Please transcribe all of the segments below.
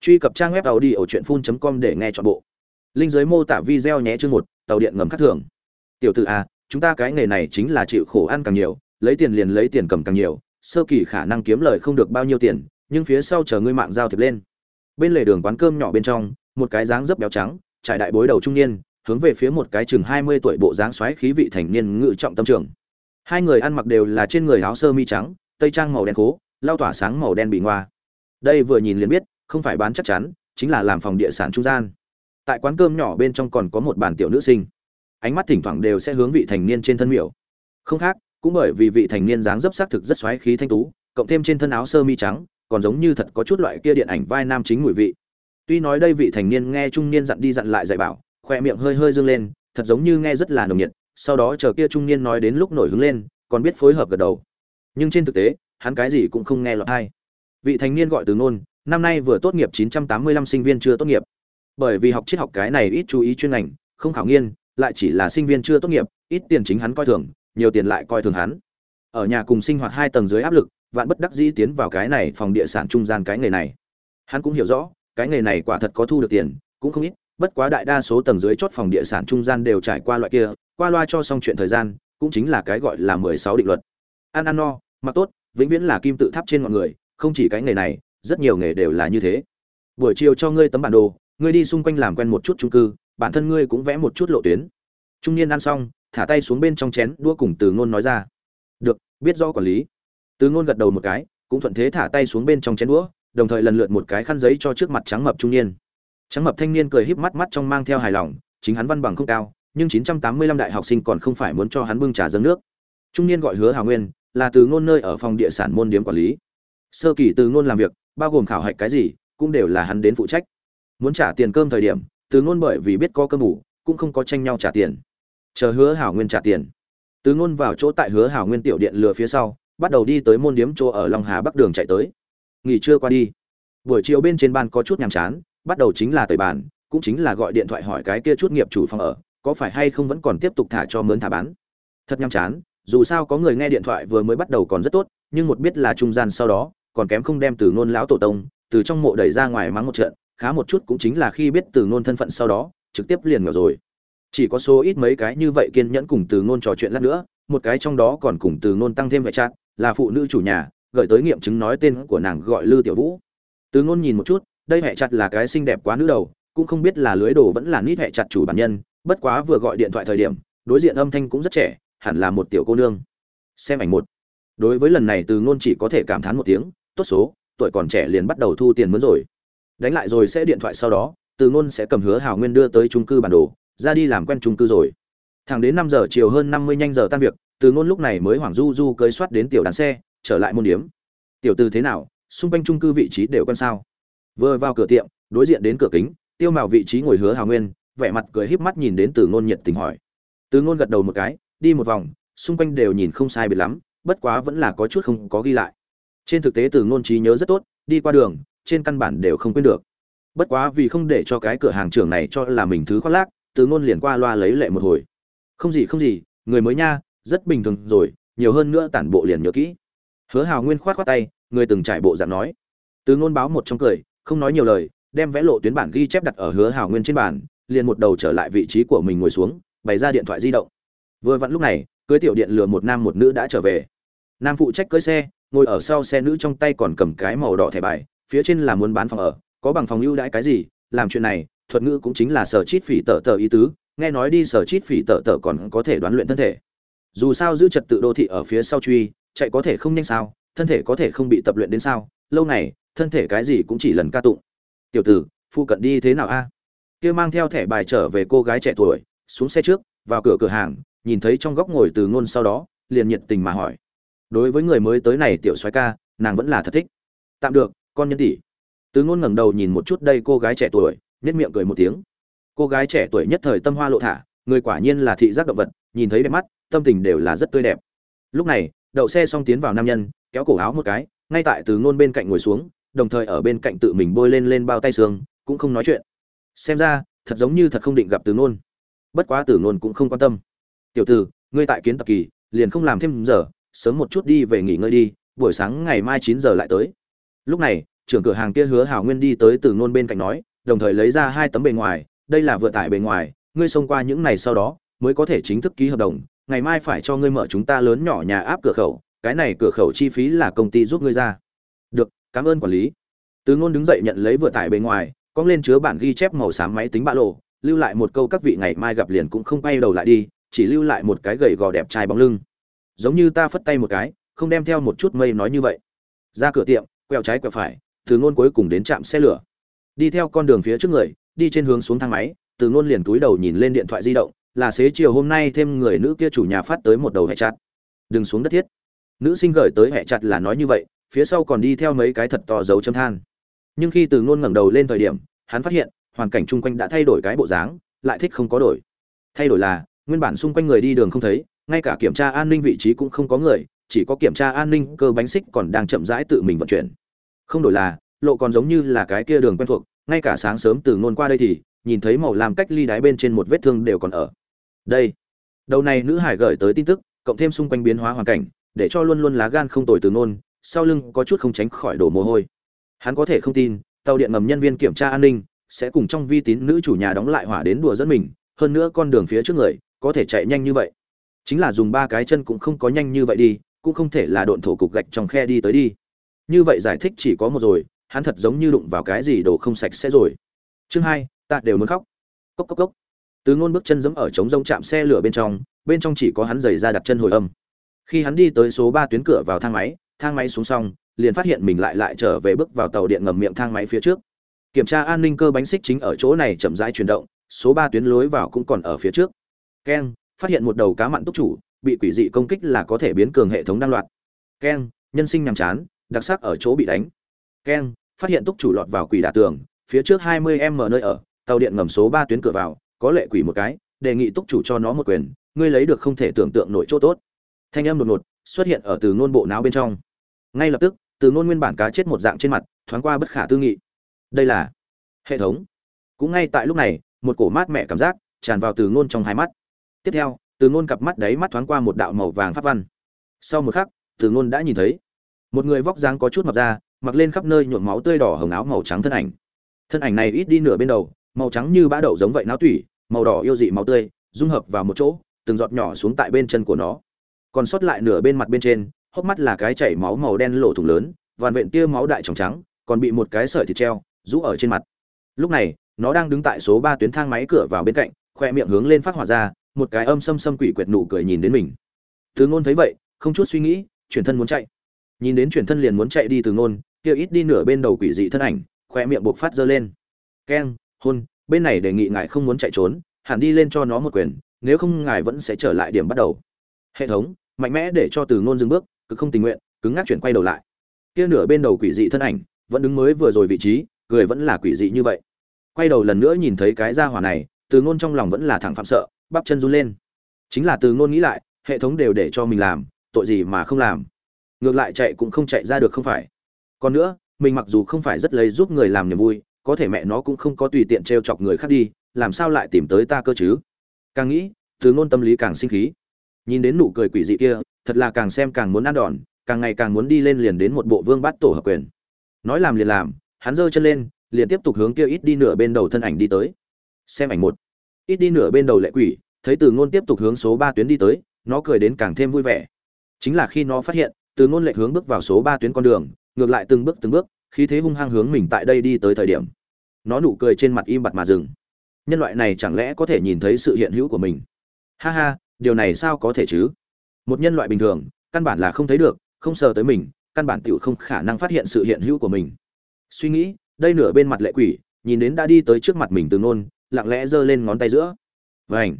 truy cập trang web tàu đi ở truyện phun com để nghe chọn bộ. Linh giới mô tả video nhé chương một, tàu điện ngầm khắc thường. Tiểu tử a chúng ta cái nghề này chính là chịu khổ ăn càng nhiều, lấy tiền liền lấy tiền cầm càng nhiều, sơ kỳ khả năng kiếm lời không được bao nhiêu tiền, nhưng phía sau chờ ngươi mạng giao thiệp lên. Bên lề đường quán cơm nhỏ bên trong, một cái dáng dấp béo trắng, trải đại bối đầu trung niên, hướng về phía một cái chừng hai mươi tuổi bộ dáng xoáy khí vị thành niên ngự trọng tâm trường. Hai người ăn mặc đều là trên người áo sơ mi trắng, tây trang màu đen cố lao tỏa sáng màu đen bị ngoa. Đây vừa nhìn liền biết không phải bán chắc chắn, chính là làm phòng địa sản trung gian. Tại quán cơm nhỏ bên trong còn có một bàn tiểu nữ sinh. Ánh mắt thỉnh thoảng đều sẽ hướng vị thành niên trên thân miểu. Không khác, cũng bởi vì vị thành niên dáng dấp xác thực rất xoáy khí thanh tú, cộng thêm trên thân áo sơ mi trắng, còn giống như thật có chút loại kia điện ảnh vai nam chính mùi vị. Tuy nói đây vị thành niên nghe trung niên dặn đi dặn lại dạy bảo, khoe miệng hơi hơi dương lên, thật giống như nghe rất là nồng nhiệt, sau đó chờ kia trung niên nói đến lúc nổi hứng lên, còn biết phối hợp gật đầu. Nhưng trên thực tế, hắn cái gì cũng không nghe lọt hay vị thành niên gọi từ ngôn năm nay vừa tốt nghiệp 985 sinh viên chưa tốt nghiệp. Bởi vì học triết học cái này ít chú ý chuyên ngành, không khảo nghiên, lại chỉ là sinh viên chưa tốt nghiệp, ít tiền chính hắn coi thường, nhiều tiền lại coi thường hắn. Ở nhà cùng sinh hoạt hai tầng dưới áp lực, vạn bất đắc dĩ tiến vào cái này phòng địa sản trung gian cái nghề này. Hắn cũng hiểu rõ, cái nghề này quả thật có thu được tiền, cũng không ít, bất quá đại đa số tầng dưới chốt phòng địa sản trung gian đều trải qua loại kia, qua loa cho xong chuyện thời gian, cũng chính là cái gọi là mười sáu định luật. Ăn ăn no, mặc tốt, vĩnh viễn là kim tự tháp trên mọi người, không chỉ cái nghề này rất nhiều nghề đều là như thế. Buổi chiều cho ngươi tấm bản đồ, ngươi đi xung quanh làm quen một chút chung cư, bản thân ngươi cũng vẽ một chút lộ tuyến. Trung niên ăn xong, thả tay xuống bên trong chén đua cùng từ ngôn nói ra. Được, biết rõ quản lý. Từ ngôn gật đầu một cái, cũng thuận thế thả tay xuống bên trong chén đũa, đồng thời lần lượt một cái khăn giấy cho trước mặt trắng mập trung niên. Trắng mập thanh niên cười híp mắt mắt trong mang theo hài lòng, chính hắn văn bằng không cao, nhưng 985 đại học sinh còn không phải muốn cho hắn bưng trà dâng nước. Trung niên gọi hứa hào nguyên, là từ ngôn nơi ở phòng địa sản môn điếm quản lý. Sơ kỳ từ ngôn làm việc bao gồm khảo hạch cái gì, cũng đều là hắn đến phụ trách. Muốn trả tiền cơm thời điểm, từ ngôn bởi vì biết có cơm ngủ cũng không có tranh nhau trả tiền. Chờ hứa hảo nguyên trả tiền. Từ ngôn vào chỗ tại hứa hảo nguyên tiểu điện lừa phía sau, bắt đầu đi tới môn điếm chỗ ở long hà bắc đường chạy tới. Nghỉ trưa qua đi. Buổi chiều bên trên ban có chút nhàm chán, bắt đầu chính là tời bàn, cũng chính là gọi điện thoại hỏi cái kia chút nghiệp chủ phòng ở, có phải hay không vẫn còn tiếp tục thả cho mướn thả bán. Thật nhàm chán, dù sao có người nghe điện thoại vừa mới bắt đầu còn rất tốt, nhưng một biết là trung gian sau đó còn kém không đem từ ngôn lão tổ tông, từ trong mộ đẩy ra ngoài mắng một trận, khá một chút cũng chính là khi biết từ ngôn thân phận sau đó, trực tiếp liền ngờ rồi. Chỉ có số ít mấy cái như vậy kiên nhẫn cùng từ ngôn trò chuyện lát nữa, một cái trong đó còn cùng từ ngôn tăng thêm vệ trạng là phụ nữ chủ nhà gợi tới nghiệm chứng nói tên của nàng gọi lư tiểu vũ. Từ ngôn nhìn một chút, đây hệ chặt là cái xinh đẹp quá nữ đầu, cũng không biết là lưới đồ vẫn là nít hệ chặt chủ bản nhân, bất quá vừa gọi điện thoại thời điểm, đối diện âm thanh cũng rất trẻ, hẳn là một tiểu cô nương. Xem ảnh một. Đối với lần này từ ngôn chỉ có thể cảm thán một tiếng tốt số, tuổi còn trẻ liền bắt đầu thu tiền mướn rồi. Đánh lại rồi sẽ điện thoại sau đó, từ ngôn sẽ cầm hứa hào nguyên đưa tới trung cư bản đồ, ra đi làm quen trung cư rồi. Thẳng đến năm giờ chiều hơn năm mươi nhanh giờ tan việc, từ ngôn lúc này mới hoảng du du cơi soát đến tiểu đàn xe, trở lại môn điếm. Tiểu từ thế nào, xung quanh trung cư vị trí đều quen sao? Vừa vào cửa tiệm, đối diện đến cửa kính, tiêu mạo vị trí ngồi hứa hào nguyên, vẻ mặt cười híp mắt nhìn đến từ ngôn nhiệt tình hỏi. Từ ngôn gật đầu một cái, đi một vòng, xung quanh đều nhìn không sai biệt lắm, bất quá vẫn là có chút không có ghi lại trên thực tế từ ngôn trí nhớ rất tốt, đi qua đường, trên căn bản đều không quên được. Bất quá vì không để cho cái cửa hàng trưởng này cho là mình thứ khoác lác, từ ngôn liền qua loa lấy lệ một hồi. Không gì không gì, người mới nha, rất bình thường rồi, nhiều hơn nữa tản bộ liền nhớ kỹ. Hứa hào nguyên khoát khoát tay, người từng trải bộ dạng nói. Từ ngôn báo một trong cười, không nói nhiều lời, đem vẽ lộ tuyến bản ghi chép đặt ở hứa hào nguyên trên bàn, liền một đầu trở lại vị trí của mình ngồi xuống, bày ra điện thoại di động. Vừa vặn lúc này, cưới tiểu điện lừa một nam một nữ đã trở về. Nam phụ trách cưới xe ngồi ở sau xe nữ trong tay còn cầm cái màu đỏ thẻ bài, phía trên là muốn bán phòng ở, có bằng phòng ưu đãi cái gì, làm chuyện này, thuật ngữ cũng chính là sở chít phỉ tở tở ý tứ, nghe nói đi sở chít phỉ tở tở còn có thể đoán luyện thân thể. Dù sao giữ trật tự đô thị ở phía sau truy, chạy có thể không nhanh sao, thân thể có thể không bị tập luyện đến sao, lâu này thân thể cái gì cũng chỉ lần ca tụng. Tiểu tử phụ cận đi thế nào a? Kia mang theo thẻ bài trở về cô gái trẻ tuổi, xuống xe trước, vào cửa cửa hàng, nhìn thấy trong góc ngồi từ ngôn sau đó, liền nhiệt tình mà hỏi đối với người mới tới này tiểu soái ca, nàng vẫn là thật thích. Tạm được, con nhân tỷ. Từ ngôn ngẩng đầu nhìn một chút đây cô gái trẻ tuổi nhất miệng cười một tiếng. Cô gái trẻ tuổi nhất thời tâm hoa lộ thả, người quả nhiên là thị giác động vật, nhìn thấy đẹp mắt, tâm tình đều là rất tươi đẹp. Lúc này, đậu xe xong tiến vào nam nhân, kéo cổ áo một cái, ngay tại từ ngôn bên cạnh ngồi xuống, đồng thời ở bên cạnh tự mình bôi lên lên bao tay xương, cũng không nói chuyện. Xem ra, thật giống như thật không định gặp từ ngôn. Bất quá từ ngôn cũng không quan tâm. Tiểu tử, ngươi tại kiến tập kỳ, liền không làm thêm giờ sớm một chút đi về nghỉ ngơi đi, buổi sáng ngày mai chín giờ lại tới. Lúc này, trưởng cửa hàng kia hứa hào nguyên đi tới từ ngôn bên cạnh nói, đồng thời lấy ra hai tấm bề ngoài, đây là vừa tải bề ngoài, ngươi xông qua những này sau đó, mới có thể chính thức ký hợp đồng, ngày mai phải cho ngươi mở chúng ta lớn nhỏ nhà áp cửa khẩu, cái này cửa khẩu chi phí là công ty giúp ngươi ra. Được, cảm ơn quản lý. Từ ngôn đứng dậy nhận lấy vừa tải bề ngoài, cong lên chứa bản ghi chép màu xám máy tính bạ lộ, lưu lại một câu các vị ngày mai gặp liền cũng không quay đầu lại đi, chỉ lưu lại một cái gầy gò đẹp trai bóng lưng giống như ta phất tay một cái, không đem theo một chút mây nói như vậy. Ra cửa tiệm, quẹo trái quẹo phải, từ ngôn cuối cùng đến trạm xe lửa. Đi theo con đường phía trước người, đi trên hướng xuống thang máy, từ ngôn liền túi đầu nhìn lên điện thoại di động, là xế chiều hôm nay thêm người nữ kia chủ nhà phát tới một đầu hệ chặt. Đừng xuống đất thiết. Nữ sinh gửi tới hệ chặt là nói như vậy, phía sau còn đi theo mấy cái thật to dấu châm than. Nhưng khi từ ngôn ngẩng đầu lên thời điểm, hắn phát hiện, hoàn cảnh chung quanh đã thay đổi cái bộ dáng, lại thích không có đổi. Thay đổi là, nguyên bản xung quanh người đi đường không thấy ngay cả kiểm tra an ninh vị trí cũng không có người, chỉ có kiểm tra an ninh cơ bánh xích còn đang chậm rãi tự mình vận chuyển. Không đổi là, lộ còn giống như là cái kia đường quen thuộc, ngay cả sáng sớm từ ngôn qua đây thì, nhìn thấy màu làm cách ly đáy bên trên một vết thương đều còn ở. Đây, đầu này nữ hải gửi tới tin tức, cộng thêm xung quanh biến hóa hoàn cảnh, để cho luôn luôn lá gan không tồi từ ngôn, sau lưng có chút không tránh khỏi đổ mồ hôi. Hắn có thể không tin, tàu điện ngầm nhân viên kiểm tra an ninh sẽ cùng trong vi tín nữ chủ nhà đóng lại hỏa đến đùa dẫn mình, hơn nữa con đường phía trước người có thể chạy nhanh như vậy chính là dùng ba cái chân cũng không có nhanh như vậy đi, cũng không thể là độn thổ cục gạch trong khe đi tới đi. Như vậy giải thích chỉ có một rồi, hắn thật giống như đụng vào cái gì đồ không sạch sẽ rồi. Chương hai, ta đều muốn khóc. Cốc cốc cốc. Từ ngôn bước chân giẫm ở trống rông chạm xe lửa bên trong bên trong chỉ có hắn giày ra đặt chân hồi âm. Khi hắn đi tới số ba tuyến cửa vào thang máy thang máy xuống xong, liền phát hiện mình lại lại trở về bước vào tàu điện ngầm miệng thang máy phía trước. Kiểm tra an ninh cơ bánh xích chính ở chỗ này chậm rãi chuyển động, số ba tuyến lối vào cũng còn ở phía trước. Keng phát hiện một đầu cá mặn túc chủ, bị quỷ dị công kích là có thể biến cường hệ thống đan loạt. Keng, nhân sinh nhàm chán, đặc sắc ở chỗ bị đánh. Keng, phát hiện túc chủ lọt vào quỷ đả tường, phía trước 20 m nơi ở, tàu điện ngầm số ba tuyến cửa vào, có lệ quỷ một cái, đề nghị túc chủ cho nó một quyền, ngươi lấy được không thể tưởng tượng nổi chỗ tốt. Thanh âm đột ngột, xuất hiện ở từ ngôn bộ não bên trong. Ngay lập tức, từ ngôn nguyên bản cá chết một dạng trên mặt, thoáng qua bất khả tư nghị. Đây là hệ thống. Cũng ngay tại lúc này, một cổ mát mẹ cảm giác tràn vào từ ngôn trong hai mắt tiếp theo, từ ngôn cặp mắt đấy mắt thoáng qua một đạo màu vàng pháp văn. Sau một khắc, từ ngôn đã nhìn thấy. Một người vóc dáng có chút mập ra mặc lên khắp nơi nhuộm máu tươi đỏ hồng áo màu trắng thân ảnh. Thân ảnh này ít đi nửa bên đầu, màu trắng như bã đậu giống vậy náo tủy, màu đỏ yêu dị máu tươi, dung hợp vào một chỗ, từng giọt nhỏ xuống tại bên chân của nó. Còn sót lại nửa bên mặt bên trên, hốc mắt là cái chảy máu màu đen lỗ thủng lớn, vằn vện tia máu đại tròng trắng, còn bị một cái sợi thịt treo, rũ ở trên mặt. Lúc này, nó đang đứng tại số ba tuyến thang máy cửa vào bên cạnh, khoe miệng hướng lên phát hỏa ra một cái âm xâm xâm quỷ quyệt nụ cười nhìn đến mình. Từ ngôn thấy vậy, không chút suy nghĩ, chuyển thân muốn chạy. Nhìn đến chuyển thân liền muốn chạy đi từ ngôn, kia ít đi nửa bên đầu quỷ dị thân ảnh khoe miệng buộc phát dơ lên. Keng, hôn, bên này đề nghị ngài không muốn chạy trốn, hẳn đi lên cho nó một quyền, nếu không ngài vẫn sẽ trở lại điểm bắt đầu. Hệ thống, mạnh mẽ để cho từ ngôn dừng bước, cứ không tình nguyện cứng ngắc chuyển quay đầu lại. Kia nửa bên đầu quỷ dị thân ảnh, vẫn đứng mới vừa rồi vị trí, cười vẫn là quỷ dị như vậy. Quay đầu lần nữa nhìn thấy cái ra hỏa này, từ ngôn trong lòng vẫn là thẳng phạm sợ bắp chân run lên. Chính là từ ngôn nghĩ lại, hệ thống đều để cho mình làm, tội gì mà không làm. Ngược lại chạy cũng không chạy ra được không phải. Còn nữa, mình mặc dù không phải rất lấy giúp người làm niềm vui, có thể mẹ nó cũng không có tùy tiện t chọc người khác đi, làm sao lại tìm tới ta cơ chứ? Càng nghĩ, từ ngôn tâm lý càng sinh khí. Nhìn đến nụ cười quỷ dị kia, thật là càng xem càng muốn ăn đòn, càng ngày càng muốn đi lên liền đến một bộ vương bát tổ hợp quyền. Nói làm liền làm, hắn giơ chân lên, liền tiếp tục hướng kia ít đi nửa bên đầu thân ảnh đi tới. Xem ảnh một ít đi nửa bên đầu lệ quỷ, thấy từ ngôn tiếp tục hướng số ba tuyến đi tới, nó cười đến càng thêm vui vẻ. Chính là khi nó phát hiện, từ ngôn lệch hướng bước vào số ba tuyến con đường, ngược lại từng bước từng bước, khí thế hung hăng hướng mình tại đây đi tới thời điểm. Nó nụ cười trên mặt im bặt mà dừng. Nhân loại này chẳng lẽ có thể nhìn thấy sự hiện hữu của mình? Ha ha, điều này sao có thể chứ? Một nhân loại bình thường, căn bản là không thấy được, không sờ tới mình, căn bản tiểu không khả năng phát hiện sự hiện hữu của mình. Suy nghĩ, đây nửa bên mặt lệ quỷ, nhìn đến đã đi tới trước mặt mình từ ngôn lặng lẽ giơ lên ngón tay giữa. Vảnh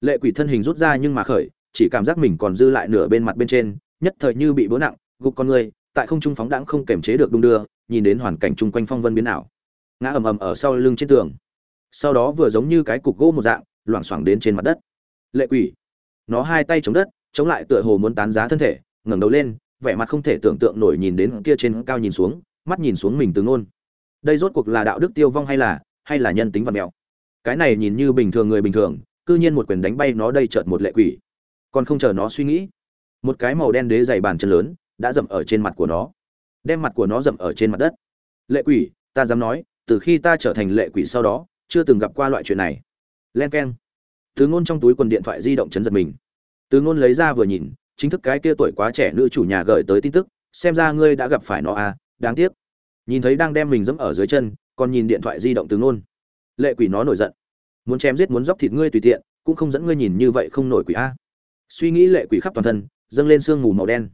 lệ quỷ thân hình rút ra nhưng mà khởi, chỉ cảm giác mình còn dư lại nửa bên mặt bên trên, nhất thời như bị búa nặng, gục con người, tại không trung phóng đãng không kềm chế được đung đưa, nhìn đến hoàn cảnh chung quanh phong vân biến ảo. Ngã ầm ầm ở sau lưng trên tường. Sau đó vừa giống như cái cục gỗ một dạng, loảng xoảng đến trên mặt đất. Lệ quỷ. Nó hai tay chống đất, chống lại tựa hồ muốn tán giá thân thể, ngẩng đầu lên, vẻ mặt không thể tưởng tượng nổi nhìn đến kia trên cao nhìn xuống, mắt nhìn xuống mình từ ngôn. Đây rốt cuộc là đạo đức tiêu vong hay là hay là nhân tính vật mèo cái này nhìn như bình thường người bình thường, cư nhiên một quyền đánh bay nó đây chợt một lệ quỷ. Còn không chờ nó suy nghĩ, một cái màu đen đế dày bàn chân lớn đã dậm ở trên mặt của nó, đem mặt của nó dậm ở trên mặt đất. Lệ quỷ, ta dám nói, từ khi ta trở thành lệ quỷ sau đó, chưa từng gặp qua loại chuyện này. Len k e n từ ngôn trong túi quần điện thoại di động chấn giật mình. Từ ngôn lấy ra vừa nhìn, chính thức cái kia tuổi quá trẻ nữ chủ nhà gửi tới tin tức, xem ra ngươi đã gặp phải nó à đáng tiếc. Nhìn thấy đang đem mình dẫm ở dưới chân, còn nhìn điện thoại di động từ ngôn lệ quỷ nó nổi giận. Muốn chém giết muốn dóc thịt ngươi tùy tiện, cũng không dẫn ngươi nhìn như vậy không nổi quỷ a. Suy nghĩ lệ quỷ khắp toàn thân, dâng lên sương mù màu đen.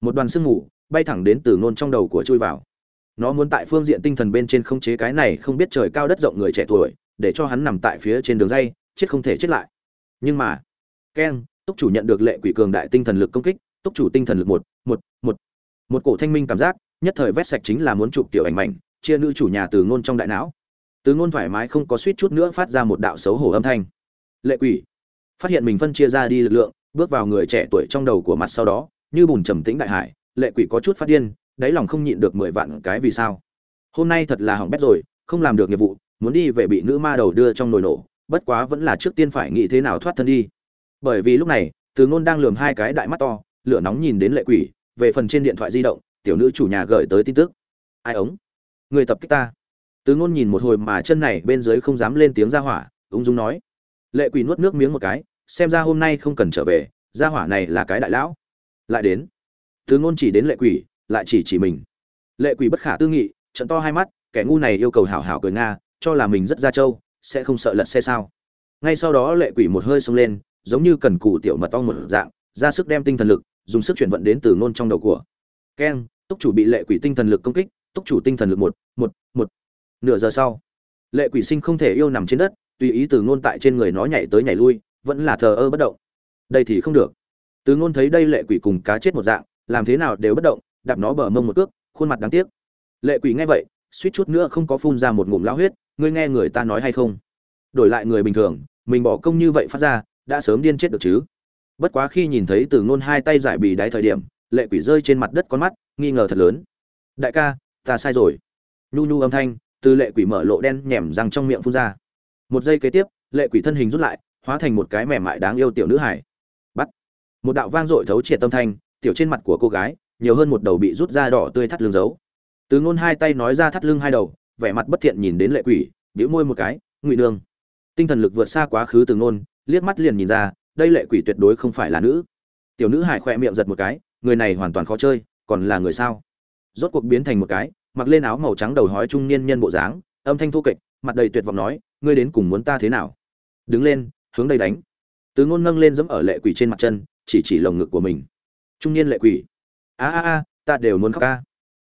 Một đoàn sương mù bay thẳng đến từ ngôn trong đầu của chui vào. Nó muốn tại phương diện tinh thần bên trên không chế cái này không biết trời cao đất rộng người trẻ tuổi, để cho hắn nằm tại phía trên đường dây, chết không thể chết lại. Nhưng mà keng túc chủ nhận được lệ quỷ cường đại tinh thần lực công kích, túc chủ tinh thần lực một một một. Một cổ thanh minh cảm giác, nhất thời vét sạch chính là muốn chụp tiểu ảnh mảnh, chia nữ chủ nhà từ ngôn trong đại não từ ngôn thoải mái không có suýt chút nữa phát ra một đạo xấu hổ âm thanh. Lệ quỷ. Phát hiện mình phân chia ra đi lực lượng, bước vào người trẻ tuổi trong đầu của mặt sau đó, như bùn trầm tĩnh đại hải, lệ quỷ có chút phát điên, đáy lòng không nhịn được mười vạn cái vì sao. Hôm nay thật là hỏng bét rồi, không làm được nghiệp vụ, muốn đi về bị nữ ma đầu đưa trong nồi nổ, bất quá vẫn là trước tiên phải nghĩ thế nào thoát thân đi. Bởi vì lúc này, từ ngôn đang lườm hai cái đại mắt to, lửa nóng nhìn đến lệ quỷ, về phần trên điện thoại di động, tiểu nữ chủ nhà gửi tới tin tức. Ai ống? Người tập kích ta từ ngôn nhìn một hồi mà chân này bên dưới không dám lên tiếng ra hỏa, ung dung nói. Lệ quỷ nuốt nước miếng một cái, xem ra hôm nay không cần trở về, ra hỏa này là cái đại lão. Lại đến. Từ ngôn chỉ đến lệ quỷ, lại chỉ chỉ mình. Lệ quỷ bất khả tư nghị, trận to hai mắt, kẻ ngu này yêu cầu hảo hảo cười nga, cho là mình rất ra trâu, sẽ không sợ lật xe sao. Ngay sau đó lệ quỷ một hơi xông lên, giống như cần cù tiểu mật ong một dạng, ra sức đem tinh thần lực, dùng sức chuyển vận đến từ ngôn trong đầu của. Keng, túc chủ bị lệ quỷ tinh thần lực công kích, túc chủ tinh thần lực một một một nửa giờ sau, lệ quỷ sinh không thể yêu nằm trên đất, tùy ý từ ngôn tại trên người nó nhảy tới nhảy lui, vẫn là thờ ơ bất động. Đây thì không được. Từ ngôn thấy đây lệ quỷ cùng cá chết một dạng, làm thế nào đều bất động, đạp nó bờ mông một cước, khuôn mặt đáng tiếc. Lệ quỷ nghe vậy, suýt chút nữa không có phun ra một ngụm lao huyết, ngươi nghe người ta nói hay không? Đổi lại người bình thường, mình bỏ công như vậy phát ra, đã sớm điên chết được chứ. Bất quá khi nhìn thấy từ ngôn hai tay giải bì đáy thời điểm, lệ quỷ rơi trên mặt đất con mắt, nghi ngờ thật lớn. Đại ca, ta sai rồi. Nhu nhu âm thanh từ lệ quỷ mở lộ đen nhèm răng trong miệng phun ra. Một giây kế tiếp, lệ quỷ thân hình rút lại, hóa thành một cái mềm mại đáng yêu tiểu nữ hải. Bắt. Một đạo vang dội thấu triệt tâm thanh, tiểu trên mặt của cô gái, nhiều hơn một đầu bị rút ra đỏ tươi thắt lưng giấu từ ngôn hai tay nói ra thắt lưng hai đầu, vẻ mặt bất thiện nhìn đến lệ quỷ, bĩu môi một cái, ngụy nương. Tinh thần lực vượt xa quá khứ từ ngôn, liếc mắt liền nhìn ra, đây lệ quỷ tuyệt đối không phải là nữ. Tiểu nữ hải khoe miệng giật một cái, người này hoàn toàn khó chơi, còn là người sao? Rốt cuộc biến thành một cái mặc lên áo màu trắng đầu hói trung niên nhân bộ dáng, âm thanh thô kệch, mặt đầy tuyệt vọng nói, ngươi đến cùng muốn ta thế nào? Đứng lên, hướng đây đánh. Từ ngôn nâng lên dẫm ở lệ quỷ trên mặt chân, chỉ chỉ lồng ngực của mình. Trung niên lệ quỷ. A a a, ta đều muốn khóc ca.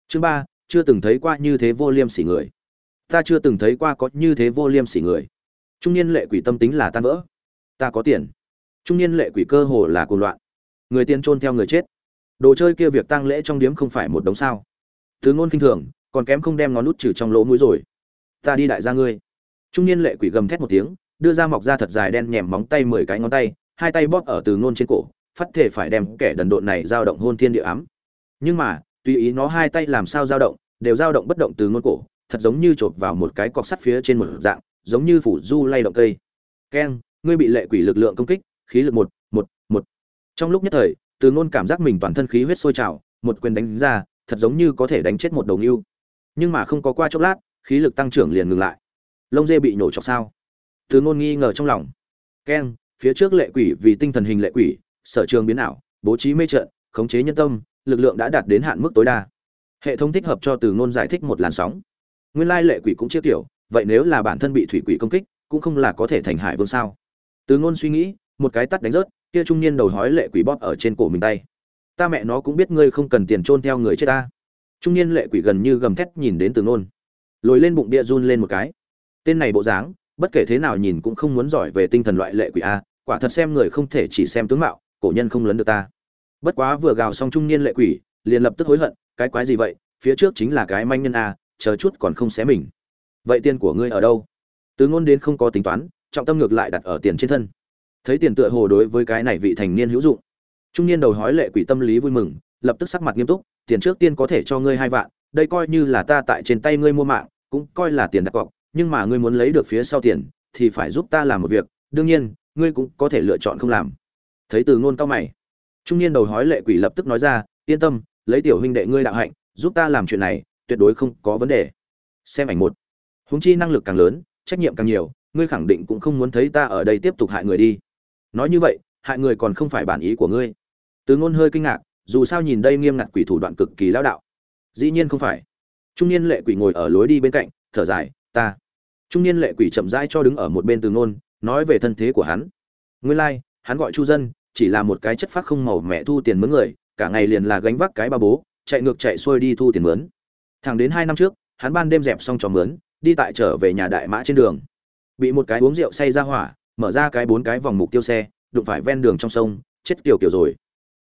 Chương ba, chưa từng thấy qua như thế vô liêm sỉ người. Ta chưa từng thấy qua có như thế vô liêm sỉ người. Trung niên lệ quỷ tâm tính là tan vỡ. Ta có tiền. Trung niên lệ quỷ cơ hồ là cuồng loạn. Người tiên trôn theo người chết. Đồ chơi kia việc tăng lễ trong điếm không phải một đống sao? Từ ngôn kinh thường, còn kém không đem ngón nút trừ trong lỗ mũi rồi. Ta đi đại gia ngươi. Trung niên lệ quỷ gầm thét một tiếng, đưa ra mọc ra thật dài đen nhèm móng tay mười cái ngón tay, hai tay bóp ở từ ngôn trên cổ, phát thể phải đem kẻ đần độn này dao động hôn thiên địa ám. Nhưng mà, tùy ý nó hai tay làm sao dao động, đều dao động bất động từ ngôn cổ, thật giống như chộp vào một cái cọc sắt phía trên một dạng, giống như phủ du lay động cây. Keng, ngươi bị lệ quỷ lực lượng công kích, khí lực một một một. Trong lúc nhất thời, từ ngôn cảm giác mình toàn thân khí huyết sôi trào, một quyền đánh ra thật giống như có thể đánh chết một đầu ngưu. Nhưng mà không có qua chốc lát, khí lực tăng trưởng liền ngừng lại. Lông dê bị nổ chọc sao? Từ ngôn nghi ngờ trong lòng. Keng phía trước lệ quỷ vì tinh thần hình lệ quỷ, sở trường biến ảo, bố trí mê trận, khống chế nhân tâm, lực lượng đã đạt đến hạn mức tối đa. Hệ thống thích hợp cho từ ngôn giải thích một làn sóng. Nguyên lai lệ quỷ cũng chia kiểu vậy nếu là bản thân bị thủy quỷ công kích, cũng không là có thể thành hải vương sao? Từ ngôn suy nghĩ, một cái tắt đánh rớt, kia trung niên đầu hói lệ quỷ bóp ở trên cổ mình tay ta mẹ nó cũng biết ngươi không cần tiền trôn theo người chết ta. Trung niên lệ quỷ gần như gầm thét nhìn đến từ ngôn lồi lên bụng bia run lên một cái. Tên này bộ dáng, bất kể thế nào nhìn cũng không muốn giỏi về tinh thần loại lệ quỷ a, quả thật xem người không thể chỉ xem tướng mạo, cổ nhân không lấn được ta. Bất quá vừa gào xong trung niên lệ quỷ, liền lập tức hối hận, cái quái gì vậy, phía trước chính là cái manh nhân a, chờ chút còn không xé mình. Vậy tiền của ngươi ở đâu? Từ ngôn đến không có tính toán, trọng tâm ngược lại đặt ở tiền trên thân. Thấy tiền tựa hồ đối với cái này vị thành niên hữu dụng trung niên đầu hói lệ quỷ tâm lý vui mừng, lập tức sắc mặt nghiêm túc, tiền trước tiên có thể cho ngươi hai vạn, đây coi như là ta tại trên tay ngươi mua mạng, cũng coi là tiền đặt cọc, nhưng mà ngươi muốn lấy được phía sau tiền, thì phải giúp ta làm một việc, đương nhiên, ngươi cũng có thể lựa chọn không làm. Thấy từ ngôn cao mày, trung niên đầu hói lệ quỷ lập tức nói ra, yên tâm, lấy tiểu huynh đệ ngươi đạo hạnh, giúp ta làm chuyện này, tuyệt đối không có vấn đề. Xem ảnh một. Húng chi năng lực càng lớn, trách nhiệm càng nhiều, ngươi khẳng định cũng không muốn thấy ta ở đây tiếp tục hại người đi. Nói như vậy, hại người còn không phải bản ý của ngươi từ ngôn hơi kinh ngạc dù sao nhìn đây nghiêm ngặt quỷ thủ đoạn cực kỳ lão đạo. Dĩ nhiên không phải. Trung niên lệ quỷ ngồi ở lối đi bên cạnh thở dài ta. Trung niên lệ quỷ chậm rãi cho đứng ở một bên từ ngôn nói về thân thế của hắn. Nguyên lai like, hắn gọi chu dân chỉ là một cái chất phát không màu mẹ thu tiền mướn người cả ngày liền là gánh vác cái ba bố chạy ngược chạy xuôi đi thu tiền mướn. Thẳng đến hai năm trước hắn ban đêm dẹp xong trò mướn đi tại trở về nhà đại mã trên đường. Bị một cái uống rượu say ra hỏa mở ra cái bốn cái vòng mục tiêu xe đụng phải ven đường trong sông chết kiểu kiểu rồi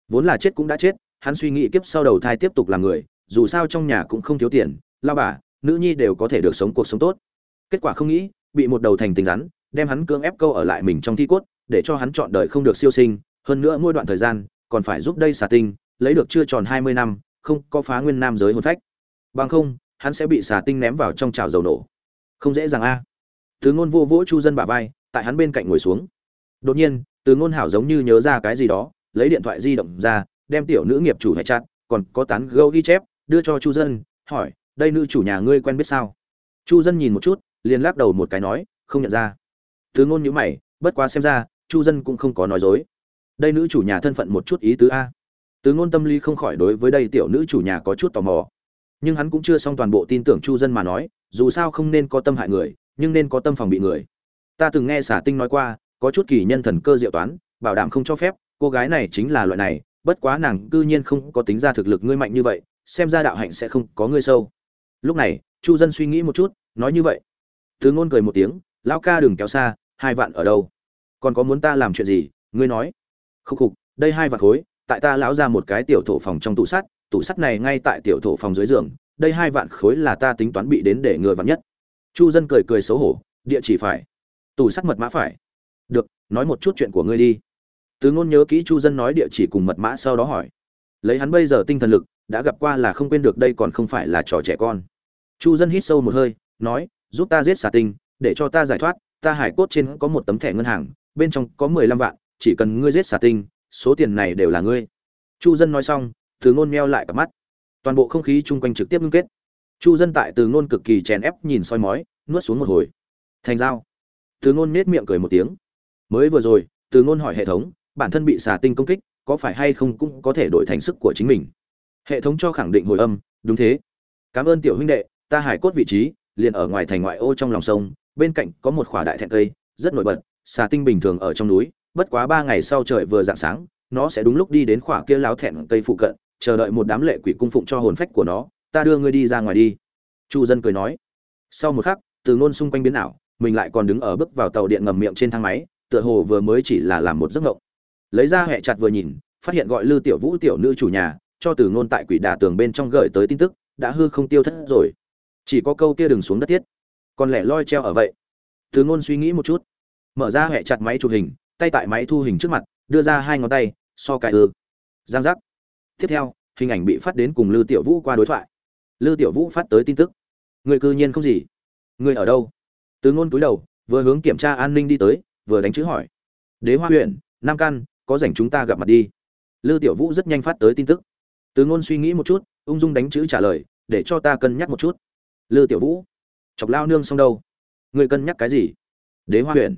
vốn là chết cũng đã chết, hắn suy nghĩ kiếp sau đầu thai tiếp tục làm người, dù sao trong nhà cũng không thiếu tiền, lao bà, nữ nhi đều có thể được sống cuộc sống tốt. Kết quả không nghĩ, bị một đầu thành tình rắn, đem hắn cưỡng ép câu ở lại mình trong thi cốt, để cho hắn chọn đời không được siêu sinh, hơn nữa mỗi đoạn thời gian, còn phải giúp đây xà tinh, lấy được chưa tròn hai mươi năm, không có phá nguyên nam giới hồn phách. Bằng không, hắn sẽ bị xà tinh ném vào trong trào dầu nổ. Không dễ dàng a. Từ ngôn vô vỗ chu dân bả vai, tại hắn bên cạnh ngồi xuống. Đột nhiên, từ ngôn hảo giống như nhớ ra cái gì đó lấy điện thoại di động ra, đem tiểu nữ nghiệp chủ hệ chặt còn có tán gâu ghi chép, đưa cho chu dân, hỏi, đây nữ chủ nhà ngươi quen biết sao? Chu dân nhìn một chút, liền lắc đầu một cái nói, không nhận ra. Thứ ngôn nhữ mày, bất quá xem ra, chu dân cũng không có nói dối. Đây nữ chủ nhà thân phận một chút ý tứ a. Tứ ngôn tâm lý không khỏi đối với đây tiểu nữ chủ nhà có chút tò mò. Nhưng hắn cũng chưa xong toàn bộ tin tưởng chu dân mà nói, dù sao không nên có tâm hại người, nhưng nên có tâm phòng bị người. Ta từng nghe xả tinh nói qua, có chút kỳ nhân thần cơ diệu toán, bảo đảm không cho phép cô gái này chính là loại này, bất quá nàng cư nhiên không có tính ra thực lực ngươi mạnh như vậy, xem ra đạo hạnh sẽ không có ngươi sâu. Lúc này, chu dân suy nghĩ một chút, nói như vậy. Thứ ngôn cười một tiếng, lão ca đừng kéo xa, hai vạn ở đâu? Còn có muốn ta làm chuyện gì? Ngươi nói. Khúc khục, đây hai vạn khối, tại ta lão ra một cái tiểu thổ phòng trong tủ sắt tủ sắt này ngay tại tiểu thổ phòng dưới giường, đây hai vạn khối là ta tính toán bị đến để ngừa vạn nhất. Chu dân cười cười xấu hổ, địa chỉ phải. Tủ sắt mật mã phải. Được, nói một chút chuyện của ngươi đi từ ngôn nhớ kỹ chu dân nói địa chỉ cùng mật mã sau đó hỏi. Lấy hắn bây giờ tinh thần lực, đã gặp qua là không quên được đây còn không phải là trò trẻ con. Chu dân hít sâu một hơi, nói, giúp ta giết xà tinh, để cho ta giải thoát, ta hải cốt trên có một tấm thẻ ngân hàng, bên trong có mười lăm vạn, chỉ cần ngươi giết xà tinh, số tiền này đều là ngươi. Chu dân nói xong, từ ngôn meo lại cả mắt. Toàn bộ không khí chung quanh trực tiếp ngưng kết. Chu dân tại từ ngôn cực kỳ chèn ép nhìn soi mói, nuốt xuống một hồi. Thành giao. Từ ngôn nết miệng cười một tiếng. Mới vừa rồi, từ ngôn hỏi hệ thống bản thân bị xà tinh công kích, có phải hay không cũng có thể đổi thành sức của chính mình. Hệ thống cho khẳng định hồi âm, đúng thế. Cảm ơn tiểu huynh đệ, ta hải cốt vị trí, liền ở ngoài thành ngoại ô trong lòng sông, bên cạnh có một khỏa đại thẹn cây, rất nổi bật, xà tinh bình thường ở trong núi, bất quá ba ngày sau trời vừa dạng sáng, nó sẽ đúng lúc đi đến khỏa kia láo thẹn cây phụ cận, chờ đợi một đám lệ quỷ cung phụng cho hồn phách của nó, ta đưa ngươi đi ra ngoài đi. Chu dân cười nói. Sau một khắc, từ ngôn xung quanh biến ảo, mình lại còn đứng ở bước vào tàu điện ngầm miệng trên thang máy, tựa hồ vừa mới chỉ là làm một giấc ngộng lấy ra hệ chặt vừa nhìn, phát hiện gọi lư tiểu vũ tiểu nữ chủ nhà, cho từ ngôn tại quỷ đà tường bên trong gửi tới tin tức, đã hư không tiêu thất rồi. Chỉ có câu kia đừng xuống đất thiết. Còn lẻ loi treo ở vậy. Từ ngôn suy nghĩ một chút, mở ra hệ chặt máy chụp hình, tay tại máy thu hình trước mặt, đưa ra hai ngón tay, so cài ư. Giang giác. Tiếp theo, hình ảnh bị phát đến cùng lư tiểu vũ qua đối thoại. Lư tiểu vũ phát tới tin tức. Người cư nhiên không gì. Người ở đâu? Từ ngôn túi đầu, vừa hướng kiểm tra an ninh đi tới, vừa đánh chữ hỏi. Đế hoa huyện, nam căn có rảnh chúng ta gặp mặt đi. Lư tiểu vũ rất nhanh phát tới tin tức. Từ ngôn suy nghĩ một chút, ung dung đánh chữ trả lời, để cho ta cân nhắc một chút. Lư tiểu vũ, chọc lao nương xong đâu? Người cân nhắc cái gì? Đế hoa huyện.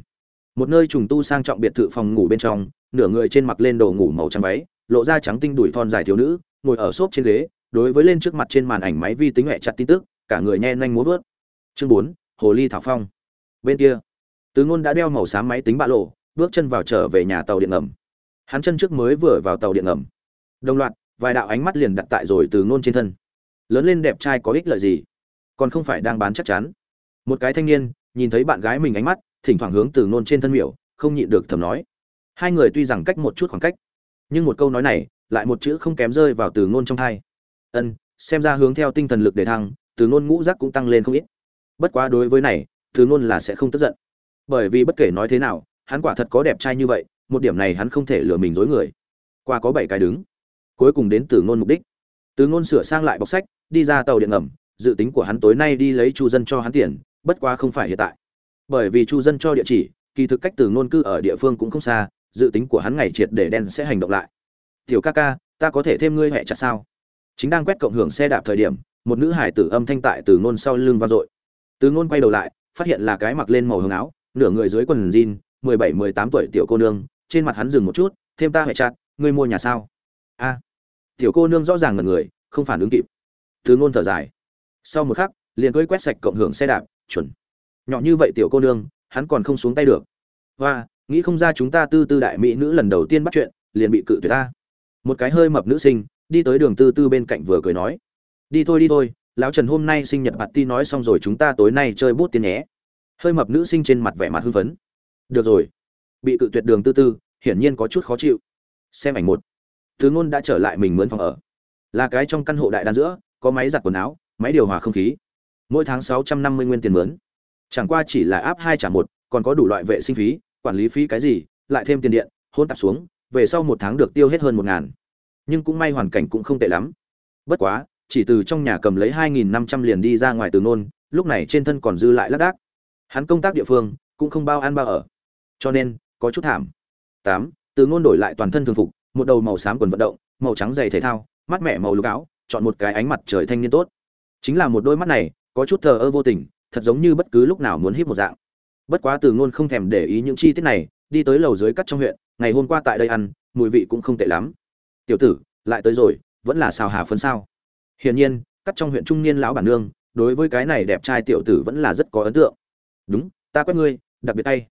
Một nơi trùng tu sang trọng biệt thự phòng ngủ bên trong, nửa người trên mặc lên đồ ngủ màu trắng váy, lộ ra trắng tinh đùi thon dài thiếu nữ, ngồi ở xốp trên ghế, đối với lên trước mặt trên màn ảnh máy vi tính hẹ chặt tin tức, cả người nhe nhanh múa vớt chương bốn, hồ ly thảo phong. Bên kia tứ ngôn đã đeo màu xám máy tính bạ lộ, bước chân vào trở về nhà tàu điện ngầm hắn chân trước mới vừa vào tàu điện ngầm. Đồng loạt, vài đạo ánh mắt liền đặt tại rồi từ ngôn trên thân. Lớn lên đẹp trai có ích lợi gì? Còn không phải đang bán chắc chắn. Một cái thanh niên, nhìn thấy bạn gái mình ánh mắt, thỉnh thoảng hướng từ ngôn trên thân miểu, không nhịn được thầm nói. Hai người tuy rằng cách một chút khoảng cách, nhưng một câu nói này, lại một chữ không kém rơi vào từ ngôn trong thai. Ân, xem ra hướng theo tinh thần lực để thăng, từ ngôn ngũ giác cũng tăng lên không ít. Bất quá đối với này, từ ngôn là sẽ không tức giận. Bởi vì bất kể nói thế nào, hắn quả thật có đẹp trai như vậy một điểm này hắn không thể lừa mình dối người. Qua có bảy cái đứng. Cuối cùng đến từ ngôn mục đích. Từ ngôn sửa sang lại bọc sách, đi ra tàu điện ngầm, dự tính của hắn tối nay đi lấy chu dân cho hắn tiền, bất quá không phải hiện tại. Bởi vì chu dân cho địa chỉ, kỳ thực cách từ ngôn cư ở địa phương cũng không xa, dự tính của hắn ngày triệt để đen sẽ hành động lại. Tiểu ca ca, ta có thể thêm ngươi hẹ chặt sao? Chính đang quét cộng hưởng xe đạp thời điểm, một nữ hải tử âm thanh tại từ ngôn sau lưng vang dội. Từ ngôn quay đầu lại, phát hiện là cái mặc lên màu hồng áo, nửa người dưới quần jean, mười bảy, mười tám tuổi tiểu cô nương trên mặt hắn dừng một chút, thêm ta hệ chặt, ngươi mua nhà sao? A. Tiểu cô nương rõ ràng ngần người, không phản ứng kịp. Từ ngôn thở dài. Sau một khắc, liền cưỡi quét sạch cộng hưởng xe đạp, chuẩn. Nhỏ như vậy tiểu cô nương, hắn còn không xuống tay được. Và nghĩ không ra chúng ta tư tư đại mỹ nữ lần đầu tiên bắt chuyện, liền bị cự tuyệt ta. Một cái hơi mập nữ sinh, đi tới đường tư tư bên cạnh vừa cười nói. Đi thôi đi thôi, lão trần hôm nay sinh nhật bạt ti nói xong rồi chúng ta tối nay chơi bút tiên nhé. Hơi mập nữ sinh trên mặt vẻ mặt hưng phấn. Được rồi bị cự tuyệt đường tư tư, hiển nhiên có chút khó chịu. Xem ảnh một. Thứ ngôn đã trở lại mình mướn phòng ở. Là cái trong căn hộ đại đan giữa, có máy giặt quần áo, máy điều hòa không khí. Mỗi tháng sáu trăm năm mươi nguyên tiền mướn. Chẳng qua chỉ là áp hai trả một, còn có đủ loại vệ sinh phí, quản lý phí cái gì, lại thêm tiền điện, hôn tạp xuống, về sau một tháng được tiêu hết hơn một ngàn. Nhưng cũng may hoàn cảnh cũng không tệ lắm. Bất quá, chỉ từ trong nhà cầm lấy hai nghìn năm trăm liền đi ra ngoài từ nôn lúc này trên thân còn dư lại lác đác. Hắn công tác địa phương, cũng không bao ăn bao ở. Cho nên có chút thảm. Tám, từ ngôn đổi lại toàn thân thường phục, một đầu màu xám quần vận động, màu trắng giày thể thao, mắt mẹ màu lục áo, chọn một cái ánh mặt trời thanh niên tốt. Chính là một đôi mắt này, có chút thờ ơ vô tình, thật giống như bất cứ lúc nào muốn hít một dạng. Bất quá từ ngôn không thèm để ý những chi tiết này, đi tới lầu dưới cắt trong huyện, ngày hôm qua tại đây ăn, mùi vị cũng không tệ lắm. Tiểu tử, lại tới rồi, vẫn là xào hà phấn sao? Hiển nhiên, cắt trong huyện trung niên lão bản nương, đối với cái này đẹp trai tiểu tử vẫn là rất có ấn tượng. Đúng, ta quét ngươi, đặc biệt tay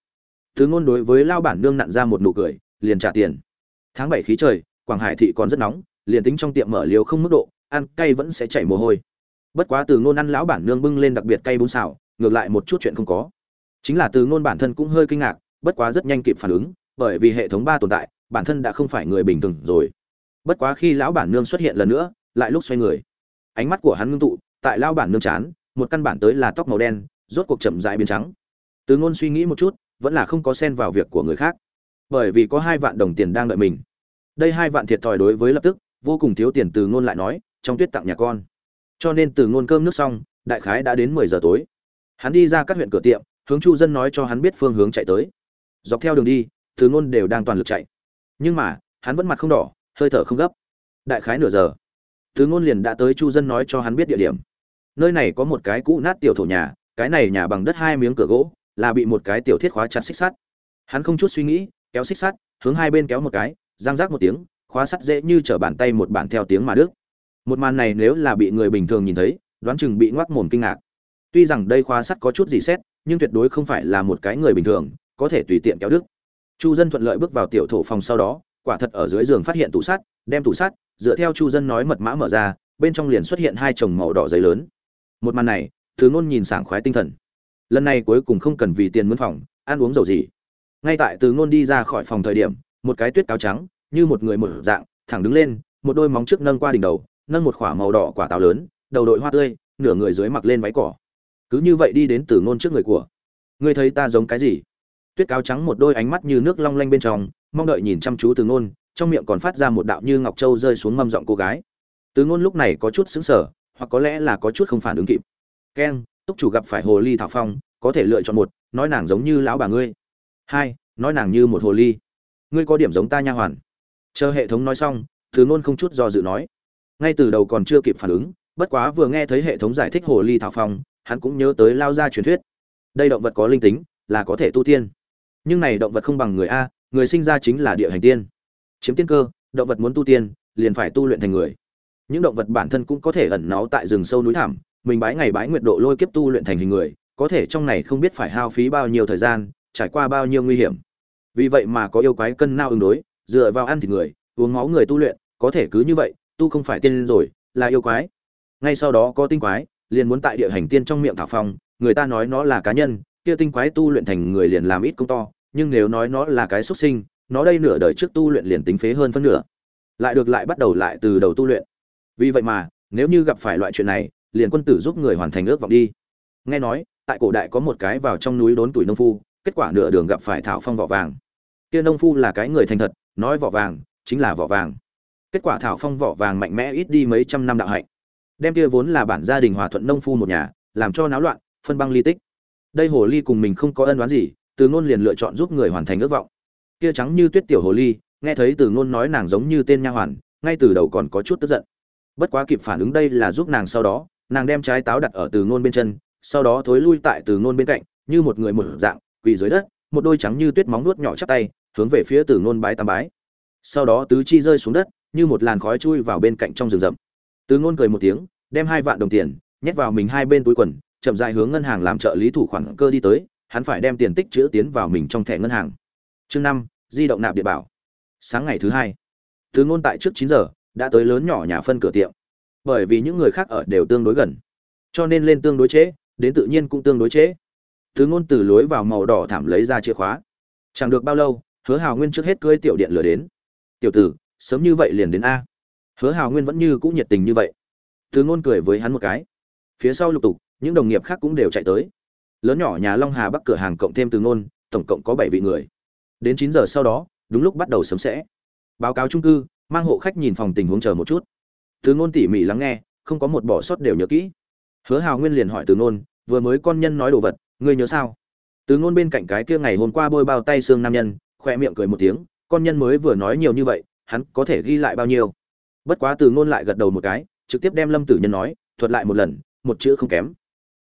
thứ ngôn đối với lao bản nương nặn ra một nụ cười, liền trả tiền. Tháng bảy khí trời, quảng hải thị còn rất nóng, liền tính trong tiệm mở liều không mức độ, ăn cay vẫn sẽ chảy mồ hôi. Bất quá từ ngôn ăn lão bản nương bưng lên đặc biệt cay bún xào, ngược lại một chút chuyện không có. Chính là từ ngôn bản thân cũng hơi kinh ngạc, bất quá rất nhanh kịp phản ứng, bởi vì hệ thống ba tồn tại, bản thân đã không phải người bình thường rồi. Bất quá khi lão bản nương xuất hiện lần nữa, lại lúc xoay người. Ánh mắt của hắn ngưng tụ, tại lão bản nương chán, một căn bản tới là tóc màu đen, rốt cuộc chậm dại biến trắng. Từ ngôn suy nghĩ một chút vẫn là không có xen vào việc của người khác. Bởi vì có hai vạn đồng tiền đang đợi mình. Đây hai vạn thiệt thòi đối với lập tức, vô cùng thiếu tiền từ ngôn lại nói, trong tuyết tặng nhà con. Cho nên từ ngôn cơm nước xong, đại khái đã đến mười giờ tối. Hắn đi ra các huyện cửa tiệm, hướng chu dân nói cho hắn biết phương hướng chạy tới. Dọc theo đường đi, từ ngôn đều đang toàn lực chạy. Nhưng mà, hắn vẫn mặt không đỏ, hơi thở không gấp. Đại khái nửa giờ, từ ngôn liền đã tới chu dân nói cho hắn biết địa điểm. Nơi này có một cái cũ nát tiểu thổ nhà, cái này nhà bằng đất hai miếng cửa gỗ là bị một cái tiểu thiết khóa chặt xích sắt hắn không chút suy nghĩ, kéo xích sắt, hướng hai bên kéo một cái, giang rác một tiếng, khóa sắt dễ như trở bàn tay một bản theo tiếng mà đứt. một màn này nếu là bị người bình thường nhìn thấy, đoán chừng bị ngoác mồm kinh ngạc tuy rằng đây khóa sắt có chút gì xét, nhưng tuyệt đối không phải là một cái người bình thường, có thể tùy tiện kéo đứt. chu dân thuận lợi bước vào tiểu thổ phòng sau đó, quả thật ở dưới giường phát hiện tủ sắt, đem tủ sắt, dựa theo chu dân nói mật mã mở ra, bên trong liền xuất hiện hai chồng màu đỏ giấy lớn một màn này thứ Nôn nhìn sảng khoái tinh thần lần này cuối cùng không cần vì tiền mướn phòng, ăn uống dầu gì. Ngay tại từ ngôn đi ra khỏi phòng thời điểm, một cái tuyết cáo trắng, như một người một dạng, thẳng đứng lên, một đôi móng trước nâng qua đỉnh đầu, nâng một khỏa màu đỏ quả táo lớn, đầu đội hoa tươi, nửa người dưới mặc lên váy cỏ. Cứ như vậy đi đến từ ngôn trước người của. Ngươi thấy ta giống cái gì? Tuyết cáo trắng một đôi ánh mắt như nước long lanh bên trong, mong đợi nhìn chăm chú từ ngôn, trong miệng còn phát ra một đạo như ngọc châu rơi xuống mâm giọng cô gái. Từ ngôn lúc này có chút sững sờ, hoặc có lẽ là có chút không phản ứng kịp. Keng túc chủ gặp phải hồ ly thảo phong, có thể lựa chọn một, nói nàng giống như lão bà ngươi. Hai, nói nàng như một hồ ly. Ngươi có điểm giống ta nha hoàn. Chờ hệ thống nói xong, thứ ngôn không chút do dự nói. Ngay từ đầu còn chưa kịp phản ứng, bất quá vừa nghe thấy hệ thống giải thích hồ ly thảo phong, hắn cũng nhớ tới lao ra truyền thuyết. Đây động vật có linh tính, là có thể tu tiên. Nhưng này động vật không bằng người a, người sinh ra chính là địa hành tiên. Chiếm tiên cơ, động vật muốn tu tiên, liền phải tu luyện thành người. Những động vật bản thân cũng có thể ẩn náu tại rừng sâu núi thảm mình bái ngày bái nguyệt độ lôi kiếp tu luyện thành hình người, có thể trong này không biết phải hao phí bao nhiêu thời gian, trải qua bao nhiêu nguy hiểm. Vì vậy mà có yêu quái cân nao ứng đối, dựa vào ăn thịt người, uống máu người tu luyện, có thể cứ như vậy, tu không phải tiên rồi, là yêu quái. Ngay sau đó có tinh quái, liền muốn tại địa hành tiên trong miệng thảo phong, người ta nói nó là cá nhân, kia tinh quái tu luyện thành người liền làm ít công to, nhưng nếu nói nó là cái xuất sinh, nó đây nửa đời trước tu luyện liền tính phế hơn phân nửa. Lại được lại bắt đầu lại từ đầu tu luyện. Vì vậy mà, nếu như gặp phải loại chuyện này liền quân tử giúp người hoàn thành ước vọng đi. Nghe nói, tại cổ đại có một cái vào trong núi đốn tuổi nông phu, kết quả nửa đường gặp phải thảo phong vỏ vàng. Kia nông phu là cái người thành thật, nói vỏ vàng, chính là vỏ vàng. Kết quả thảo phong vỏ vàng mạnh mẽ ít đi mấy trăm năm đạo hạnh. Đem kia vốn là bản gia đình hòa thuận nông phu một nhà, làm cho náo loạn, phân băng ly tích. Đây hồ ly cùng mình không có ân đoán gì, từ ngôn liền lựa chọn giúp người hoàn thành ước vọng. Kia trắng như tuyết tiểu hồ ly, nghe thấy từ ngôn nói nàng giống như tên nha hoàn, ngay từ đầu còn có chút tức giận. Bất quá kịp phản ứng đây là giúp nàng sau đó nàng đem trái táo đặt ở từ ngôn bên chân, sau đó thối lui tại từ ngôn bên cạnh, như một người một dạng, quỳ dưới đất, một đôi trắng như tuyết móng nuốt nhỏ chắp tay, hướng về phía từ ngôn bái tam bái. Sau đó tứ chi rơi xuống đất, như một làn khói chui vào bên cạnh trong rừng rậm. Từ ngôn cười một tiếng, đem hai vạn đồng tiền, nhét vào mình hai bên túi quần, chậm rãi hướng ngân hàng làm trợ lý thủ khoản cơ đi tới, hắn phải đem tiền tích chữ tiến vào mình trong thẻ ngân hàng. Chương năm, di động nạp điện bảo. Sáng ngày thứ hai, từ ngôn tại trước chín giờ, đã tới lớn nhỏ nhà phân cửa tiệm bởi vì những người khác ở đều tương đối gần. Cho nên lên tương đối chế, đến tự nhiên cũng tương đối chế. thứ ngôn từ lối vào màu đỏ thảm lấy ra chìa khóa. Chẳng được bao lâu hứa hào nguyên trước hết cưới tiểu điện lửa đến. Tiểu tử sớm như vậy liền đến a. Hứa hào nguyên vẫn như cũ nhiệt tình như vậy. Thứ ngôn cười với hắn một cái. Phía sau lục tục những đồng nghiệp khác cũng đều chạy tới. Lớn nhỏ nhà long hà bắc cửa hàng cộng thêm từ ngôn tổng cộng có bảy vị người. Đến chín giờ sau đó đúng lúc bắt đầu sớm sẽ. Báo cáo trung cư mang hộ khách nhìn phòng tình huống chờ một chút từ ngôn tỉ mỉ lắng nghe, không có một bỏ sót đều nhớ kỹ. Hứa hào nguyên liền hỏi từ ngôn, vừa mới con nhân nói đồ vật, ngươi nhớ sao? Từ ngôn bên cạnh cái kia ngày hôm qua bôi bao tay xương nam nhân khoe miệng cười một tiếng, con nhân mới vừa nói nhiều như vậy, hắn có thể ghi lại bao nhiêu? Bất quá từ ngôn lại gật đầu một cái, trực tiếp đem lâm tử nhân nói, thuật lại một lần, một chữ không kém.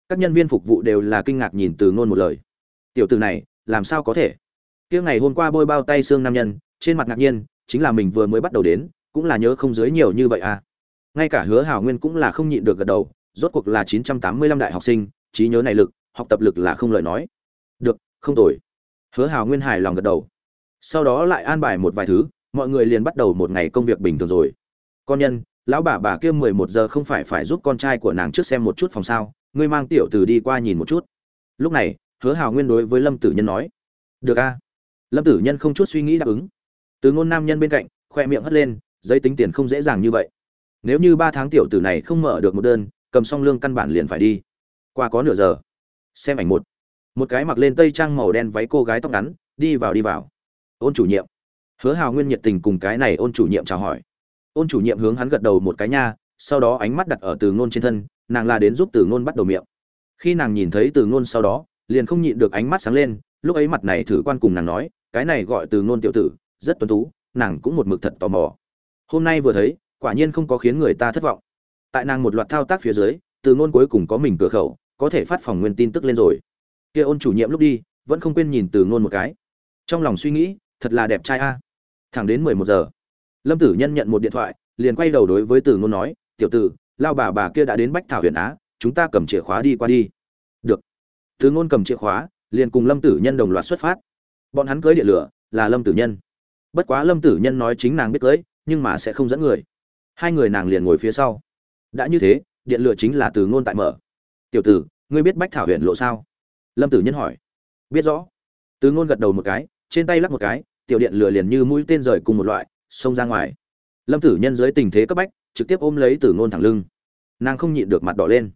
Các nhân viên phục vụ đều là kinh ngạc nhìn từ ngôn một lời. Tiểu tử này, làm sao có thể? Kia ngày hôm qua bôi bao tay xương nam nhân, trên mặt ngạc nhiên, chính là mình vừa mới bắt đầu đến, cũng là nhớ không dưới nhiều như vậy à? Ngay cả hứa Hào nguyên cũng là không nhịn được gật đầu, rốt cuộc là 985 đại học sinh, trí nhớ này lực, học tập lực là không lời nói. Được, không tồi. Hứa Hào nguyên hài lòng gật đầu. Sau đó lại an bài một vài thứ, mọi người liền bắt đầu một ngày công việc bình thường rồi. Con nhân, lão bà bà kia mười một giờ không phải phải giúp con trai của nàng trước xem một chút phòng sao, ngươi mang tiểu từ đi qua nhìn một chút. Lúc này, hứa hào nguyên đối với lâm tử nhân nói. Được a. Lâm tử nhân không chút suy nghĩ đáp ứng. Từ ngôn nam nhân bên cạnh, khoe miệng hất lên, giấy tính tiền không dễ dàng như vậy nếu như ba tháng tiểu tử này không mở được một đơn, cầm xong lương căn bản liền phải đi. Qua có nửa giờ, xem ảnh một. Một cái mặc lên tây trang màu đen váy cô gái tóc ngắn, đi vào đi vào. Ôn chủ nhiệm. Hứa hào nguyên nhiệt tình cùng cái này ôn chủ nhiệm chào hỏi. Ôn chủ nhiệm hướng hắn gật đầu một cái nha, sau đó ánh mắt đặt ở từ ngôn trên thân, nàng là đến giúp từ ngôn bắt đầu miệng. Khi nàng nhìn thấy từ ngôn sau đó, liền không nhịn được ánh mắt sáng lên, lúc ấy mặt này thử quan cùng nàng nói, cái này gọi từ ngôn tiểu tử, rất tuấn tú, nàng cũng một mực thật tò mò. Hôm nay vừa thấy quả nhiên không có khiến người ta thất vọng. Tại nàng một loạt thao tác phía dưới, từ ngôn cuối cùng có mình cửa khẩu, có thể phát phòng nguyên tin tức lên rồi. Kia ôn chủ nhiệm lúc đi, vẫn không quên nhìn từ ngôn một cái. Trong lòng suy nghĩ, thật là đẹp trai a. Thẳng đến mười một giờ, lâm tử nhân nhận một điện thoại, liền quay đầu đối với từ ngôn nói, tiểu tử, lao bà bà kia đã đến bách thảo huyền á, chúng ta cầm chìa khóa đi qua đi. Được. Từ ngôn cầm chìa khóa, liền cùng lâm tử nhân đồng loạt xuất phát. Bọn hắn cưới điện lửa, là lâm tử nhân. Bất quá lâm tử nhân nói chính nàng biết cưới, nhưng mà sẽ không dẫn người hai người nàng liền ngồi phía sau. Đã như thế, điện lửa chính là từ ngôn tại mở. Tiểu tử, ngươi biết bách thảo huyện lộ sao? Lâm tử nhân hỏi. Biết rõ. Từ ngôn gật đầu một cái, trên tay lắc một cái, tiểu điện lửa liền như mũi tên rời cùng một loại, xông ra ngoài. Lâm tử nhân dưới tình thế cấp bách, trực tiếp ôm lấy từ ngôn thẳng lưng. Nàng không nhịn được mặt đỏ lên.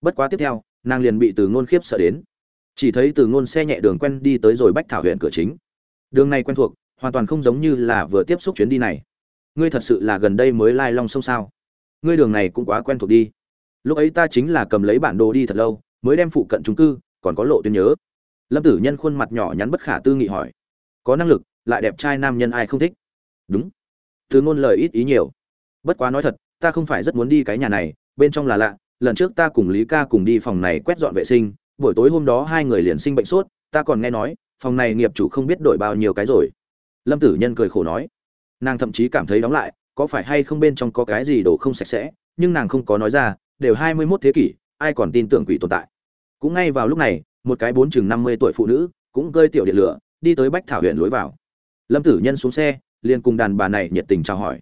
Bất quá tiếp theo, nàng liền bị từ ngôn khiếp sợ đến. Chỉ thấy từ ngôn xe nhẹ đường quen đi tới rồi bách thảo huyện cửa chính. Đường này quen thuộc, hoàn toàn không giống như là vừa tiếp xúc chuyến đi này ngươi thật sự là gần đây mới lai long sông sao? Ngươi đường này cũng quá quen thuộc đi. Lúc ấy ta chính là cầm lấy bản đồ đi thật lâu, mới đem phụ cận trung cư, còn có lộ tuyến nhớ. Lâm tử nhân khuôn mặt nhỏ nhắn bất khả tư nghị hỏi. Có năng lực, lại đẹp trai nam nhân ai không thích? Đúng. Từ ngôn lời ít ý nhiều. Bất quá nói thật, ta không phải rất muốn đi cái nhà này, bên trong là lạ, lần trước ta cùng lý ca cùng đi phòng này quét dọn vệ sinh, buổi tối hôm đó hai người liền sinh bệnh sốt, ta còn nghe nói, phòng này nghiệp chủ không biết đổi bao nhiêu cái rồi. Lâm tử nhân cười khổ nói nàng thậm chí cảm thấy đóng lại, có phải hay không bên trong có cái gì đồ không sạch sẽ, nhưng nàng không có nói ra, đều hai mươi 21 thế kỷ, ai còn tin tưởng quỷ tồn tại. Cũng ngay vào lúc này, một cái bốn chừng năm mươi tuổi phụ nữ cũng cơi tiểu điện lửa, đi tới bách thảo huyện lối vào. Lâm tử nhân xuống xe, liền cùng đàn bà này nhiệt tình chào hỏi.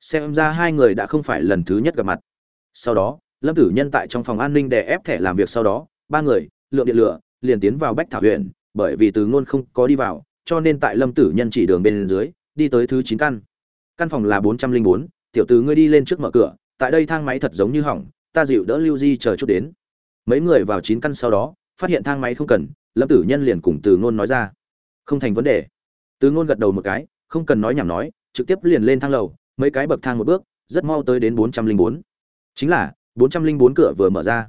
Xem ra hai người đã không phải lần thứ nhất gặp mặt. Sau đó, lâm tử nhân tại trong phòng an ninh để ép thẻ làm việc sau đó, ba người, lượng điện lửa, liền tiến vào bách thảo huyện, bởi vì từ ngôn không có đi vào, cho nên tại lâm tử nhân chỉ đường bên dưới đi tới thứ chín căn. Căn phòng là bốn trăm linh bốn, tiểu từ ngươi đi lên trước mở cửa, tại đây thang máy thật giống như hỏng, ta dịu đỡ lưu di chờ chút đến. Mấy người vào chín căn sau đó, phát hiện thang máy không cần, lâm tử nhân liền cùng từ ngôn nói ra. Không thành vấn đề. Từ ngôn gật đầu một cái, không cần nói nhảm nói, trực tiếp liền lên thang lầu, mấy cái bậc thang một bước, rất mau tới đến bốn trăm linh bốn. Chính là, bốn trăm linh bốn cửa vừa mở ra.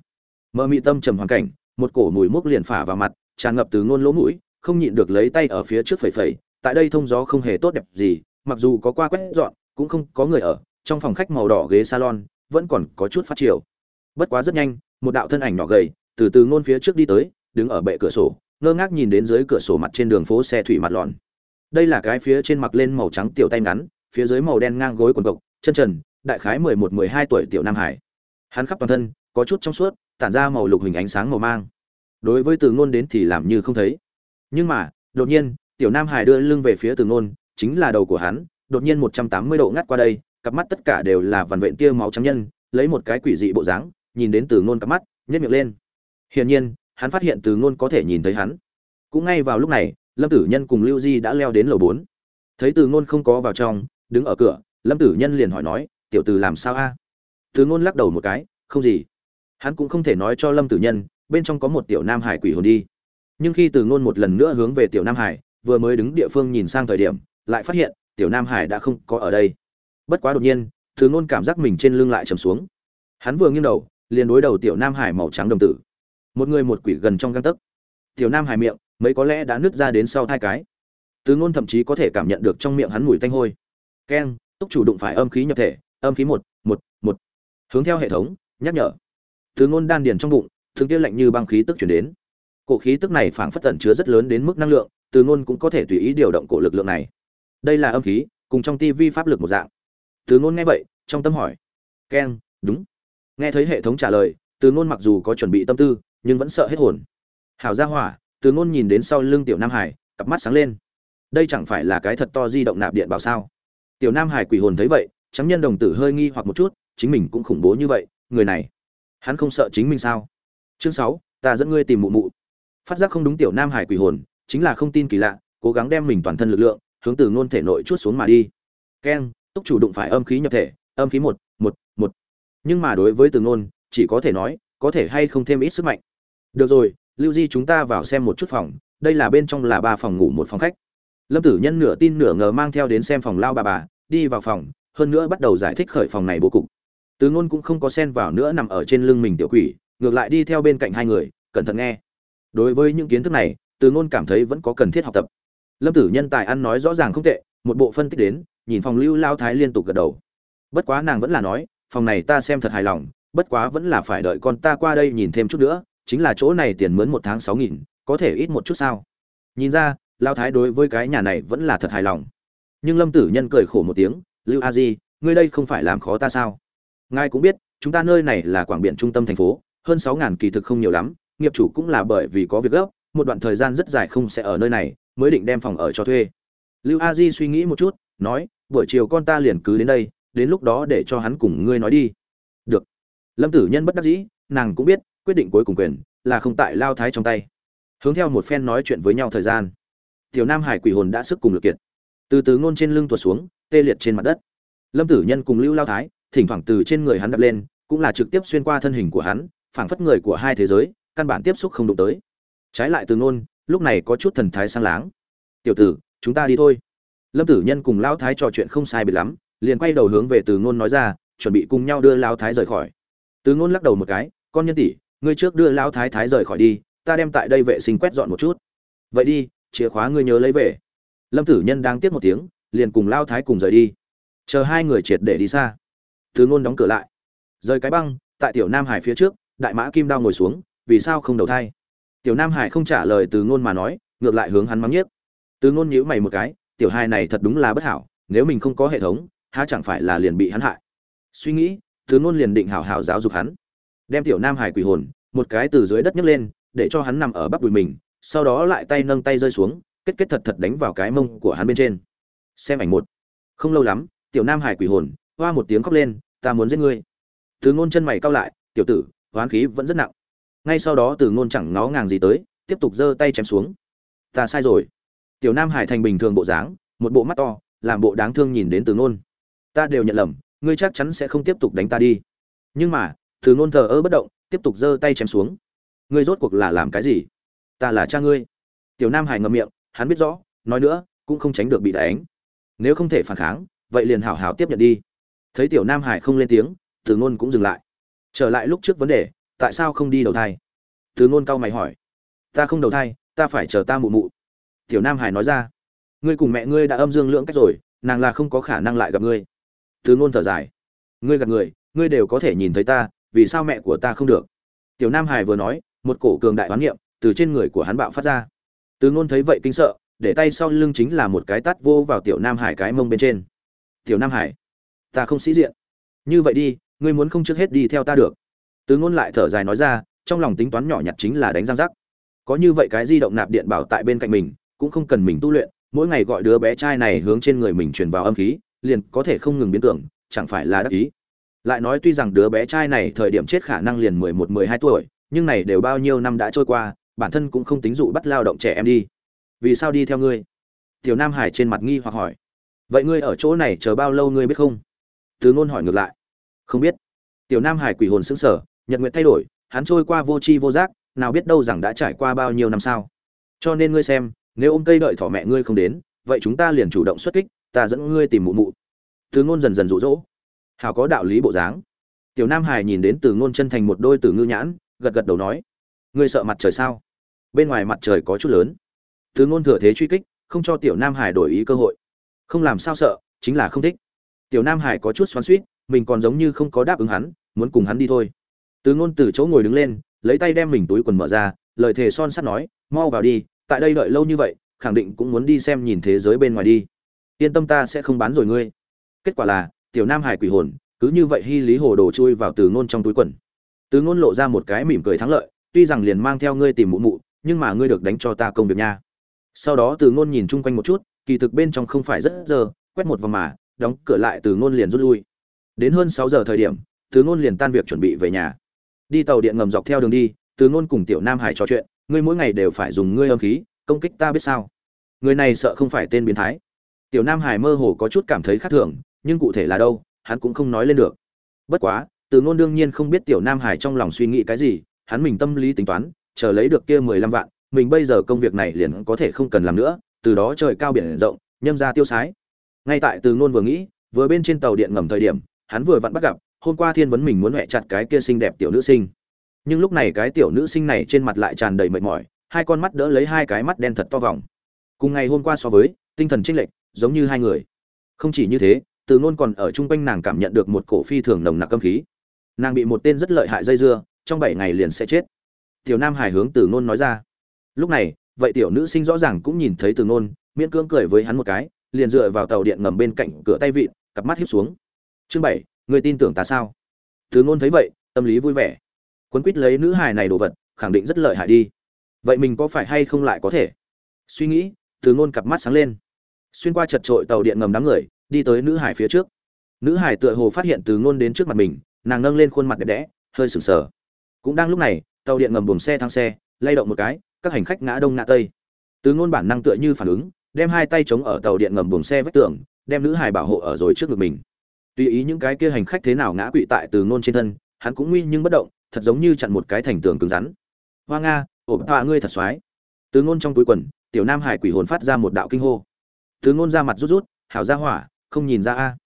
Mơ mị tâm trầm hoàn cảnh, một cổ mùi mốc liền phả vào mặt, tràn ngập từ ngôn lỗ mũi, không nhịn được lấy tay ở phía trước phẩy phẩy tại đây thông gió không hề tốt đẹp gì, mặc dù có qua quét dọn, cũng không có người ở, trong phòng khách màu đỏ ghế salon vẫn còn có chút phát chiều. Bất quá rất nhanh, một đạo thân ảnh nhỏ gầy, từ từ ngôn phía trước đi tới, đứng ở bệ cửa sổ, ngơ ngác nhìn đến dưới cửa sổ mặt trên đường phố xe thủy mặt lọn. Đây là cái phía trên mặc lên màu trắng tiểu tay ngắn, phía dưới màu đen ngang gối quần cộc, chân trần, đại khái mười một, mười hai tuổi tiểu nam hải. Hắn khắp toàn thân, có chút trong suốt, tản ra màu lục hình ánh sáng màu mang. Đối với từ ngôn đến thì làm như không thấy. Nhưng mà, đột nhiên tiểu nam hải đưa lưng về phía từ ngôn, chính là đầu của hắn, đột nhiên một trăm tám mươi độ ngắt qua đây, cặp mắt tất cả đều là vằn vện tia máu trắng nhân, lấy một cái quỷ dị bộ dáng, nhìn đến từ ngôn cặp mắt nhét miệng lên. Hiển nhiên, hắn phát hiện từ ngôn có thể nhìn thấy hắn. Cũng ngay vào lúc này, lâm tử nhân cùng lưu di đã leo đến lầu bốn. Thấy từ ngôn không có vào trong, đứng ở cửa, lâm tử nhân liền hỏi nói, tiểu từ làm sao a? Từ ngôn lắc đầu một cái, không gì. Hắn cũng không thể nói cho lâm tử nhân, bên trong có một tiểu nam hải quỷ hồn đi. Nhưng khi từ ngôn một lần nữa hướng về tiểu nam hải vừa mới đứng địa phương nhìn sang thời điểm, lại phát hiện, tiểu nam hải đã không có ở đây. Bất quá đột nhiên, từ ngôn cảm giác mình trên lưng lại trầm xuống. Hắn vừa nghiêng đầu, liền đối đầu tiểu nam hải màu trắng đồng tử. Một người một quỷ gần trong găng tấc. Tiểu nam hải miệng, mấy có lẽ đã nứt ra đến sau hai cái. Từ ngôn thậm chí có thể cảm nhận được trong miệng hắn mùi tanh hôi. Keng, túc chủ đụng phải âm khí nhập thể, âm khí một một một. Hướng theo hệ thống, nhắc nhở. Từ ngôn đan điền trong bụng, thường kia lạnh như băng khí tức chuyển đến. Cổ khí tức này phảng phất tẩn chứa rất lớn đến mức năng lượng từ ngôn cũng có thể tùy ý điều động cổ lực lượng này. Đây là âm khí, cùng trong tivi pháp lực một dạng. Từ ngôn nghe vậy, trong tâm hỏi. Keng đúng. Nghe thấy hệ thống trả lời, từ ngôn mặc dù có chuẩn bị tâm tư, nhưng vẫn sợ hết hồn. Hảo gia hỏa, từ ngôn nhìn đến sau lưng tiểu nam hải, cặp mắt sáng lên. Đây chẳng phải là cái thật to di động nạp điện bảo sao? Tiểu nam hải quỷ hồn thấy vậy, trắng nhân đồng tử hơi nghi hoặc một chút, chính mình cũng khủng bố như vậy, người này, hắn không sợ chính mình sao? Chương sáu, ta dẫn ngươi tìm mụ mụ. Phát giác không đúng tiểu nam hải quỷ hồn chính là không tin kỳ lạ, cố gắng đem mình toàn thân lực lượng hướng từ ngôn thể nội chuốt xuống mà đi. Keng, túc chủ đụng phải âm khí nhập thể, âm khí một một một. Nhưng mà đối với từ ngôn, chỉ có thể nói, có thể hay không thêm ít sức mạnh. Được rồi, lưu di chúng ta vào xem một chút phòng, đây là bên trong là ba phòng ngủ một phòng khách. Lâm tử nhân nửa tin nửa ngờ mang theo đến xem phòng lao bà bà, đi vào phòng, hơn nữa bắt đầu giải thích khởi phòng này bố cục. Từ ngôn cũng không có xen vào nữa nằm ở trên lưng mình tiểu quỷ, ngược lại đi theo bên cạnh hai người, cẩn thận nghe. Đối với những kiến thức này từ ngôn cảm thấy vẫn có cần thiết học tập. Lâm tử nhân tài ăn nói rõ ràng không tệ, một bộ phân tích đến, nhìn phòng lưu lao thái liên tục gật đầu. Bất quá nàng vẫn là nói, phòng này ta xem thật hài lòng, bất quá vẫn là phải đợi con ta qua đây nhìn thêm chút nữa, chính là chỗ này tiền mướn một tháng sáu nghìn, có thể ít một chút sao? Nhìn ra, lao thái đối với cái nhà này vẫn là thật hài lòng. Nhưng lâm tử nhân cười khổ một tiếng, lưu a di, ngươi đây không phải làm khó ta sao? Ngài cũng biết, chúng ta nơi này là quảng biện trung tâm thành phố, hơn sáu ngàn kỳ thực không nhiều lắm, nghiệp chủ cũng là bởi vì có việc gấp một đoạn thời gian rất dài không sẽ ở nơi này, mới định đem phòng ở cho thuê. Lưu a di suy nghĩ một chút, nói, buổi chiều con ta liền cứ đến đây, đến lúc đó để cho hắn cùng ngươi nói đi. Được. Lâm tử nhân bất đắc dĩ, nàng cũng biết, quyết định cuối cùng quyền là không tại lao thái trong tay. Hướng theo một phen nói chuyện với nhau thời gian, tiểu nam hải quỷ hồn đã sức cùng lực kiệt. Từ từ ngôn trên lưng tuột xuống, tê liệt trên mặt đất. Lâm tử nhân cùng lưu lao thái, thỉnh thoảng từ trên người hắn đập lên, cũng là trực tiếp xuyên qua thân hình của hắn, phảng phất người của hai thế giới, căn bản tiếp xúc không đụng tới trái lại từ ngôn, lúc này có chút thần thái sang láng. Tiểu tử, chúng ta đi thôi. Lâm tử nhân cùng lão thái trò chuyện không sai biệt lắm, liền quay đầu hướng về từ ngôn nói ra, chuẩn bị cùng nhau đưa lão thái rời khỏi. Từ ngôn lắc đầu một cái, con nhân tỷ, ngươi trước đưa lão thái thái rời khỏi đi, ta đem tại đây vệ sinh quét dọn một chút. Vậy đi, chìa khóa ngươi nhớ lấy về. Lâm tử nhân đang tiếp một tiếng, liền cùng lao thái cùng rời đi. Chờ hai người triệt để đi xa. Từ ngôn đóng cửa lại. Rời cái băng, tại tiểu nam hải phía trước, đại mã kim đao ngồi xuống, vì sao không đầu thai? Tiểu nam hải không trả lời từ ngôn mà nói, ngược lại hướng hắn mắng nhiếc. Từ ngôn nhíu mày một cái, tiểu hai này thật đúng là bất hảo, nếu mình không có hệ thống, há chẳng phải là liền bị hắn hại. Suy nghĩ, từ ngôn liền định hảo hảo giáo dục hắn. Đem tiểu nam hải quỷ hồn, một cái từ dưới đất nhấc lên, để cho hắn nằm ở bắp đùi mình, sau đó lại tay nâng tay rơi xuống, kết kết thật thật đánh vào cái mông của hắn bên trên. Xem ảnh một. Không lâu lắm, tiểu nam hải quỷ hồn, hoa một tiếng khóc lên, ta muốn giết ngươi. Từ ngôn chân mày cau lại, tiểu tử hoán khí vẫn rất nặng ngay sau đó từ ngôn chẳng ngó ngàng gì tới, tiếp tục giơ tay chém xuống. Ta sai rồi. Tiểu nam hải thành bình thường bộ dáng, một bộ mắt to, làm bộ đáng thương nhìn đến từ ngôn. Ta đều nhận lầm, ngươi chắc chắn sẽ không tiếp tục đánh ta đi. Nhưng mà, từ ngôn thờ ơ bất động, tiếp tục giơ tay chém xuống. Ngươi rốt cuộc là làm cái gì? Ta là cha ngươi. Tiểu nam hải ngậm miệng, hắn biết rõ, nói nữa, cũng không tránh được bị đánh. Nếu không thể phản kháng, vậy liền hảo hảo tiếp nhận đi. Thấy tiểu nam hải không lên tiếng, từ ngôn cũng dừng lại. Trở lại lúc trước vấn đề tại sao không đi đầu thai? Từ ngôn cao mày hỏi. Ta không đầu thai, ta phải chờ ta mụ mụ. Tiểu nam hải nói ra. Ngươi cùng mẹ ngươi đã âm dương lưỡng cách rồi, nàng là không có khả năng lại gặp ngươi. Từ ngôn thở dài. Ngươi gặp người, ngươi đều có thể nhìn thấy ta, vì sao mẹ của ta không được? Tiểu nam hải vừa nói, một cổ cường đại oán niệm từ trên người của hắn bạo phát ra. Từ ngôn thấy vậy kinh sợ, để tay sau lưng chính là một cái tát vô vào tiểu nam hải cái mông bên trên. Tiểu nam hải, ta không sĩ diện. Như vậy đi, ngươi muốn không trước hết đi theo ta được từ ngôn lại thở dài nói ra, trong lòng tính toán nhỏ nhặt chính là đánh răng rắc. Có như vậy cái di động nạp điện bảo tại bên cạnh mình, cũng không cần mình tu luyện, mỗi ngày gọi đứa bé trai này hướng trên người mình truyền vào âm khí, liền có thể không ngừng biến tưởng, chẳng phải là đắc ý. Lại nói tuy rằng đứa bé trai này thời điểm chết khả năng liền mười một, mười hai tuổi, nhưng này đều bao nhiêu năm đã trôi qua, bản thân cũng không tính dụ bắt lao động trẻ em đi. Vì sao đi theo ngươi? Tiểu nam hải trên mặt nghi hoặc hỏi. Vậy ngươi ở chỗ này chờ bao lâu ngươi biết không? Từ ngôn hỏi ngược lại. Không biết. Tiểu nam hải quỷ hồn sững sờ nhật nguyện thay đổi, hắn trôi qua vô tri vô giác, nào biết đâu rằng đã trải qua bao nhiêu năm sao. Cho nên ngươi xem, nếu ôm cây đợi thỏ mẹ ngươi không đến, vậy chúng ta liền chủ động xuất kích, ta dẫn ngươi tìm mụ mụ. Từ ngôn dần dần rụ rỗ hào có đạo lý bộ dáng. Tiểu nam hải nhìn đến từ ngôn chân thành một đôi từ ngư nhãn, gật gật đầu nói, ngươi sợ mặt trời sao? Bên ngoài mặt trời có chút lớn. Từ ngôn thừa thế truy kích, không cho tiểu nam hải đổi ý cơ hội. Không làm sao sợ, chính là không thích. Tiểu nam hải có chút xoắn suýt mình còn giống như không có đáp ứng hắn, muốn cùng hắn đi thôi từ ngôn từ chỗ ngồi đứng lên, lấy tay đem mình túi quần mở ra, lời thề son sắt nói, mau vào đi, tại đây đợi lâu như vậy, khẳng định cũng muốn đi xem nhìn thế giới bên ngoài đi. Yên tâm ta sẽ không bán rồi ngươi. Kết quả là, tiểu nam hải quỷ hồn, cứ như vậy hy lý hồ đồ chui vào từ ngôn trong túi quần. Từ ngôn lộ ra một cái mỉm cười thắng lợi, tuy rằng liền mang theo ngươi tìm mụ mụ, nhưng mà ngươi được đánh cho ta công việc nha. Sau đó từ ngôn nhìn chung quanh một chút, kỳ thực bên trong không phải rất giờ, quét một vòng mà, đóng cửa lại từ ngôn liền rút lui. Đến hơn sáu giờ thời điểm từ ngôn liền tan việc chuẩn bị về nhà đi tàu điện ngầm dọc theo đường đi, từ ngôn cùng tiểu nam hải trò chuyện, ngươi mỗi ngày đều phải dùng ngươi âm khí, công kích ta biết sao? Người này sợ không phải tên biến thái. Tiểu nam hải mơ hồ có chút cảm thấy khác thường, nhưng cụ thể là đâu, hắn cũng không nói lên được. Bất quá, từ ngôn đương nhiên không biết tiểu nam hải trong lòng suy nghĩ cái gì, hắn mình tâm lý tính toán, chờ lấy được kia mười lăm vạn, mình bây giờ công việc này liền có thể không cần làm nữa, từ đó trời cao biển rộng, nhâm ra tiêu sái. Ngay tại từ ngôn vừa nghĩ, vừa bên trên tàu điện ngầm thời điểm, hắn vừa vặn bắt gặp hôm qua thiên vấn mình muốn hẹ chặt cái kia xinh đẹp tiểu nữ sinh. Nhưng lúc này cái tiểu nữ sinh này trên mặt lại tràn đầy mệt mỏi, hai con mắt đỡ lấy hai cái mắt đen thật to vòng. Cùng ngày hôm qua so với, tinh thần chênh lệch, giống như hai người. Không chỉ như thế, từ ngôn còn ở chung quanh nàng cảm nhận được một cổ phi thường nồng nặc âm khí. Nàng bị một tên rất lợi hại dây dưa, trong bảy ngày liền sẽ chết. Tiểu nam hải hướng từ ngôn nói ra. Lúc này, vậy tiểu nữ sinh rõ ràng cũng nhìn thấy từ ngôn, miễn cưỡng cười với hắn một cái, liền dựa vào tàu điện ngầm bên cạnh cửa tay vịn, cặp mắt hiếp xuống. Chương bảy người tin tưởng ta sao? Từ ngôn thấy vậy, tâm lý vui vẻ. Quấn quýt lấy nữ hài này đồ vật, khẳng định rất lợi hại đi. Vậy mình có phải hay không lại có thể? Suy nghĩ từ ngôn cặp mắt sáng lên. Xuyên qua chật trội tàu điện ngầm đám người, đi tới nữ hải phía trước. Nữ hải tựa hồ phát hiện từ ngôn đến trước mặt mình, nàng nâng lên khuôn mặt đẹp đẽ, hơi sừng sờ. Cũng đang lúc này, tàu điện ngầm buồng xe thang xe, lay động một cái, các hành khách ngã đông ngã tây. Từ ngôn bản năng tựa như phản ứng, đem hai tay chống ở tàu điện ngầm buồng xe vách tường, đem nữ hải bảo hộ ở rồi trước ngực mình tùy ý những cái kia hành khách thế nào ngã quỵ tại từ ngôn trên thân, hắn cũng nguy nhưng bất động, thật giống như chặn một cái thành tường cứng rắn. Hoa nga ổn tọa ngươi thật xoái. Từ ngôn trong túi quần, tiểu nam hải quỷ hồn phát ra một đạo kinh hô. Từ ngôn ra mặt rút rút, hảo ra hỏa, không nhìn ra a.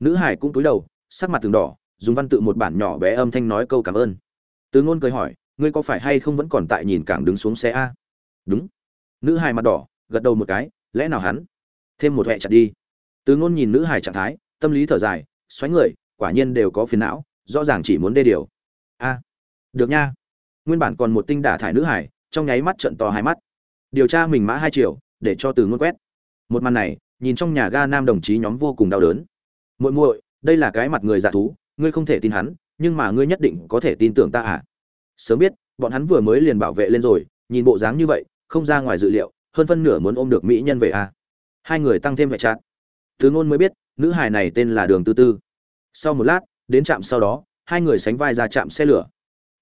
Nữ hải cũng túi đầu, sắc mặt từng đỏ, dùng văn tự một bản nhỏ bé âm thanh nói câu cảm ơn. Từ ngôn cười hỏi, ngươi có phải hay không vẫn còn tại nhìn cảng đứng xuống xe a? Đúng. Nữ hải mặt đỏ, gật đầu một cái, lẽ nào hắn? Thêm một huệ chặt đi. Từ ngôn nhìn nữ hải trạng thái, tâm lý thở dài xoáy người, quả nhiên đều có phiền não, rõ ràng chỉ muốn đê điều. A, được nha. Nguyên bản còn một tinh đả thải nữ hải, trong nháy mắt trận to hai mắt. Điều tra mình mã hai triệu, để cho từ ngôn quét. Một màn này, nhìn trong nhà ga nam đồng chí nhóm vô cùng đau đớn. Muội muội, đây là cái mặt người giả thú, ngươi không thể tin hắn, nhưng mà ngươi nhất định có thể tin tưởng ta à? Sớm biết, bọn hắn vừa mới liền bảo vệ lên rồi, nhìn bộ dáng như vậy, không ra ngoài dự liệu, hơn phân nửa muốn ôm được mỹ nhân về à? Hai người tăng thêm vệ trát từ ngôn mới biết nữ hài này tên là đường tư tư. Sau một lát đến trạm sau đó hai người sánh vai ra trạm xe lửa.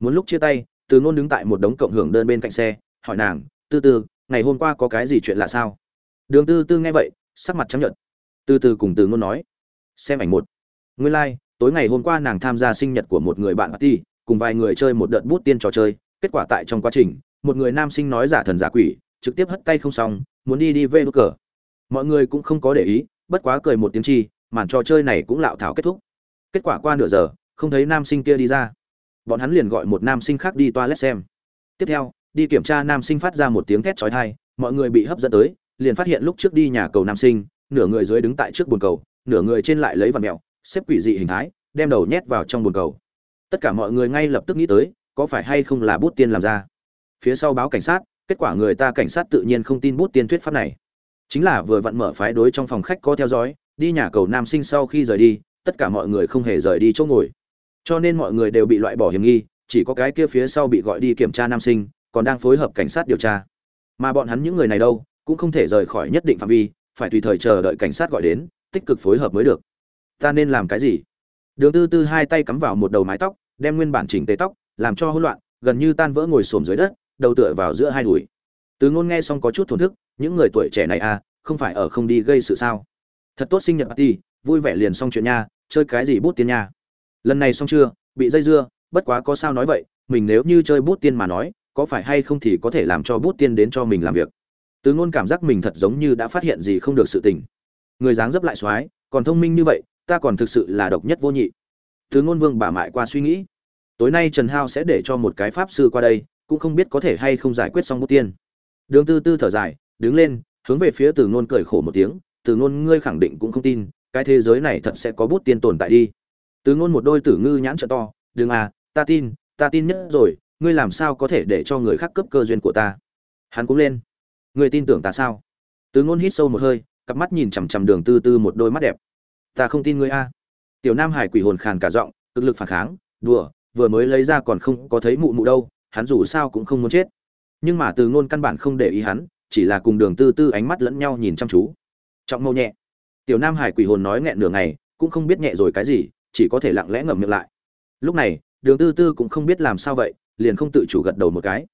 Muốn lúc chia tay từ ngôn đứng tại một đống cộng hưởng đơn bên cạnh xe hỏi nàng tư tư ngày hôm qua có cái gì chuyện lạ sao? Đường tư tư nghe vậy sắc mặt trắng nhợt. Từ từ cùng từ ngôn nói xem ảnh một. Nguyên lai、like, tối ngày hôm qua nàng tham gia sinh nhật của một người bạn ti cùng vài người chơi một đợt bút tiên trò chơi. Kết quả tại trong quá trình một người nam sinh nói giả thần giả quỷ trực tiếp hất tay không xong muốn đi đi về đốt cờ. Mọi người cũng không có để ý bất quá cười một tiếng chi, màn trò chơi này cũng lạo thảo kết thúc. Kết quả qua nửa giờ, không thấy nam sinh kia đi ra. Bọn hắn liền gọi một nam sinh khác đi toilet xem. Tiếp theo, đi kiểm tra nam sinh phát ra một tiếng thét chói tai, mọi người bị hấp dẫn tới, liền phát hiện lúc trước đi nhà cầu nam sinh, nửa người dưới đứng tại trước bồn cầu, nửa người trên lại lấy vạt mẹo xếp quỷ dị hình thái, đem đầu nhét vào trong bồn cầu. Tất cả mọi người ngay lập tức nghĩ tới, có phải hay không là bút tiên làm ra. Phía sau báo cảnh sát, kết quả người ta cảnh sát tự nhiên không tin bút tiên thuyết pháp này chính là vừa vặn mở phái đối trong phòng khách có theo dõi, đi nhà cầu nam sinh sau khi rời đi, tất cả mọi người không hề rời đi chỗ ngồi. Cho nên mọi người đều bị loại bỏ hiểm nghi, chỉ có cái kia phía sau bị gọi đi kiểm tra nam sinh, còn đang phối hợp cảnh sát điều tra. Mà bọn hắn những người này đâu, cũng không thể rời khỏi nhất định phạm vi, phải tùy thời chờ đợi cảnh sát gọi đến, tích cực phối hợp mới được. Ta nên làm cái gì? Đường tư tư hai tay cắm vào một đầu mái tóc, đem nguyên bản chỉnh tế tóc, làm cho hỗn loạn, gần như tan vỡ ngồi xổm dưới đất, đầu tựa vào giữa hai đùi. Từ ngôn nghe xong có chút thổn thức những người tuổi trẻ này à không phải ở không đi gây sự sao? Thật tốt sinh nhật party, vui vẻ liền xong chuyện nha, chơi cái gì bút tiên nha? Lần này xong chưa, bị dây dưa, bất quá có sao nói vậy, mình nếu như chơi bút tiên mà nói, có phải hay không thì có thể làm cho bút tiên đến cho mình làm việc. Từ ngôn cảm giác mình thật giống như đã phát hiện gì không được sự tình. Người dáng dấp lại xoái, còn thông minh như vậy, ta còn thực sự là độc nhất vô nhị. Từ ngôn vương bà mại qua suy nghĩ. Tối nay trần hao sẽ để cho một cái pháp sư qua đây, cũng không biết có thể hay không giải quyết xong bút tiên. Đường tư tư thở dài đứng lên, hướng về phía từ ngôn cười khổ một tiếng, từ ngôn, ngươi khẳng định cũng không tin, cái thế giới này thật sẽ có bút tiên tồn tại đi. Từ ngôn một đôi tử ngư nhãn trợ to, đừng à ta tin ta tin nhất rồi, ngươi làm sao có thể để cho người khác cướp cơ duyên của ta? Hắn cũng lên, ngươi tin tưởng ta sao? Từ ngôn hít sâu một hơi, cặp mắt nhìn chằm chằm đường tư tư một đôi mắt đẹp. Ta không tin ngươi a. Tiểu nam hải quỷ hồn khàn cả giọng, cực lực phản kháng, đùa, vừa mới lấy ra còn không có thấy mụ mụ đâu, hắn dù sao cũng không muốn chết. Nhưng mà từ ngôn căn bản không để ý hắn chỉ là cùng đường tư tư ánh mắt lẫn nhau nhìn chăm chú. Trọng mâu nhẹ. Tiểu nam hải quỷ hồn nói nghẹn nửa ngày, cũng không biết nhẹ rồi cái gì, chỉ có thể lặng lẽ ngậm miệng lại. Lúc này, đường tư tư cũng không biết làm sao vậy, liền không tự chủ gật đầu một cái.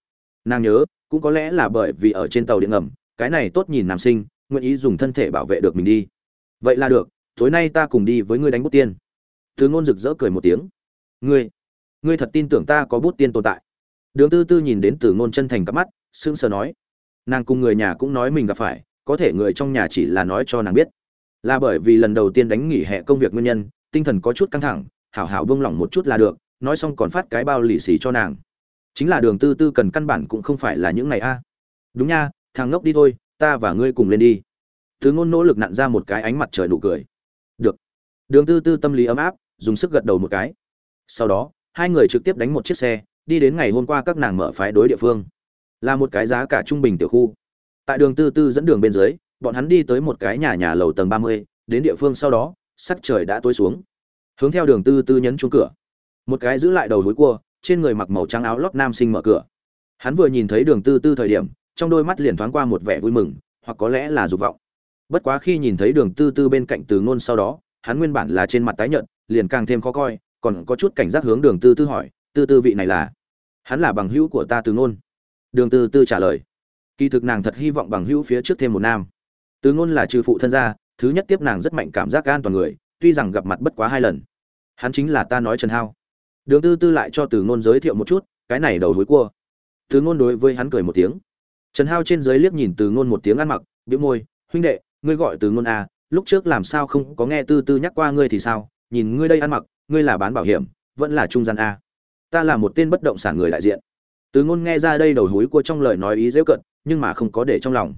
Nàng nhớ, cũng có lẽ là bởi vì ở trên tàu điện ngầm, cái này tốt nhìn nam sinh, nguyện ý dùng thân thể bảo vệ được mình đi. Vậy là được, tối nay ta cùng đi với ngươi đánh bút tiên. Thứ ngôn rực rỡ cười một tiếng. Ngươi ngươi thật tin tưởng ta có bút tiên tồn tại. Đường tư tư nhìn đến từ ngôn chân thành cắp mắt, sững sờ nói nàng cùng người nhà cũng nói mình gặp phải, có thể người trong nhà chỉ là nói cho nàng biết. Là bởi vì lần đầu tiên đánh nghỉ hè công việc nguyên nhân, tinh thần có chút căng thẳng, hảo hảo buông lỏng một chút là được, nói xong còn phát cái bao lì xì cho nàng. Chính là đường tư tư cần căn bản cũng không phải là những này a. Đúng nha, thằng ngốc đi thôi, ta và ngươi cùng lên đi. Thứ ngôn nỗ lực nặn ra một cái ánh mặt trời nụ cười. Được. Đường tư tư tâm lý ấm áp, dùng sức gật đầu một cái. Sau đó, hai người trực tiếp đánh một chiếc xe, đi đến ngày hôm qua các nàng mở phái đối địa phương là một cái giá cả trung bình tiểu khu. Tại đường tư tư dẫn đường bên dưới, bọn hắn đi tới một cái nhà nhà lầu tầng ba mươi, đến địa phương sau đó, sắc trời đã tối xuống. Hướng theo đường tư tư nhấn chuông cửa. Một cái giữ lại đầu hối cua, trên người mặc màu trắng áo lót nam sinh mở cửa. Hắn vừa nhìn thấy đường tư tư thời điểm, trong đôi mắt liền thoáng qua một vẻ vui mừng, hoặc có lẽ là dục vọng. Bất quá khi nhìn thấy đường tư tư bên cạnh từ ngôn sau đó, hắn nguyên bản là trên mặt tái nhợt, liền càng thêm khó coi, còn có chút cảnh giác hướng đường tư tư hỏi, tư tư vị này là? Hắn là bằng hữu của ta từ ngôn đường tư tư trả lời. Kỳ thực nàng thật hy vọng bằng hữu phía trước thêm một nam. Từ ngôn là trừ phụ thân gia thứ nhất tiếp nàng rất mạnh cảm giác an toàn người tuy rằng gặp mặt bất quá hai lần. Hắn chính là ta nói trần hao. Đường tư tư lại cho từ ngôn giới thiệu một chút cái này đầu hối cua. Từ ngôn đối với hắn cười một tiếng. Trần hao trên dưới liếc nhìn từ ngôn một tiếng ăn mặc bĩu môi huynh đệ ngươi gọi từ ngôn à, lúc trước làm sao không có nghe tư tư nhắc qua ngươi thì sao? Nhìn ngươi đây ăn mặc ngươi là bán bảo hiểm vẫn là trung gian a ta là một tên bất động sản người đại diện từ ngôn nghe ra đây đầu hối cua trong lời nói ý dễ cận nhưng mà không có để trong lòng.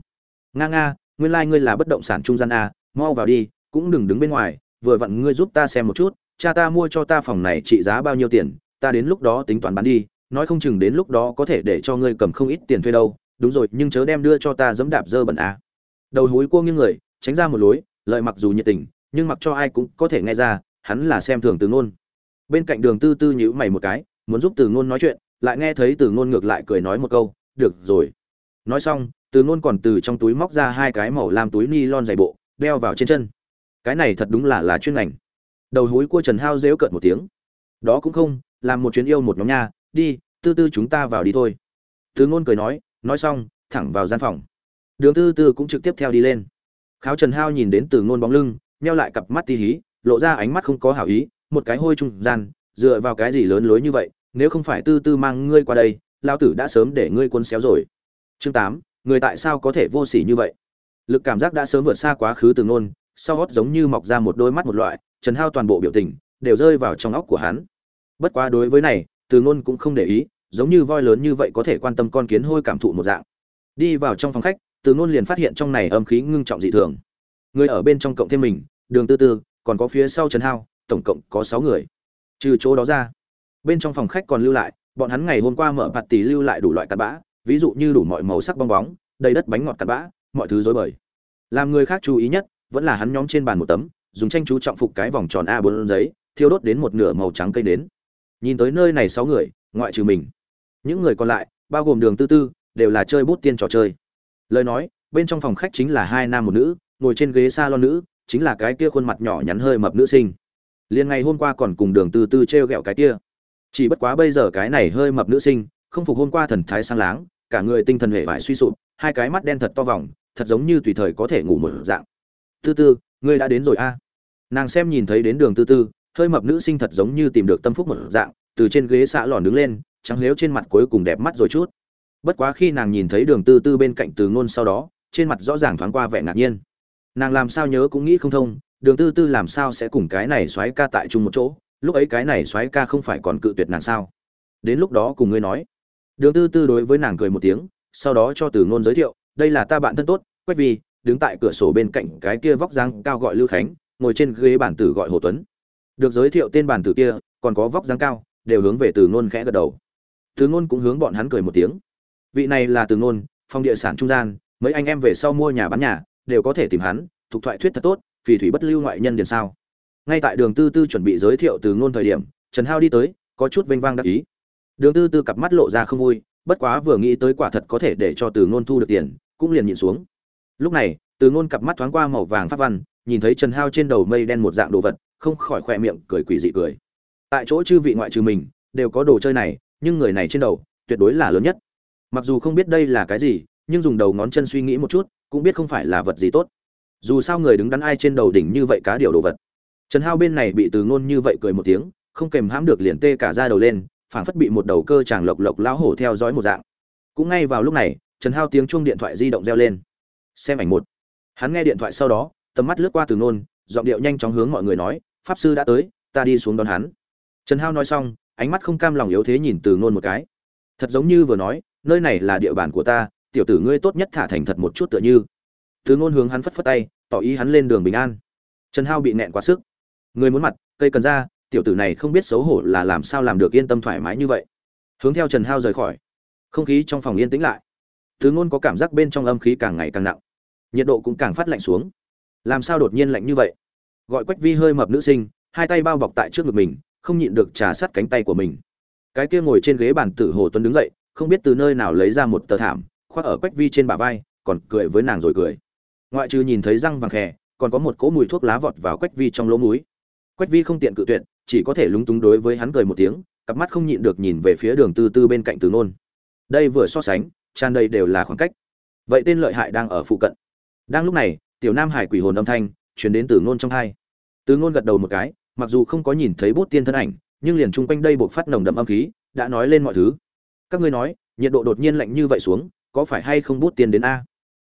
Nga nga, nguyên lai like ngươi là bất động sản trung gian a, mau vào đi, cũng đừng đứng bên ngoài, vừa vặn ngươi giúp ta xem một chút, cha ta mua cho ta phòng này trị giá bao nhiêu tiền, ta đến lúc đó tính toán bán đi, nói không chừng đến lúc đó có thể để cho ngươi cầm không ít tiền thuê đâu, đúng rồi, nhưng chớ đem đưa cho ta dẫm đạp dơ bẩn a. Đầu hối cua nghiêng người, tránh ra một lối, lợi mặc dù nhiệt tình, nhưng mặc cho ai cũng có thể nghe ra, hắn là xem thường từ ngôn. Bên cạnh đường tư tư nhíu mày một cái, muốn giúp từ ngôn nói chuyện lại nghe thấy từ ngôn ngược lại cười nói một câu, được rồi. Nói xong, từ ngôn còn từ trong túi móc ra hai cái màu làm túi ni lon dày bộ, đeo vào trên chân. Cái này thật đúng là là chuyên ngành. Đầu hối cua trần hao dễu cợt một tiếng. Đó cũng không, làm một chuyến yêu một nhóm nha, đi, tư tư chúng ta vào đi thôi. Từ ngôn cười nói nói xong, thẳng vào gian phòng. Đường tư tư cũng trực tiếp theo đi lên. Kháo trần hao nhìn đến từ ngôn bóng lưng neo lại cặp mắt ti hí, lộ ra ánh mắt không có hảo ý, một cái hôi trung gian, dựa vào cái gì lớn lối như vậy nếu không phải tư tư mang ngươi qua đây lao tử đã sớm để ngươi quân xéo rồi. Chương tám, người tại sao có thể vô sỉ như vậy? Lực cảm giác đã sớm vượt xa quá khứ từ ngôn, sau gót giống như mọc ra một đôi mắt một loại, trần hao toàn bộ biểu tình, đều rơi vào trong óc của hắn. Bất quá đối với này, từ ngôn cũng không để ý, giống như voi lớn như vậy có thể quan tâm con kiến hôi cảm thụ một dạng. Đi vào trong phòng khách, từ ngôn liền phát hiện trong này âm khí ngưng trọng dị thường. Người ở bên trong cộng thêm mình, đường tư tư, còn có phía sau trần hao, tổng cộng có sáu người. Trừ chỗ đó ra bên trong phòng khách còn lưu lại, bọn hắn ngày hôm qua mở bạt tỷ lưu lại đủ loại cặn bã, ví dụ như đủ mọi màu sắc bong bóng, đầy đất bánh ngọt cặn bã, mọi thứ rối bời. Làm người khác chú ý nhất, vẫn là hắn nhóm trên bàn một tấm, dùng tranh chú trọng phục cái vòng tròn a bốn giấy, thiêu đốt đến một nửa màu trắng cây nến. Nhìn tới nơi này sáu người, ngoại trừ mình, những người còn lại, bao gồm đường tư tư, đều là chơi bút tiên trò chơi. Lời nói, bên trong phòng khách chính là hai nam một nữ, ngồi trên ghế s a lon nữ, chính là cái kia khuôn mặt nhỏ nhắn hơi mập nữ sinh. Liền ngày hôm qua còn cùng đường tư tư t r e o g ẹ o cái kia chỉ bất quá bây giờ cái này hơi mập nữ sinh, không phục hôm qua thần thái sang láng, cả người tinh thần hệ vải suy sụp, hai cái mắt đen thật to vòng, thật giống như tùy thời có thể ngủ một dạng. Tư tư, ngươi đã đến rồi a? Nàng xem nhìn thấy đến đường tư tư, hơi mập nữ sinh thật giống như tìm được tâm phúc một dạng, từ trên ghế xạ lòn đứng lên, trắng lếu trên mặt cuối cùng đẹp mắt rồi chút. Bất quá khi nàng nhìn thấy đường tư tư bên cạnh từ ngôn sau đó, trên mặt rõ ràng thoáng qua vẻ ngạc nhiên. Nàng làm sao nhớ cũng nghĩ không thông, đường tư tư làm sao sẽ cùng cái này xoáy ca tại chung một chỗ? Lúc ấy cái này xoáy ca không phải còn cự tuyệt nàng sao? Đến lúc đó cùng ngươi nói. Đường tư tư đối với nàng cười một tiếng, sau đó cho từ ngôn giới thiệu, đây là ta bạn thân tốt, quách vi, đứng tại cửa sổ bên cạnh cái kia vóc dáng cao gọi lưu khánh, ngồi trên ghế bản tử gọi hồ tuấn. Được giới thiệu tên bản tử kia, còn có vóc dáng cao, đều hướng về từ ngôn khẽ gật đầu. Từ ngôn cũng hướng bọn hắn cười một tiếng. Vị này là từ ngôn phòng địa sản trung gian, mấy anh em về sau mua nhà bán nhà, đều có thể tìm hắn, thuộc thoại thuyết thật tốt phi thủy bất lưu ngoại nhân điền sao ngay tại đường tư tư chuẩn bị giới thiệu từ ngôn thời điểm, trần hao đi tới, có chút vênh vang đắc ý. Đường tư tư cặp mắt lộ ra không vui, bất quá vừa nghĩ tới quả thật có thể để cho từ ngôn thu được tiền, cũng liền nhịn xuống. Lúc này, từ ngôn cặp mắt thoáng qua màu vàng pháp văn, nhìn thấy trần hao trên đầu mây đen một dạng đồ vật, không khỏi khỏe miệng cười quỷ dị cười. Tại chỗ chư vị ngoại trừ mình, đều có đồ chơi này, nhưng người này trên đầu, tuyệt đối là lớn nhất. Mặc dù không biết đây là cái gì, nhưng dùng đầu ngón chân suy nghĩ một chút, cũng biết không phải là vật gì tốt. Dù sao người đứng đắn ai trên đầu đỉnh như vậy cá điều đồ vật trần hao bên này bị từ ngôn như vậy cười một tiếng, không kềm hãm được liền tê cả ra đầu lên, phảng phất bị một đầu cơ chàng lộc lộc lão hổ theo dõi một dạng. Cũng ngay vào lúc này, trần hao tiếng chuông điện thoại di động reo lên. Xem ảnh một. Hắn nghe điện thoại sau đó, tầm mắt lướt qua từ ngôn, giọng điệu nhanh chóng hướng mọi người nói, pháp sư đã tới, ta đi xuống đón hắn. Trần hao nói xong, ánh mắt không cam lòng yếu thế nhìn từ ngôn một cái. Thật giống như vừa nói, nơi này là địa bàn của ta, tiểu tử ngươi tốt nhất thả thành thật một chút tựa như. Từ ngôn hướng hắn phất phất tay, tỏ ý hắn lên đường bình an. Trần hao bị nẹn quá sức người muốn mặt, cây cần ra tiểu tử này không biết xấu hổ là làm sao làm được yên tâm thoải mái như vậy. Hướng theo trần hao rời khỏi. Không khí trong phòng yên tĩnh lại. Thứ ngôn có cảm giác bên trong âm khí càng ngày càng nặng. Nhiệt độ cũng càng phát lạnh xuống. Làm sao đột nhiên lạnh như vậy? Gọi quách vi hơi mập nữ sinh, hai tay bao bọc tại trước ngực mình, không nhịn được trà sát cánh tay của mình. Cái kia ngồi trên ghế bàn tử hồ tuấn đứng dậy, không biết từ nơi nào lấy ra một tờ thảm, khoác ở quách vi trên bả vai, còn cười với nàng rồi cười. Ngoại trừ nhìn thấy răng vàng khè, còn có một cỗ mùi thuốc lá vọt vào quách vi trong lỗ mũi quách vi không tiện cự tuyệt, chỉ có thể lúng túng đối với hắn cười một tiếng, cặp mắt không nhịn được nhìn về phía đường tư tư bên cạnh từ nôn. Đây vừa so sánh, tràn đầy đều là khoảng cách. Vậy tên lợi hại đang ở phụ cận. Đang lúc này, tiểu nam hải quỷ hồn âm thanh chuyển đến từ nôn trong hai từ nôn gật đầu một cái, mặc dù không có nhìn thấy bút tiên thân ảnh, nhưng liền chung quanh đây buộc phát nồng đậm âm khí, đã nói lên mọi thứ. Các ngươi nói, nhiệt độ đột nhiên lạnh như vậy xuống, có phải hay không bút tiên đến a?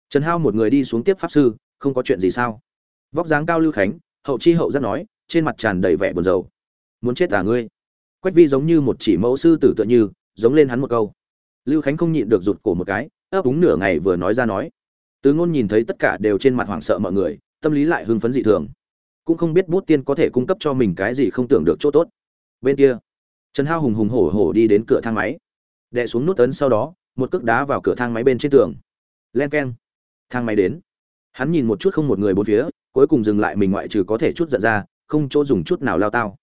Trần hao một người đi xuống tiếp pháp sư, không có chuyện gì sao? Vóc dáng cao lưu khánh, hậu chi hậu rất nói trên mặt tràn đầy vẻ buồn rầu. Muốn chết à ngươi? Quách vi giống như một chỉ mẫu sư tử tựa như, giống lên hắn một câu. Lưu khánh không nhịn được rụt cổ một cái, ấp úng nửa ngày vừa nói ra nói. Tứ ngôn nhìn thấy tất cả đều trên mặt hoảng sợ mọi người, tâm lý lại hưng phấn dị thường. Cũng không biết bút tiên có thể cung cấp cho mình cái gì không tưởng được chỗ tốt. Bên kia, trần hao hùng hùng hổ hổ đi đến cửa thang máy. Đè xuống nút ấn sau đó, một cước đá vào cửa thang máy bên trên tường. Len keng. Thang máy đến. Hắn nhìn một chút không một người bốn phía, cuối cùng dừng lại mình ngoại trừ có thể chút giận ra không chỗ dùng chút nào lao tao.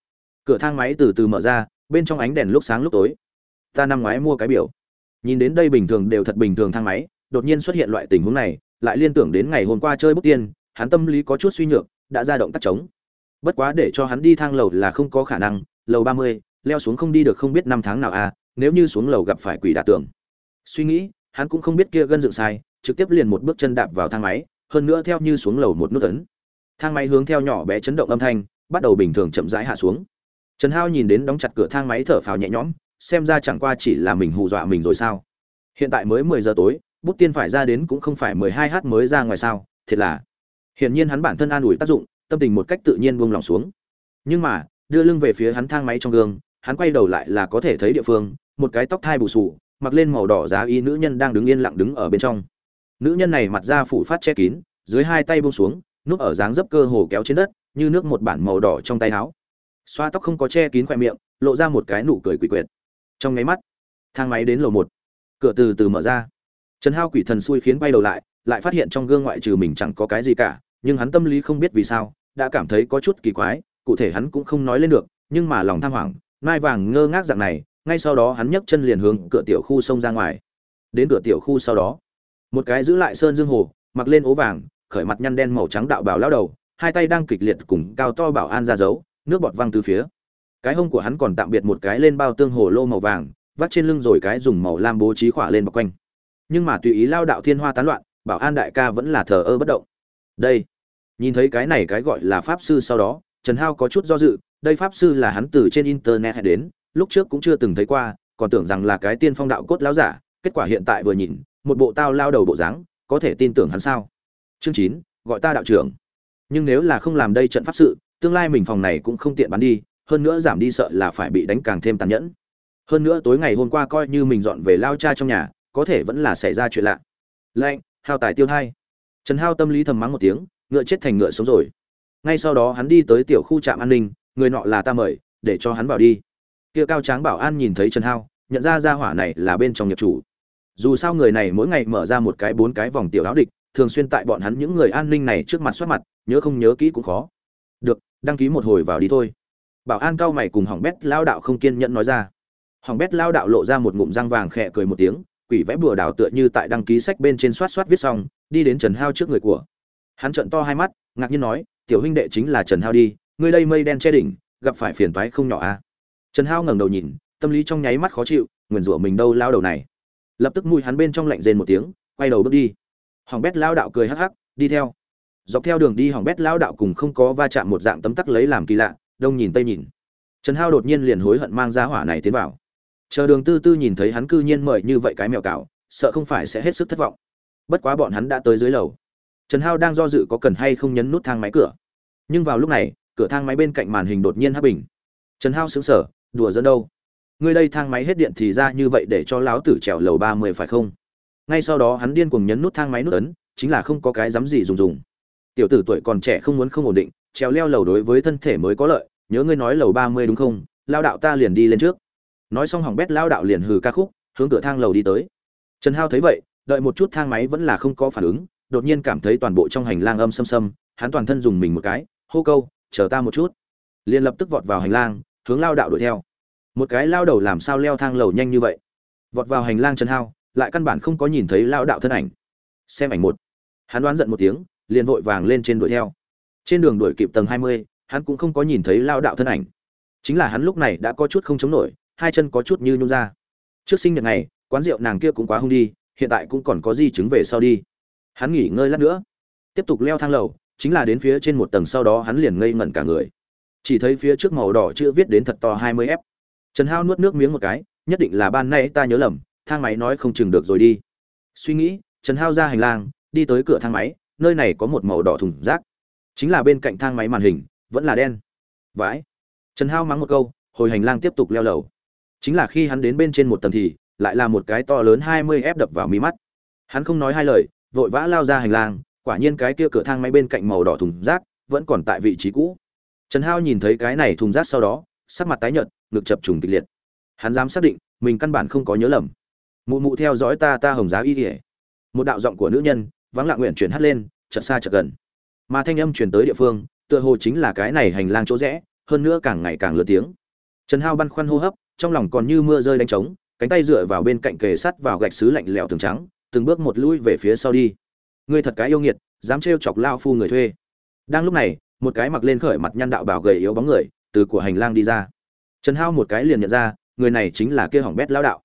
Cửa thang máy từ từ mở ra, bên trong ánh đèn lúc sáng lúc tối. Ta năm ngoái mua cái biểu. Nhìn đến đây bình thường đều thật bình thường thang máy, đột nhiên xuất hiện loại tình huống này, lại liên tưởng đến ngày hôm qua chơi bút tiên hắn tâm lý có chút suy nhược, đã ra động tác chống bất quá để cho hắn đi thang lầu là không có khả năng, lầu ba mươi, leo xuống không đi được không biết năm tháng nào à nếu như xuống lầu gặp phải quỷ đả tưởng suy nghĩ, hắn cũng không biết kia gân dựng sai, trực tiếp liền một bước chân đạp vào thang máy, hơn nữa theo như xuống lầu một nút tấn thang máy hướng theo nhỏ bé chấn động âm thanh bắt đầu bình thường chậm rãi hạ xuống. Trần hao nhìn đến đóng chặt cửa thang máy thở phào nhẹ nhõm, xem ra chẳng qua chỉ là mình hù dọa mình rồi sao. Hiện tại mới mười giờ tối, bút tiên phải ra đến cũng không phải mười hai h mới ra ngoài sao, thiệt là. Hiển nhiên hắn bản thân an ủi tác dụng, tâm tình một cách tự nhiên buông lòng xuống. Nhưng mà, đưa lưng về phía hắn thang máy trong gương, hắn quay đầu lại là có thể thấy địa phương, một cái tóc thai bù sù mặc lên màu đỏ giá y nữ nhân đang đứng yên lặng đứng ở bên trong. Nữ nhân này mặt da phủ phát che kín, dưới hai tay buông xuống, núp ở dáng dấp cơ hồ kéo trên đất như nước một bản màu đỏ trong tay áo. Xoa tóc không có che kín khoe miệng, lộ ra một cái nụ cười quỷ quyệt. Trong nháy mắt, thang máy đến lầu một. Cửa từ từ mở ra. Trần hao quỷ thần xui khiến quay đầu lại lại phát hiện trong gương ngoại trừ mình chẳng có cái gì cả, nhưng hắn tâm lý không biết vì sao, đã cảm thấy có chút kỳ quái, cụ thể hắn cũng không nói lên được, nhưng mà lòng tham hoảng mai vàng ngơ ngác dạng này, ngay sau đó hắn nhấc chân liền hướng cửa tiểu khu sông ra ngoài. Đến cửa tiểu khu sau đó, một cái giữ lại sơn dương hồ, mặc lên ố vàng, khởi mặt nhăn đen màu trắng đạo bào lao đầu hai tay đang kịch liệt cùng cao to bảo an ra giấu nước bọt văng từ phía. Cái hông của hắn còn tạm biệt một cái lên bao tương hồ lô màu vàng, vắt trên lưng rồi cái dùng màu lam bố trí khỏa lên bọc quanh. Nhưng mà tùy ý lao đạo thiên hoa tán loạn, bảo an đại ca vẫn là thờ ơ bất động. Đây, nhìn thấy cái này cái gọi là pháp sư sau đó, trần hao có chút do dự, đây pháp sư là hắn từ trên internet đến, lúc trước cũng chưa từng thấy qua, còn tưởng rằng là cái tiên phong đạo cốt lão giả, kết quả hiện tại vừa nhìn, một bộ tao lao đầu bộ dáng, có thể tin tưởng hắn sao? Chương chín, gọi ta đạo trưởng nhưng nếu là không làm đây trận pháp sự, tương lai mình phòng này cũng không tiện bán đi, hơn nữa giảm đi sợ là phải bị đánh càng thêm tàn nhẫn. Hơn nữa tối ngày hôm qua coi như mình dọn về lao cha trong nhà, có thể vẫn là xảy ra chuyện lạ. Lạnh, hao tài tiêu thai. Trần hao tâm lý thầm mắng một tiếng, ngựa chết thành ngựa sống rồi. Ngay sau đó hắn đi tới tiểu khu trạm an ninh, người nọ là ta mời, để cho hắn vào đi. Kia cao tráng bảo an nhìn thấy trần hao, nhận ra ra hỏa này là bên trong nhập chủ. Dù sao người này mỗi ngày mở ra một cái bốn cái vòng tiểu áo địch, thường xuyên tại bọn hắn những người an ninh này trước mặt soát mặt nhớ không nhớ kỹ cũng khó. Được, đăng ký một hồi vào đi thôi. Bảo an cao mày cùng hỏng bét lao đạo không kiên nhẫn nói ra. Hỏng bét lao đạo lộ ra một ngụm răng vàng khẽ cười một tiếng, quỷ vẽ bùa đảo tựa như tại đăng ký sách bên trên soát soát viết xong, đi đến trần hao trước người của. Hắn trợn to hai mắt, ngạc nhiên nói, tiểu huynh đệ chính là trần hao đi, ngươi đây mây đen che đỉnh, gặp phải phiền toái không nhỏ à? Trần hao ngẩng đầu nhìn, tâm lý trong nháy mắt khó chịu, nguyền rủa mình đâu lao đầu này. Lập tức mùi hắn bên trong lạnh rên một tiếng, quay đầu bước đi. Hỏng bét lao đạo cười hắc hắc, đi theo dọc theo đường đi hỏng bét lao đạo cùng không có va chạm một dạng tấm tắc lấy làm kỳ lạ, đông nhìn tây nhìn. Trần hao đột nhiên liền hối hận mang ra hỏa này tiến vào. Chờ đường tư tư nhìn thấy hắn cư nhiên mời như vậy cái mèo cào, sợ không phải sẽ hết sức thất vọng. Bất quá bọn hắn đã tới dưới lầu. Trần hao đang do dự có cần hay không nhấn nút thang máy cửa. Nhưng vào lúc này, cửa thang máy bên cạnh màn hình đột nhiên hấp bình. Trần hao xứng sở đùa dẫn đâu? Ngươi đây thang máy hết điện thì ra như vậy để cho lão tử trèo lầu ba mươi phải không? Ngay sau đó hắn điên cuồng nhấn nút thang máy nút ấn, chính là không có cái dám gì dùng dùng tiểu tử tuổi còn trẻ không muốn không ổn định, trèo leo lầu đối với thân thể mới có lợi, nhớ ngươi nói lầu ba mươi đúng không? Lao đạo ta liền đi lên trước. Nói xong hỏng bét, lao đạo liền hừ ca khúc, hướng cửa thang lầu đi tới. Trần hao thấy vậy, đợi một chút thang máy vẫn là không có phản ứng, đột nhiên cảm thấy toàn bộ trong hành lang âm xâm xâm hắn toàn thân dùng mình một cái, hô câu, chờ ta một chút. Liền lập tức vọt vào hành lang, hướng lao đạo đuổi theo. Một cái lao đầu làm sao leo thang lầu nhanh như vậy? Vọt vào hành lang trần hao, lại căn bản không có nhìn thấy lao đạo thân ảnh. Xem ảnh một. Hắn đoán giận một tiếng liền vội vàng lên trên đuổi theo. Trên đường đuổi kịp tầng hai mươi, hắn cũng không có nhìn thấy lao đạo thân ảnh. Chính là hắn lúc này đã có chút không chống nổi, hai chân có chút như nhung ra. Trước sinh nhật này quán rượu nàng kia cũng quá hung đi, hiện tại cũng còn có di chứng về sau đi. Hắn nghỉ ngơi lát nữa. Tiếp tục leo thang lầu, chính là đến phía trên một tầng sau đó hắn liền ngây ngẩn cả người. Chỉ thấy phía trước màu đỏ chữ viết đến thật to hai mươi f. Trần hao nuốt nước miếng một cái, nhất định là ban nay ta nhớ lầm, thang máy nói không chừng được rồi đi. Suy nghĩ, trần hao ra hành lang, đi tới cửa thang máy nơi này có một màu đỏ thùng rác. Chính là bên cạnh thang máy màn hình, vẫn là đen. Vãi. Trần hao mắng một câu, hồi hành lang tiếp tục leo lầu. Chính là khi hắn đến bên trên một tầng thì, lại là một cái to lớn hai mươi ép đập vào mí mắt. Hắn không nói hai lời, vội vã lao ra hành lang, quả nhiên cái kia cửa thang máy bên cạnh màu đỏ thùng rác vẫn còn tại vị trí cũ. Trần hao nhìn thấy cái này thùng rác sau đó, sắc mặt tái nhợt, ngực chập trùng kịch liệt. Hắn dám xác định, mình căn bản không có nhớ lầm. Mụ mụ theo dõi ta ta hồng giá y kỉa một đạo giọng của nữ nhân vắng lặng nguyện chuyển hát lên, chợt xa chợt gần. Mà thanh âm truyền tới địa phương, tựa hồ chính là cái này hành lang chỗ rẽ, hơn nữa càng ngày càng lớn tiếng. Trần hao băn khoăn hô hấp, trong lòng còn như mưa rơi đánh trống, cánh tay dựa vào bên cạnh kề sắt vào gạch xứ lạnh lẽo tường trắng, từng bước một lui về phía sau đi. Ngươi thật cái yêu nghiệt, dám trêu chọc lao phu người thuê. Đang lúc này, một cái mặc lên khởi mặt nhăn đạo bảo gầy yếu bóng người, từ của hành lang đi ra. Trần hao một cái liền nhận ra, người này chính là kia hỏng bét lao đạo.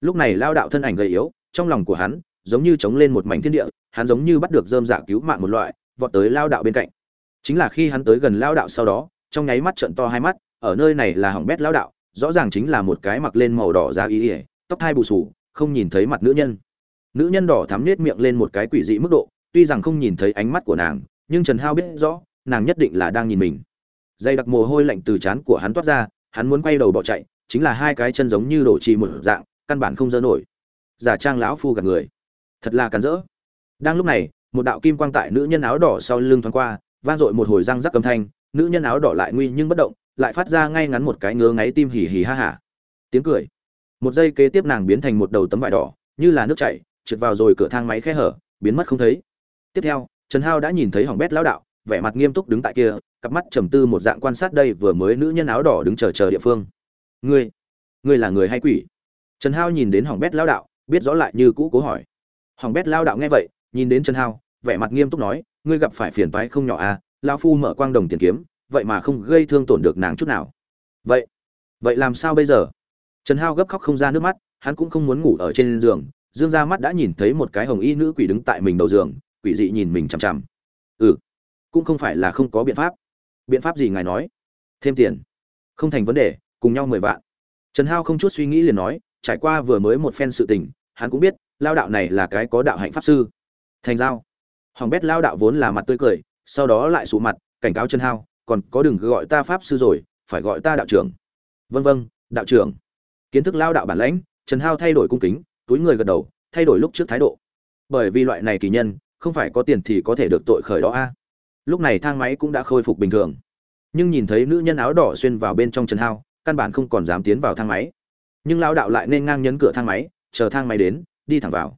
Lúc này lao đạo thân ảnh gầy yếu, trong lòng của hắn, giống như chống lên một mảnh thiên địa hắn giống như bắt được dơm giả dạ cứu mạng một loại, vọt tới lao đạo bên cạnh. Chính là khi hắn tới gần lao đạo sau đó, trong nháy mắt trận to hai mắt, ở nơi này là hỏng bét lao đạo, rõ ràng chính là một cái mặc lên màu đỏ da ý ỉa tóc hai bù sù không nhìn thấy mặt nữ nhân. Nữ nhân đỏ thắm nết miệng lên một cái quỷ dị mức độ, tuy rằng không nhìn thấy ánh mắt của nàng, nhưng trần hao biết rõ, nàng nhất định là đang nhìn mình. Dây đặc mồ hôi lạnh từ trán của hắn toát ra, hắn muốn quay đầu bỏ chạy, chính là hai cái chân giống như đổ trì một dạng, căn bản không dỡ nổi. Giả trang lão phu gạt người. Thật là cắn rỡ đang lúc này, một đạo kim quang tại nữ nhân áo đỏ sau lưng thoáng qua, vang dội một hồi răng rắc âm thanh, nữ nhân áo đỏ lại nguy nhưng bất động, lại phát ra ngay ngắn một cái ngứa ngáy tim hì hì ha hả tiếng cười. Một giây kế tiếp nàng biến thành một đầu tấm vải đỏ, như là nước chảy, trượt vào rồi cửa thang máy khe hở, biến mất không thấy. Tiếp theo, trần hao đã nhìn thấy hỏng bét lão đạo, vẻ mặt nghiêm túc đứng tại kia, cặp mắt trầm tư một dạng quan sát đây vừa mới nữ nhân áo đỏ đứng chờ chờ địa phương. Ngươi ngươi là người hay quỷ? Trần hao nhìn đến hỏng bét lão đạo, biết rõ lại như cũ cố hỏi. Hỏng bét lão đạo nghe vậy nhìn đến trần hao vẻ mặt nghiêm túc nói, ngươi gặp phải phiền toái không nhỏ à lão phu mở quang đồng tiền kiếm, vậy mà không gây thương tổn được nàng chút nào. Vậy vậy làm sao bây giờ? Trần hao gấp khóc không ra nước mắt, hắn cũng không muốn ngủ ở trên giường, dương ra mắt đã nhìn thấy một cái hồng y nữ quỷ đứng tại mình đầu giường, quỷ dị nhìn mình chằm chằm. Ừ cũng không phải là không có biện pháp. Biện pháp gì ngài nói? Thêm tiền. Không thành vấn đề, cùng nhau mười vạn. Trần hao không chút suy nghĩ liền nói, trải qua vừa mới một phen sự tình, hắn cũng biết, lao đạo này là cái có đạo hạnh pháp sư thành giao. Hoàng bét lao đạo vốn là mặt tươi cười, sau đó lại sụ mặt, cảnh cáo trần hao, còn có đừng gọi ta pháp sư rồi, phải gọi ta đạo trưởng. Vân vân đạo trưởng. Kiến thức lao đạo bản lãnh trần hao thay đổi cung kính, túi người gật đầu, thay đổi lúc trước thái độ. Bởi vì loại này kỳ nhân, không phải có tiền thì có thể được tội khởi đó a. Lúc này thang máy cũng đã khôi phục bình thường. Nhưng nhìn thấy nữ nhân áo đỏ xuyên vào bên trong trần hao, căn bản không còn dám tiến vào thang máy. Nhưng lao đạo lại nên ngang nhấn cửa thang máy, chờ thang máy đến, đi thẳng vào.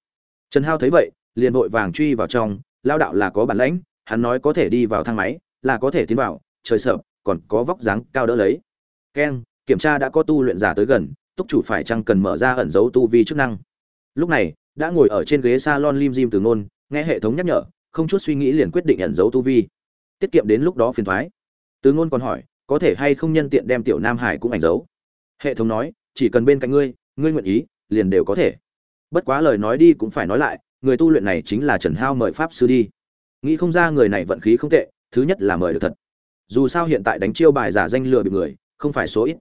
Trần hao thấy vậy liền vội vàng truy vào trong, lao đạo là có bản lãnh, hắn nói có thể đi vào thang máy, là có thể tiến vào, trời sợ, còn có vóc dáng cao đỡ lấy. Keng, kiểm tra đã có tu luyện giả tới gần, túc chủ phải chăng cần mở ra ẩn dấu tu vi chức năng. Lúc này, đã ngồi ở trên ghế salon lim dim từ ngôn, nghe hệ thống nhắc nhở, không chút suy nghĩ liền quyết định ẩn dấu tu vi. Tiết kiệm đến lúc đó phiền thoái. Từ ngôn còn hỏi, có thể hay không nhân tiện đem tiểu nam hải cũng ảnh dấu? Hệ thống nói, chỉ cần bên cạnh ngươi ngươi nguyện ý, liền đều có thể. Bất quá lời nói đi cũng phải nói lại người tu luyện này chính là trần hao mời pháp sư đi. Nghĩ không ra người này vận khí không tệ, thứ nhất là mời được thật. Dù sao hiện tại đánh chiêu bài giả danh lừa bị người, không phải số ít.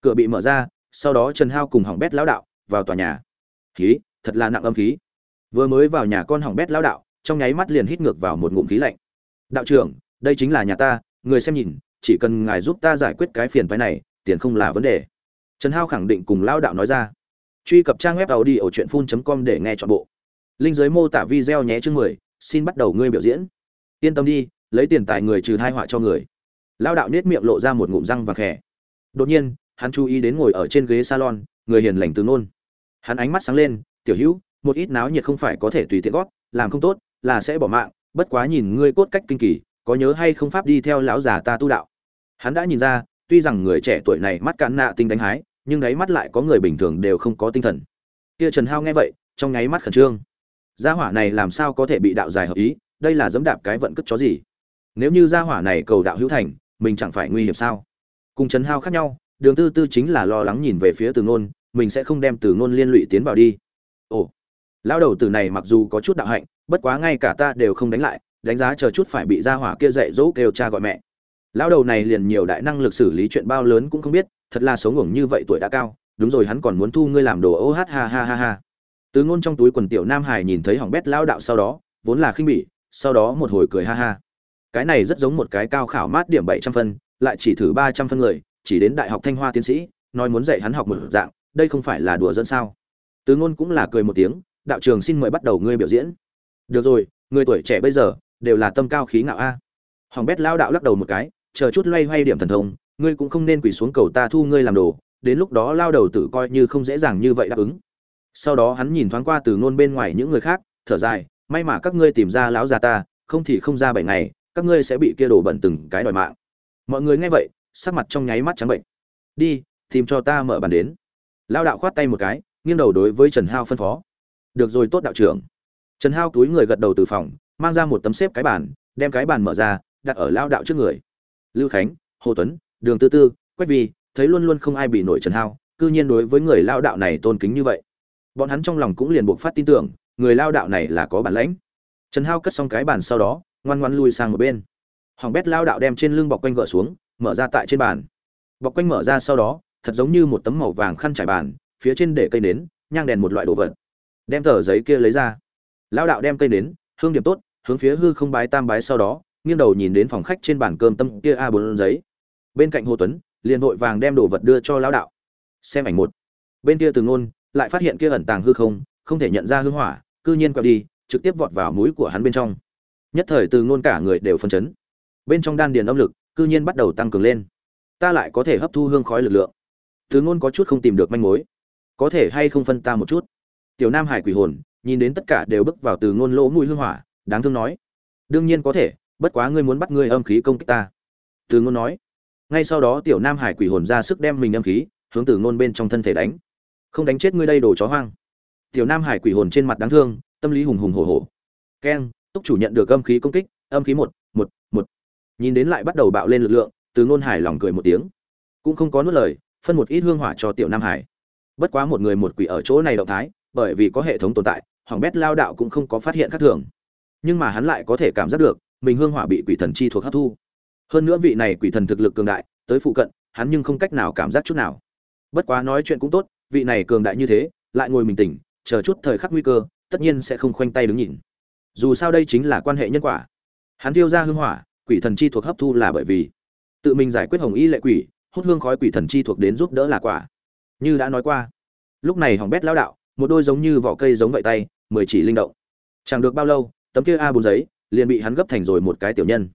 Cửa bị mở ra, sau đó trần hao cùng hỏng bét lão đạo vào tòa nhà. Khí, thật là nặng âm khí. Vừa mới vào nhà con hỏng bét lão đạo, trong nháy mắt liền hít ngược vào một ngụm khí lạnh. Đạo trưởng, đây chính là nhà ta, người xem nhìn, chỉ cần ngài giúp ta giải quyết cái phiền phái này, tiền không là vấn đề. Trần hao khẳng định cùng lão đạo nói ra. Truy cập trang web tàu đi ở truyện phun com để nghe chọn bộ linh giới mô tả video nhé chương mười, xin bắt đầu ngươi biểu diễn. Yên tâm đi, lấy tiền tài người trừ thai họa cho người. Lão đạo nết miệng lộ ra một ngụm răng và khẽ đột nhiên, hắn chú ý đến ngồi ở trên ghế salon, người hiền lành từ nôn. Hắn ánh mắt sáng lên, tiểu hữu, một ít náo nhiệt không phải có thể tùy tiện gót làm không tốt, là sẽ bỏ mạng, bất quá nhìn ngươi cốt cách kinh kỳ, có nhớ hay không pháp đi theo lão già ta tu đạo? Hắn đã nhìn ra, tuy rằng người trẻ tuổi này mắt cạn nạ tinh đánh hái, nhưng đáy mắt lại có người bình thường đều không có tinh thần. Kia trần hao nghe vậy, trong nháy mắt khẩn trương gia hỏa này làm sao có thể bị đạo dài hợp ý? Đây là dẫm đạp cái vận cất chó gì? Nếu như gia hỏa này cầu đạo hữu thành, mình chẳng phải nguy hiểm sao? Cùng trấn hao khác nhau, đường tư tư chính là lo lắng nhìn về phía từ ngôn, mình sẽ không đem từ ngôn liên lụy tiến vào đi. Ồ, lão đầu tử này mặc dù có chút đạo hạnh, bất quá ngay cả ta đều không đánh lại, đánh giá chờ chút phải bị gia hỏa kia dạy dỗ kêu cha gọi mẹ. Lão đầu này liền nhiều đại năng lực xử lý chuyện bao lớn cũng không biết, thật là sống ngủng như vậy tuổi đã cao, đúng rồi hắn còn muốn thu ngươi làm đồ ô hát ha ha ha ha từ ngôn trong túi quần tiểu nam hải nhìn thấy hỏng bét lão đạo sau đó, vốn là khinh bỉ, sau đó một hồi cười ha ha. Cái này rất giống một cái cao khảo mát điểm bảy trăm phân, lại chỉ thử ba trăm phân người, chỉ đến đại học thanh hoa tiến sĩ, nói muốn dạy hắn học một dạng, đây không phải là đùa dẫn sao? Từ ngôn cũng là cười một tiếng, đạo trường xin mời bắt đầu ngươi biểu diễn. Được rồi, người tuổi trẻ bây giờ, đều là tâm cao khí ngạo a. Hoàng bét lao đạo lắc đầu một cái, chờ chút loay hoay điểm thần thông, ngươi cũng không nên quỳ xuống cầu ta thu ngươi làm đồ, đến lúc đó lao đầu tử coi như không dễ dàng như vậy đáp ứng sau đó hắn nhìn thoáng qua từ ngôn bên ngoài những người khác, thở dài, may mà các ngươi tìm ra lão già ta, không thì không ra bảy ngày, các ngươi sẽ bị kia đổ bẩn từng cái đòi mạng. Mọi người nghe vậy, sắc mặt trong nháy mắt trắng bệnh. Đi, tìm cho ta mở bàn đến. Lao đạo khoát tay một cái, nghiêng đầu đối với trần hao phân phó. Được rồi, tốt đạo trưởng. Trần hao túi người gật đầu từ phòng, mang ra một tấm xếp cái bàn, đem cái bàn mở ra, đặt ở lao đạo trước người. Lưu khánh, hồ tuấn, đường tư tư, quách vi, thấy luôn luôn không ai bị nổi trần hao, cư nhiên đối với người lao đạo này tôn kính như vậy bọn hắn trong lòng cũng liền buộc phát tin tưởng, người lao đạo này là có bản lãnh. Trần hao cất xong cái bàn sau đó, ngoan ngoan lui sang một bên. Hoàng bét lao đạo đem trên lưng bọc quanh gỡ xuống, mở ra tại trên bàn. Bọc quanh mở ra sau đó, thật giống như một tấm màu vàng khăn trải bàn, phía trên để cây nến, nhang đèn một loại đồ vật. Đem tờ giấy kia lấy ra. Lao đạo đem cây nến, hương điểm tốt, hướng phía hư không bái tam bái sau đó, nghiêng đầu nhìn đến phòng khách trên bàn cơm tâm kia a bốn giấy. Bên cạnh hồ tuấn, liền vội vàng đem đồ vật đưa cho lao đạo. Xem ảnh một. Bên kia từ ngôn lại phát hiện kia ẩn tàng hư không không thể nhận ra hư hỏa, cư nhiên quẹo đi, trực tiếp vọt vào mũi của hắn bên trong. Nhất thời từ ngôn cả người đều phân chấn. Bên trong đan điền âm lực, cư nhiên bắt đầu tăng cường lên. Ta lại có thể hấp thu hương khói lực lượng. Từ ngôn có chút không tìm được manh mối. Có thể hay không phân ta một chút? Tiểu nam hải quỷ hồn, nhìn đến tất cả đều bước vào từ ngôn lỗ mũi hương hỏa, đáng thương nói. Đương nhiên có thể, bất quá ngươi muốn bắt ngươi âm khí công kích ta. Từ ngôn nói. Ngay sau đó tiểu nam hải quỷ hồn ra sức đem mình âm khí, hướng từ ngôn bên trong thân thể đánh không đánh chết ngươi đây đồ chó hoang. Tiểu nam hải quỷ hồn trên mặt đáng thương, tâm lý hùng hùng hổ hổ. Keng túc chủ nhận được âm khí công kích, âm khí một một một. Nhìn đến lại bắt đầu bạo lên lực lượng, từ ngôn hải lòng cười một tiếng. Cũng không có nuốt lời, phân một ít hương hỏa cho tiểu nam hải. Bất quá một người một quỷ ở chỗ này động thái, bởi vì có hệ thống tồn tại, hoàng bét lao đạo cũng không có phát hiện khác thường. Nhưng mà hắn lại có thể cảm giác được, mình hương hỏa bị quỷ thần chi thuộc hấp thu. Hơn nữa vị này quỷ thần thực lực cường đại, tới phụ cận, hắn nhưng không cách nào cảm giác chút nào. Bất quá nói chuyện cũng tốt vị này cường đại như thế, lại ngồi mình tỉnh, chờ chút thời khắc nguy cơ, tất nhiên sẽ không khoanh tay đứng nhìn. Dù sao đây chính là quan hệ nhân quả. Hắn thiêu ra hương hỏa, quỷ thần chi thuộc hấp thu là bởi vì tự mình giải quyết hồng y lệ quỷ, hút hương khói quỷ thần chi thuộc đến giúp đỡ là quả. Như đã nói qua, lúc này hỏng bét lao đạo, một đôi giống như vỏ cây giống vậy tay, mười chỉ linh động. Chẳng được bao lâu, tấm kia a bốn giấy liền bị hắn gấp thành rồi một cái tiểu nhân.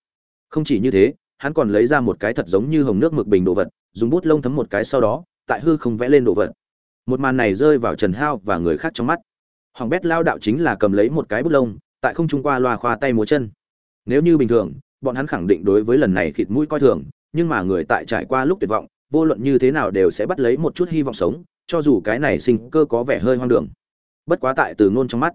Không chỉ như thế, hắn còn lấy ra một cái thật giống như hồng nước mực bình đồ vật, dùng bút lông thấm một cái sau đó, tại hư không vẽ lên đồ vật một màn này rơi vào trần hao và người khác trong mắt. Hoàng bét lao đạo chính là cầm lấy một cái bút lông, tại không trung qua loa khoa tay múa chân. Nếu như bình thường, bọn hắn khẳng định đối với lần này khịt mũi coi thường, nhưng mà người tại trải qua lúc tuyệt vọng, vô luận như thế nào đều sẽ bắt lấy một chút hy vọng sống, cho dù cái này sinh cơ có vẻ hơi hoang đường. Bất quá tại từ ngôn trong mắt,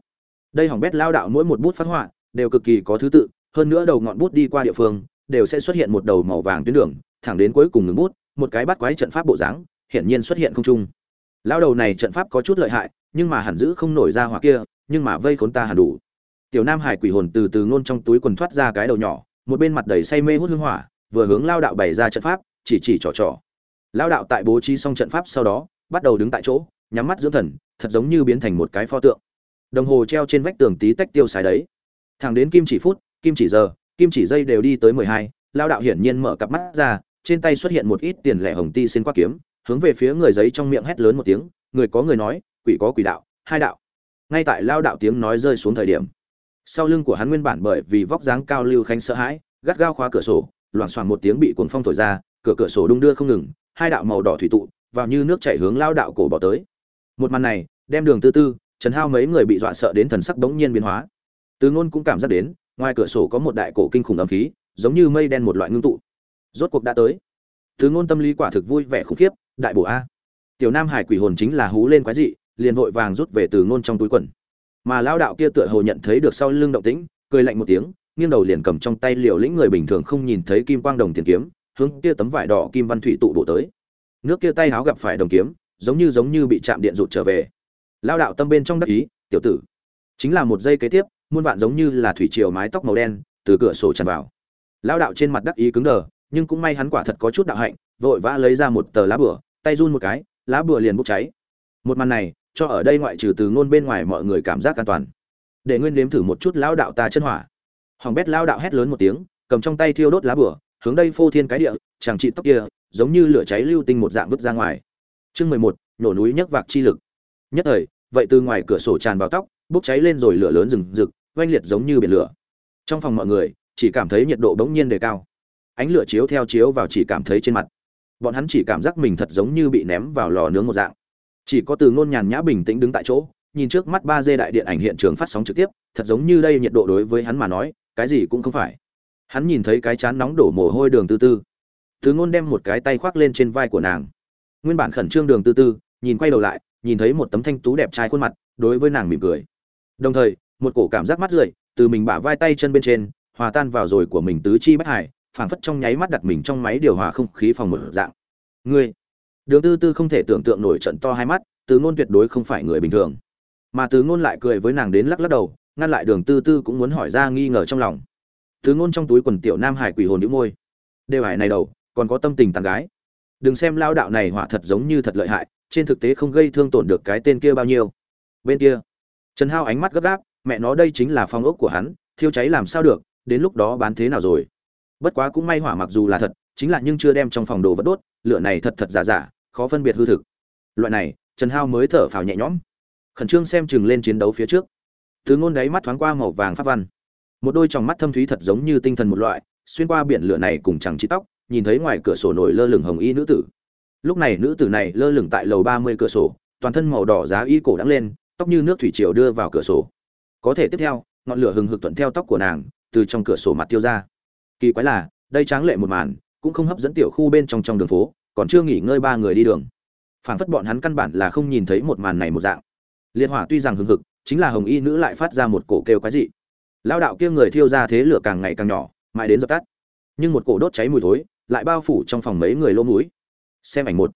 đây hỏng bét lao đạo mỗi một bút phát họa đều cực kỳ có thứ tự, hơn nữa đầu ngọn bút đi qua địa phương, đều sẽ xuất hiện một đầu màu vàng tuyến đường, thẳng đến cuối cùng ngừng bút, một cái bắt quái trận pháp bộ dáng, hiển nhiên xuất hiện không trung lao đầu này trận pháp có chút lợi hại, nhưng mà hẳn giữ không nổi ra hỏa kia, nhưng mà vây khốn ta hẳn đủ. Tiểu nam hải quỷ hồn từ từ ngôn trong túi quần thoát ra cái đầu nhỏ, một bên mặt đầy say mê hút hương hỏa, vừa hướng lao đạo bày ra trận pháp, chỉ chỉ trò trò. Lao đạo tại bố trí xong trận pháp sau đó, bắt đầu đứng tại chỗ, nhắm mắt dưỡng thần, thật giống như biến thành một cái pho tượng. Đồng hồ treo trên vách tường tí tách tiêu xài đấy. Thẳng đến kim chỉ phút, kim chỉ giờ, kim chỉ dây đều đi tới mười hai lao đạo hiển nhiên mở cặp mắt ra, trên tay xuất hiện một ít tiền lẻ hồng ti xin qua kiếm hướng về phía người giấy trong miệng hét lớn một tiếng, người có người nói, quỷ có quỷ đạo, hai đạo. Ngay tại lao đạo tiếng nói rơi xuống thời điểm, sau lưng của hắn nguyên bản bởi vì vóc dáng cao lưu khanh sợ hãi, gắt gao khóa cửa sổ, loảng xoảng một tiếng bị cuồng phong thổi ra, cửa cửa sổ đung đưa không ngừng, hai đạo màu đỏ thủy tụ, vào như nước chảy hướng lao đạo cổ bỏ tới. Một màn này, đem đường tư tư, trần hao mấy người bị dọa sợ đến thần sắc bỗng nhiên biến hóa. Từ ngôn cũng cảm giác đến, ngoài cửa sổ có một đại cổ kinh khủng âm khí, giống như mây đen một loại ngưng tụ. Rốt cuộc đã tới. Từ ngôn tâm lý quả thực vui vẻ khủng khiếp đại bổ a. Tiểu nam hải quỷ hồn chính là hú lên quái dị, liền vội vàng rút về từ ngôn trong túi quần. Mà lao đạo kia tựa hồ nhận thấy được sau lưng động tĩnh, cười lạnh một tiếng, nghiêng đầu liền cầm trong tay liều lĩnh người bình thường không nhìn thấy kim quang đồng tiền kiếm, hướng kia tấm vải đỏ kim văn thủy tụ đổ tới. Nước kia tay háo gặp phải đồng kiếm, giống như giống như bị chạm điện rụt trở về. Lao đạo tâm bên trong đắc ý, tiểu tử, chính là một giây kế tiếp, muôn vạn giống như là thủy triều mái tóc màu đen, từ cửa sổ tràn vào. Lao đạo trên mặt đắc ý cứng đờ, nhưng cũng may hắn quả thật có chút đạo hạnh, vội vã lấy ra một tờ lá bửa tay run một cái, lá bừa liền bốc cháy. Một màn này, cho ở đây ngoại trừ từ ngôn bên ngoài mọi người cảm giác an toàn. Để nguyên nếm thử một chút lão đạo ta chân hỏa. Hoàng bét lao đạo hét lớn một tiếng, cầm trong tay thiêu đốt lá bừa hướng đây phô thiên cái địa chàng trị tóc kia, giống như lửa cháy lưu tinh một dạng vứt ra ngoài. Chương mười một, nổ núi nhấc vạc chi lực. Nhất thời, vậy từ ngoài cửa sổ tràn vào tóc, bốc cháy lên rồi lửa lớn rừng rực, oanh liệt giống như biển lửa. Trong phòng mọi người, chỉ cảm thấy nhiệt độ bỗng nhiên đề cao. Ánh lửa chiếu theo chiếu vào chỉ cảm thấy trên mặt bọn hắn chỉ cảm giác mình thật giống như bị ném vào lò nướng một dạng. Chỉ có từ ngôn nhàn nhã bình tĩnh đứng tại chỗ, nhìn trước mắt ba d đại điện ảnh hiện trường phát sóng trực tiếp, thật giống như đây nhiệt độ đối với hắn mà nói, cái gì cũng không phải. Hắn nhìn thấy cái chán nóng đổ mồ hôi đường tư tư. Từ ngôn đem một cái tay khoác lên trên vai của nàng. Nguyên bản khẩn trương đường tư tư, nhìn quay đầu lại, nhìn thấy một tấm thanh tú đẹp trai khuôn mặt, đối với nàng mỉm cười. Đồng thời, một cổ cảm giác mắt rượi, từ mình bả vai tay chân bên trên, hòa tan vào rồi của mình tứ chi bất hải phảng phất trong nháy mắt đặt mình trong máy điều hòa không khí phòng một dạng. Ngươi, đường tư tư không thể tưởng tượng nổi trận to hai mắt, từ ngôn tuyệt đối không phải người bình thường. Mà từ ngôn lại cười với nàng đến lắc lắc đầu, ngăn lại đường tư tư cũng muốn hỏi ra nghi ngờ trong lòng. Từ ngôn trong túi quần tiểu nam hải quỷ hồn đĩu môi. Đều hải này đầu, còn có tâm tình tàn gái. Đừng xem lao đạo này hỏa thật giống như thật lợi hại, trên thực tế không gây thương tổn được cái tên kia bao nhiêu. Bên kia, trần hao ánh mắt gấp gáp, mẹ nó đây chính là phong ốc của hắn, thiêu cháy làm sao được, đến lúc đó bán thế nào rồi? Bất quá cũng may hỏa mặc dù là thật, chính là nhưng chưa đem trong phòng đồ vật đốt, lửa này thật thật giả giả, khó phân biệt hư thực. Loại này, trần hao mới thở phào nhẹ nhõm. Khẩn trương xem chừng lên chiến đấu phía trước. Từ ngôn đáy mắt thoáng qua màu vàng pháp văn. Một đôi tròng mắt thâm thúy thật giống như tinh thần một loại, xuyên qua biển lửa này cùng chẳng chi tóc, nhìn thấy ngoài cửa sổ nổi lơ lửng hồng y nữ tử. Lúc này nữ tử này lơ lửng tại lầu ba mươi cửa sổ, toàn thân màu đỏ giá y cổ đắng lên, tóc như nước thủy triều đưa vào cửa sổ. Có thể tiếp theo, ngọn lửa hừng hực thuận theo tóc của nàng, từ trong cửa sổ mặt tiêu ra kỳ quái là, đây tráng lệ một màn, cũng không hấp dẫn tiểu khu bên trong trong đường phố, còn chưa nghỉ ngơi ba người đi đường. Phảng phất bọn hắn căn bản là không nhìn thấy một màn này một dạng. Liệt hỏa tuy rằng hừng hực, chính là hồng y nữ lại phát ra một cổ kêu quái dị. Lao đạo kia người thiêu ra thế lửa càng ngày càng nhỏ, mãi đến dập tắt. Nhưng một cổ đốt cháy mùi thối, lại bao phủ trong phòng mấy người lỗ mũi. Xem ảnh một.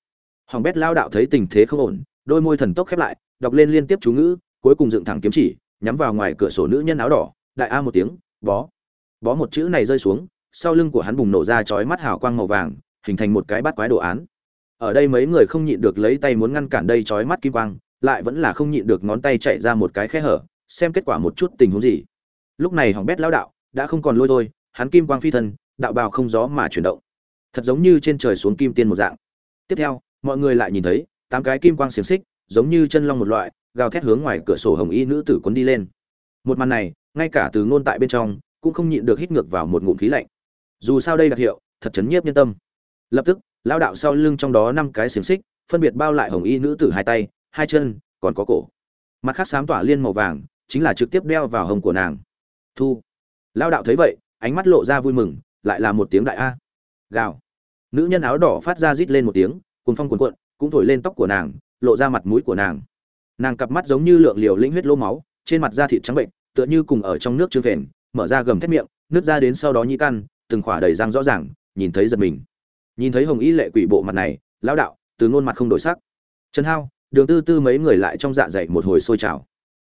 Hoàng bét lao đạo thấy tình thế không ổn, đôi môi thần tốc khép lại, đọc lên liên tiếp chú ngữ, cuối cùng dựng thẳng kiếm chỉ, nhắm vào ngoài cửa sổ nữ nhân áo đỏ, đại a một tiếng, bó bó một chữ này rơi xuống, sau lưng của hắn bùng nổ ra chói mắt hào quang màu vàng, hình thành một cái bát quái đồ án. Ở đây mấy người không nhịn được lấy tay muốn ngăn cản đây chói mắt kim quang, lại vẫn là không nhịn được ngón tay chạy ra một cái khe hở, xem kết quả một chút tình huống gì. Lúc này hỏng bét lao đạo, đã không còn lôi thôi, hắn kim quang phi thân, đạo bào không gió mà chuyển động. Thật giống như trên trời xuống kim tiên một dạng. Tiếp theo, mọi người lại nhìn thấy, tám cái kim quang xiềng xích, giống như chân long một loại, gào thét hướng ngoài cửa sổ hồng y nữ tử quấn đi lên. Một màn này, ngay cả từ ngôn tại bên trong cũng không nhịn được hít ngược vào một ngụm khí lạnh. Dù sao đây đặc hiệu, thật chấn nhiếp nhân tâm. Lập tức lao đạo sau lưng trong đó năm cái xiềng xích, phân biệt bao lại hồng y nữ tử hai tay, hai chân, còn có cổ. Mặt khác xám tỏa liên màu vàng, chính là trực tiếp đeo vào hồng của nàng. Thu. Lao đạo thấy vậy, ánh mắt lộ ra vui mừng, lại là một tiếng đại a. Gào. Nữ nhân áo đỏ phát ra rít lên một tiếng cùng phong cuồn cuộn, cũng thổi lên tóc của nàng, lộ ra mặt mũi của nàng. Nàng cặp mắt giống như lượng liều lĩnh huyết lô máu, trên mặt da thịt trắng bệnh, tựa như cùng ở trong nước trương phèn mở ra gầm thét miệng nước ra đến sau đó nhĩ căn, từng khỏa đầy răng rõ ràng, nhìn thấy giật mình. Nhìn thấy hồng y lệ quỷ bộ mặt này, lão đạo, từ ngôn mặt không đổi sắc. Trần hao, đường tư tư mấy người lại trong dạ dày một hồi sôi trào.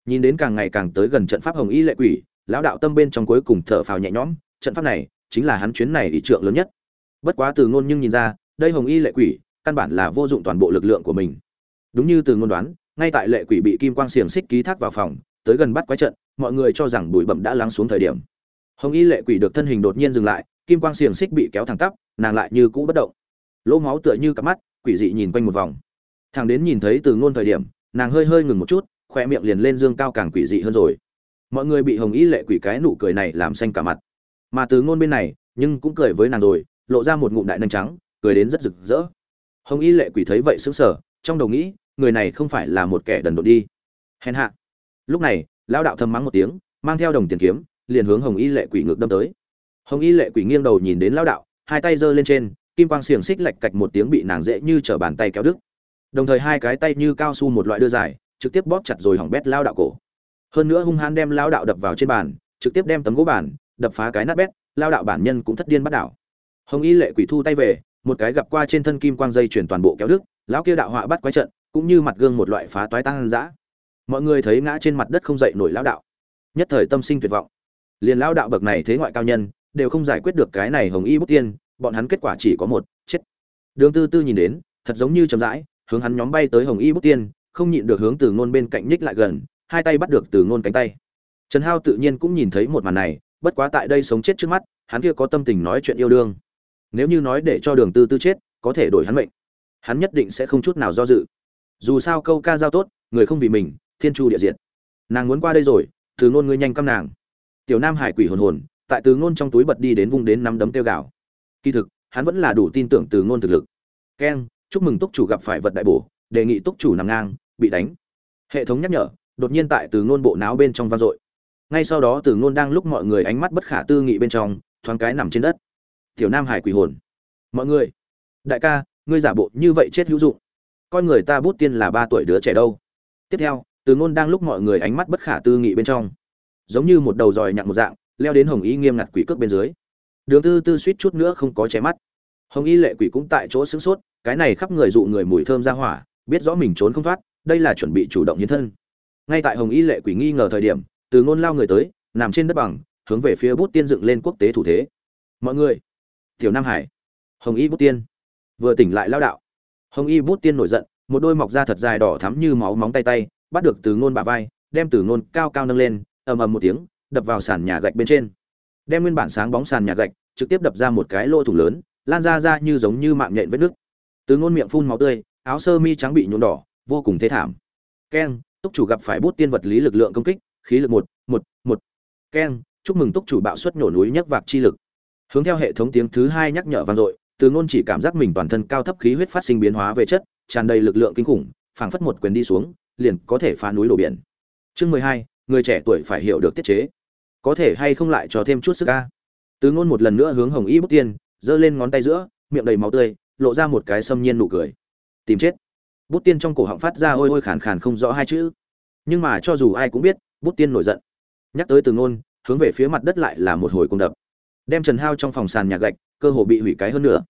Nhìn đến càng ngày càng tới gần trận pháp hồng y lệ quỷ, lão đạo tâm bên trong cuối cùng thở phào nhẹ nhõm, trận pháp này chính là hắn chuyến này ý trượng lớn nhất. Bất quá từ ngôn nhưng nhìn ra, đây hồng y lệ quỷ căn bản là vô dụng toàn bộ lực lượng của mình. Đúng như từ ngôn đoán, ngay tại lệ quỷ bị kim quang xiềng xích ký thác vào phòng, tới gần bắt quái trận mọi người cho rằng bụi bậm đã lắng xuống thời điểm. Hồng y lệ quỷ được thân hình đột nhiên dừng lại, kim quang xiềng xích bị kéo thẳng tắp, nàng lại như cũ bất động. Lỗ máu tựa như cặp mắt, quỷ dị nhìn quanh một vòng. Thằng đến nhìn thấy từ ngôn thời điểm, nàng hơi hơi ngừng một chút, khoe miệng liền lên dương cao càng quỷ dị hơn rồi. Mọi người bị hồng y lệ quỷ cái nụ cười này làm xanh cả mặt. Mà từ ngôn bên này, nhưng cũng cười với nàng rồi, lộ ra một ngụm đại nanh trắng, cười đến rất rực rỡ. Hồng y lệ quỷ thấy vậy sững sờ, trong đầu nghĩ, người này không phải là một kẻ đần độn đi. Hèn hạ. Lúc này lão đạo thầm mắng một tiếng, mang theo đồng tiền kiếm, liền hướng hồng y lệ quỷ ngược đâm tới. Hồng y lệ quỷ nghiêng đầu nhìn đến lão đạo, hai tay giơ lên trên, kim quang xiềng xích lạch cạch một tiếng bị nàng dễ như trở bàn tay kéo đứt. Đồng thời hai cái tay như cao su một loại đưa dài, trực tiếp bóp chặt rồi hỏng bét lao đạo cổ. Hơn nữa hung hãn đem lao đạo đập vào trên bàn, trực tiếp đem tấm gỗ bàn đập phá cái nát bét lao đạo bản nhân cũng thất điên bắt đảo. Hồng y lệ quỷ thu tay về, một cái gặp qua trên thân kim quang dây chuyển toàn bộ kéo đứt, lão kia đạo họa bắt quái trận, cũng như mặt gương một loại phá toái tăng dã mọi người thấy ngã trên mặt đất không dậy nổi lão đạo. Nhất thời tâm sinh tuyệt vọng. Liền lão đạo bậc này thế ngoại cao nhân, đều không giải quyết được cái này hồng y bút tiên, bọn hắn kết quả chỉ có một, chết. Đường tư tư nhìn đến, thật giống như chậm rãi, hướng hắn nhóm bay tới hồng y bút tiên, không nhịn được hướng từ ngôn bên cạnh nhích lại gần, hai tay bắt được từ ngôn cánh tay. Trần hao tự nhiên cũng nhìn thấy một màn này, bất quá tại đây sống chết trước mắt, hắn kia có tâm tình nói chuyện yêu đương. Nếu như nói để cho đường tư tư chết, có thể đổi hắn mệnh. Hắn nhất định sẽ không chút nào do dự. Dù sao câu ca giao tốt, người không vì mình thiên chu địa diện nàng muốn qua đây rồi, từ ngôn ngươi nhanh căm nàng. Tiểu nam hải quỷ hồn hồn, tại từ ngôn trong túi bật đi đến vung đến nắm đấm tiêu gạo kỳ thực, hắn vẫn là đủ tin tưởng từ ngôn thực lực. Keng, chúc mừng túc chủ gặp phải vật đại bổ, đề nghị túc chủ nằm ngang, bị đánh. Hệ thống nhắc nhở, đột nhiên tại từ ngôn bộ náo bên trong vang dội. Ngay sau đó từ ngôn đang lúc mọi người ánh mắt bất khả tư nghị bên trong, thoáng cái nằm trên đất. Tiểu nam hải quỷ hồn. Mọi người, đại ca, ngươi giả bộ như vậy chết hữu dụng. Coi người ta bút tiên là ba tuổi đứa trẻ đâu. Tiếp theo từ ngôn đang lúc mọi người ánh mắt bất khả tư nghị bên trong, giống như một đầu dòi nhặng một dạng, leo đến hồng y nghiêm ngặt quỷ cước bên dưới. Đường tư tư suýt chút nữa không có che mắt. Hồng y lệ quỷ cũng tại chỗ sửng sốt, cái này khắp người dụ người mùi thơm ra hỏa, biết rõ mình trốn không thoát, đây là chuẩn bị chủ động hiến thân. Ngay tại hồng y lệ quỷ nghi ngờ thời điểm, từ ngôn lao người tới, nằm trên đất bằng, hướng về phía bút tiên dựng lên quốc tế thủ thế. Mọi người, tiểu nam hải, hồng y bút tiên. Vừa tỉnh lại lao đạo. Hồng y bút tiên nổi giận, một đôi mọc da thật dài đỏ thắm như máu móng tay tay bắt được từ ngôn bả vai, đem từ ngôn cao cao nâng lên, ầm ầm một tiếng, đập vào sàn nhà gạch bên trên. Đem nguyên bản sáng bóng sàn nhà gạch, trực tiếp đập ra một cái lỗ thủng lớn, lan ra ra như giống như mạng nhện vết nước từ ngôn miệng phun máu tươi, áo sơ mi trắng bị nhuộm đỏ, vô cùng thê thảm. Keng, túc chủ gặp phải bút tiên vật lý lực lượng công kích, khí lực một một một. Keng, chúc mừng túc chủ bạo suất nhổ núi nhấc vạc chi lực. Hướng theo hệ thống tiếng thứ hai nhắc nhở vang dội, từ ngôn chỉ cảm giác mình toàn thân cao thấp khí huyết phát sinh biến hóa về chất, tràn đầy lực lượng kinh khủng, phảng phất một quyền đi xuống liền có thể phá núi đổ biển. Chương mười hai, người trẻ tuổi phải hiểu được tiết chế. Có thể hay không lại cho thêm chút sức ca? Tứ ngôn một lần nữa hướng hồng y bút tiên, giơ lên ngón tay giữa, miệng đầy máu tươi, lộ ra một cái xâm nhiên nụ cười. Tìm chết. Bút tiên trong cổ họng phát ra ôi ôi khàn khàn không rõ hai chữ. Nhưng mà cho dù ai cũng biết, bút tiên nổi giận. Nhắc tới từ ngôn, hướng về phía mặt đất lại là một hồi cung đập. Đem trần hao trong phòng sàn nhà gạch, cơ hồ bị hủy cái hơn nữa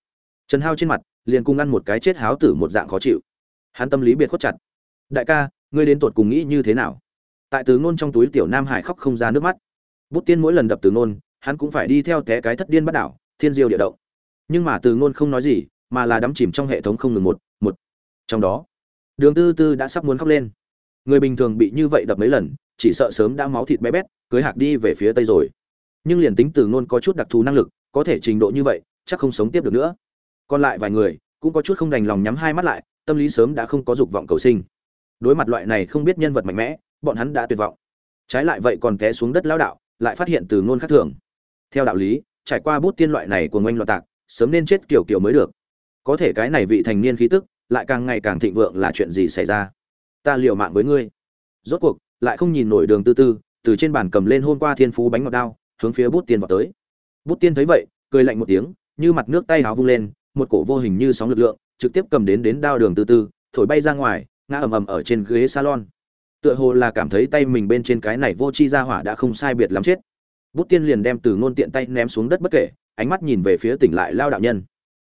trần hao trên mặt, liền cùng ăn một cái chết háo tử một dạng khó chịu. Hắn tâm lý biệt khuất chặt. Đại ca ngươi đến tột cùng nghĩ như thế nào? Tại từ ngôn trong túi tiểu nam hải khóc không ra nước mắt. Bút tiên mỗi lần đập từ ngôn, hắn cũng phải đi theo té cái thất điên bắt đảo, thiên diêu địa động. Nhưng mà từ ngôn không nói gì, mà là đắm chìm trong hệ thống không ngừng một một. Trong đó, đường tư tư đã sắp muốn khóc lên. Người bình thường bị như vậy đập mấy lần, chỉ sợ sớm đã máu thịt bé bét, cưới hạc đi về phía tây rồi. Nhưng liền tính từ ngôn có chút đặc thù năng lực, có thể trình độ như vậy, chắc không sống tiếp được nữa. Còn lại vài người, cũng có chút không đành lòng nhắm hai mắt lại, tâm lý sớm đã không có dục vọng cầu sinh đối mặt loại này không biết nhân vật mạnh mẽ, bọn hắn đã tuyệt vọng. Trái lại vậy còn té xuống đất lao đạo, lại phát hiện từ ngôn khác thường. Theo đạo lý, trải qua bút tiên loại này của ngoanh loạn tạc, sớm nên chết kiểu kiểu mới được. Có thể cái này vị thành niên khí tức, lại càng ngày càng thịnh vượng là chuyện gì xảy ra? Ta liều mạng với ngươi. Rốt cuộc, lại không nhìn nổi đường tư tư, từ trên bàn cầm lên hôm qua thiên phú bánh ngọt đao, hướng phía bút tiên vào tới. Bút tiên thấy vậy, cười lạnh một tiếng, như mặt nước tay háo vung lên, một cổ vô hình như sóng lực lượng, trực tiếp cầm đến đến đao đường tư tư, thổi bay ra ngoài ngã ầm ầm ở trên ghế salon. Tựa hồ là cảm thấy tay mình bên trên cái này vô chi ra hỏa đã không sai biệt lắm chết. Bút tiên liền đem từ ngôn tiện tay ném xuống đất bất kể, ánh mắt nhìn về phía tỉnh lại lao đạo nhân.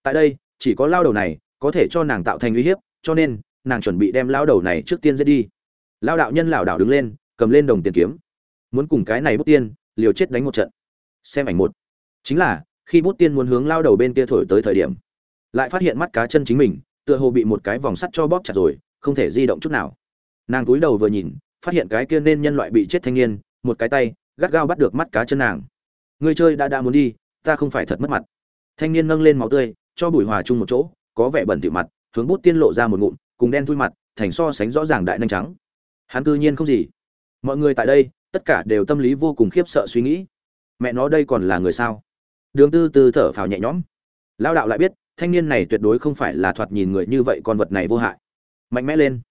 Tại đây, chỉ có lao đầu này có thể cho nàng tạo thành uy hiếp, cho nên, nàng chuẩn bị đem lao đầu này trước tiên giết đi. Lao đạo nhân lảo đảo đứng lên, cầm lên đồng tiền kiếm. Muốn cùng cái này bút tiên liều chết đánh một trận. Xem ảnh một. Chính là, khi bút tiên muốn hướng lao đầu bên kia thổi tới thời điểm, lại phát hiện mắt cá chân chính mình, tựa hồ bị một cái vòng sắt cho bóp chặt rồi không thể di động chút nào. Nàng cúi đầu vừa nhìn, phát hiện cái kia nên nhân loại bị chết thanh niên, một cái tay, gắt gao bắt được mắt cá chân nàng. Người chơi đã đã muốn đi, ta không phải thật mất mặt. Thanh niên nâng lên máu tươi, cho bùi hòa chung một chỗ, có vẻ bẩn thỉu mặt, hướng bút tiên lộ ra một ngụm, cùng đen thui mặt, thành so sánh rõ ràng đại nhanh trắng. Hắn cư nhiên không gì. Mọi người tại đây, tất cả đều tâm lý vô cùng khiếp sợ suy nghĩ. Mẹ nó đây còn là người sao? Đường tư tư thở phào nhẹ nhõm. Lao đạo lại biết, thanh niên này tuyệt đối không phải là thoạt nhìn người như vậy con vật này vô hại mạnh mẽ lên.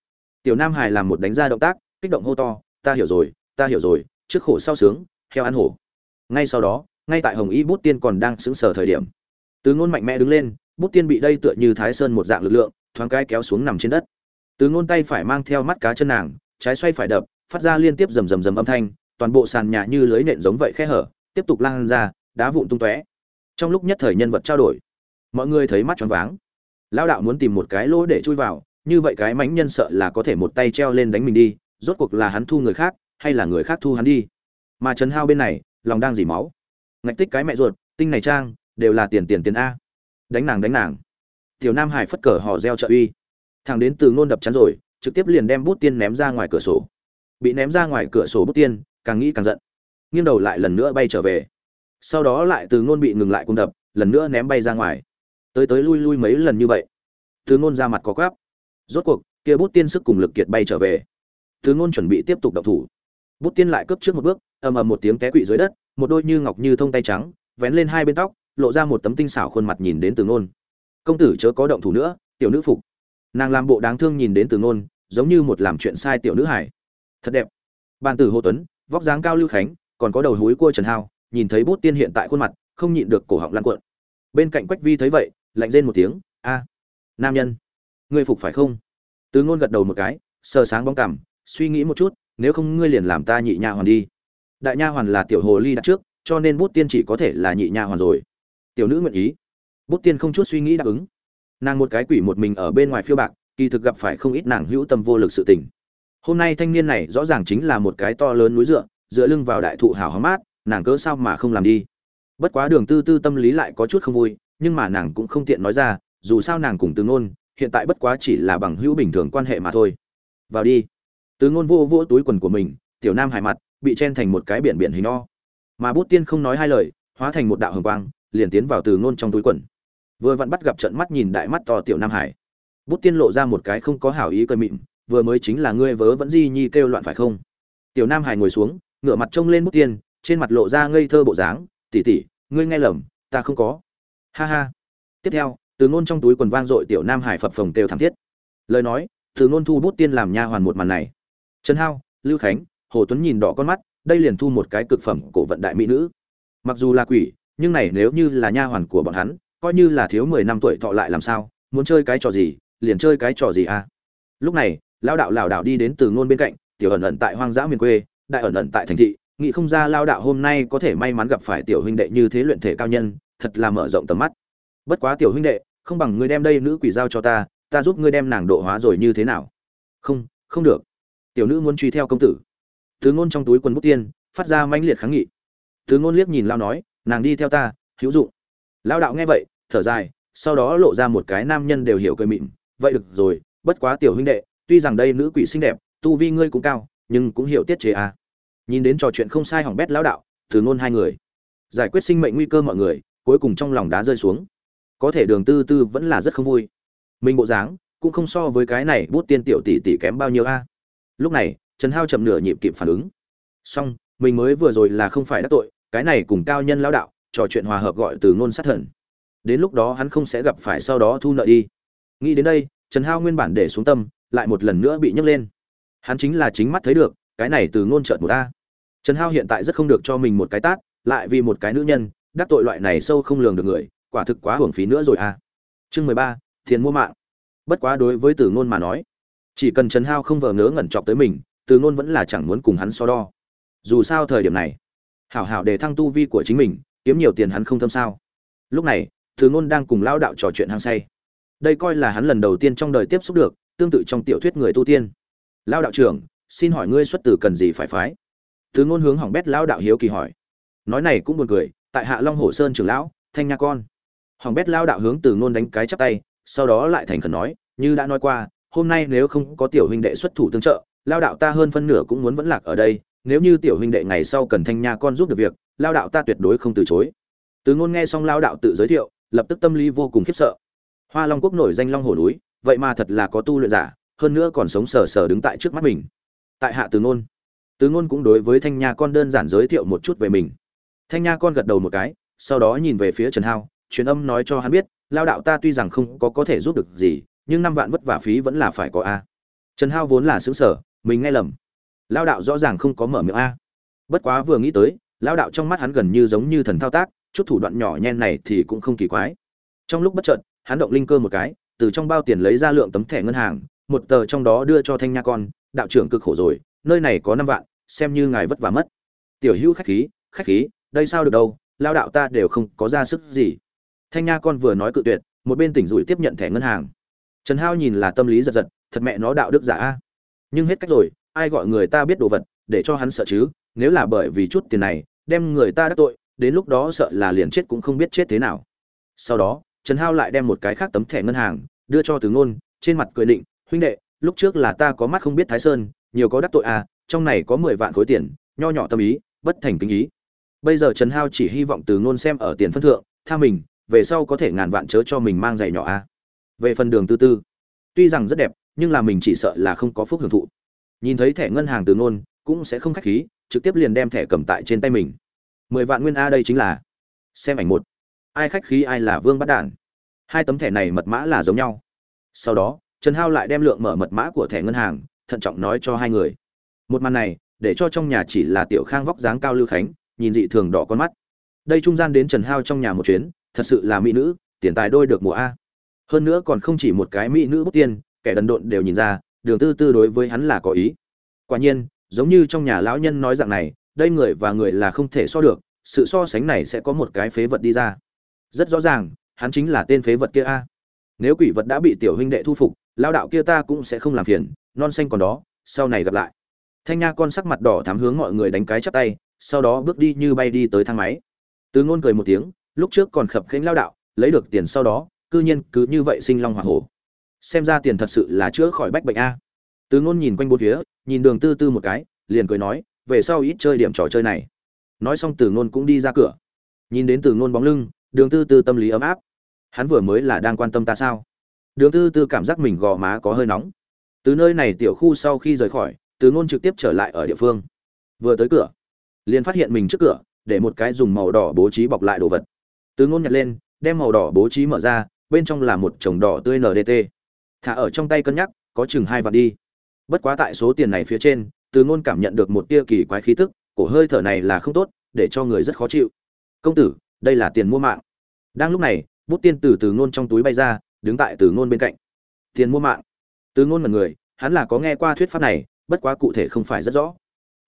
Tiểu nam hải làm một đánh ra động tác, kích động hô to, ta hiểu rồi, ta hiểu rồi, trước khổ sau sướng, heo ăn hổ. Ngay sau đó, ngay tại hồng y bút tiên còn đang sững sờ thời điểm từ ngôn mạnh mẽ đứng lên, bút tiên bị đây tựa như thái sơn một dạng lực lượng, thoáng cái kéo xuống nằm trên đất. Từ ngôn tay phải mang theo mắt cá chân nàng, trái xoay phải đập, phát ra liên tiếp rầm rầm rầm âm thanh, toàn bộ sàn nhà như lưới nện giống vậy khe hở, tiếp tục lan ra, đá vụn tung tóe. Trong lúc nhất thời nhân vật trao đổi, mọi người thấy mắt choáng váng. Lão đạo muốn tìm một cái lỗ để chui vào như vậy cái mãnh nhân sợ là có thể một tay treo lên đánh mình đi, rốt cuộc là hắn thu người khác, hay là người khác thu hắn đi. Mà trần hao bên này, lòng đang dỉ máu. Ngạch tích cái mẹ ruột, tinh này trang, đều là tiền tiền tiền a. Đánh nàng đánh nàng. Tiểu nam hải phất cờ hò reo trợ uy. Thằng đến từ ngôn đập chắn rồi, trực tiếp liền đem bút tiên ném ra ngoài cửa sổ. Bị ném ra ngoài cửa sổ bút tiên, càng nghĩ càng giận. Nghiêng đầu lại lần nữa bay trở về. Sau đó lại từ ngôn bị ngừng lại cung đập, lần nữa ném bay ra ngoài. Tới tới lui lui mấy lần như vậy. Từ ngôn ra mặt có quáp rốt cuộc, kia bút tiên sức cùng lực kiệt bay trở về. Thứ ngôn chuẩn bị tiếp tục động thủ. Bút tiên lại cấp trước một bước, ầm ầm một tiếng té quỵ dưới đất, một đôi như ngọc như thông tay trắng, vén lên hai bên tóc, lộ ra một tấm tinh xảo khuôn mặt nhìn đến từ ngôn. Công tử chớ có động thủ nữa, tiểu nữ phục. Nàng làm bộ đáng thương nhìn đến từ ngôn, giống như một làm chuyện sai tiểu nữ hải thật đẹp. Bàn tử hồ tuấn, vóc dáng cao lưu khánh, còn có đầu húi cua trần hao, nhìn thấy bút tiên hiện tại khuôn mặt, không nhịn được cổ họng lan cuộn. Bên cạnh quách vi thấy vậy, lạnh rên một tiếng, a, nam nhân ngươi phục phải không? Từ ngôn gật đầu một cái, sờ sáng bóng cằm, suy nghĩ một chút, nếu không ngươi liền làm ta nhị nha hoàn đi. Đại nha hoàn là tiểu hồ ly đặt trước, cho nên bút tiên chỉ có thể là nhị nha hoàn rồi. Tiểu nữ nguyện ý. Bút tiên không chút suy nghĩ đáp ứng. Nàng một cái quỷ một mình ở bên ngoài phiêu bạc, kỳ thực gặp phải không ít nàng hữu tâm vô lực sự tình. Hôm nay thanh niên này rõ ràng chính là một cái to lớn núi dựa dựa lưng vào đại thụ hào hóm mát, nàng cớ sao mà không làm đi. Bất quá đường tư tư tâm lý lại có chút không vui, nhưng mà nàng cũng không tiện nói ra, dù sao nàng cùng từ ngôn hiện tại bất quá chỉ là bằng hữu bình thường quan hệ mà thôi. Vào đi. Từ ngôn vô vô túi quần của mình, tiểu nam hải mặt, bị chen thành một cái biển biển hình no mà bút tiên không nói hai lời, hóa thành một đạo hồng quang, liền tiến vào từ ngôn trong túi quần. Vừa vặn bắt gặp trận mắt nhìn đại mắt to tiểu nam hải bút tiên lộ ra một cái không có hảo ý cười mịn, vừa mới chính là ngươi vớ vẫn di nhi kêu loạn phải không? Tiểu nam hải ngồi xuống, ngửa mặt trông lên bút tiên, trên mặt lộ ra ngây thơ bộ dáng tỉ tỉ ngươi nghe lầm, ta không có. Ha ha. Tiếp theo từ ngôn trong túi quần vang dội tiểu nam hải phập phồng kêu thảm thiết. Lời nói, từ ngôn thu bút tiên làm nha hoàn một màn này. Trần hao, lưu khánh, hồ tuấn nhìn đỏ con mắt, đây liền thu một cái cực phẩm cổ vận đại mỹ nữ. Mặc dù là quỷ, nhưng này nếu như là nha hoàn của bọn hắn, coi như là thiếu mười năm tuổi thọ lại làm sao, muốn chơi cái trò gì, liền chơi cái trò gì à? Lúc này lao đạo lảo đạo đi đến từ ngôn bên cạnh, tiểu ẩn ẩn tại hoang dã miền quê, đại ẩn ẩn tại thành thị, nghĩ không ra lao đạo hôm nay có thể may mắn gặp phải tiểu huynh đệ như thế luyện thể cao nhân, thật là mở rộng tầm mắt. Bất quá tiểu huynh đệ không bằng ngươi đem đây nữ quỷ giao cho ta ta giúp ngươi đem nàng độ hóa rồi như thế nào? Không không được. Tiểu nữ muốn truy theo công tử. Từ ngôn trong túi quần bút tiên, phát ra mãnh liệt kháng nghị. Từ ngôn liếc nhìn lao nói, nàng đi theo ta, hữu dụng. Lao đạo nghe vậy, thở dài, sau đó lộ ra một cái nam nhân đều hiểu cười mịn. Vậy được rồi, bất quá tiểu huynh đệ, tuy rằng đây nữ quỷ xinh đẹp, tu vi ngươi cũng cao, nhưng cũng hiểu tiết chế à. nhìn đến trò chuyện không sai hỏng bét lão đạo từ ngôn hai người. Giải quyết sinh mệnh nguy cơ mọi người, cuối cùng trong lòng đá rơi xuống có thể đường tư tư vẫn là rất không vui. Mình bộ dáng cũng không so với cái này bút tiên tiểu tỷ tỷ kém bao nhiêu a. Lúc này, trần hao chậm nửa nhịp kịp phản ứng. Xong, mình mới vừa rồi là không phải đắc tội, cái này cùng cao nhân lão đạo, trò chuyện hòa hợp gọi từ ngôn sát thần. Đến lúc đó hắn không sẽ gặp phải sau đó thu nợ đi. Nghĩ đến đây, trần hao nguyên bản để xuống tâm, lại một lần nữa bị nhấc lên. Hắn chính là chính mắt thấy được, cái này từ ngôn trợt một ta trần hao hiện tại rất không được cho mình một cái tát, lại vì một cái nữ nhân, đắc tội loại này sâu không lường được người quả thực quá hưởng phí nữa rồi à. Chương mười ba, tiền mua mạng. Bất quá đối với từ ngôn mà nói, chỉ cần trần hao không vờ ngớ ngẩn chọc tới mình, từ ngôn vẫn là chẳng muốn cùng hắn so đo. Dù sao thời điểm này, hảo hảo để thăng tu vi của chính mình, kiếm nhiều tiền hắn không thâm sao. Lúc này, từ ngôn đang cùng lao đạo trò chuyện hăng say. Đây coi là hắn lần đầu tiên trong đời tiếp xúc được, tương tự trong tiểu thuyết người tu tiên. Lao đạo trưởng, xin hỏi ngươi xuất từ cần gì phải phái? Từ ngôn hướng hỏng bét lao đạo hiếu kỳ hỏi. Nói này cũng buồn cười, tại hạ long hồ sơn trưởng lão, thanh nha con. Hoàng bét lao đạo hướng từ ngôn đánh cái chắp tay, sau đó lại thành khẩn nói, như đã nói qua, hôm nay nếu không có tiểu huynh đệ xuất thủ tương trợ, lao đạo ta hơn phân nửa cũng muốn vẫn lạc ở đây, nếu như tiểu huynh đệ ngày sau cần thanh nha con giúp được việc, lao đạo ta tuyệt đối không từ chối. Từ ngôn nghe xong lao đạo tự giới thiệu, lập tức tâm lý vô cùng khiếp sợ. Hoa long quốc nổi danh long hồ núi, vậy mà thật là có tu luyện giả, hơn nữa còn sống sờ sờ đứng tại trước mắt mình. Tại hạ từ ngôn từ ngôn cũng đối với thanh nha con đơn giản giới thiệu một chút về mình. Thanh nha con gật đầu một cái, sau đó nhìn về phía trần hao truyền âm nói cho hắn biết, lao đạo ta tuy rằng không có có thể giúp được gì, nhưng năm vạn vất vả phí vẫn là phải có a. Trần hao vốn là xứng sở mình nghe lầm. Lao đạo rõ ràng không có mở miệng a. Bất quá vừa nghĩ tới, lao đạo trong mắt hắn gần như giống như thần thao tác, chút thủ đoạn nhỏ nhen này thì cũng không kỳ quái. Trong lúc bất chợt, hắn động linh cơ một cái, từ trong bao tiền lấy ra lượng tấm thẻ ngân hàng, một tờ trong đó đưa cho thanh nha con, đạo trưởng cực khổ rồi, nơi này có năm vạn, xem như ngài vất vả mất. Tiểu hữu khách khí khách khí, đây sao được đâu, lao đạo ta đều không có ra sức gì thanh nha con vừa nói cự tuyệt, một bên tỉnh rủi tiếp nhận thẻ ngân hàng. Trần hao nhìn là tâm lý giật giật, thật mẹ nó đạo đức giả a. Nhưng hết cách rồi, ai gọi người ta biết đồ vật, để cho hắn sợ chứ, nếu là bởi vì chút tiền này, đem người ta đắc tội, đến lúc đó sợ là liền chết cũng không biết chết thế nào. Sau đó, trần hao lại đem một cái khác tấm thẻ ngân hàng, đưa cho từ ngôn, trên mặt cười định huynh đệ, lúc trước là ta có mắt không biết thái sơn, nhiều có đắc tội à trong này có mười vạn khối tiền, nho nhỏ tâm ý, bất thành kinh ý. Bây giờ trần hao chỉ hy vọng từ ngôn xem ở tiền phân thượng, tha mình về sau có thể ngàn vạn chớ cho mình mang giày nhỏ a. Về phần đường tư tư, tuy rằng rất đẹp, nhưng là mình chỉ sợ là không có phúc hưởng thụ. Nhìn thấy thẻ ngân hàng từ ngôn, cũng sẽ không khách khí, trực tiếp liền đem thẻ cầm tại trên tay mình. Mười vạn nguyên a đây chính là, xem ảnh một. Ai khách khí ai là vương bắt đản. Hai tấm thẻ này mật mã là giống nhau. Sau đó, trần hao lại đem lượng mở mật mã của thẻ ngân hàng, thận trọng nói cho hai người. Một màn này, để cho trong nhà chỉ là tiểu khang vóc dáng cao lưu khánh, nhìn dị thường đỏ con mắt. Đây trung gian đến trần hao trong nhà một chuyến thật sự là mỹ nữ, tiền tài đôi được mùa a. Hơn nữa còn không chỉ một cái mỹ nữ bút tiên, kẻ đần độn đều nhìn ra, đường tư tư đối với hắn là có ý. Quả nhiên, giống như trong nhà lão nhân nói rằng này, đây người và người là không thể so được, sự so sánh này sẽ có một cái phế vật đi ra. Rất rõ ràng, hắn chính là tên phế vật kia a. Nếu quỷ vật đã bị tiểu huynh đệ thu phục lao đạo kia ta cũng sẽ không làm phiền, non xanh còn đó, sau này gặp lại. Thanh nha con sắc mặt đỏ thắm hướng mọi người đánh cái chắp tay, sau đó bước đi như bay đi tới thang máy. Từ ngôn cười một tiếng lúc trước còn khập khiễng lao đạo, lấy được tiền sau đó, cư nhiên cứ như vậy sinh long hỏa hổ. Xem ra tiền thật sự là chữa khỏi bách bệnh a. Từ ngôn nhìn quanh bốn phía, nhìn đường tư tư một cái, liền cười nói, về sau ít chơi điểm trò chơi này. Nói xong từ ngôn cũng đi ra cửa. Nhìn đến từ ngôn bóng lưng, đường tư tư tâm lý ấm áp. Hắn vừa mới là đang quan tâm ta sao? Đường tư tư cảm giác mình gò má có hơi nóng. Từ nơi này tiểu khu sau khi rời khỏi, từ ngôn trực tiếp trở lại ở địa phương. Vừa tới cửa, liền phát hiện mình trước cửa, để một cái dùng màu đỏ bố trí bọc lại đồ vật từ ngôn nhặt lên, đem màu đỏ bố trí mở ra, bên trong là một chồng đỏ tươi ndt thả ở trong tay cân nhắc, có chừng hai vạn đi. Bất quá tại số tiền này phía trên, từ ngôn cảm nhận được một tia kỳ quái khí tức, cổ hơi thở này là không tốt, để cho người rất khó chịu. Công tử, đây là tiền mua mạng. Đang lúc này, bút tiên từ từ ngôn trong túi bay ra, đứng tại từ ngôn bên cạnh. Tiền mua mạng? Từ ngôn mật người, hắn là có nghe qua thuyết pháp này, bất quá cụ thể không phải rất rõ.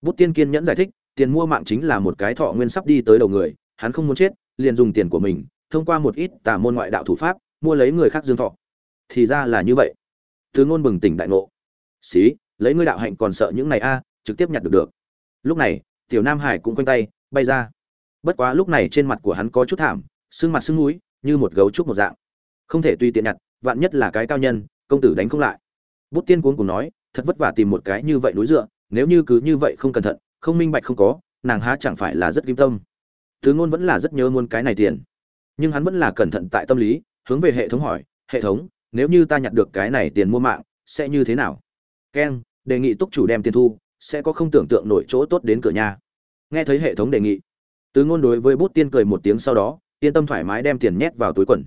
Bút tiên kiên nhẫn giải thích, tiền mua mạng chính là một cái thọ nguyên sắp đi tới đầu người, hắn không muốn chết liền dùng tiền của mình, thông qua một ít tà môn ngoại đạo thủ pháp, mua lấy người khác dương thọ. Thì ra là như vậy. Thứ ngôn bừng tỉnh đại ngộ. Xí, lấy ngươi đạo hạnh còn sợ những này a, trực tiếp nhặt được được. Lúc này, tiểu nam hải cũng quanh tay, bay ra. Bất quá lúc này trên mặt của hắn có chút thảm, sưng mặt sưng mũi, như một gấu trúc một dạng. Không thể tùy tiện nhặt, vạn nhất là cái cao nhân, công tử đánh không lại. Bút tiên cuốn cùng nói, thật vất vả tìm một cái như vậy núi dựa, nếu như cứ như vậy không cẩn thận, không minh bạch không có, nàng há chẳng phải là rất kim tâm tứ ngôn vẫn là rất nhớ muốn cái này tiền. Nhưng hắn vẫn là cẩn thận tại tâm lý, hướng về hệ thống hỏi, hệ thống, nếu như ta nhặt được cái này tiền mua mạng, sẽ như thế nào? Keng đề nghị túc chủ đem tiền thu, sẽ có không tưởng tượng nổi chỗ tốt đến cửa nhà. Nghe thấy hệ thống đề nghị, tứ ngôn đối với bút tiên cười một tiếng sau đó, yên tâm thoải mái đem tiền nhét vào túi quần.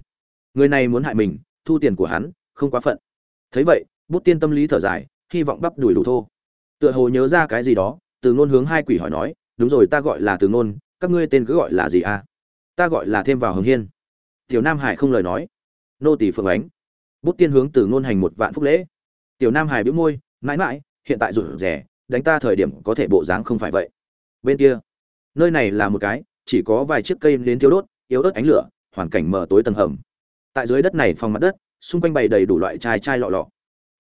Người này muốn hại mình, thu tiền của hắn, không quá phận. Thấy vậy, bút tiên tâm lý thở dài, hy vọng bắp đuổi đủ thô. Tựa hồ nhớ ra cái gì đó từ ngôn hướng hai quỷ hỏi nói, đúng rồi, ta gọi là từ ngôn các ngươi tên cứ gọi là gì à? Ta gọi là thêm vào hồng hiên. Tiểu nam hải không lời nói. Nô tỷ phượng ánh. Bút tiên hướng từ ngôn hành một vạn phúc lễ. Tiểu nam hải bĩu môi, mãi mãi, hiện tại rủi rẻ đánh ta thời điểm có thể bộ dáng không phải vậy. Bên kia, nơi này là một cái, chỉ có vài chiếc cây đến thiếu đốt, yếu ớt ánh lửa, hoàn cảnh mờ tối tầng hầm. Tại dưới đất này phòng mặt đất, xung quanh bày đầy đủ loại chai chai lọ lọ.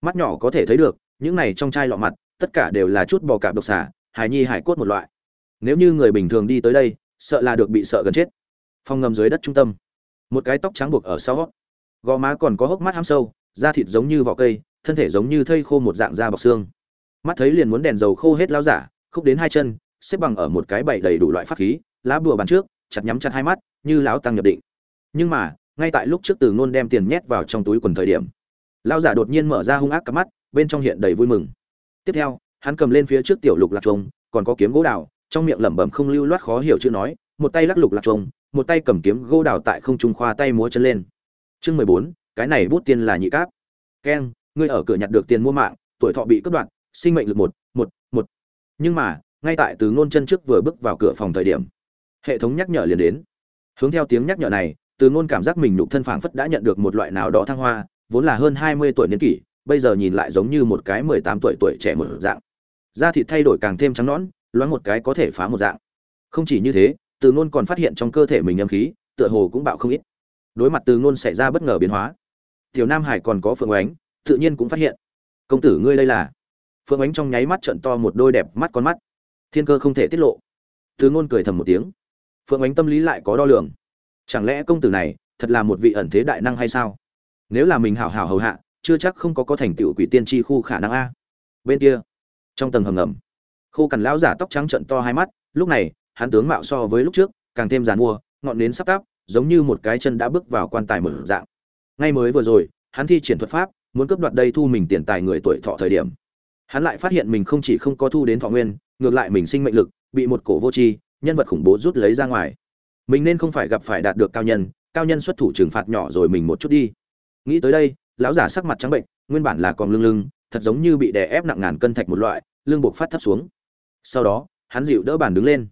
Mắt nhỏ có thể thấy được, những này trong chai lọ mặt, tất cả đều là chút bò cạp độc xả hài nhi hải cốt một loại nếu như người bình thường đi tới đây, sợ là được bị sợ gần chết. Phòng ngầm dưới đất trung tâm. Một cái tóc trắng buộc ở sau gò má còn có hốc mắt ham sâu, da thịt giống như vỏ cây, thân thể giống như thây khô một dạng da bọc xương. Mắt thấy liền muốn đèn dầu khô hết lao giả, khúc đến hai chân, xếp bằng ở một cái bẫy đầy đủ loại pháp khí, lá bùa bàn trước, chặt nhắm chặt hai mắt, như lão tăng nhập định. Nhưng mà, ngay tại lúc trước từ ngôn đem tiền nhét vào trong túi quần thời điểm lao giả đột nhiên mở ra hung ác cắm mắt, bên trong hiện đầy vui mừng. Tiếp theo, hắn cầm lên phía trước tiểu lục lạc trông còn có kiếm gỗ đào trong miệng lẩm bẩm không lưu loát khó hiểu chữ nói, một tay lắc lục lạc trông một tay cầm kiếm gỗ đào tại không trung khoa tay múa chân lên. Chương mười bốn, cái này bút tiền là nhị cáp. Keng ngươi ở cửa nhặt được tiền mua mạng, tuổi thọ bị cướp đoạt, sinh mệnh lực một một một. Nhưng mà, ngay tại từ ngôn chân trước vừa bước vào cửa phòng thời điểm, hệ thống nhắc nhở liền đến. Hướng theo tiếng nhắc nhở này, từ ngôn cảm giác mình nhục thân phảng phất đã nhận được một loại nào đó thăng hoa, vốn là hơn hai mươi tuổi niên kỷ, bây giờ nhìn lại giống như một cái mười tám tuổi tuổi trẻ một dạng. Da thịt thay đổi càng thêm trắng nõn loáng một cái có thể phá một dạng. Không chỉ như thế, từ ngôn còn phát hiện trong cơ thể mình âm khí, tựa hồ cũng bạo không ít. Đối mặt từ ngôn xảy ra bất ngờ biến hóa, tiểu nam hải còn có phượng ánh, tự nhiên cũng phát hiện. Công tử ngươi đây là? Phượng ánh trong nháy mắt trận to một đôi đẹp mắt con mắt. Thiên cơ không thể tiết lộ. Từ ngôn cười thầm một tiếng. Phượng ánh tâm lý lại có đo lường. Chẳng lẽ công tử này thật là một vị ẩn thế đại năng hay sao? Nếu là mình hảo hảo hầu hạ, chưa chắc không có có thành tựu quỷ tiên tri khu khả năng a. Bên kia, trong tầng hầm ngầm khô cằn lão giả tóc trắng trận to hai mắt, lúc này, hắn tướng mạo so với lúc trước, càng thêm giàn mua, ngọn nến sắp tắp giống như một cái chân đã bước vào quan tài mở dạng. Ngay mới vừa rồi, hắn thi triển thuật pháp, muốn cướp đoạt đây thu mình tiền tài người tuổi thọ thời điểm. Hắn lại phát hiện mình không chỉ không có thu đến thọ nguyên, ngược lại mình sinh mệnh lực, bị một cổ vô tri, nhân vật khủng bố rút lấy ra ngoài. Mình nên không phải gặp phải đạt được cao nhân cao nhân xuất thủ trừng phạt nhỏ rồi mình một chút đi. Nghĩ tới đây, lão giả sắc mặt trắng bệnh, nguyên bản là còn lưng lưng, thật giống như bị đè ép nặng ngàn cân thạch một loại, lưng buộc phát thấp xuống sau đó, hắn dịu đỡ bàn đứng lên.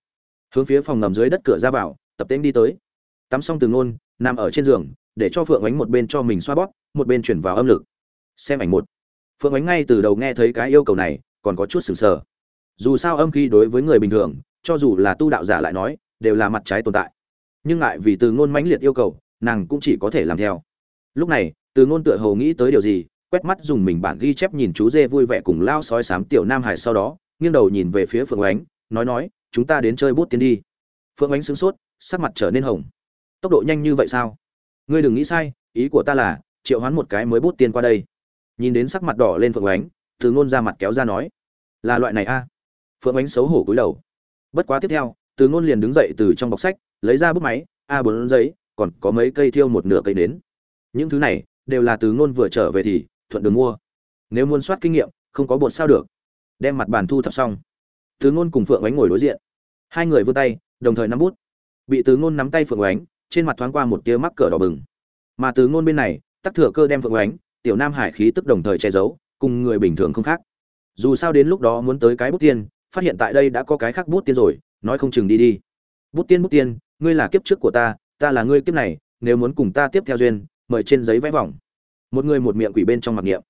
Hướng phía phòng ngầm dưới đất cửa ra vào, tập tễnh đi tới. Tắm xong từ ngôn, nằm ở trên giường, để cho phượng ánh một bên cho mình xoa bóp, một bên chuyển vào âm lực. Xem ảnh một. Phượng ánh ngay từ đầu nghe thấy cái yêu cầu này, còn có chút sừng sờ. Dù sao âm khí đối với người bình thường, cho dù là tu đạo giả lại nói, đều là mặt trái tồn tại. Nhưng ngại vì từ ngôn mãnh liệt yêu cầu, nàng cũng chỉ có thể làm theo. Lúc này, từ ngôn tựa hồ nghĩ tới điều gì, quét mắt dùng mình bản ghi chép nhìn chú dê vui vẻ cùng lao sói sám tiểu nam hải sau đó nghiêng đầu nhìn về phía phượng ánh, nói nói, chúng ta đến chơi bút tiến đi. Phượng ánh sửng sốt, sắc mặt trở nên hồng. Tốc độ nhanh như vậy sao? Ngươi đừng nghĩ sai, ý của ta là, triệu hoán một cái mới bút tiên qua đây. Nhìn đến sắc mặt đỏ lên phượng ánh, từ ngôn ra mặt kéo ra nói, là loại này a. Phượng ánh xấu hổ cúi đầu. Bất quá tiếp theo, từ ngôn liền đứng dậy từ trong bọc sách, lấy ra bút máy, a bốn giấy, còn có mấy cây thiêu một nửa cây đến những thứ này, đều là từ ngôn vừa trở về thì thuận đường mua. Nếu muốn soát kinh nghiệm, không có bột sao được đem mặt bàn thu thập xong. Tứ ngôn cùng phượng ánh ngồi đối diện. Hai người vươn tay, đồng thời nắm bút. Bị tứ ngôn nắm tay phượng ánh, trên mặt thoáng qua một tia mắc cỡ đỏ bừng. Mà tứ ngôn bên này, tắc thừa cơ đem phượng ánh, tiểu nam hải khí tức đồng thời che giấu, cùng người bình thường không khác. Dù sao đến lúc đó muốn tới cái bút tiên, phát hiện tại đây đã có cái khác bút tiên rồi, nói không chừng đi đi. Bút tiên bút tiên, ngươi là kiếp trước của ta ta là ngươi kiếp này, nếu muốn cùng ta tiếp theo duyên, mời trên giấy vẽ vòng. Một người một miệng quỷ bên trong mặc niệm.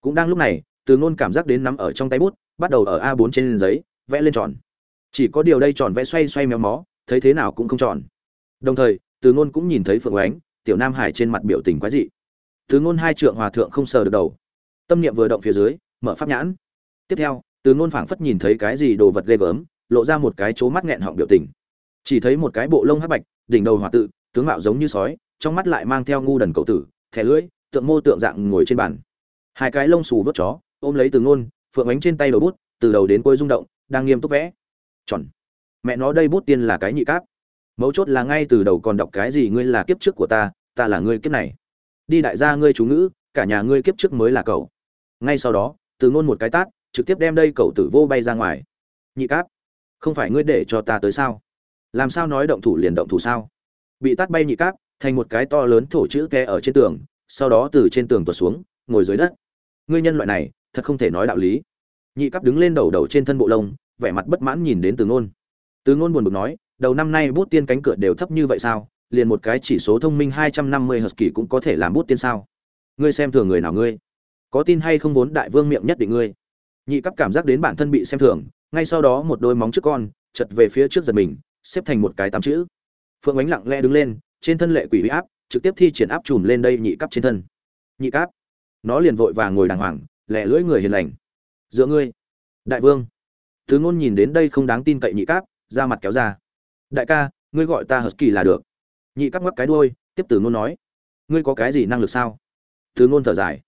Cũng đang lúc này, từ ngôn cảm giác đến nắm ở trong tay bút bắt đầu ở a 4 trên giấy, vẽ lên tròn. Chỉ có điều đây tròn vẽ xoay xoay méo mó, thấy thế nào cũng không tròn. Đồng thời, từ ngôn cũng nhìn thấy phượng ánh, tiểu nam hải trên mặt biểu tình quái dị. Từ ngôn hai trượng hòa thượng không sờ được đầu. Tâm niệm vừa động phía dưới, mở pháp nhãn. Tiếp theo, từ ngôn phảng phất nhìn thấy cái gì đồ vật ghê gớm, lộ ra một cái chố mắt nghẹn họng biểu tình. Chỉ thấy một cái bộ lông hắc bạch, đỉnh đầu hòa tự, tướng mạo giống như sói, trong mắt lại mang theo ngu đần cậu tử, thẻ lưỡi, tượng mô tượng dạng ngồi trên bàn. Hai cái lông xù vớt chó, ôm lấy từ ngôn phượng ánh trên tay đầu bút, từ đầu đến cuối rung động, đang nghiêm túc vẽ. Tròn. Mẹ nó, đây bút tiên là cái nhị cáp. Mấu chốt là ngay từ đầu còn đọc cái gì ngươi là kiếp trước của ta ta là ngươi kiếp này. Đi đại gia ngươi chú ngữ, cả nhà ngươi kiếp trước mới là cậu. Ngay sau đó, từ ngôn một cái tát, trực tiếp đem đây cậu tử vô bay ra ngoài. Nhị cáp, không phải ngươi để cho ta tới sao? Làm sao nói động thủ liền động thủ sao? Bị tát bay nhị cáp, thành một cái to lớn thổ chữ ke ở trên tường, sau đó từ trên tường tuột xuống, ngồi dưới đất. Ngươi nhân loại này thật không thể nói đạo lý. Nhị cấp đứng lên đầu đầu trên thân bộ lông, vẻ mặt bất mãn nhìn đến từ ngôn. Từ ngôn buồn bực nói, đầu năm nay bút tiên cánh cửa đều thấp như vậy sao? Liền một cái chỉ số thông minh hai trăm năm mươi hợp kỳ cũng có thể làm bút tiên sao? Ngươi xem thường người nào ngươi? Có tin hay không vốn đại vương miệng nhất định ngươi? Nhị cấp cảm giác đến bản thân bị xem thường, ngay sau đó một đôi móng trước con, chật về phía trước giật mình, xếp thành một cái tám chữ. Phượng ánh lặng lẽ đứng lên, trên thân lệ quỷ huy áp, trực tiếp thi triển áp chùm lên đây nhị cấp trên thân. Nhị cấp nó liền vội vàng ngồi đàng hoàng lẹ lưỡi người hiền lành. Giữa ngươi. Đại vương. Thứ ngôn nhìn đến đây không đáng tin cậy nhị cáp ra mặt kéo ra. Đại ca, ngươi gọi ta husky là được. Nhị cáp ngắc cái đuôi, tiếp từ ngôn nói. Ngươi có cái gì năng lực sao? Thứ ngôn thở dài.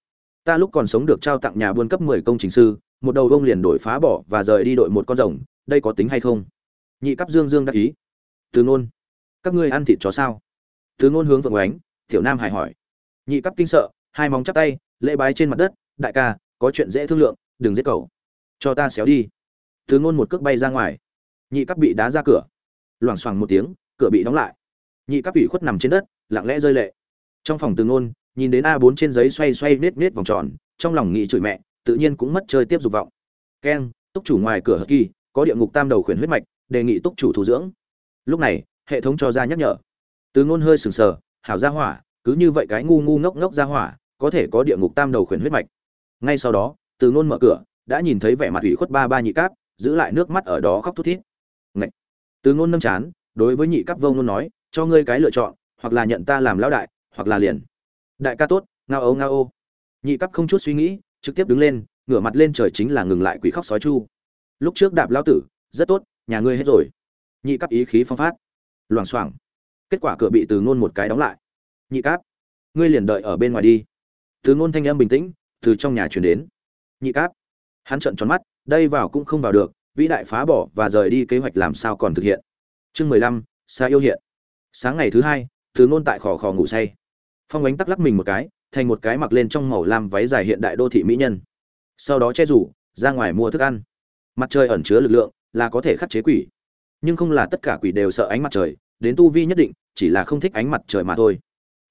Ta lúc còn sống được trao tặng nhà buôn cấp 10 công trình sư, một đầu vông liền đổi phá bỏ và rời đi đội một con rồng, đây có tính hay không? Nhị cấp dương dương đắc ý. Từ ngôn. Các ngươi ăn thịt chó sao? Từ ngôn hướng vượng ánh, tiểu nam hải hỏi. Nhị cấp kinh sợ, hai móng chắp tay, lễ bái trên mặt đất. Đại ca có chuyện dễ thương lượng, đừng giết cậu. Cho ta xéo đi. Thứ ngôn một cước bay ra ngoài. Nhị cấp bị đá ra cửa. Loảng xoảng một tiếng, cửa bị đóng lại. Nhị cấp ủy khuất nằm trên đất, lặng lẽ rơi lệ. Trong phòng từ ngôn, nhìn đến a 4 trên giấy xoay xoay nết nết vòng tròn, trong lòng nghĩ chửi mẹ, tự nhiên cũng mất chơi tiếp dục vọng. Keng, túc chủ ngoài cửa hờ kỳ, có địa ngục tam đầu khuyển huyết mạch, đề nghị túc chủ thủ dưỡng. Lúc này, hệ thống cho ra nhắc nhở. Từ ngôn hơi sừng sờ, hảo gia hỏa, cứ như vậy cái ngu ngu ngốc ngốc gia hỏa, có thể có địa ngục tam đầu khuyển huyết mạch ngay sau đó, từ ngôn mở cửa, đã nhìn thấy vẻ mặt ủy khuất ba ba nhị cáp, giữ lại nước mắt ở đó khóc thút thít. Ngậy. từ ngôn nâm chán, đối với nhị cáp vông ngôn nói, cho ngươi cái lựa chọn, hoặc là nhận ta làm lão đại, hoặc là liền. Đại ca tốt, ngao ấu ngao ô. Nhị cáp không chút suy nghĩ, trực tiếp đứng lên, ngửa mặt lên trời chính là ngừng lại quỷ khóc sói chu. Lúc trước đạp lão tử, rất tốt, nhà ngươi hết rồi. Nhị cáp ý khí phong phát. Loảng xoảng. Kết quả cửa bị từ ngôn một cái đóng lại. Nhị cáp, ngươi liền đợi ở bên ngoài đi. Từ ngôn thanh âm bình tĩnh từ trong nhà chuyển đến. Nhị cáp. Hắn trợn tròn mắt, đây vào cũng không vào được, vĩ đại phá bỏ và rời đi kế hoạch làm sao còn thực hiện. Chương mười lăm xa yêu hiện. Sáng ngày thứ hai thứ ngôn tại khò khò ngủ say. Phong ánh tắc lắc mình một cái, thành một cái mặc lên trong màu lam váy dài hiện đại đô thị mỹ nhân. Sau đó che rủ, ra ngoài mua thức ăn. Mặt trời ẩn chứa lực lượng, là có thể khắc chế quỷ. Nhưng không là tất cả quỷ đều sợ ánh mặt trời, đến tu vi nhất định, chỉ là không thích ánh mặt trời mà thôi.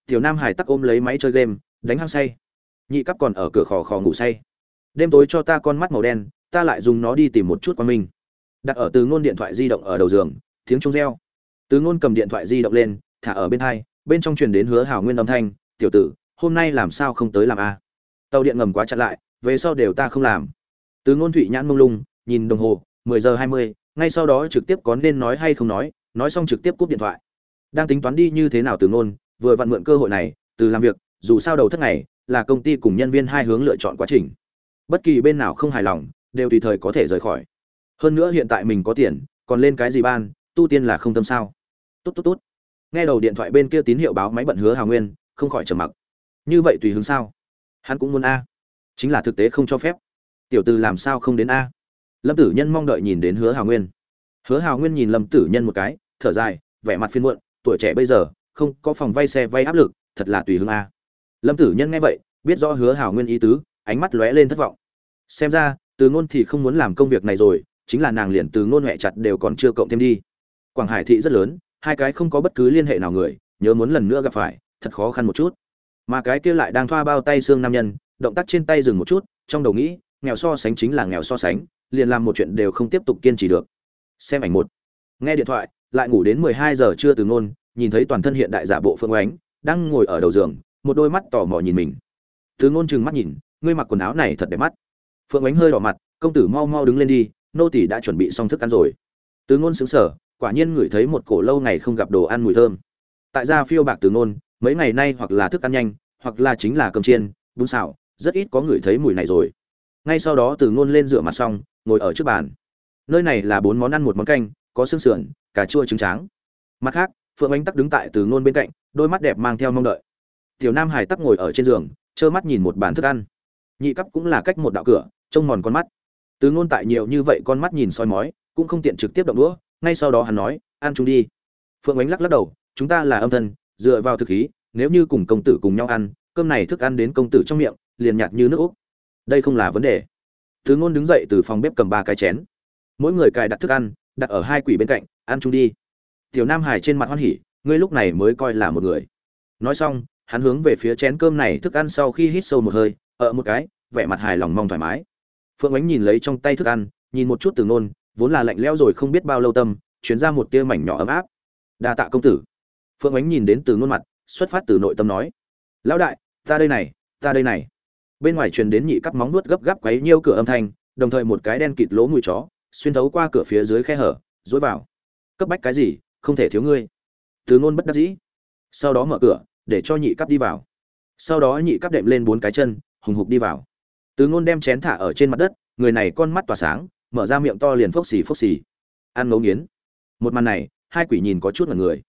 Tiểu nam hải tắc ôm lấy máy chơi game, đánh hăng say nhị cấp còn ở cửa khò khò ngủ say. Đêm tối cho ta con mắt màu đen, ta lại dùng nó đi tìm một chút qua mình. Đặt ở từ ngôn điện thoại di động ở đầu giường, tiếng chuông reo. Từ ngôn cầm điện thoại di động lên, thả ở bên hai, bên trong truyền đến hứa hảo nguyên âm thanh, tiểu tử, hôm nay làm sao không tới làm a? Tàu điện ngầm quá chặt lại, về sau đều ta không làm. Từ ngôn thụy nhãn mông lung, nhìn đồng hồ, mười giờ hai mươi, ngay sau đó trực tiếp có nên nói hay không nói nói xong trực tiếp cúp điện thoại. Đang tính toán đi như thế nào từ ngôn, vừa vặn mượn cơ hội này, từ làm việc, dù sao đầu thất ngày là công ty cùng nhân viên hai hướng lựa chọn quá trình. Bất kỳ bên nào không hài lòng, đều tùy thời có thể rời khỏi. Hơn nữa hiện tại mình có tiền, còn lên cái gì ban, tu tiên là không tâm sao. Tốt tốt tốt. Nghe đầu điện thoại bên kia tín hiệu báo máy bận hứa hào nguyên, không khỏi trầm mặc. Như vậy tùy hướng sao? Hắn cũng muốn a. Chính là thực tế không cho phép. Tiểu từ làm sao không đến a? Lâm tử nhân mong đợi nhìn đến hứa hào nguyên. Hứa hào nguyên nhìn lâm tử nhân một cái, thở dài, vẻ mặt phiên muộn, tuổi trẻ bây giờ, không có phòng vay xe vay áp lực, thật là tùy hướng a lâm tử nhân nghe vậy, biết rõ hứa hào nguyên ý tứ, ánh mắt lóe lên thất vọng. Xem ra, từ ngôn thì không muốn làm công việc này rồi, chính là nàng liền từ ngôn huệ chặt đều còn chưa cộng thêm đi. Quảng hải thị rất lớn, hai cái không có bất cứ liên hệ nào người, nhớ muốn lần nữa gặp phải, thật khó khăn một chút. Mà cái kia lại đang thoa bao tay xương nam nhân, động tác trên tay dừng một chút, trong đầu nghĩ, nghèo so sánh chính là nghèo so sánh, liền làm một chuyện đều không tiếp tục kiên trì được. Xem ảnh một. Nghe điện thoại, lại ngủ đến mười hai giờ trưa từ ngôn, nhìn thấy toàn thân hiện đại giả bộ phương oánh đang ngồi ở đầu giường một đôi mắt tò mò nhìn mình. Từ ngôn chừng mắt nhìn, ngươi mặc quần áo này thật đẹp mắt. Phượng ánh hơi đỏ mặt, công tử mau mau đứng lên đi, nô tỷ đã chuẩn bị xong thức ăn rồi. Từ ngôn xứng sở quả nhiên ngửi thấy một cổ lâu ngày không gặp đồ ăn mùi thơm. Tại gia phiêu bạc từ ngôn, mấy ngày nay hoặc là thức ăn nhanh, hoặc là chính là cơm chiên, bún xào, rất ít có người thấy mùi này rồi. Ngay sau đó từ ngôn lên rửa mặt xong, ngồi ở trước bàn. Nơi này là bốn món ăn, một món canh, có xương sườn, cà chua trứng tráng. Mặt khác, phượng ánh tắc đứng tại từ ngôn bên cạnh, đôi mắt đẹp mang theo mong đợi tiểu nam hải tắc ngồi ở trên giường, trơ mắt nhìn một bàn thức ăn. Nhị cấp cũng là cách một đạo cửa, trông mòn con mắt. Từ ngôn tại nhiều như vậy con mắt nhìn soi mói, cũng không tiện trực tiếp động đũa, ngay sau đó hắn nói, ăn chung đi. Phượng ánh lắc lắc đầu, chúng ta là âm thân, dựa vào thực khí, nếu như cùng công tử cùng nhau ăn, cơm này thức ăn đến công tử trong miệng, liền nhạt như nước úc. Đây không là vấn đề. Thứ ngôn đứng dậy từ phòng bếp cầm ba cái chén. Mỗi người cài đặt thức ăn, đặt ở hai quỷ bên cạnh, ăn chung đi. Tiểu nam hải trên mặt hoan hỉ, ngươi lúc này mới coi là một người. Nói xong hắn hướng về phía chén cơm này thức ăn sau khi hít sâu một hơi ở một cái, vẻ mặt hài lòng mong thoải mái. Phượng ánh nhìn lấy trong tay thức ăn, nhìn một chút từ nôn vốn là lạnh lẽo rồi không biết bao lâu tâm, chuyển ra một tia mảnh nhỏ ấm áp. Đa tạ công tử. Phượng ánh nhìn đến từ nôn mặt, xuất phát từ nội tâm nói, lão đại, ta đây này, ta đây này. Bên ngoài truyền đến nhị cắp móng nuốt gấp gáp quấy nhiêu cửa âm thanh, đồng thời một cái đen kịt lỗ mùi chó, xuyên thấu qua cửa phía dưới khe hở dối vào. Cấp bách cái gì, không thể thiếu ngươi. Từ ngôn bất đắc dĩ. Sau đó mở cửa để cho nhị cấp đi vào. Sau đó nhị cấp đệm lên bốn cái chân, hùng hục đi vào. Từ ngôn đem chén thả ở trên mặt đất, người này con mắt tỏa sáng, mở ra miệng to liền phốc xì phốc xì. Ăn ngấu nghiến. Một màn này, hai quỷ nhìn có chút là người.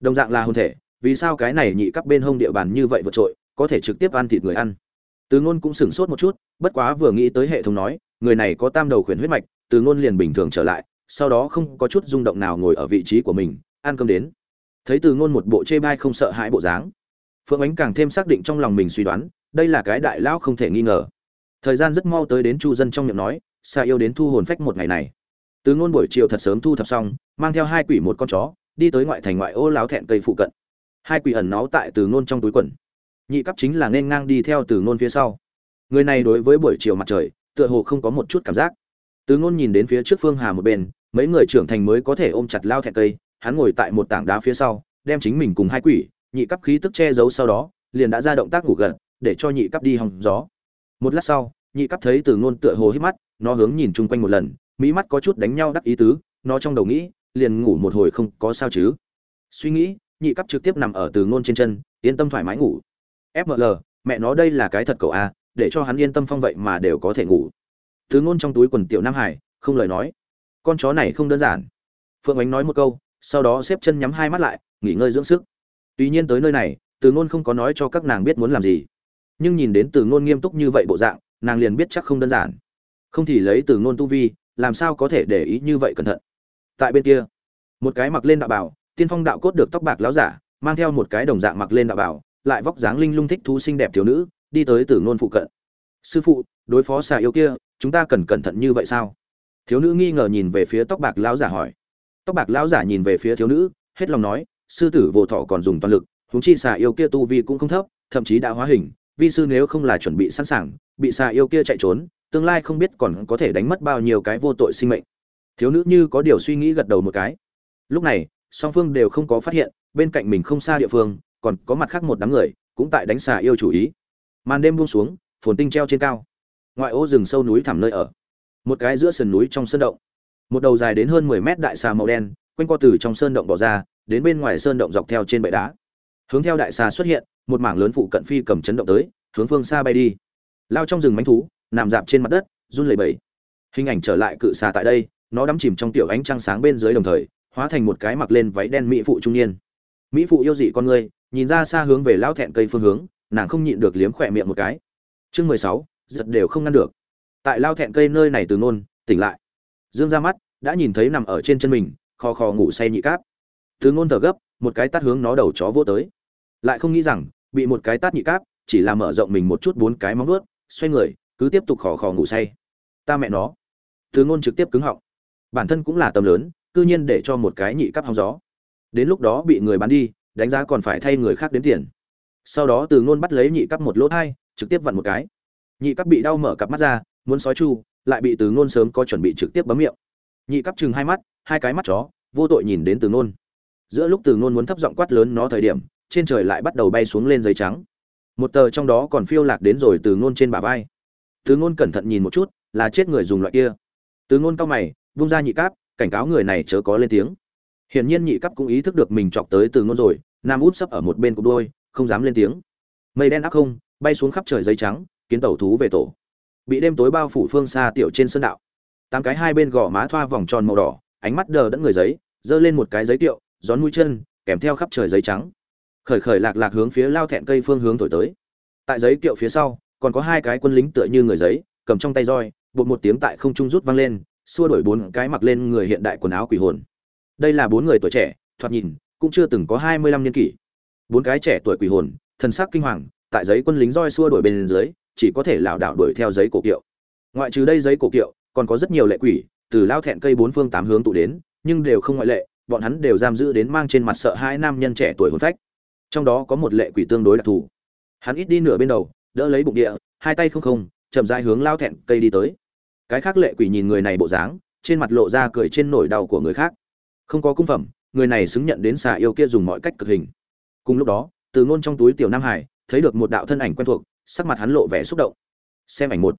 Đồng dạng là hôn thể, vì sao cái này nhị cấp bên hông địa bàn như vậy vượt trội, có thể trực tiếp ăn thịt người ăn? Từ ngôn cũng sửng sốt một chút, bất quá vừa nghĩ tới hệ thống nói, người này có tam đầu khuyển huyết mạch, từ ngôn liền bình thường trở lại, sau đó không có chút rung động nào ngồi ở vị trí của mình, ăn cơm đến. Thấy từ ngôn một bộ chê bai không sợ hãi bộ dáng phượng ánh càng thêm xác định trong lòng mình suy đoán, đây là cái đại lão không thể nghi ngờ. Thời gian rất mau tới đến chu dân trong miệng nói xa yêu đến thu hồn phách một ngày này. Từ ngôn buổi chiều thật sớm thu thập xong, mang theo hai quỷ một con chó, đi tới ngoại thành ngoại ô láo thẹn cây phụ cận. Hai quỷ ẩn náu tại từ ngôn trong túi quần. Nhị cấp chính là nên ngang đi theo từ ngôn phía sau. Người này đối với buổi chiều mặt trời, tựa hồ không có một chút cảm giác. Từ ngôn nhìn đến phía trước phương hà một bên, mấy người trưởng thành mới có thể ôm chặt lao thẹn cây, hắn ngồi tại một tảng đá phía sau, đem chính mình cùng hai quỷ nhị cấp khí tức che giấu sau đó, liền đã ra động tác ngủ gần để cho nhị cấp đi hòng gió. Một lát sau, nhị cấp thấy từ ngôn tựa hồ hít mắt, nó hướng nhìn chung quanh một lần, mỹ mắt có chút đánh nhau đắc ý tứ, nó trong đầu nghĩ, liền ngủ một hồi không có sao chứ. Suy nghĩ, nhị cấp trực tiếp nằm ở từ ngôn trên chân, yên tâm thoải mái ngủ. Fml mẹ nó đây là cái thật cậu a, để cho hắn yên tâm phong vậy mà đều có thể ngủ. Từ ngôn trong túi quần tiểu nam hải, không lời nói. Con chó này không đơn giản. Phượng ánh nói một câu, sau đó xếp chân nhắm hai mắt lại, nghỉ ngơi dưỡng sức tuy nhiên tới nơi này, từ ngôn không có nói cho các nàng biết muốn làm gì. Nhưng nhìn đến từ ngôn nghiêm túc như vậy bộ dạng, nàng liền biết chắc không đơn giản. Không thì lấy từ ngôn tu vi, làm sao có thể để ý như vậy cẩn thận? Tại bên kia, một cái mặc lên đạo bảo, tiên phong đạo cốt được tóc bạc láo giả, mang theo một cái đồng dạng mặc lên đạo bảo, lại vóc dáng linh lung thích thú xinh đẹp thiếu nữ, đi tới từ ngôn phụ cận. Sư phụ, đối phó xà yêu kia, chúng ta cần cẩn thận như vậy sao? Thiếu nữ nghi ngờ nhìn về phía tóc bạc lão giả hỏi. Tóc bạc lão giả nhìn về phía thiếu nữ, hết lòng nói sư tử vô thọ còn dùng toàn lực, huống chi xà yêu kia tu vi cũng không thấp, thậm chí đã hóa hình, vi sư nếu không là chuẩn bị sẵn sàng, bị xà yêu kia chạy trốn, tương lai không biết còn có thể đánh mất bao nhiêu cái vô tội sinh mệnh. Thiếu nữ như có điều suy nghĩ gật đầu một cái. Lúc này, song phương đều không có phát hiện, bên cạnh mình không xa địa phương, còn có mặt khác một đám người, cũng tại đánh xà yêu chủ ý. Màn đêm buông xuống, phồn tinh treo trên cao. Ngoại ô rừng sâu núi thẳm nơi ở. Một cái giữa sườn núi trong sơn động. Một đầu dài đến hơn mười mét đại xà màu đen, quanh co từ trong sơn động bỏ ra đến bên ngoài sơn động dọc theo trên bệ đá. Hướng theo đại xà xuất hiện, một mảng lớn phụ cận phi cầm chấn động tới, hướng phương xa bay đi. Lao trong rừng mánh thú, nằm dạp trên mặt đất, run lẩy bẩy. Hình ảnh trở lại cự xà tại đây, nó đắm chìm trong tiểu ánh trăng sáng bên dưới đồng thời, hóa thành một cái mặc lên váy đen mỹ phụ trung niên. Mỹ phụ yêu dị con người, nhìn ra xa hướng về lao thẹn cây phương hướng, nàng không nhịn được liếm khỏe miệng một cái. Chương mười sáu, giật đều không ngăn được. Tại lao thẹn cây nơi này từ nôn, tỉnh lại. Dương ra mắt, đã nhìn thấy nằm ở trên chân mình, kho kho ngủ say nhị cáp từ ngôn thở gấp, một cái tát hướng nó đầu chó vô tới. Lại không nghĩ rằng, bị một cái tát nhị cáp, chỉ là mở rộng mình một chút bốn cái móng vuốt, xoay người, cứ tiếp tục khò khò ngủ say. Ta mẹ nó. Từ ngôn trực tiếp cứng họng. Bản thân cũng là tầm lớn, cư nhiên để cho một cái nhị cáp hóng gió. Đến lúc đó bị người bán đi, đánh giá còn phải thay người khác đến tiền. Sau đó từ ngôn bắt lấy nhị cắp một lỗ thai, trực tiếp vặn một cái. Nhị cáp bị đau mở cặp mắt ra, muốn sói chu, lại bị từ ngôn sớm có chuẩn bị trực tiếp bấm miệng. Nhị cáp chừng hai mắt, hai cái mắt chó, vô tội nhìn đến từ ngôn giữa lúc từ ngôn muốn thấp giọng quát lớn nó thời điểm, trên trời lại bắt đầu bay xuống lên giấy trắng. Một tờ trong đó còn phiêu lạc đến rồi từ ngôn trên bả vai. Từ ngôn cẩn thận nhìn một chút, là chết người dùng loại kia. Từ ngôn cao mày, vung ra nhị cáp, cảnh cáo người này chớ có lên tiếng. Hiển nhiên nhị cáp cũng ý thức được mình chọc tới từ ngôn rồi, nam út sấp ở một bên cục đôi, không dám lên tiếng. Mây đen áp không, bay xuống khắp trời giấy trắng, kiến tàu thú về tổ. Bị đêm tối bao phủ phương xa tiểu trên sơn đạo. Tám cái hai bên gò má thoa vòng tròn màu đỏ, ánh mắt đờ đẫn người giấy, giơ lên một cái giấy tiệu gión mũi chân, kèm theo khắp trời giấy trắng. Khởi khởi lạc lạc hướng phía lao thẹn cây phương hướng thổi tới. Tại giấy kiệu phía sau, còn có hai cái quân lính tựa như người giấy, cầm trong tay roi, bột một tiếng tại không trung rút vang lên, xua đổi bốn cái mặc lên người hiện đại quần áo quỷ hồn. Đây là bốn người tuổi trẻ, thoạt nhìn, cũng chưa từng có hai mươi lăm niên kỷ. Bốn cái trẻ tuổi quỷ hồn, thần sắc kinh hoàng, tại giấy quân lính roi xua đổi bên dưới, chỉ có thể lảo đảo đuổi theo giấy cổ kiệu. Ngoại trừ đây giấy cổ kiệu, còn có rất nhiều lệ quỷ, từ lao thẹn cây bốn phương tám hướng tụ đến, nhưng đều không ngoại lệ bọn hắn đều giam giữ đến mang trên mặt sợ hai nam nhân trẻ tuổi hồn phách. Trong đó có một lệ quỷ tương đối đặc thù. Hắn ít đi nửa bên đầu, đỡ lấy bụng địa, hai tay không không, chậm rãi hướng lao thẹn cây đi tới. Cái khác lệ quỷ nhìn người này bộ dáng, trên mặt lộ ra cười trên nỗi đau của người khác. Không có cung phẩm, người này xứng nhận đến xà yêu kia dùng mọi cách cực hình. Cùng lúc đó, từ ngôn trong túi tiểu nam hải, thấy được một đạo thân ảnh quen thuộc, sắc mặt hắn lộ vẻ xúc động. Xem ảnh một.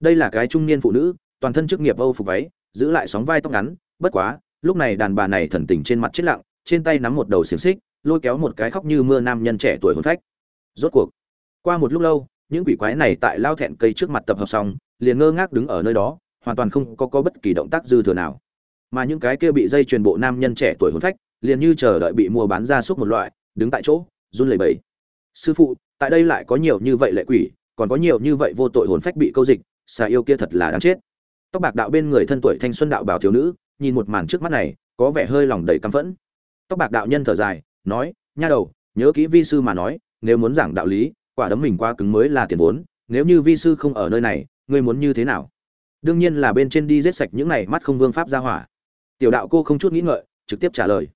Đây là cái trung niên phụ nữ, toàn thân chức nghiệp âu phục váy, giữ lại sóng vai tóc ngắn, bất quá lúc này đàn bà này thần tình trên mặt chết lặng trên tay nắm một đầu xiềng xích lôi kéo một cái khóc như mưa nam nhân trẻ tuổi hồn phách. Rốt cuộc qua một lúc lâu những quỷ quái này tại lao thẹn cây trước mặt tập hợp xong liền ngơ ngác đứng ở nơi đó hoàn toàn không có, có bất kỳ động tác dư thừa nào. Mà những cái kia bị dây truyền bộ nam nhân trẻ tuổi hồn phách liền như chờ đợi bị mua bán ra suốt một loại đứng tại chỗ run lẩy bẩy. Sư phụ tại đây lại có nhiều như vậy lệ quỷ còn có nhiều như vậy vô tội hồn phách bị câu dịch xà yêu kia thật là đáng chết. Tóc bạc đạo bên người thân tuổi thanh xuân đạo bảo thiếu nữ nhìn một màn trước mắt này, có vẻ hơi lòng đầy căm phẫn. Tóc bạc đạo nhân thở dài, nói, nha đầu, nhớ kỹ vi sư mà nói, nếu muốn giảng đạo lý, quả đấm mình qua cứng mới là tiền vốn, nếu như vi sư không ở nơi này, ngươi muốn như thế nào? Đương nhiên là bên trên đi giết sạch những này mắt không vương pháp ra hỏa. Tiểu đạo cô không chút nghĩ ngợi, trực tiếp trả lời.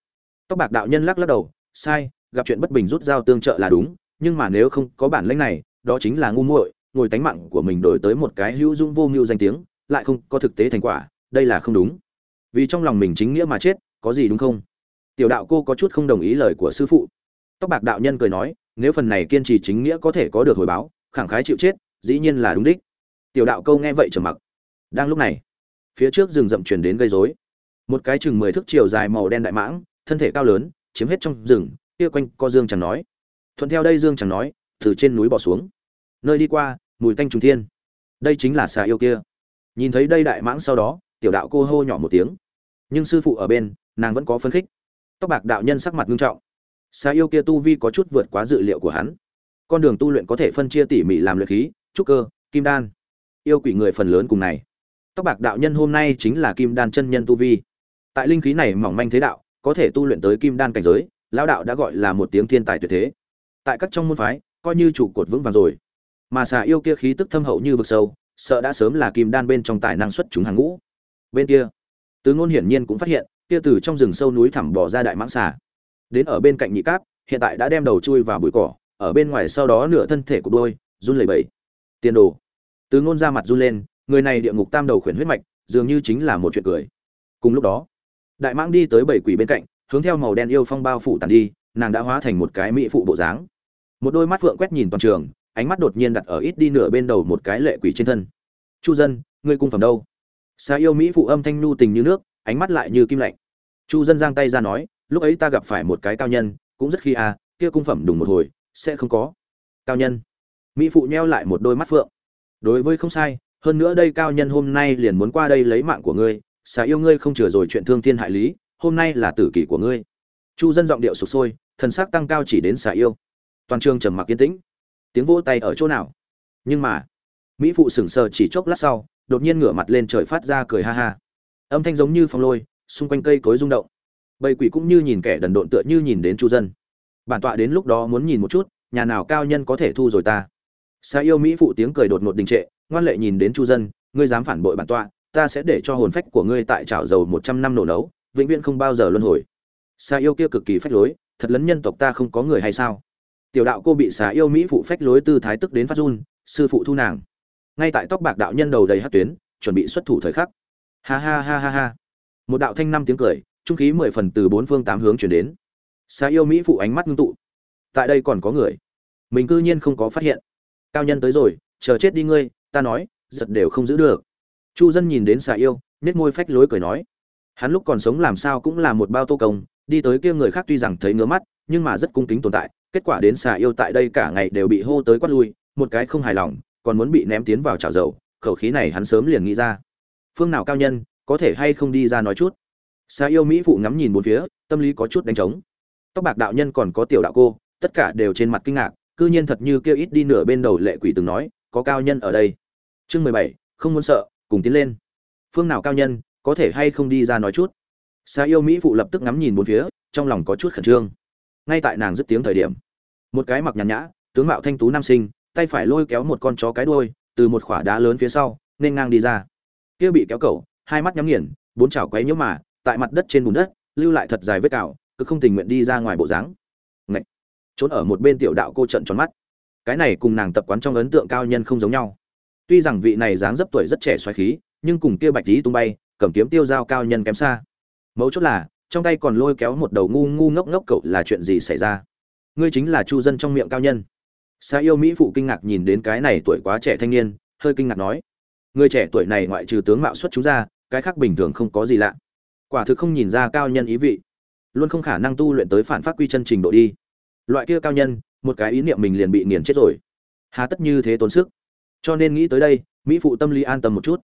Tóc bạc đạo nhân lắc lắc đầu, sai, gặp chuyện bất bình rút dao tương trợ là đúng, nhưng mà nếu không có bản lĩnh này, đó chính là ngu muội, ngồi tánh mạng của mình đổi tới một cái hữu dung vô mưu danh tiếng, lại không có thực tế thành quả, đây là không đúng vì trong lòng mình chính nghĩa mà chết, có gì đúng không? Tiểu đạo cô có chút không đồng ý lời của sư phụ. Tóc bạc đạo nhân cười nói, nếu phần này kiên trì chính nghĩa có thể có được hồi báo, khẳng khái chịu chết, dĩ nhiên là đúng đích. Tiểu đạo câu nghe vậy trầm mặc. Đang lúc này, phía trước rừng rậm truyền đến gây rối. Một cái chừng mười thước chiều dài màu đen đại mãng, thân thể cao lớn, chiếm hết trong rừng, kia quanh co dương chẳng nói. Thuận theo đây dương chẳng nói, từ trên núi bỏ xuống. Nơi đi qua, mùi tanh trùng thiên. Đây chính là xà yêu kia. Nhìn thấy đây đại mãng sau đó, tiểu đạo cô hô nhỏ một tiếng nhưng sư phụ ở bên, nàng vẫn có phấn khích. Tóc bạc đạo nhân sắc mặt nghiêm trọng. Xa yêu kia tu vi có chút vượt quá dự liệu của hắn. Con đường tu luyện có thể phân chia tỉ mỉ làm luyện khí, trúc cơ, kim đan. Yêu quỷ người phần lớn cùng này. Tóc bạc đạo nhân hôm nay chính là kim đan chân nhân tu vi. Tại linh khí này mỏng manh thế đạo, có thể tu luyện tới kim đan cảnh giới, lão đạo đã gọi là một tiếng thiên tài tuyệt thế. Tại các trong môn phái, coi như trụ cột vững vàng rồi. Mà xà yêu kia khí tức thâm hậu như vực sâu, sợ đã sớm là kim đan bên trong tài năng xuất chúng hàng ngũ. Bên kia tứ ngôn hiển nhiên cũng phát hiện, kia từ trong rừng sâu núi thẳm bò ra đại mãng xà. Đến ở bên cạnh nhị cáp, hiện tại đã đem đầu chui vào bụi cỏ, ở bên ngoài sau đó nửa thân thể của đôi, run lẩy bẩy. Tiền đồ. Tứ ngôn ra mặt run lên, người này địa ngục tam đầu khuyển huyết mạch, dường như chính là một chuyện cười. Cùng lúc đó, đại mãng đi tới bảy quỷ bên cạnh, hướng theo màu đen yêu phong bao phủ tàn đi, nàng đã hóa thành một cái mỹ phụ bộ dáng. Một đôi mắt phượng quét nhìn toàn trường, ánh mắt đột nhiên đặt ở ít đi nửa bên đầu một cái lệ quỷ trên thân. Chu dân, ngươi cung phẩm đâu? Xa yêu mỹ phụ âm thanh nhu tình như nước, ánh mắt lại như kim lạnh. Chu dân giang tay ra nói, lúc ấy ta gặp phải một cái cao nhân, cũng rất khi à kia cung phẩm đùng một hồi, sẽ không có. Cao nhân. Mỹ phụ nheo lại một đôi mắt phượng. Đối với không sai, hơn nữa đây cao nhân hôm nay liền muốn qua đây lấy mạng của ngươi xà yêu ngươi không chừa rồi chuyện thương thiên hại lý, hôm nay là tử kỷ của ngươi. Chu dân giọng điệu sụp sôi, thần sắc tăng cao chỉ đến xà yêu. Toàn trường trầm mặc yên tĩnh. Tiếng vỗ tay ở chỗ nào? Nhưng mà mỹ phụ sững sờ chỉ chốc lát sau, đột nhiên ngửa mặt lên trời phát ra cười ha ha. Âm thanh giống như phong lôi, xung quanh cây cối rung động. Bầy quỷ cũng như nhìn kẻ đần độn tựa như nhìn đến chu dân. Bản tọa đến lúc đó muốn nhìn một chút, nhà nào cao nhân có thể thu rồi ta. Xa yêu mỹ phụ tiếng cười đột ngột đình trệ, ngoan lệ nhìn đến chu dân, ngươi dám phản bội bản tọa, ta sẽ để cho hồn phách của ngươi tại trào dầu một trăm năm nổ nấu, vĩnh viễn không bao giờ luân hồi. Xa yêu kia cực kỳ phách lối, thật lấn nhân tộc ta không có người hay sao? Tiểu đạo cô bị xà yêu mỹ phụ phách lối tư thái tức đến phát run, sư phụ thu nàng ngay tại tóc bạc đạo nhân đầu đầy hát tuyến, chuẩn bị xuất thủ thời khắc. Ha ha ha ha ha. Một đạo thanh năm tiếng cười, trung khí mười phần từ bốn phương tám hướng chuyển đến. Xa yêu mỹ phụ ánh mắt ngưng tụ. Tại đây còn có người. Mình cư nhiên không có phát hiện. Cao nhân tới rồi, chờ chết đi ngươi, ta nói, giật đều không giữ được. Chu dân nhìn đến xà yêu nết môi phách lối cười nói. Hắn lúc còn sống làm sao cũng là một bao tô công, đi tới kia người khác tuy rằng thấy ngứa mắt, nhưng mà rất cung kính tồn tại. Kết quả đến xà yêu tại đây cả ngày đều bị hô tới quát lui, một cái không hài lòng còn muốn bị ném tiến vào chảo dầu, khẩu khí này hắn sớm liền nghĩ ra. Phương nào cao nhân, có thể hay không đi ra nói chút? Sa yêu mỹ phụ ngắm nhìn bốn phía, tâm lý có chút đánh trống. Tóc bạc đạo nhân còn có tiểu đạo cô, tất cả đều trên mặt kinh ngạc, cư nhiên thật như kêu ít đi nửa bên đầu lệ quỷ từng nói, có cao nhân ở đây. Chương mười bảy, không muốn sợ, cùng tiến lên. Phương nào cao nhân, có thể hay không đi ra nói chút? Xa yêu mỹ phụ lập tức ngắm nhìn bốn phía, trong lòng có chút khẩn trương. Ngay tại nàng dứt tiếng thời điểm, một cái mặc nhàn nhã, tướng mạo thanh tú nam sinh tay phải lôi kéo một con chó cái đuôi, từ một khỏa đá lớn phía sau, nên ngang đi ra. Kia bị kéo cẩu, hai mắt nhắm nghiền, bốn chảo quấy nhiễu mà, tại mặt đất trên bùn đất, lưu lại thật dài vết cào, cứ không tình nguyện đi ra ngoài bộ dáng. Ngậy! trốn ở một bên tiểu đạo cô trận tròn mắt. Cái này cùng nàng tập quán trong ấn tượng cao nhân không giống nhau. Tuy rằng vị này dáng dấp tuổi rất trẻ xoáy khí, nhưng cùng kia bạch tí tung bay, cầm kiếm tiêu dao cao nhân kém xa. Mấu chốt là, trong tay còn lôi kéo một đầu ngu ngu ngốc ngốc cậu là chuyện gì xảy ra? Ngươi chính là chu dân trong miệng cao nhân. Sa yêu mỹ phụ kinh ngạc nhìn đến cái này tuổi quá trẻ thanh niên, hơi kinh ngạc nói, người trẻ tuổi này ngoại trừ tướng mạo xuất chúng ra, cái khác bình thường không có gì lạ. Quả thực không nhìn ra cao nhân ý vị. Luôn không khả năng tu luyện tới phản phát quy chân trình độ đi. Loại kia cao nhân, một cái ý niệm mình liền bị nghiền chết rồi. Hà tất như thế tốn sức. Cho nên nghĩ tới đây, mỹ phụ tâm lý an tâm một chút.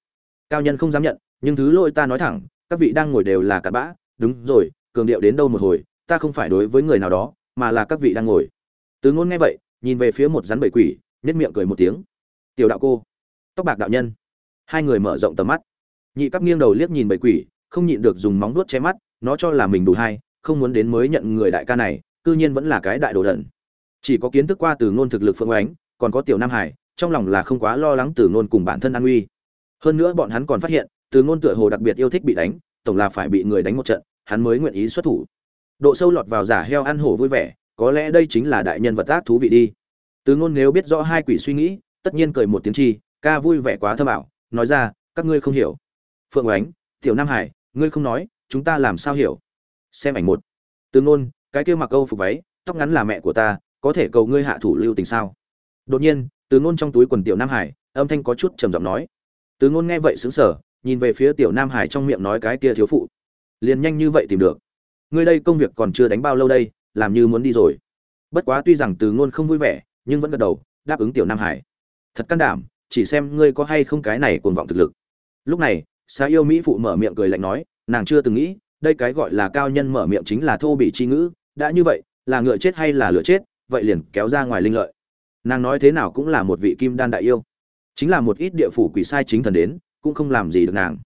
Cao nhân không dám nhận, nhưng thứ lỗi ta nói thẳng, các vị đang ngồi đều là cặn bã. Đúng rồi, cường điệu đến đâu một hồi, ta không phải đối với người nào đó, mà là các vị đang ngồi. Từ ngôn nghe vậy nhìn về phía một rắn bầy quỷ nhất miệng cười một tiếng. Tiểu đạo cô, tóc bạc đạo nhân. Hai người mở rộng tầm mắt. Nhị cắp nghiêng đầu liếc nhìn bầy quỷ, không nhịn được dùng móng vuốt che mắt, nó cho là mình đủ hay không muốn đến mới nhận người đại ca này, cư nhiên vẫn là cái đại đồ đần. Chỉ có kiến thức qua từ ngôn thực lực phượng oánh còn có tiểu nam hải, trong lòng là không quá lo lắng từ ngôn cùng bản thân an nguy hơn nữa bọn hắn còn phát hiện, từ ngôn tựa hồ đặc biệt yêu thích bị đánh, tổng là phải bị người đánh một trận, hắn mới nguyện ý xuất thủ. Độ sâu lọt vào giả heo ăn hổ vui vẻ có lẽ đây chính là đại nhân vật ác thú vị đi. Tứ ngôn nếu biết rõ hai quỷ suy nghĩ, tất nhiên cười một tiếng chi, ca vui vẻ quá thơ bảo nói ra, các ngươi không hiểu. Phượng oánh, tiểu nam hải, ngươi không nói, chúng ta làm sao hiểu? Xem ảnh một. Tứ ngôn, cái kia mặc câu phục váy, tóc ngắn là mẹ của ta, có thể cầu ngươi hạ thủ lưu tình sao? Đột nhiên Tứ ngôn trong túi quần tiểu nam hải, âm thanh có chút trầm giọng nói. Tứ ngôn nghe vậy xứng sở nhìn về phía tiểu nam hải trong miệng nói cái kia thiếu phụ. Liền nhanh như vậy tìm được. Ngươi đây công việc còn chưa đánh bao lâu đây? Làm như muốn đi rồi. Bất quá tuy rằng từ ngôn không vui vẻ, nhưng vẫn gật đầu, đáp ứng tiểu nam hải. Thật can đảm, chỉ xem ngươi có hay không cái này cuồng vọng thực lực. Lúc này Sa yêu mỹ phụ mở miệng cười lạnh nói, nàng chưa từng nghĩ, đây cái gọi là cao nhân mở miệng chính là thô bị chi ngữ, đã như vậy, là ngựa chết hay là lửa chết, vậy liền kéo ra ngoài linh lợi. Nàng nói thế nào cũng là một vị kim đan đại yêu. Chính là một ít địa phủ quỷ sai chính thần đến, cũng không làm gì được nàng.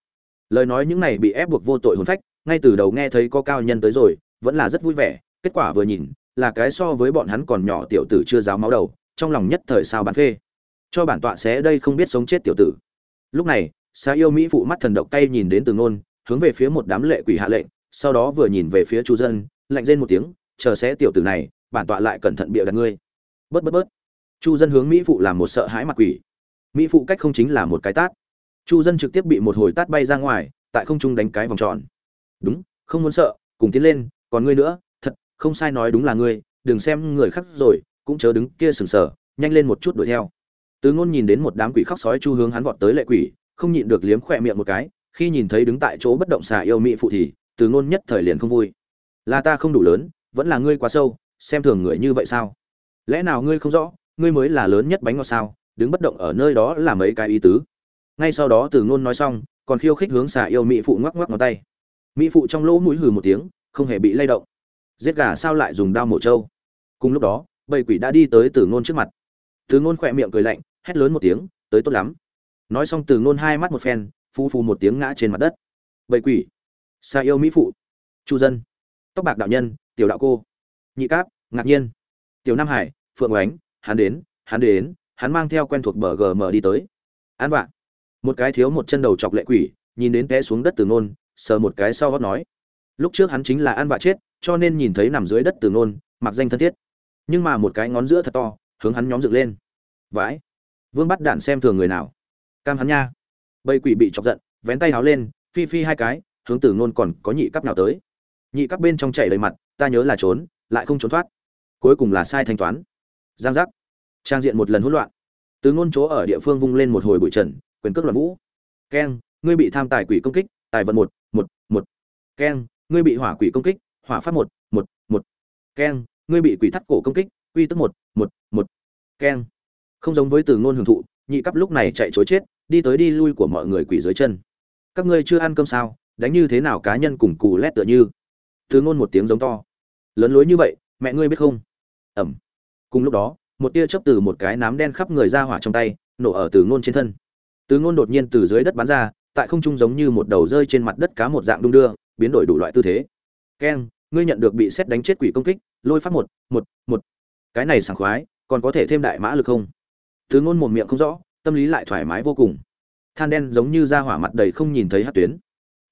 Lời nói những này bị ép buộc vô tội hồn phách, ngay từ đầu nghe thấy có cao nhân tới rồi, vẫn là rất vui vẻ kết quả vừa nhìn, là cái so với bọn hắn còn nhỏ tiểu tử chưa giáo máu đầu, trong lòng nhất thời sao bán phê. Cho bản tọa xé đây không biết sống chết tiểu tử. Lúc này xa yêu mỹ phụ mắt thần độc tay nhìn đến từ ngôn, hướng về phía một đám lệ quỷ hạ lệnh, sau đó vừa nhìn về phía chu dân, lạnh rên một tiếng, chờ xé tiểu tử này, bản tọa lại cẩn thận bịa đặt ngươi. Bớt bớt bớt. Chu dân hướng mỹ phụ làm một sợ hãi mặt quỷ. Mỹ phụ cách không chính là một cái tát. Chu dân trực tiếp bị một hồi tát bay ra ngoài, tại không trung đánh cái vòng tròn. Đúng, không muốn sợ, cùng tiến lên, còn ngươi nữa không sai nói đúng là ngươi, đừng xem người khác rồi, cũng chớ đứng kia sừng sờ, nhanh lên một chút đuổi theo. Tứ ngôn nhìn đến một đám quỷ khóc sói chu hướng hắn vọt tới lệ quỷ, không nhịn được liếm khỏe miệng một cái, khi nhìn thấy đứng tại chỗ bất động xà yêu mỹ phụ thì tứ ngôn nhất thời liền không vui. Là ta không đủ lớn, vẫn là ngươi quá sâu, xem thường người như vậy sao? Lẽ nào ngươi không rõ, ngươi mới là lớn nhất bánh ngọt sao, đứng bất động ở nơi đó là mấy cái ý tứ. Ngay sau đó từ ngôn nói xong, còn khiêu khích hướng xà yêu mỹ phụ ngoắc ngoắc ngón tay. Mỹ phụ trong lỗ mũi hừ một tiếng, không hề bị lay động giết gà sao lại dùng đao mổ trâu. Cùng lúc đó, bầy quỷ đã đi tới từ ngôn trước mặt. Từ ngôn khỏe miệng cười lạnh, hét lớn một tiếng, tới tốt lắm. Nói xong từ ngôn hai mắt một phen phu phu một tiếng ngã trên mặt đất. Bầy quỷ xa yêu mỹ phụ, chu dân, tóc bạc đạo nhân, tiểu đạo cô, nhị cáp, ngạc nhiên, tiểu nam hải, phượng oánh, hắn đến hắn đến, hắn mang theo quen thuộc bờ gm đi tới. An vạ. Một cái thiếu một chân đầu chọc lệ quỷ, nhìn đến té xuống đất từ nôn sờ một cái sau gót nói, lúc trước hắn chính là ăn vạ chết cho nên nhìn thấy nằm dưới đất từ nôn mặc danh thân thiết. Nhưng mà một cái ngón giữa thật to, hướng hắn nhóm dựng lên. Vãi. Vương bắt đạn xem thường người nào. Cam hắn nha. Bầy quỷ bị chọc giận, vén tay háo lên, phi phi hai cái, hướng từ ngôn còn có nhị cấp nào tới. Nhị cấp bên trong chảy đầy mặt, ta nhớ là trốn, lại không trốn thoát. Cuối cùng là sai thanh toán. Giang giác. Trang diện một lần hỗn loạn. Từ ngôn chỗ ở địa phương vung lên một hồi bụi trần, quyền cước loạn vũ. Keng, ngươi bị tham tài quỷ công kích, tài vận một một một. Keng, ngươi bị hỏa quỷ công kích hỏa pháp một một một. Keng, ngươi bị quỷ thắt cổ công kích, quy tức một một một. Keng. Không giống với từ ngôn hưởng thụ, nhị cấp lúc này chạy chối chết, đi tới đi lui của mọi người quỷ dưới chân. Các ngươi chưa ăn cơm sao, đánh như thế nào cá nhân cùng cù lét tựa như? Từ ngôn một tiếng giống to. Lớn lối như vậy, mẹ ngươi biết không? Ẩm. Cùng lúc đó, một tia chớp từ một cái nám đen khắp người ra hỏa trong tay, nổ ở từ ngôn trên thân. Từ ngôn đột nhiên từ dưới đất bắn ra, tại không trung giống như một đầu rơi trên mặt đất cá một dạng đung đưa, biến đổi đủ loại tư thế keng, ngươi nhận được bị xét đánh chết quỷ công kích, lôi phát một một một. Cái này sảng khoái, còn có thể thêm đại mã lực không? Thứ ngôn một miệng không rõ, tâm lý lại thoải mái vô cùng. Than đen giống như da hỏa mặt đầy không nhìn thấy hát tuyến.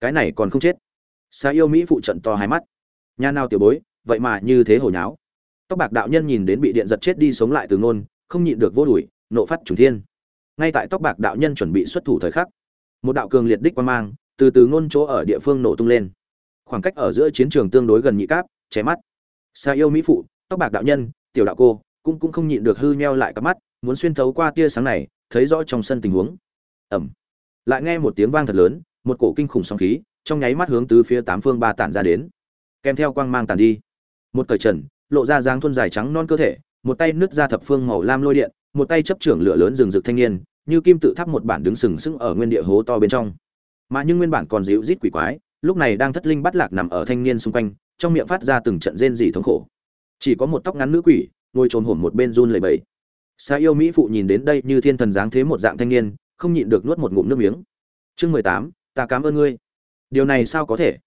Cái này còn không chết. Xa yêu mỹ phụ trận to hai mắt. Nhà nào tiểu bối, vậy mà như thế hồi nháo. Tóc bạc đạo nhân nhìn đến bị điện giật chết đi sống lại từ ngôn, không nhịn được vô đuổi, nộ phát trùng thiên. Ngay tại tóc bạc đạo nhân chuẩn bị xuất thủ thời khắc, một đạo cường liệt đích quan mang từ từ ngôn chỗ ở địa phương nổ tung lên khoảng cách ở giữa chiến trường tương đối gần nhị cáp chém mắt. Xa yêu mỹ phụ, tóc bạc đạo nhân, tiểu đạo cô, cũng cũng không nhịn được hư nheo lại cặp mắt, muốn xuyên thấu qua tia sáng này, thấy rõ trong sân tình huống. Ẩm. Lại nghe một tiếng vang thật lớn, một cổ kinh khủng sóng khí, trong nháy mắt hướng từ phía tám phương ba tản ra đến. Kèm theo quang mang tàn đi. Một cởi trần, lộ ra dáng thuần dài trắng non cơ thể, một tay nứt ra thập phương màu lam lôi điện, một tay chấp trưởng lửa lớn rừng rực thanh niên, như kim tự tháp một bản đứng sừng sững ở nguyên địa hố to bên trong. Mà nhưng nguyên bản còn dịu rít quỷ quái lúc này đang thất linh bắt lạc nằm ở thanh niên xung quanh, trong miệng phát ra từng trận rên rỉ thống khổ. Chỉ có một tóc ngắn nữ quỷ, ngồi trồm hổm một bên run lẩy bẩy. Xa yêu mỹ phụ nhìn đến đây như thiên thần dáng thế một dạng thanh niên, không nhịn được nuốt một ngụm nước miếng. Chương mười tám, ta cảm ơn ngươi. Điều này sao có thể?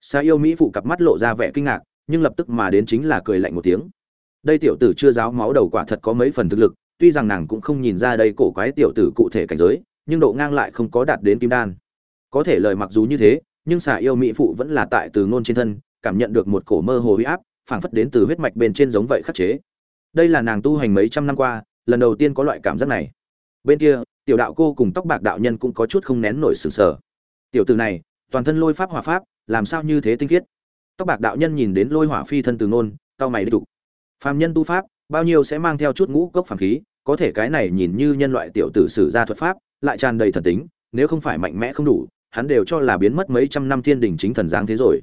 Xa yêu mỹ phụ cặp mắt lộ ra vẻ kinh ngạc, nhưng lập tức mà đến chính là cười lạnh một tiếng. Đây tiểu tử chưa giáo máu đầu quả thật có mấy phần thực lực, tuy rằng nàng cũng không nhìn ra đây cổ quái tiểu tử cụ thể cảnh giới, nhưng độ ngang lại không có đạt đến kim đan. Có thể lời mặc dù như thế nhưng xà yêu mỹ phụ vẫn là tại từ ngôn trên thân, cảm nhận được một cổ mơ hồ huy áp, phảng phất đến từ huyết mạch bên trên giống vậy khắc chế. Đây là nàng tu hành mấy trăm năm qua, lần đầu tiên có loại cảm giác này. Bên kia, tiểu đạo cô cùng tóc bạc đạo nhân cũng có chút không nén nổi sừng sờ. Tiểu tử này, toàn thân lôi pháp hòa pháp, làm sao như thế tinh khiết? Tóc bạc đạo nhân nhìn đến lôi hỏa phi thân từ nôn cao mày đi tục phàm nhân tu pháp, bao nhiêu sẽ mang theo chút ngũ cốc phàm khí, có thể cái này nhìn như nhân loại tiểu tử sử ra thuật pháp, lại tràn đầy thần tính, nếu không phải mạnh mẽ không đủ hắn đều cho là biến mất mấy trăm năm thiên đình chính thần dáng thế rồi.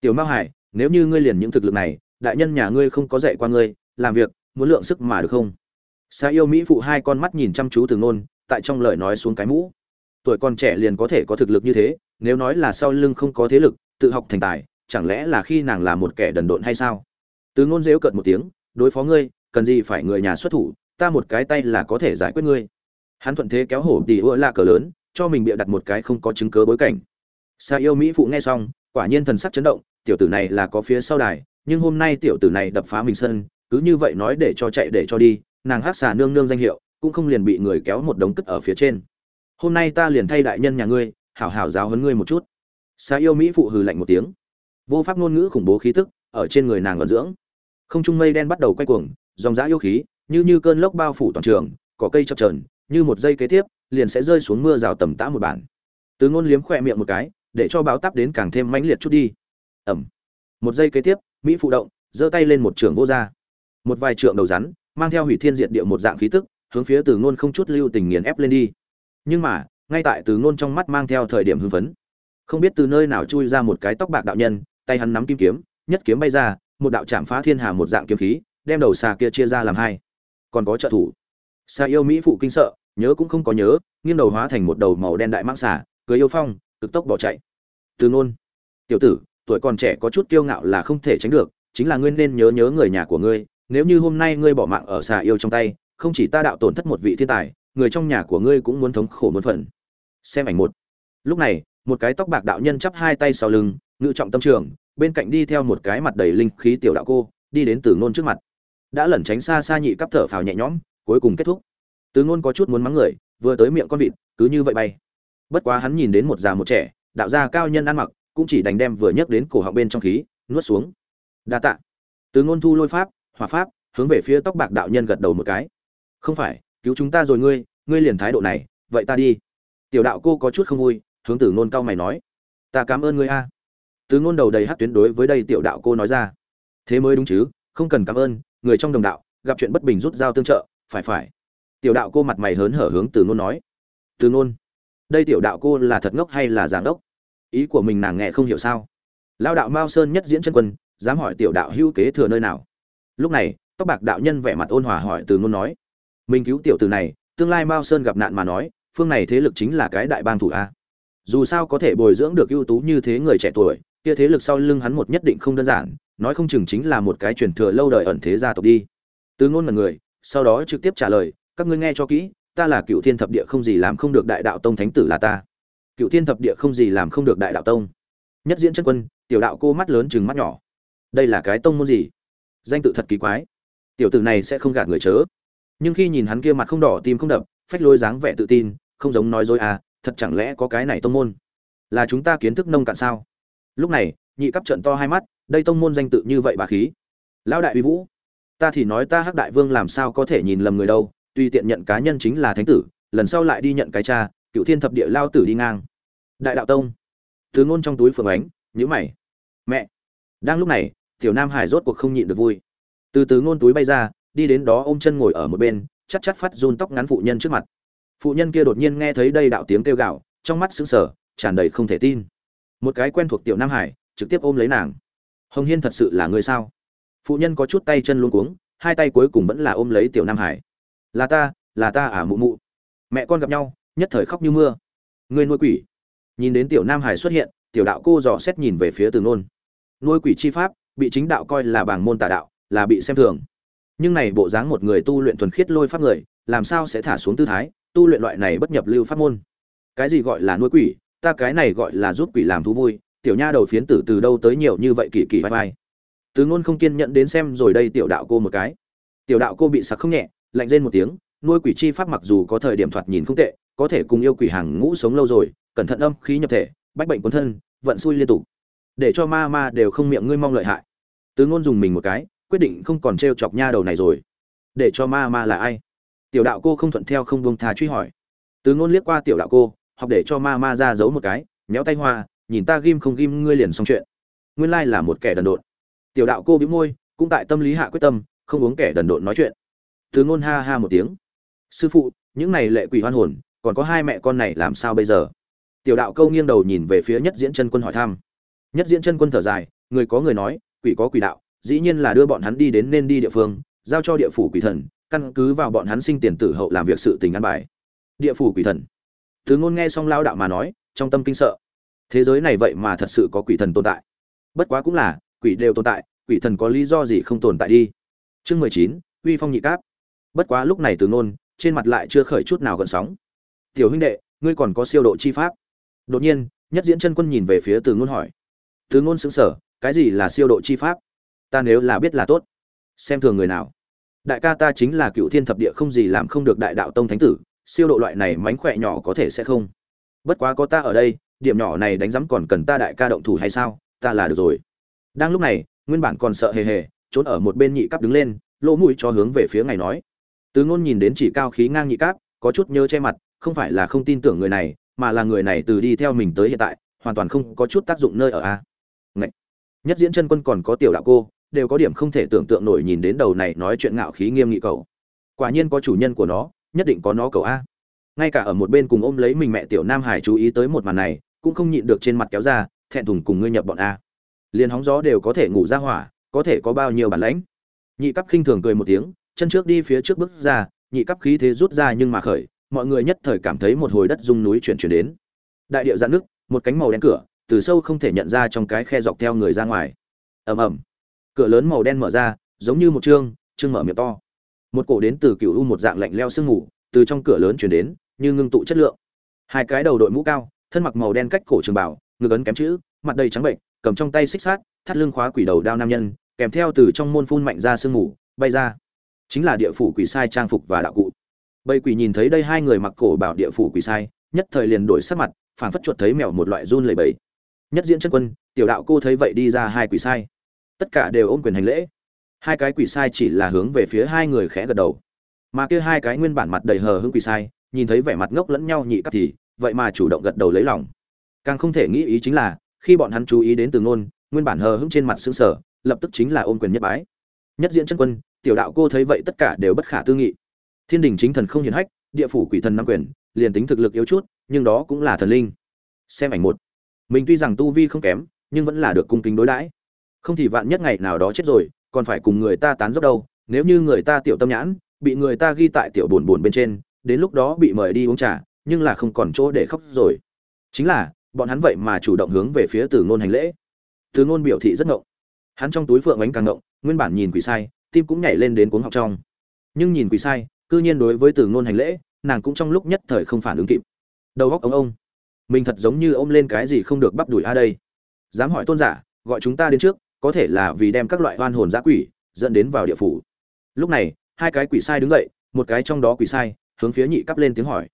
Tiểu mao hải, nếu như ngươi liền những thực lực này, đại nhân nhà ngươi không có dạy qua ngươi, làm việc, muốn lượng sức mà được không? Sa yêu mỹ phụ hai con mắt nhìn chăm chú từ nôn, tại trong lời nói xuống cái mũ. Tuổi còn trẻ liền có thể có thực lực như thế, nếu nói là sau lưng không có thế lực, tự học thành tài, chẳng lẽ là khi nàng là một kẻ đần độn hay sao? Từ ngôn giễu cợt một tiếng, đối phó ngươi, cần gì phải người nhà xuất thủ, ta một cái tay là có thể giải quyết ngươi. Hắn thuận thế kéo hổ tỷ ưa la cờ lớn cho mình bịa đặt một cái không có chứng cớ bối cảnh. Sa yêu mỹ phụ nghe xong, quả nhiên thần sắc chấn động, tiểu tử này là có phía sau đài, nhưng hôm nay tiểu tử này đập phá mình sân, cứ như vậy nói để cho chạy để cho đi, nàng hát xà nương nương danh hiệu, cũng không liền bị người kéo một đống cất ở phía trên. Hôm nay ta liền thay đại nhân nhà ngươi, hảo hảo giáo huấn ngươi một chút. Sa yêu mỹ phụ hừ lạnh một tiếng. Vô pháp ngôn ngữ khủng bố khí tức, ở trên người nàng vận dưỡng. Không trung mây đen bắt đầu quay cuồng, dòng dã yêu khí, như như cơn lốc bao phủ toàn trường, cỏ cây chập trờn như một giây kế tiếp liền sẽ rơi xuống mưa rào tầm tã một bản. Từ ngôn liếm khỏe miệng một cái, để cho báo táp đến càng thêm mãnh liệt chút đi. Ẩm. Một giây kế tiếp, mỹ phụ động, giơ tay lên một trường vô gia. Một vài trượng đầu rắn, mang theo hủy thiên diệt địa một dạng khí tức, hướng phía từ ngôn không chút lưu tình nghiền ép lên đi. Nhưng mà, ngay tại từ ngôn trong mắt mang theo thời điểm hưng phấn. Không biết từ nơi nào chui ra một cái tóc bạc đạo nhân, tay hắn nắm kim kiếm, nhất kiếm bay ra, một đạo chạm phá thiên hà một dạng kiếm khí, đem đầu xà kia chia ra làm hai. Còn có trợ thủ. Xà yêu mỹ phụ kinh sợ nhớ cũng không có nhớ, nghiêng đầu hóa thành một đầu màu đen đại mãng xà, cười yêu phong, cực tốc bỏ chạy. Từ ngôn, tiểu tử, tuổi còn trẻ có chút kiêu ngạo là không thể tránh được, chính là ngươi nên nhớ nhớ người nhà của ngươi, nếu như hôm nay ngươi bỏ mạng ở xà yêu trong tay, không chỉ ta đạo tổn thất một vị thiên tài, người trong nhà của ngươi cũng muốn thống khổ muốn phận xem ảnh một. Lúc này, một cái tóc bạc đạo nhân chắp hai tay sau lưng, ngự trọng tâm trường, bên cạnh đi theo một cái mặt đầy linh khí tiểu đạo cô, đi đến từ ngôn trước mặt. Đã lẩn tránh xa xa nhị cấp thở phào nhẹ nhõm, cuối cùng kết thúc từ ngôn có chút muốn mắng người, vừa tới miệng con vịt, cứ như vậy bay. Bất quá hắn nhìn đến một già một trẻ, đạo gia cao nhân ăn mặc, cũng chỉ đành đem vừa nhấc đến cổ họng bên trong khí, nuốt xuống. Đa tạ. Từ ngôn thu lôi pháp, hỏa pháp, hướng về phía tóc bạc đạo nhân gật đầu một cái. Không phải, cứu chúng ta rồi ngươi ngươi liền thái độ này, vậy ta đi. Tiểu đạo cô có chút không vui, hướng từ ngôn cao mày nói. Ta cảm ơn ngươi a. Từ ngôn đầu đầy hắc tuyến đối với đây tiểu đạo cô nói ra. Thế mới đúng chứ, không cần cảm ơn, người trong đồng đạo, gặp chuyện bất bình rút dao tương trợ, phải phải tiểu đạo cô mặt mày hớn hở hướng từ ngôn nói. Từ ngôn, đây tiểu đạo cô là thật ngốc hay là giảng đốc ý của mình nàng nghe không hiểu sao? Lao đạo mao sơn nhất diễn chân quân, dám hỏi tiểu đạo hữu kế thừa nơi nào? Lúc này, tóc bạc đạo nhân vẻ mặt ôn hòa hỏi từ ngôn nói. Mình cứu tiểu từ này, tương lai mao sơn gặp nạn mà nói, phương này thế lực chính là cái đại bang thủ a. Dù sao có thể bồi dưỡng được ưu tú như thế người trẻ tuổi, kia thế lực sau lưng hắn một nhất định không đơn giản, nói không chừng chính là một cái truyền thừa lâu đời ẩn thế gia tộc đi. Từ ngôn mật người, sau đó trực tiếp trả lời các ngươi nghe cho kỹ, ta là cựu thiên thập địa không gì làm không được đại đạo tông thánh tử là ta. Cựu thiên thập địa không gì làm không được đại đạo tông. Nhất diễn chân quân, tiểu đạo cô mắt lớn chừng mắt nhỏ. Đây là cái tông môn gì? Danh tự thật kỳ quái. Tiểu tử này sẽ không gạt người chớ. Nhưng khi nhìn hắn kia mặt không đỏ tim không đập, phách lôi dáng vẻ tự tin, không giống nói dối à thật chẳng lẽ có cái này tông môn? Là chúng ta kiến thức nông cạn sao? Lúc này, nhị cấp trận to hai mắt, đây tông môn danh tự như vậy bà khí. Lão đại uy vũ. Ta thì nói ta hắc đại vương làm sao có thể nhìn lầm người đâu tuy tiện nhận cá nhân chính là thánh tử, lần sau lại đi nhận cái cha, cựu thiên thập địa lao tử đi ngang. Đại đạo tông. Từ ngôn trong túi phượng ánh nhữ mày. Mẹ. Đang lúc này, tiểu nam hải rốt cuộc không nhịn được vui. Từ từ ngôn túi bay ra, đi đến đó ôm chân ngồi ở một bên, chắc chắc phát run tóc ngắn phụ nhân trước mặt. Phụ nhân kia đột nhiên nghe thấy đây đạo tiếng kêu gạo trong mắt sững sờ, tràn đầy không thể tin. Một cái quen thuộc tiểu nam hải, trực tiếp ôm lấy nàng. Hồng hiên thật sự là người sao? Phụ nhân có chút tay chân luống cuống, hai tay cuối cùng vẫn là ôm lấy tiểu nam hải là ta là ta à mụ mụ. Mẹ con gặp nhau, nhất thời khóc như mưa. Người nuôi quỷ. Nhìn đến tiểu nam hải xuất hiện, tiểu đạo cô dò xét nhìn về phía từ nôn nuôi quỷ chi pháp, bị chính đạo coi là bảng môn tà đạo, là bị xem thường. Nhưng này bộ dáng một người tu luyện thuần khiết lôi pháp người, làm sao sẽ thả xuống tư thái, tu luyện loại này bất nhập lưu pháp môn? Cái gì gọi là nuôi quỷ? Ta cái này gọi là giúp quỷ làm thú vui, tiểu nha đầu phiến tử từ đâu tới nhiều như vậy kỳ kỳ vai vai. Từ ngôn không kiên nhẫn đến xem rồi đây tiểu đạo cô một cái. Tiểu đạo cô bị sặc không nhẹ lạnh rên một tiếng, nuôi quỷ chi pháp mặc dù có thời điểm thoạt nhìn không tệ, có thể cùng yêu quỷ hàng ngũ sống lâu rồi, cẩn thận âm khí nhập thể, bách bệnh cuốn thân, vận xui liên tục. Để cho ma ma đều không miệng ngươi mong lợi hại. Tứ ngôn dùng mình một cái, quyết định không còn trêu chọc nha đầu này rồi. Để cho ma ma là ai? Tiểu đạo cô không thuận theo không buông tha truy hỏi. Tứ ngôn liếc qua tiểu đạo cô, học để cho ma ma ra giấu một cái, nhéo tay hoa, nhìn ta ghim không ghim ngươi liền xong chuyện. Nguyên lai là một kẻ đần độn. Tiểu đạo cô bĩu môi, cũng tại tâm lý hạ quyết tâm, không uống kẻ đần độn nói chuyện từ ngôn ha ha một tiếng. Sư phụ, những này lệ quỷ hoan hồn, còn có hai mẹ con này làm sao bây giờ? Tiểu đạo câu nghiêng đầu nhìn về phía nhất diễn chân quân hỏi thăm. Nhất diễn chân quân thở dài, người có người nói, quỷ có quỷ đạo, dĩ nhiên là đưa bọn hắn đi đến nên đi địa phương, giao cho địa phủ quỷ thần, căn cứ vào bọn hắn sinh tiền tử hậu làm việc sự tình ăn bài. Địa phủ quỷ thần. Thứ ngôn nghe xong lao đạo mà nói, trong tâm kinh sợ. Thế giới này vậy mà thật sự có quỷ thần tồn tại. Bất quá cũng là, quỷ đều tồn tại, quỷ thần có lý do gì không tồn tại đi? Chương mười chín, uy phong nhị cáp bất quá lúc này từ ngôn, trên mặt lại chưa khởi chút nào gợn sóng. Tiểu huynh đệ, ngươi còn có siêu độ chi pháp? Đột nhiên, nhất diễn chân quân nhìn về phía từ ngôn hỏi. Từ ngôn xứng sở cái gì là siêu độ chi pháp? Ta nếu là biết là tốt, xem thường người nào. Đại ca ta chính là cựu thiên thập địa không gì làm không được đại đạo tông thánh tử, siêu độ loại này mánh khỏe nhỏ có thể sẽ không. Bất quá có ta ở đây, điểm nhỏ này đánh rắm còn cần ta đại ca động thủ hay sao, ta là được rồi. Đang lúc này, nguyên bản còn sợ hề hề, trốn ở một bên nhị cắp đứng lên, lỗ mũi cho hướng về phía ngày nói từ ngôn nhìn đến chỉ cao khí ngang nhị cáp, có chút nhớ che mặt, không phải là không tin tưởng người này, mà là người này từ đi theo mình tới hiện tại, hoàn toàn không có chút tác dụng nơi ở a. Ngậy. nhất diễn chân quân còn có tiểu đạo cô, đều có điểm không thể tưởng tượng nổi nhìn đến đầu này nói chuyện ngạo khí nghiêm nghị cầu quả nhiên có chủ nhân của nó, nhất định có nó cầu a. Ngay cả ở một bên cùng ôm lấy mình mẹ tiểu nam hải chú ý tới một màn này, cũng không nhịn được trên mặt kéo ra, thẹn thùng cùng ngươi nhập bọn a. Liền hóng gió đều có thể ngủ ra hỏa, có thể có bao nhiêu bản lãnh. Nhị cấp khinh thường cười một tiếng chân trước đi phía trước bước ra, nhị cấp khí thế rút ra nhưng mà khởi, mọi người nhất thời cảm thấy một hồi đất rung núi chuyển chuyển đến. Đại điệu giạn nước, một cánh màu đen cửa, từ sâu không thể nhận ra trong cái khe dọc theo người ra ngoài. Ầm ầm. Cửa lớn màu đen mở ra, giống như một trương trương mở miệng to. Một cổ đến từ cựu u một dạng lạnh leo sương mù, từ trong cửa lớn chuyển đến, như ngưng tụ chất lượng. Hai cái đầu đội mũ cao, thân mặc màu đen cách cổ trường bảo ngực ấn kém chữ, mặt đầy trắng bệnh, cầm trong tay xích sát thắt lưng khóa quỷ đầu đao nam nhân, kèm theo từ trong môn phun mạnh ra sương mù, bay ra chính là địa phủ quỷ sai trang phục và đạo cụ. Bầy quỷ nhìn thấy đây hai người mặc cổ bảo địa phủ quỷ sai, nhất thời liền đổi sắc mặt, phảng phất chuột thấy mèo một loại run lẩy bẩy. Nhất diễn chân quân, tiểu đạo cô thấy vậy đi ra hai quỷ sai. Tất cả đều ôm quyền hành lễ. Hai cái quỷ sai chỉ là hướng về phía hai người khẽ gật đầu. Mà kia hai cái nguyên bản mặt đầy hờ hững quỷ sai, nhìn thấy vẻ mặt ngốc lẫn nhau nhị cấp thì, vậy mà chủ động gật đầu lấy lòng. Càng không thể nghĩ ý chính là, khi bọn hắn chú ý đến từ ngôn, nguyên bản hờ hững trên mặt xương sở lập tức chính là ôm quyền nhất bái. Nhất diễn chân quân tiểu đạo cô thấy vậy tất cả đều bất khả tư nghị. Thiên đình chính thần không hiển hách, địa phủ quỷ thần nắm quyền, liền tính thực lực yếu chút, nhưng đó cũng là thần linh. Xem ảnh một. Mình tuy rằng tu vi không kém, nhưng vẫn là được cung kính đối đãi. Không thì vạn nhất ngày nào đó chết rồi, còn phải cùng người ta tán dốc đâu, nếu như người ta tiểu tâm nhãn, bị người ta ghi tại tiểu buồn buồn bên trên, đến lúc đó bị mời đi uống trà, nhưng là không còn chỗ để khóc rồi. Chính là, bọn hắn vậy mà chủ động hướng về phía từ ngôn hành lễ. Từ ngôn biểu thị rất ngộng. Hắn trong túi phượng ánh càng ngộng, nguyên bản nhìn quỷ sai tim cũng nhảy lên đến cuống học trong. Nhưng nhìn quỷ sai, cư nhiên đối với từ ngôn hành lễ, nàng cũng trong lúc nhất thời không phản ứng kịp. Đầu góc ông ông. Mình thật giống như ôm lên cái gì không được bắp đuổi a đây. Dám hỏi tôn giả, gọi chúng ta đến trước, có thể là vì đem các loại oan hồn giã quỷ dẫn đến vào địa phủ. Lúc này, hai cái quỷ sai đứng dậy, một cái trong đó quỷ sai, hướng phía nhị cấp lên tiếng hỏi.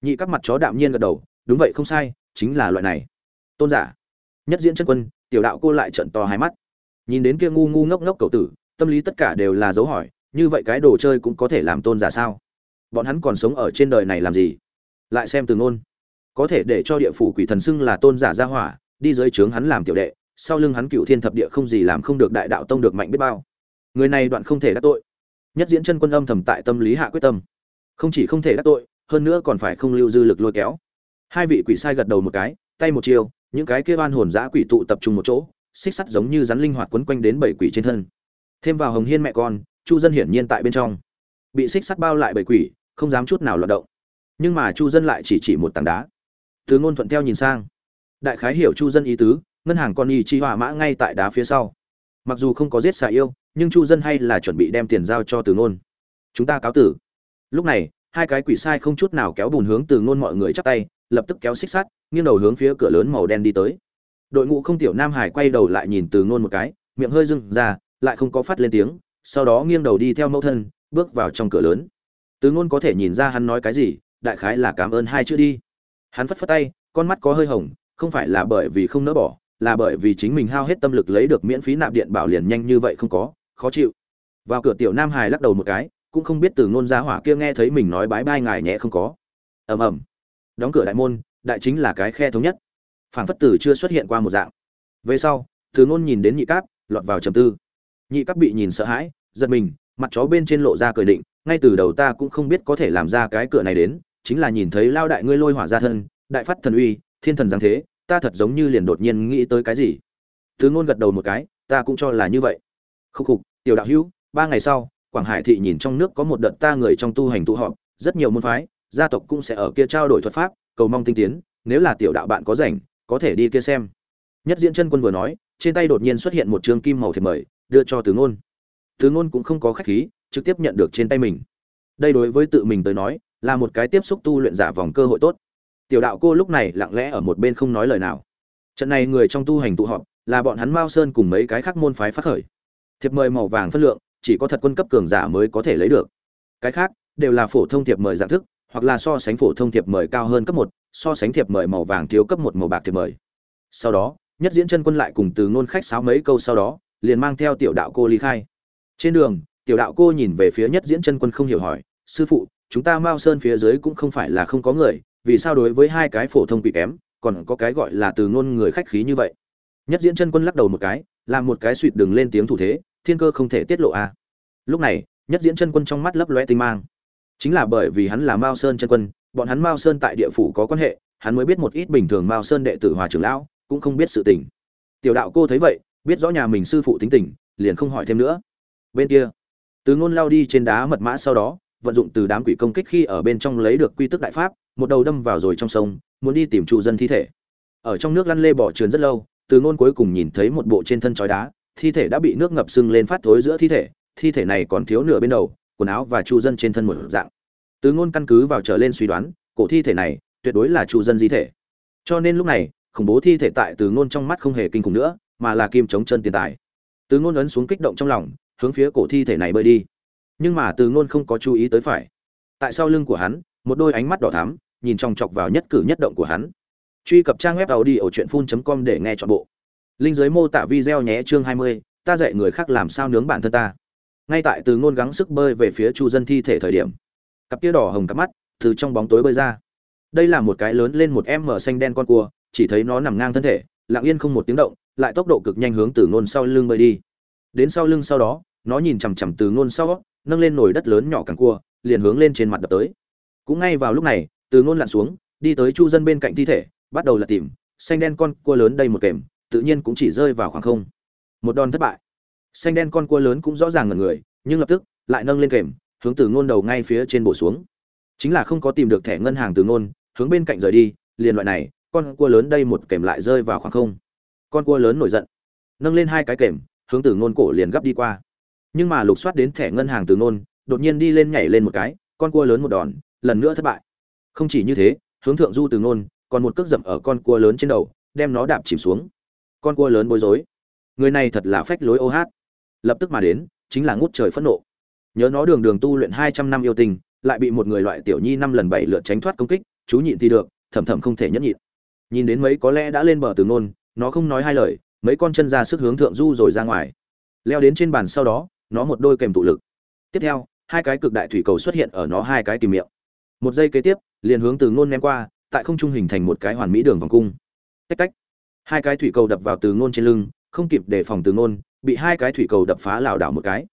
Nhị cấp mặt chó đạm nhiên gật đầu, đúng vậy, không sai, chính là loại này. Tôn giả, nhất diễn chân quân, tiểu đạo cô lại trận to hai mắt. Nhìn đến kia ngu ngu ngốc ngốc cậu tử tâm lý tất cả đều là dấu hỏi, như vậy cái đồ chơi cũng có thể làm tôn giả sao? Bọn hắn còn sống ở trên đời này làm gì? Lại xem từ ngôn. Có thể để cho địa phủ quỷ thần xưng là tôn giả gia hỏa, đi dưới trướng hắn làm tiểu đệ, sau lưng hắn cựu thiên thập địa không gì làm không được đại đạo tông được mạnh biết bao. Người này đoạn không thể đắc tội. Nhất diễn chân quân âm thầm tại tâm lý hạ quyết tâm. Không chỉ không thể đắc tội, hơn nữa còn phải không lưu dư lực lôi kéo. Hai vị quỷ sai gật đầu một cái, tay một chiều những cái kia oan hồn giã quỷ tụ tập trung một chỗ, xích sắt giống như rắn linh hoạt quấn quanh đến bảy quỷ trên thân thêm vào hồng hiên mẹ con, chu dân hiển nhiên tại bên trong. Bị xích sắt bao lại bởi quỷ, không dám chút nào loạt động. Nhưng mà chu dân lại chỉ chỉ một tảng đá. Từ ngôn thuận theo nhìn sang. Đại khái hiểu chu dân ý tứ, ngân hàng con y chi hỏa mã ngay tại đá phía sau. Mặc dù không có giết xà yêu, nhưng chu dân hay là chuẩn bị đem tiền giao cho từ ngôn. Chúng ta cáo tử. Lúc này, hai cái quỷ sai không chút nào kéo bùn hướng từ ngôn mọi người chắp tay, lập tức kéo xích sắt, nghiêng đầu hướng phía cửa lớn màu đen đi tới. Đội ngũ không tiểu nam hải quay đầu lại nhìn từ ngôn một cái, miệng hơi dưng ra lại không có phát lên tiếng, sau đó nghiêng đầu đi theo mẫu thân, bước vào trong cửa lớn. Tứ ngôn có thể nhìn ra hắn nói cái gì, đại khái là cảm ơn hai chữ đi. Hắn phất phất tay, con mắt có hơi hồng, không phải là bởi vì không nỡ bỏ, là bởi vì chính mình hao hết tâm lực lấy được miễn phí nạp điện bảo liền nhanh như vậy không có, khó chịu. Vào cửa tiểu nam hải lắc đầu một cái, cũng không biết từ ngôn gia hỏa kia nghe thấy mình nói bái bai ngài nhẹ không có. Ầm ầm. Đóng cửa đại môn, đại chính là cái khe thống nhất. Phảng phất tử chưa xuất hiện qua một dạng. Về sau, từ ngôn nhìn đến nhị cáp, lọt vào trầm tư nhị các bị nhìn sợ hãi, giật mình, mặt chó bên trên lộ ra cười định, ngay từ đầu ta cũng không biết có thể làm ra cái cửa này đến, chính là nhìn thấy lao đại ngươi lôi hỏa ra thân, đại phát thần uy, thiên thần giáng thế, ta thật giống như liền đột nhiên nghĩ tới cái gì. Thứ ngôn gật đầu một cái, ta cũng cho là như vậy. Khúc khục, tiểu đạo hữu, ba ngày sau, quảng hải thị nhìn trong nước có một đợt ta người trong tu hành tụ họp, rất nhiều môn phái, gia tộc cũng sẽ ở kia trao đổi thuật pháp, cầu mong tinh tiến, nếu là tiểu đạo bạn có rảnh, có thể đi kia xem. Nhất diễn chân quân vừa nói, trên tay đột nhiên xuất hiện một trường kim màu thiệp mời đưa cho từ ngôn. Từ ngôn cũng không có khách khí, trực tiếp nhận được trên tay mình. Đây đối với tự mình tới nói, là một cái tiếp xúc tu luyện giả vòng cơ hội tốt. Tiểu đạo cô lúc này lặng lẽ ở một bên không nói lời nào. Trận này người trong tu hành tụ họp, là bọn hắn mao sơn cùng mấy cái khác môn phái phát khởi. Thiệp mời màu vàng phân lượng, chỉ có thật quân cấp cường giả mới có thể lấy được. Cái khác, đều là phổ thông thiệp mời dạng thức, hoặc là so sánh phổ thông thiệp mời cao hơn cấp một, so sánh thiệp mời màu vàng thiếu cấp một màu bạc thiệp mời. Sau đó, nhất diễn chân quân lại cùng từ ngôn khách sáo mấy câu sau đó liền mang theo tiểu đạo cô ly khai. Trên đường, tiểu đạo cô nhìn về phía nhất diễn chân quân không hiểu hỏi, sư phụ, chúng ta mao sơn phía dưới cũng không phải là không có người, vì sao đối với hai cái phổ thông quỷ kém, còn có cái gọi là từ ngôn người khách khí như vậy? Nhất diễn chân quân lắc đầu một cái, làm một cái suỵt đừng lên tiếng thủ thế, thiên cơ không thể tiết lộ a. À. lúc này, nhất diễn chân quân trong mắt lấp lóe tinh mang. Chính là bởi vì hắn là mao sơn chân quân, bọn hắn mao sơn tại địa phủ có quan hệ, hắn mới biết một ít bình thường mao sơn đệ tử hòa trưởng lão, cũng không biết sự tình. Tiểu đạo cô thấy vậy biết rõ nhà mình sư phụ tính tình, liền không hỏi thêm nữa. Bên kia, từ ngôn lao đi trên đá mật mã sau đó, vận dụng từ đám quỷ công kích khi ở bên trong lấy được quy tức đại pháp, một đầu đâm vào rồi trong sông, muốn đi tìm trụ dân thi thể. Ở trong nước lăn lê bỏ trườn rất lâu, từ ngôn cuối cùng nhìn thấy một bộ trên thân chói đá, thi thể đã bị nước ngập sưng lên phát thối giữa thi thể thi thể này còn thiếu nửa bên đầu, quần áo và chu dân trên thân một dạng. Từ ngôn căn cứ vào trở lên suy đoán, cổ thi thể này tuyệt đối là chu dân di thể. Cho nên lúc này, khủng bố thi thể tại từ ngôn trong mắt không hề kinh khủng nữa mà là kim chống chân tiền tài. Từ ngôn ấn xuống kích động trong lòng hướng phía cổ thi thể này bơi đi. Nhưng mà từ ngôn không có chú ý tới phải. Tại sau lưng của hắn một đôi ánh mắt đỏ thắm nhìn chòng chọc vào nhất cử nhất động của hắn. Truy cập trang web tàu đi ở truyện phun com để nghe chọn bộ. Linh giới mô tả video nhé chương 20, ta dạy người khác làm sao nướng bản thân ta. Ngay tại từ ngôn gắng sức bơi về phía chu dân thi thể thời điểm cặp kia đỏ hồng cặp mắt từ trong bóng tối bơi ra. Đây là một cái lớn lên một em mở xanh đen con cua chỉ thấy nó nằm ngang thân thể lặng yên không một tiếng động lại tốc độ cực nhanh hướng từ ngôn sau lưng bơi đi. Đến sau lưng sau đó, nó nhìn chằm chằm từ ngôn sau, nâng lên nồi đất lớn nhỏ càng cua, liền hướng lên trên mặt đập tới. Cũng ngay vào lúc này, từ ngôn lặn xuống, đi tới chu dân bên cạnh thi thể, bắt đầu là tìm, xanh đen con cua lớn đây một kềm tự nhiên cũng chỉ rơi vào khoảng không. Một đòn thất bại. Xanh đen con cua lớn cũng rõ ràng ngần người, nhưng lập tức, lại nâng lên kềm hướng từ ngôn đầu ngay phía trên bổ xuống. Chính là không có tìm được thẻ ngân hàng từ ngôn, hướng bên cạnh rời đi, liền loại này, con cua lớn đây một kềm lại rơi vào khoảng không con cua lớn nổi giận. Nâng lên hai cái kềm, hướng từ ngôn cổ liền gấp đi qua. Nhưng mà lục soát đến thẻ ngân hàng từ ngôn, đột nhiên đi lên nhảy lên một cái, con cua lớn một đòn, lần nữa thất bại. Không chỉ như thế, hướng thượng du từ ngôn, còn một cước dậm ở con cua lớn trên đầu, đem nó đạp chìm xuống. Con cua lớn bối rối. Người này thật là phách lối ô hát. Lập tức mà đến, chính là ngút trời phẫn nộ. Nhớ nó đường đường tu luyện hai trăm năm yêu tình lại bị một người loại tiểu nhi năm lần bảy lượt tránh thoát công kích, chú nhịn thì được, thầm thầm không thể nhẫn nhịn. Nhìn đến mấy có lẽ đã lên bờ từ ngôn nó không nói hai lời, mấy con chân ra sức hướng thượng du rồi ra ngoài. Leo đến trên bàn sau đó, nó một đôi kèm tụ lực. Tiếp theo, hai cái cực đại thủy cầu xuất hiện ở nó hai cái kìm miệng. Một giây kế tiếp, liền hướng từ ngôn ném qua, tại không trung hình thành một cái hoàn mỹ đường vòng cung. Cách cách hai cái thủy cầu đập vào từ ngôn trên lưng, không kịp đề phòng từ ngôn, bị hai cái thủy cầu đập phá lảo đảo một cái.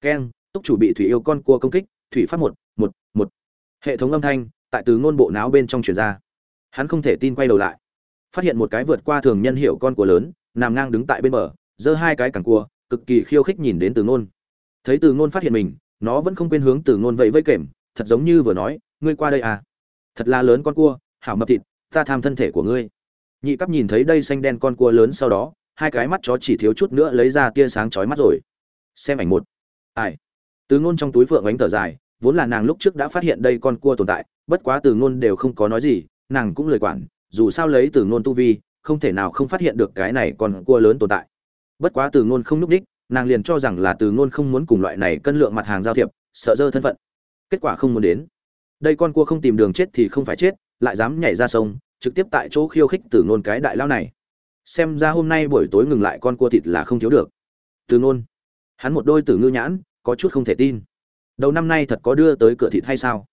Keng, túc chủ bị thủy yêu con cua công kích, thủy pháp một một một. Hệ thống âm thanh tại từ ngôn bộ não bên trong truyền ra. Hắn không thể tin quay đầu lại phát hiện một cái vượt qua thường nhân hiệu con cua lớn, nằm ngang đứng tại bên bờ, giơ hai cái cẳng cua, cực kỳ khiêu khích nhìn đến từ ngôn. Thấy từ ngôn phát hiện mình, nó vẫn không quên hướng từ ngôn vậy vây kềm, thật giống như vừa nói, ngươi qua đây à? Thật là lớn con cua, hảo mập thịt, ta tham thân thể của ngươi. Nhị cấp nhìn thấy đây xanh đen con cua lớn sau đó, hai cái mắt chó chỉ thiếu chút nữa lấy ra tia sáng chói mắt rồi. Xem ảnh một. Ai? Từ ngôn trong túi phượng ánh thở dài, vốn là nàng lúc trước đã phát hiện đây con cua tồn tại, bất quá từ ngôn đều không có nói gì, nàng cũng lời quản dù sao lấy từ ngôn tu vi, không thể nào không phát hiện được cái này còn cua lớn tồn tại. Bất quá từ ngôn không núp đích, nàng liền cho rằng là từ ngôn không muốn cùng loại này cân lượng mặt hàng giao thiệp, sợ dơ thân phận. Kết quả không muốn đến. Đây con cua không tìm đường chết thì không phải chết, lại dám nhảy ra sông, trực tiếp tại chỗ khiêu khích từ ngôn cái đại lao này. Xem ra hôm nay buổi tối ngừng lại con cua thịt là không thiếu được. Từ ngôn. Hắn một đôi tử ngư nhãn, có chút không thể tin. Đầu năm nay thật có đưa tới cửa thịt hay sao?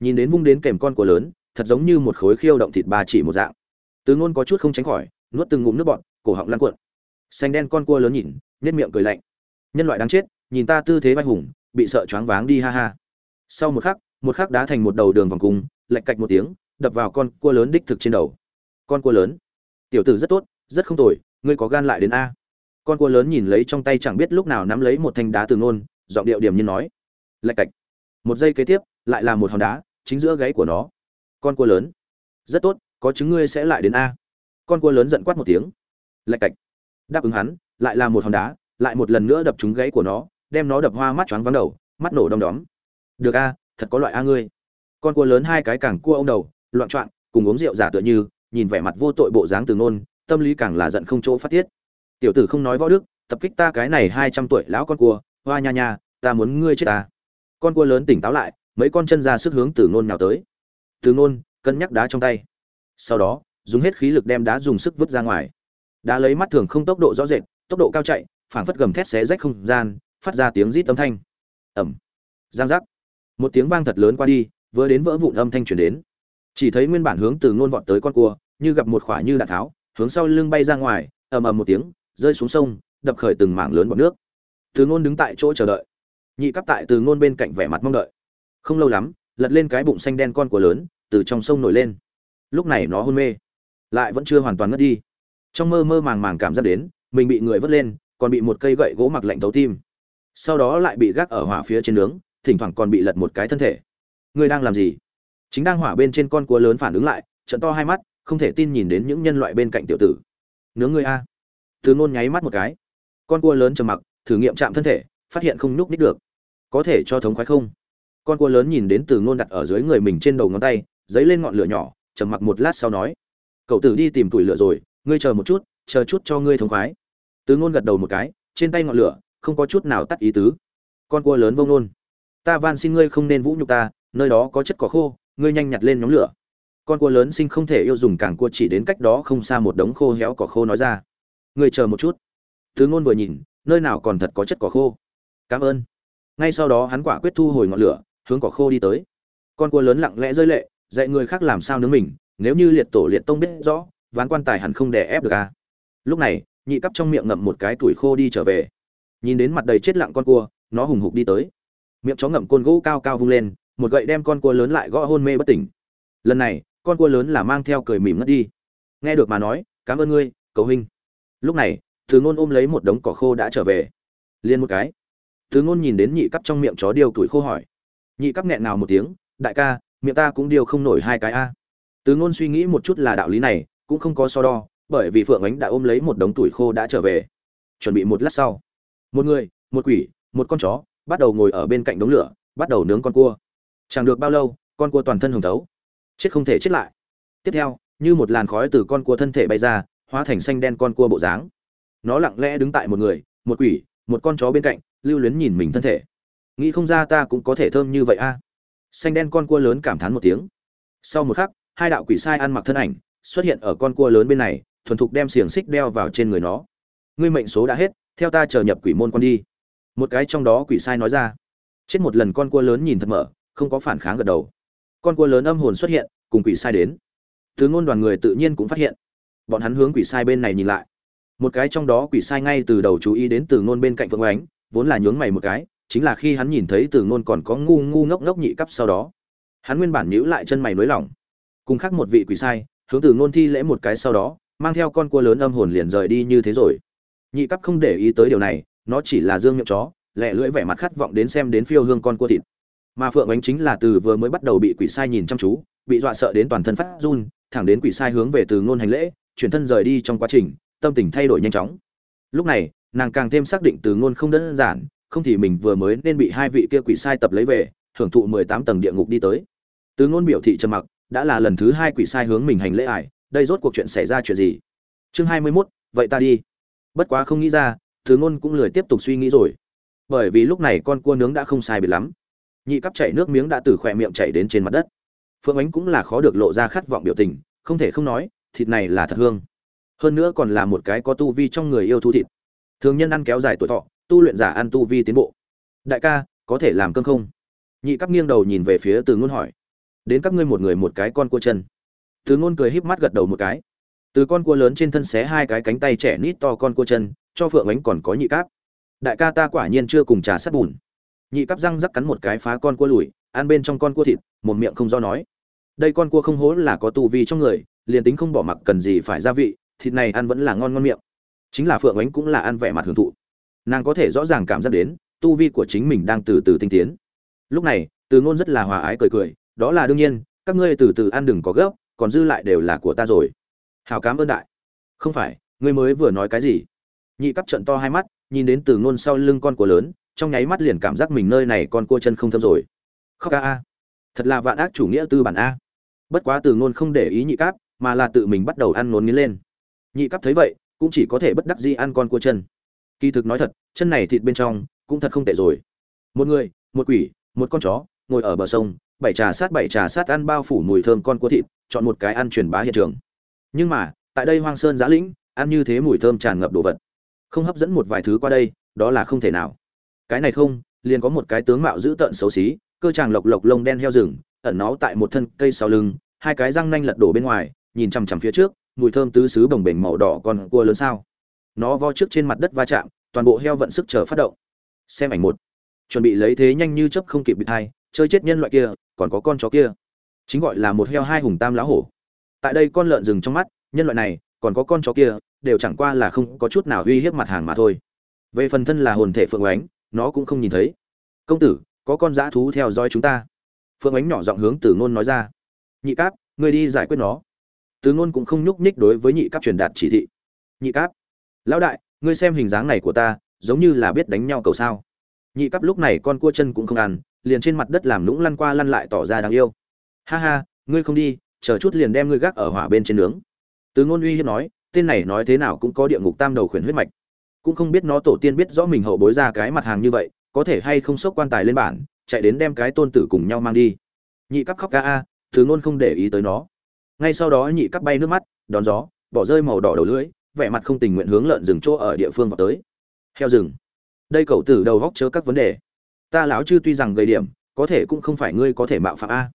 Nhìn đến vung đến kèm con cua lớn thật giống như một khối khiêu động thịt ba chỉ một dạng. Từ ngôn có chút không tránh khỏi, nuốt từng ngụm nước bọt, cổ họng lăn cuộn. Xanh đen con cua lớn nhìn, nhếch miệng cười lạnh. Nhân loại đáng chết, nhìn ta tư thế vai hùng, bị sợ choáng váng đi ha ha. Sau một khắc một khắc đá thành một đầu đường vòng cung lạch cạch một tiếng, đập vào con cua lớn đích thực trên đầu. Con cua lớn. Tiểu tử rất tốt, rất không tồi, ngươi có gan lại đến a. Con cua lớn nhìn lấy trong tay chẳng biết lúc nào nắm lấy một thanh đá từ ngôn, giọng điệu điểm như nói. Lạch cạch. Một giây kế tiếp, lại là một hòn đá, chính giữa gáy của nó con cua lớn. Rất tốt, có chứng ngươi sẽ lại đến a. Con cua lớn giận quát một tiếng. Lạch cạch. Đáp ứng hắn, lại là một hòn đá, lại một lần nữa đập trúng gáy của nó, đem nó đập hoa mắt choáng vắng đầu, mắt nổ đom đóm. Được a, thật có loại a ngươi. Con cua lớn hai cái càng cua ông đầu, loạn trọn cùng uống rượu giả tựa như, nhìn vẻ mặt vô tội bộ dáng từ nôn tâm lý càng là giận không chỗ phát tiết. Tiểu tử không nói võ đức, tập kích ta cái này hai trăm tuổi lão con cua, hoa nha nha, ta muốn ngươi chết ta. Con cua lớn tỉnh táo lại, mấy con chân ra sức hướng từ nôn nào tới từ nôn cân nhắc đá trong tay. Sau đó, dùng hết khí lực đem đá dùng sức vứt ra ngoài. Đá lấy mắt thường không tốc độ rõ rệt, tốc độ cao chạy, phảng phất gầm thét xé rách không gian, phát ra tiếng rít âm thanh. Ẩm giang giác. Một tiếng vang thật lớn qua đi, vừa đến vỡ vụn âm thanh truyền đến. Chỉ thấy nguyên bản hướng từ ngôn vọt tới con cua, như gặp một khỏa như đạn tháo, hướng sau lưng bay ra ngoài, ầm ầm một tiếng, rơi xuống sông, đập khởi từng mảng lớn bọt nước. Từ ngôn đứng tại chỗ chờ đợi. Nhị cấp tại từ ngôn bên cạnh vẻ mặt mong đợi. Không lâu lắm lật lên cái bụng xanh đen con cua lớn, từ trong sông nổi lên. Lúc này nó hôn mê, lại vẫn chưa hoàn toàn ngất đi. Trong mơ mơ màng màng cảm giác đến, mình bị người vớt lên, còn bị một cây gậy gỗ mặc lạnh thấu tim. Sau đó lại bị gác ở hỏa phía trên nướng, thỉnh thoảng còn bị lật một cái thân thể. Ngươi đang làm gì? Chính đang hỏa bên trên con cua lớn phản ứng lại trận to hai mắt, không thể tin nhìn đến những nhân loại bên cạnh tiểu tử. Nướng ngươi a. Từ ngôn nháy mắt một cái. Con cua lớn trầm mặc, thử nghiệm chạm thân thể, phát hiện không nhúc nít được. Có thể cho thống khoái không? Con cua lớn nhìn đến từ ngôn đặt ở dưới người mình trên đầu ngón tay dấy lên ngọn lửa nhỏ, trầm mặc một lát sau nói, cậu tử đi tìm tuổi lửa rồi, ngươi chờ một chút, chờ chút cho ngươi thống khoái. Từ ngôn gật đầu một cái, trên tay ngọn lửa, không có chút nào tắt ý tứ. Con cua lớn vông nôn ta van xin ngươi không nên vũ nhục ta, nơi đó có chất cỏ khô, ngươi nhanh nhặt lên nhóm lửa. Con cua lớn sinh không thể yêu dùng càng cua chỉ đến cách đó không xa một đống khô héo cỏ khô nói ra. Ngươi chờ một chút. Thứ ngôn vừa nhìn, nơi nào còn thật có chất cỏ khô? Cảm ơn. Ngay sau đó hắn quả quyết thu hồi ngọn lửa hướng cỏ khô đi tới. Con cua lớn lặng lẽ rơi lệ, dạy người khác làm sao nướng mình, nếu như liệt tổ liệt tông biết rõ, ván quan tài hẳn không đè ép được a lúc này, nhị cấp trong miệng ngậm một cái tuổi khô đi trở về. Nhìn đến mặt đầy chết lặng con cua, nó hùng hục đi tới. Miệng chó ngậm côn gỗ cao cao vung lên, một gậy đem con cua lớn lại gõ hôn mê bất tỉnh. Lần này, con cua lớn là mang theo cười mỉm ngất đi. Nghe được mà nói, cảm ơn ngươi, cầu huynh. Lúc này, từ ngôn ôm lấy một đống cỏ khô đã trở về. Liên một cái. Từ ngôn nhìn đến nhị cấp trong miệng chó điều tuổi khô hỏi nhị cấp nghẹn nào một tiếng, đại ca, miệng ta cũng điều không nổi hai cái a. Tứ ngôn suy nghĩ một chút là đạo lý này, cũng không có so đo, bởi vì phượng ánh đã ôm lấy một đống tuổi khô đã trở về. Chuẩn bị một lát sau, một người, một quỷ, một con chó, bắt đầu ngồi ở bên cạnh đống lửa, bắt đầu nướng con cua. Chẳng được bao lâu, con cua toàn thân hồng thấu, chết không thể chết lại. Tiếp theo, như một làn khói từ con cua thân thể bay ra, hóa thành xanh đen con cua bộ dáng. Nó lặng lẽ đứng tại một người, một quỷ, một con chó bên cạnh, lưu luyến nhìn mình thân thể nghĩ không ra ta cũng có thể thơm như vậy a. Xanh đen con cua lớn cảm thán một tiếng. Sau một khắc, hai đạo quỷ sai ăn mặc thân ảnh xuất hiện ở con cua lớn bên này, thuần thục đem xiềng xích đeo vào trên người nó. Ngươi mệnh số đã hết, theo ta chờ nhập quỷ môn con đi. Một cái trong đó quỷ sai nói ra. Chết một lần con cua lớn nhìn thật mở, không có phản kháng gật đầu. Con cua lớn âm hồn xuất hiện, cùng quỷ sai đến. Từ ngôn đoàn người tự nhiên cũng phát hiện. Bọn hắn hướng quỷ sai bên này nhìn lại. Một cái trong đó quỷ sai ngay từ đầu chú ý đến từ ngôn bên cạnh phượng ánh, vốn là nhướng mày một cái chính là khi hắn nhìn thấy từ ngôn còn có ngu ngu ngốc ngốc nhị cấp sau đó, hắn nguyên bản nhíu lại chân mày nới lỏng cùng khác một vị quỷ sai, hướng từ ngôn thi lễ một cái sau đó, mang theo con cua lớn âm hồn liền rời đi như thế rồi. Nhị cấp không để ý tới điều này, nó chỉ là dương miệng chó, lẹ lưỡi vẻ mặt khát vọng đến xem đến phiêu hương con cua thịt. Mà phượng ánh chính là từ vừa mới bắt đầu bị quỷ sai nhìn chăm chú, bị dọa sợ đến toàn thân phát run, thẳng đến quỷ sai hướng về từ ngôn hành lễ, chuyển thân rời đi trong quá trình, tâm tình thay đổi nhanh chóng. Lúc này, nàng càng thêm xác định từ ngôn không đơn giản không thì mình vừa mới nên bị hai vị kia quỷ sai tập lấy về hưởng thụ mười tám tầng địa ngục đi tới. Từ ngôn biểu thị trầm mặc đã là lần thứ hai quỷ sai hướng mình hành lễ ải đây rốt cuộc chuyện xảy ra chuyện gì? Chương hai mươi 21, vậy ta đi. Bất quá không nghĩ ra từ ngôn cũng lười tiếp tục suy nghĩ rồi. Bởi vì lúc này con cua nướng đã không sai biệt lắm. Nhị cấp chảy nước miếng đã từ khỏe miệng chảy đến trên mặt đất. Phương ánh cũng là khó được lộ ra khát vọng biểu tình không thể không nói thịt này là thật hương. Hơn nữa còn là một cái có tu vi trong người yêu thu thịt. Thường nhân ăn kéo dài tuổi thọ tu luyện giả ăn tu vi tiến bộ. Đại ca, có thể làm cơm không? Nhị cấp nghiêng đầu nhìn về phía từ ngôn hỏi. Đến các ngươi một người một cái con cua chân. Từ ngôn cười híp mắt gật đầu một cái. Từ con cua lớn trên thân xé hai cái cánh tay trẻ nít to con cua chân, cho phượng ánh còn có nhị cáp đại ca ta quả nhiên chưa cùng trà sắt bùn. Nhị cắp răng rắc cắn một cái phá con cua lùi, ăn bên trong con cua thịt, một miệng không do nói. Đây con cua không hố là có tu vi trong người, liền tính không bỏ mặc cần gì phải gia vị, thịt này ăn vẫn là ngon ngon miệng. Chính là phượng ánh cũng là ăn vẻ mặt hưởng thụ nàng có thể rõ ràng cảm giác đến, tu vi của chính mình đang từ từ tinh tiến. Lúc này, từ ngôn rất là hòa ái cười cười, đó là đương nhiên, các ngươi từ từ ăn đừng có gấp, còn dư lại đều là của ta rồi. Hào cám ơn đại. Không phải, ngươi mới vừa nói cái gì? Nhị cắp trận to hai mắt, nhìn đến từ ngôn sau lưng con của lớn, trong nháy mắt liền cảm giác mình nơi này con cua chân không thâm rồi. Khóc ca a. Thật là vạn ác chủ nghĩa tư bản a. Bất quá từ ngôn không để ý nhị cáp mà là tự mình bắt đầu ăn nôn nghiến lên. Nhị cáp thấy vậy, cũng chỉ có thể bất đắc dĩ ăn con cua chân kỳ thực nói thật, chân này thịt bên trong cũng thật không tệ rồi. Một người, một quỷ, một con chó, ngồi ở bờ sông, bảy trà sát bảy trà sát ăn bao phủ mùi thơm con cua thịt, chọn một cái ăn truyền bá hiện trường. Nhưng mà, tại đây hoang sơn giã lĩnh, ăn như thế mùi thơm tràn ngập đồ vật. Không hấp dẫn một vài thứ qua đây, đó là không thể nào. Cái này không, liền có một cái tướng mạo dữ tợn xấu xí, cơ tràng lộc lộc lông đen heo rừng, ẩn nó tại một thân cây sau lưng, hai cái răng nanh lật đổ bên ngoài, nhìn chằm chằm phía trước, mùi thơm tứ xứ bồng bềnh màu đỏ còn cua lớn sao nó vo trước trên mặt đất va chạm, toàn bộ heo vận sức chờ phát động. Xem ảnh một. Chuẩn bị lấy thế nhanh như chấp không kịp bị thai, chơi chết nhân loại kia, còn có con chó kia. Chính gọi là một heo hai hùng tam lá hổ. Tại đây con lợn rừng trong mắt, nhân loại này, còn có con chó kia, đều chẳng qua là không có chút nào uy hiếp mặt hàng mà thôi. Về phần thân là hồn thể phượng ánh, nó cũng không nhìn thấy. Công tử, có con dã thú theo dõi chúng ta. Phượng ánh nhỏ giọng hướng tử ngôn nói ra. Nhị cáp, ngươi đi giải quyết nó. Tử ngôn cũng không nhúc nhích đối với nhị cáp truyền đạt chỉ thị. Nhị cáp lão đại, ngươi xem hình dáng này của ta, giống như là biết đánh nhau cầu sao. Nhị cắp lúc này con cua chân cũng không ăn, liền trên mặt đất làm lũng lăn qua lăn lại tỏ ra đáng yêu. Ha ha, ngươi không đi, chờ chút liền đem ngươi gác ở hỏa bên trên nướng. Từ ngôn uy hiếp nói, tên này nói thế nào cũng có địa ngục tam đầu khuyển huyết mạch. Cũng không biết nó tổ tiên biết rõ mình hậu bối ra cái mặt hàng như vậy, có thể hay không sốc quan tài lên bản, chạy đến đem cái tôn tử cùng nhau mang đi. Nhị cấp khóc ca a, từ ngôn không để ý tới nó. Ngay sau đó nhị cấp bay nước mắt, đón gió, bỏ rơi màu đỏ đầu lưỡi vẻ mặt không tình nguyện hướng lợn rừng chỗ ở địa phương vào tới. Heo rừng. Đây cậu tử đầu góc chớ các vấn đề. Ta lão chư tuy rằng gây điểm, có thể cũng không phải ngươi có thể mạo phạm a.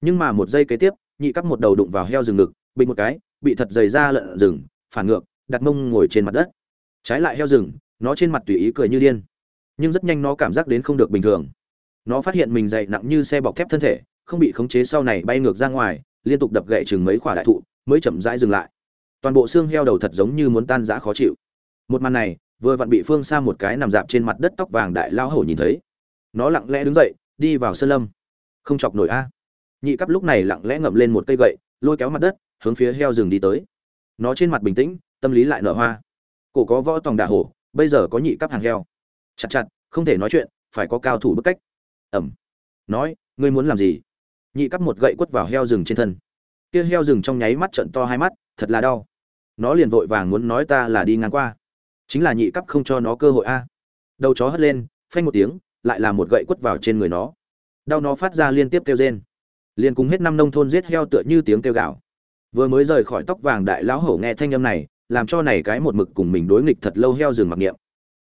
Nhưng mà một giây kế tiếp, nhị cắp một đầu đụng vào heo rừng ngực, bình một cái, bị thật dày ra lợn rừng, phản ngược, đặt mông ngồi trên mặt đất. Trái lại heo rừng, nó trên mặt tùy ý cười như điên. Nhưng rất nhanh nó cảm giác đến không được bình thường. Nó phát hiện mình dày nặng như xe bọc thép thân thể, không bị khống chế sau này bay ngược ra ngoài, liên tục đập gậy chừng mấy quả đại thụ, mới chậm rãi dừng lại toàn bộ xương heo đầu thật giống như muốn tan rã khó chịu. Một màn này, vừa vặn bị phương xa một cái nằm dạp trên mặt đất tóc vàng đại lao hổ nhìn thấy. Nó lặng lẽ đứng dậy, đi vào sân lâm. Không chọc nổi a. Nhị cấp lúc này lặng lẽ ngậm lên một cây gậy, lôi kéo mặt đất, hướng phía heo rừng đi tới. Nó trên mặt bình tĩnh, tâm lý lại nở hoa. Cổ có võ tòng đạ hổ, bây giờ có nhị cấp hàng heo. Chặt chặt, không thể nói chuyện, phải có cao thủ bức cách. Ẩm. Nói, ngươi muốn làm gì? Nhị cấp một gậy quất vào heo rừng trên thân. Kia heo rừng trong nháy mắt trận to hai mắt thật là đau. Nó liền vội vàng muốn nói ta là đi ngang qua. Chính là nhị cấp không cho nó cơ hội a. Đầu chó hất lên, phanh một tiếng, lại là một gậy quất vào trên người nó. Đau nó phát ra liên tiếp kêu rên. Liền cùng hết năm nông thôn giết heo tựa như tiếng kêu gạo vừa mới rời khỏi tóc vàng đại lão hổ nghe thanh âm này, làm cho này cái một mực cùng mình đối nghịch thật lâu heo rừng mặc niệm.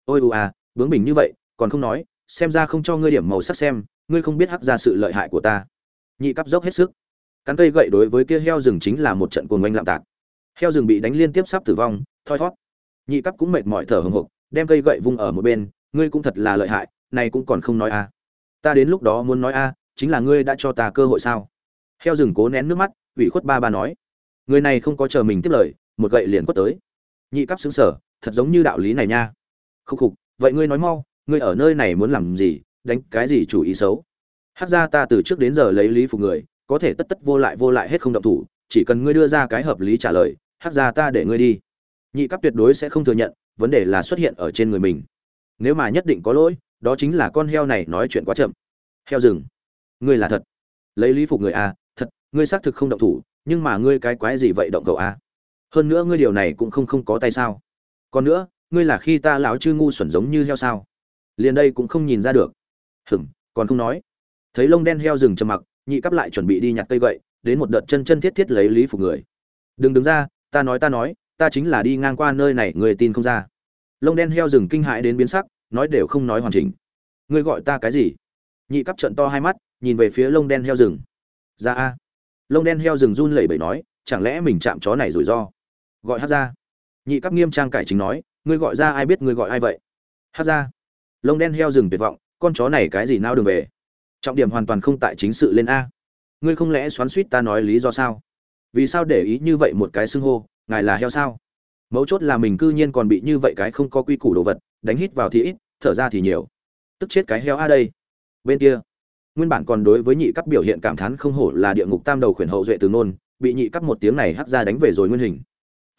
Ôi u à bướng bình như vậy, còn không nói, xem ra không cho ngươi điểm màu sắc xem, ngươi không biết hắc ra sự lợi hại của ta. Nhị cắp dốc hết sức. Cắn cây gậy đối với kia heo rừng chính là một trận cuồng oanh lạm tạc heo rừng bị đánh liên tiếp sắp tử vong, thoi thót. Nhị cắp cũng mệt mỏi thở hồng hộc, đem cây gậy vung ở một bên, ngươi cũng thật là lợi hại, này cũng còn không nói a. Ta đến lúc đó muốn nói a, chính là ngươi đã cho ta cơ hội sao? Heo rừng cố nén nước mắt, ủy khuất ba ba nói, người này không có chờ mình tiếp lời, một gậy liền quất tới. Nhị cắp xứng sở thật giống như đạo lý này nha. Khúc khục, vậy ngươi nói mau, ngươi ở nơi này muốn làm gì, đánh cái gì chủ ý xấu? Hát ra ta từ trước đến giờ lấy lý phục người, có thể tất tất vô lại vô lại hết không động thủ, chỉ cần ngươi đưa ra cái hợp lý trả lời hát ra ta để ngươi đi. Nhị cấp tuyệt đối sẽ không thừa nhận, vấn đề là xuất hiện ở trên người mình. Nếu mà nhất định có lỗi, đó chính là con heo này nói chuyện quá chậm. Heo rừng. Ngươi là thật. Lấy lý phục người a, thật, ngươi xác thực không động thủ, nhưng mà ngươi cái quái gì vậy động cầu a? Hơn nữa ngươi điều này cũng không không có tay sao. Còn nữa, ngươi là khi ta lão chư ngu xuẩn giống như heo sao? Liền đây cũng không nhìn ra được. Hửm, còn không nói. Thấy lông đen heo rừng trầm mặc, nhị cắp lại chuẩn bị đi nhặt cây gậy, đến một đợt chân chân thiết thiết lấy lý phục người. Đừng đứng ra ta nói ta nói, ta chính là đi ngang qua nơi này, người tin không ra. Lông đen heo rừng kinh hãi đến biến sắc, nói đều không nói hoàn chỉnh. Ngươi gọi ta cái gì? Nhị cắp trận to hai mắt, nhìn về phía lông đen heo rừng. Ra a. Lông đen heo rừng run lẩy bẩy nói, chẳng lẽ mình chạm chó này rủi ro? Gọi hát ra. Nhị cắp nghiêm trang cải chính nói, ngươi gọi ra ai biết ngươi gọi ai vậy? Hát ra. Lông đen heo rừng tuyệt vọng, con chó này cái gì nao đường về? Trọng điểm hoàn toàn không tại chính sự lên a. Ngươi không lẽ xoắn suýt ta nói lý do sao? Vì sao để ý như vậy một cái xưng hô, ngài là heo sao? Mấu chốt là mình cư nhiên còn bị như vậy cái không có quy củ đồ vật, đánh hít vào thì ít, thở ra thì nhiều. Tức chết cái heo a đây. Bên kia, nguyên bản còn đối với nhị cấp biểu hiện cảm thán không hổ là địa ngục tam đầu khuyển hậu duệ từ nôn, bị nhị cấp một tiếng này hắt ra đánh về rồi nguyên hình.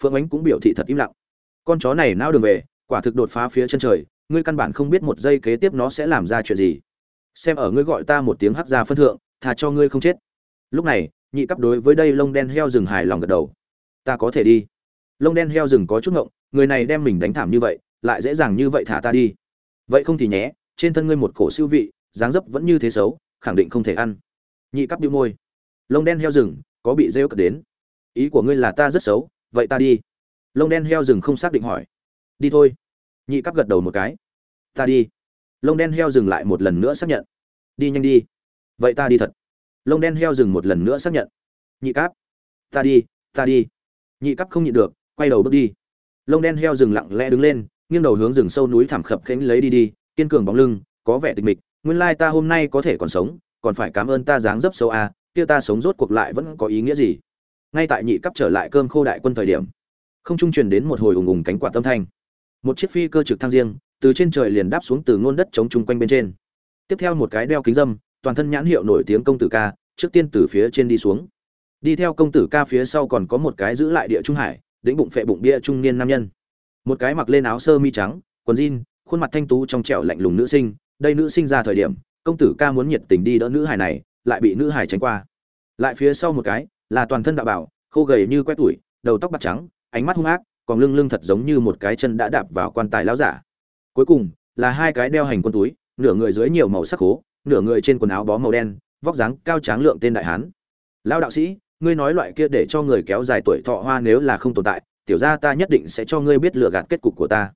Phượng ánh cũng biểu thị thật im lặng. Con chó này nao đường về, quả thực đột phá phía chân trời, ngươi căn bản không biết một giây kế tiếp nó sẽ làm ra chuyện gì. Xem ở ngươi gọi ta một tiếng hắt ra phân thượng, thà cho ngươi không chết. Lúc này nhị cấp đối với đây lông đen heo rừng hài lòng gật đầu. Ta có thể đi. Lông đen heo rừng có chút ngộng, người này đem mình đánh thảm như vậy, lại dễ dàng như vậy thả ta đi. Vậy không thì nhé, trên thân ngươi một cổ siêu vị, dáng dấp vẫn như thế xấu, khẳng định không thể ăn. Nhị cấp đĩu môi. Lông đen heo rừng, có bị rêu cật đến? Ý của ngươi là ta rất xấu, vậy ta đi. Lông đen heo rừng không xác định hỏi. Đi thôi. Nhị cấp gật đầu một cái. Ta đi. Lông đen heo rừng lại một lần nữa xác nhận. Đi nhanh đi. Vậy ta đi thật lông đen heo rừng một lần nữa xác nhận. Nhị cáp. Ta đi ta đi. Nhị cáp không nhịn được quay đầu bước đi. Lông đen heo rừng lặng lẽ đứng lên nghiêng đầu hướng rừng sâu núi thảm khập khẽnh lấy đi đi kiên cường bóng lưng có vẻ tịch mịch. Nguyên lai ta hôm nay có thể còn sống còn phải cảm ơn ta dáng dấp sâu a à, kia ta sống rốt cuộc lại vẫn có ý nghĩa gì? Ngay tại nhị cấp trở lại cơm khô đại quân thời điểm không trung truyền đến một hồi ùng ùng cánh quạt tâm thanh. Một chiếc phi cơ trực thăng riêng từ trên trời liền đáp xuống từ ngôn đất chống chung quanh bên trên. Tiếp theo một cái đeo kính dâm toàn thân nhãn hiệu nổi tiếng công tử ca, trước tiên từ phía trên đi xuống. Đi theo công tử ca phía sau còn có một cái giữ lại địa trung hải, đĩnh bụng phệ bụng bia trung niên nam nhân. Một cái mặc lên áo sơ mi trắng, quần jean, khuôn mặt thanh tú trong trẻo lạnh lùng nữ sinh. Đây nữ sinh ra thời điểm, công tử ca muốn nhiệt tình đi đỡ nữ hải này, lại bị nữ hải tránh qua. Lại phía sau một cái, là toàn thân đạo bảo, khô gầy như quét tuổi, đầu tóc bạc trắng, ánh mắt hung ác, còn lưng lưng thật giống như một cái chân đã đạp vào quan tài lão giả. Cuối cùng, là hai cái đeo hành quân túi, nửa người dưới nhiều màu sắc khố nửa người trên quần áo bó màu đen, vóc dáng cao tráng lượng tên đại hán. Lão đạo sĩ, ngươi nói loại kia để cho người kéo dài tuổi thọ hoa nếu là không tồn tại, tiểu gia ta nhất định sẽ cho ngươi biết lừa gạt kết cục của ta.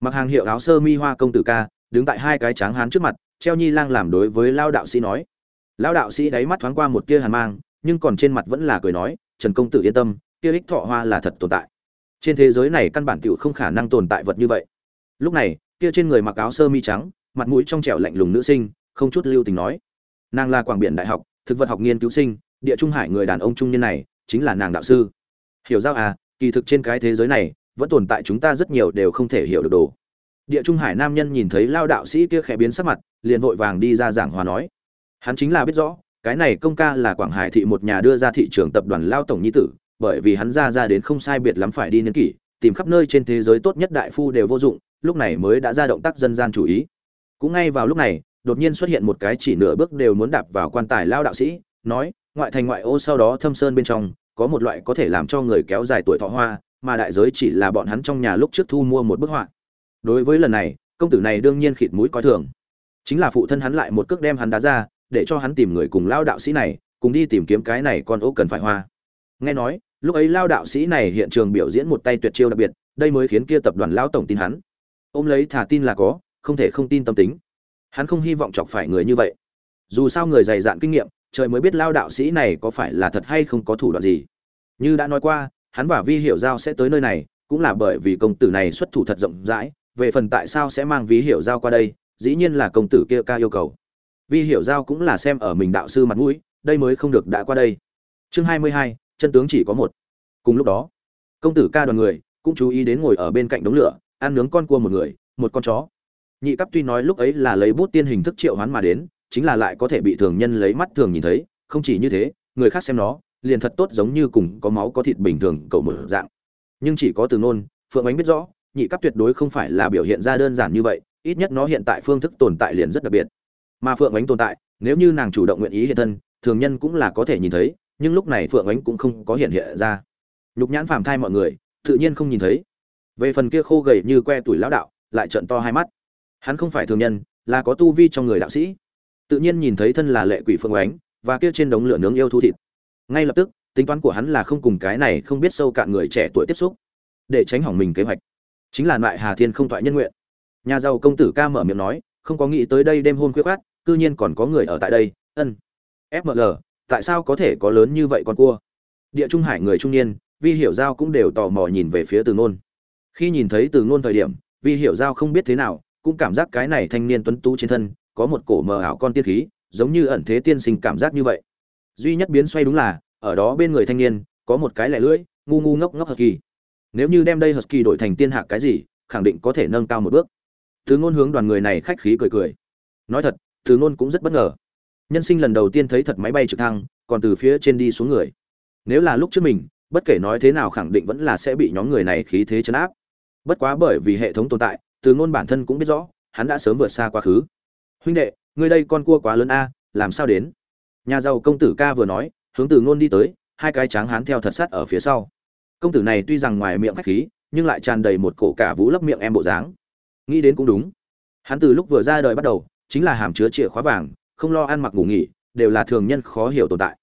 Mặc hàng hiệu áo sơ mi hoa công tử ca, đứng tại hai cái tráng hán trước mặt, treo nhi lang làm đối với lao đạo sĩ nói. Lão đạo sĩ đáy mắt thoáng qua một tia hàn mang, nhưng còn trên mặt vẫn là cười nói, trần công tử yên tâm, kia ích thọ hoa là thật tồn tại. Trên thế giới này căn bản tiểu không khả năng tồn tại vật như vậy. Lúc này, kia trên người mặc áo sơ mi trắng, mặt mũi trong trẻo lạnh lùng nữ sinh không chút lưu tình nói. Nàng là quảng biển đại học, thực vật học nghiên cứu sinh, địa trung hải người đàn ông trung niên này chính là nàng đạo sư. Hiểu giao à kỳ thực trên cái thế giới này, vẫn tồn tại chúng ta rất nhiều đều không thể hiểu được đồ. Địa trung hải nam nhân nhìn thấy lao đạo sĩ kia khẽ biến sắc mặt, liền vội vàng đi ra giảng hòa nói. Hắn chính là biết rõ, cái này công ca là quảng hải thị một nhà đưa ra thị trường tập đoàn lao tổng nhi tử, bởi vì hắn ra ra đến không sai biệt lắm phải đi niên kỷ, tìm khắp nơi trên thế giới tốt nhất đại phu đều vô dụng, lúc này mới đã ra động tác dân gian chủ ý. Cũng ngay vào lúc này đột nhiên xuất hiện một cái chỉ nửa bước đều muốn đạp vào quan tài lao đạo sĩ, nói, ngoại thành ngoại ô sau đó thâm sơn bên trong, có một loại có thể làm cho người kéo dài tuổi thọ hoa, mà đại giới chỉ là bọn hắn trong nhà lúc trước thu mua một bức họa. Đối với lần này, công tử này đương nhiên khịt mũi coi thường. Chính là phụ thân hắn lại một cước đem hắn đá ra, để cho hắn tìm người cùng lao đạo sĩ này, cùng đi tìm kiếm cái này con ốc cần phải hoa. Nghe nói, lúc ấy lao đạo sĩ này hiện trường biểu diễn một tay tuyệt chiêu đặc biệt, đây mới khiến kia tập đoàn lao tổng tin hắn. Ôm lấy thả tin là có, không thể không tin tâm tính hắn không hy vọng chọc phải người như vậy. Dù sao người dày dạn kinh nghiệm, trời mới biết lao đạo sĩ này có phải là thật hay không có thủ đoạn gì. Như đã nói qua, hắn và vi hiểu giao sẽ tới nơi này, cũng là bởi vì công tử này xuất thủ thật rộng rãi, về phần tại sao sẽ mang vi hiểu giao qua đây, dĩ nhiên là công tử kia ca yêu cầu. Vi hiểu giao cũng là xem ở mình đạo sư mặt mũi, đây mới không được đã qua đây. Chương hai mươi hai, chân tướng chỉ có một. Cùng lúc đó, công tử ca đoàn người cũng chú ý đến ngồi ở bên cạnh đống lửa, ăn nướng con cua một người, một con chó nhị cấp tuy nói lúc ấy là lấy bút tiên hình thức triệu hoán mà đến, chính là lại có thể bị thường nhân lấy mắt thường nhìn thấy, không chỉ như thế, người khác xem nó, liền thật tốt giống như cùng có máu có thịt bình thường cậu mở dạng. Nhưng chỉ có từ nôn, phượng ánh biết rõ, nhị cấp tuyệt đối không phải là biểu hiện ra đơn giản như vậy, ít nhất nó hiện tại phương thức tồn tại liền rất đặc biệt. Mà phượng ánh tồn tại, nếu như nàng chủ động nguyện ý hiện thân, thường nhân cũng là có thể nhìn thấy, nhưng lúc này phượng ánh cũng không có hiện hiện ra. Nhục nhãn phàm thai mọi người, tự nhiên không nhìn thấy. Về phần kia khô gầy như que tuổi lão đạo, lại trận to hai mắt hắn không phải thường nhân, là có tu vi trong người đạo sĩ. Tự nhiên nhìn thấy thân là lệ quỷ phương ánh, và kia trên đống lửa nướng yêu thu thịt. Ngay lập tức, tính toán của hắn là không cùng cái này không biết sâu cạn người trẻ tuổi tiếp xúc. Để tránh hỏng mình kế hoạch. Chính là loại hà thiên không thoại nhân nguyện. Nhà giàu công tử ca mở miệng nói, không có nghĩ tới đây đêm hôn khuya khát cư nhiên còn có người ở tại đây, ân. Fml tại sao có thể có lớn như vậy con cua? Địa trung hải người trung niên, vi hiểu giao cũng đều tò mò nhìn về phía từ ngôn. Khi nhìn thấy từ ngôn thời điểm, vi hiểu giao không biết thế nào cũng cảm giác cái này thanh niên tuấn tú trên thân, có một cổ mờ ảo con tiên khí, giống như ẩn thế tiên sinh cảm giác như vậy. Duy nhất biến xoay đúng là, ở đó bên người thanh niên, có một cái lẻ lưỡi, ngu ngu ngốc ngốc husky. Nếu như đem đây husky đổi thành tiên hạc cái gì, khẳng định có thể nâng cao một bước. Từ ngôn hướng đoàn người này khách khí cười cười. Nói thật từ ngôn cũng rất bất ngờ. Nhân sinh lần đầu tiên thấy thật máy bay trực thăng, còn từ phía trên đi xuống người. Nếu là lúc trước mình, bất kể nói thế nào khẳng định vẫn là sẽ bị nhóm người này khí thế chấn áp. Bất quá bởi vì hệ thống tồn tại từ ngôn bản thân cũng biết rõ, hắn đã sớm vượt xa quá khứ. Huynh đệ, ngươi đây con cua quá lớn a, làm sao đến? Nhà giàu công tử ca vừa nói, hướng từ ngôn đi tới, hai cái tráng hán theo thật sát ở phía sau. Công tử này tuy rằng ngoài miệng khách khí, nhưng lại tràn đầy một cổ cả vũ lấp miệng em bộ dáng. Nghĩ đến cũng đúng. Hắn từ lúc vừa ra đời bắt đầu, chính là hàm chứa chìa khóa vàng, không lo ăn mặc ngủ nghỉ, đều là thường nhân khó hiểu tồn tại.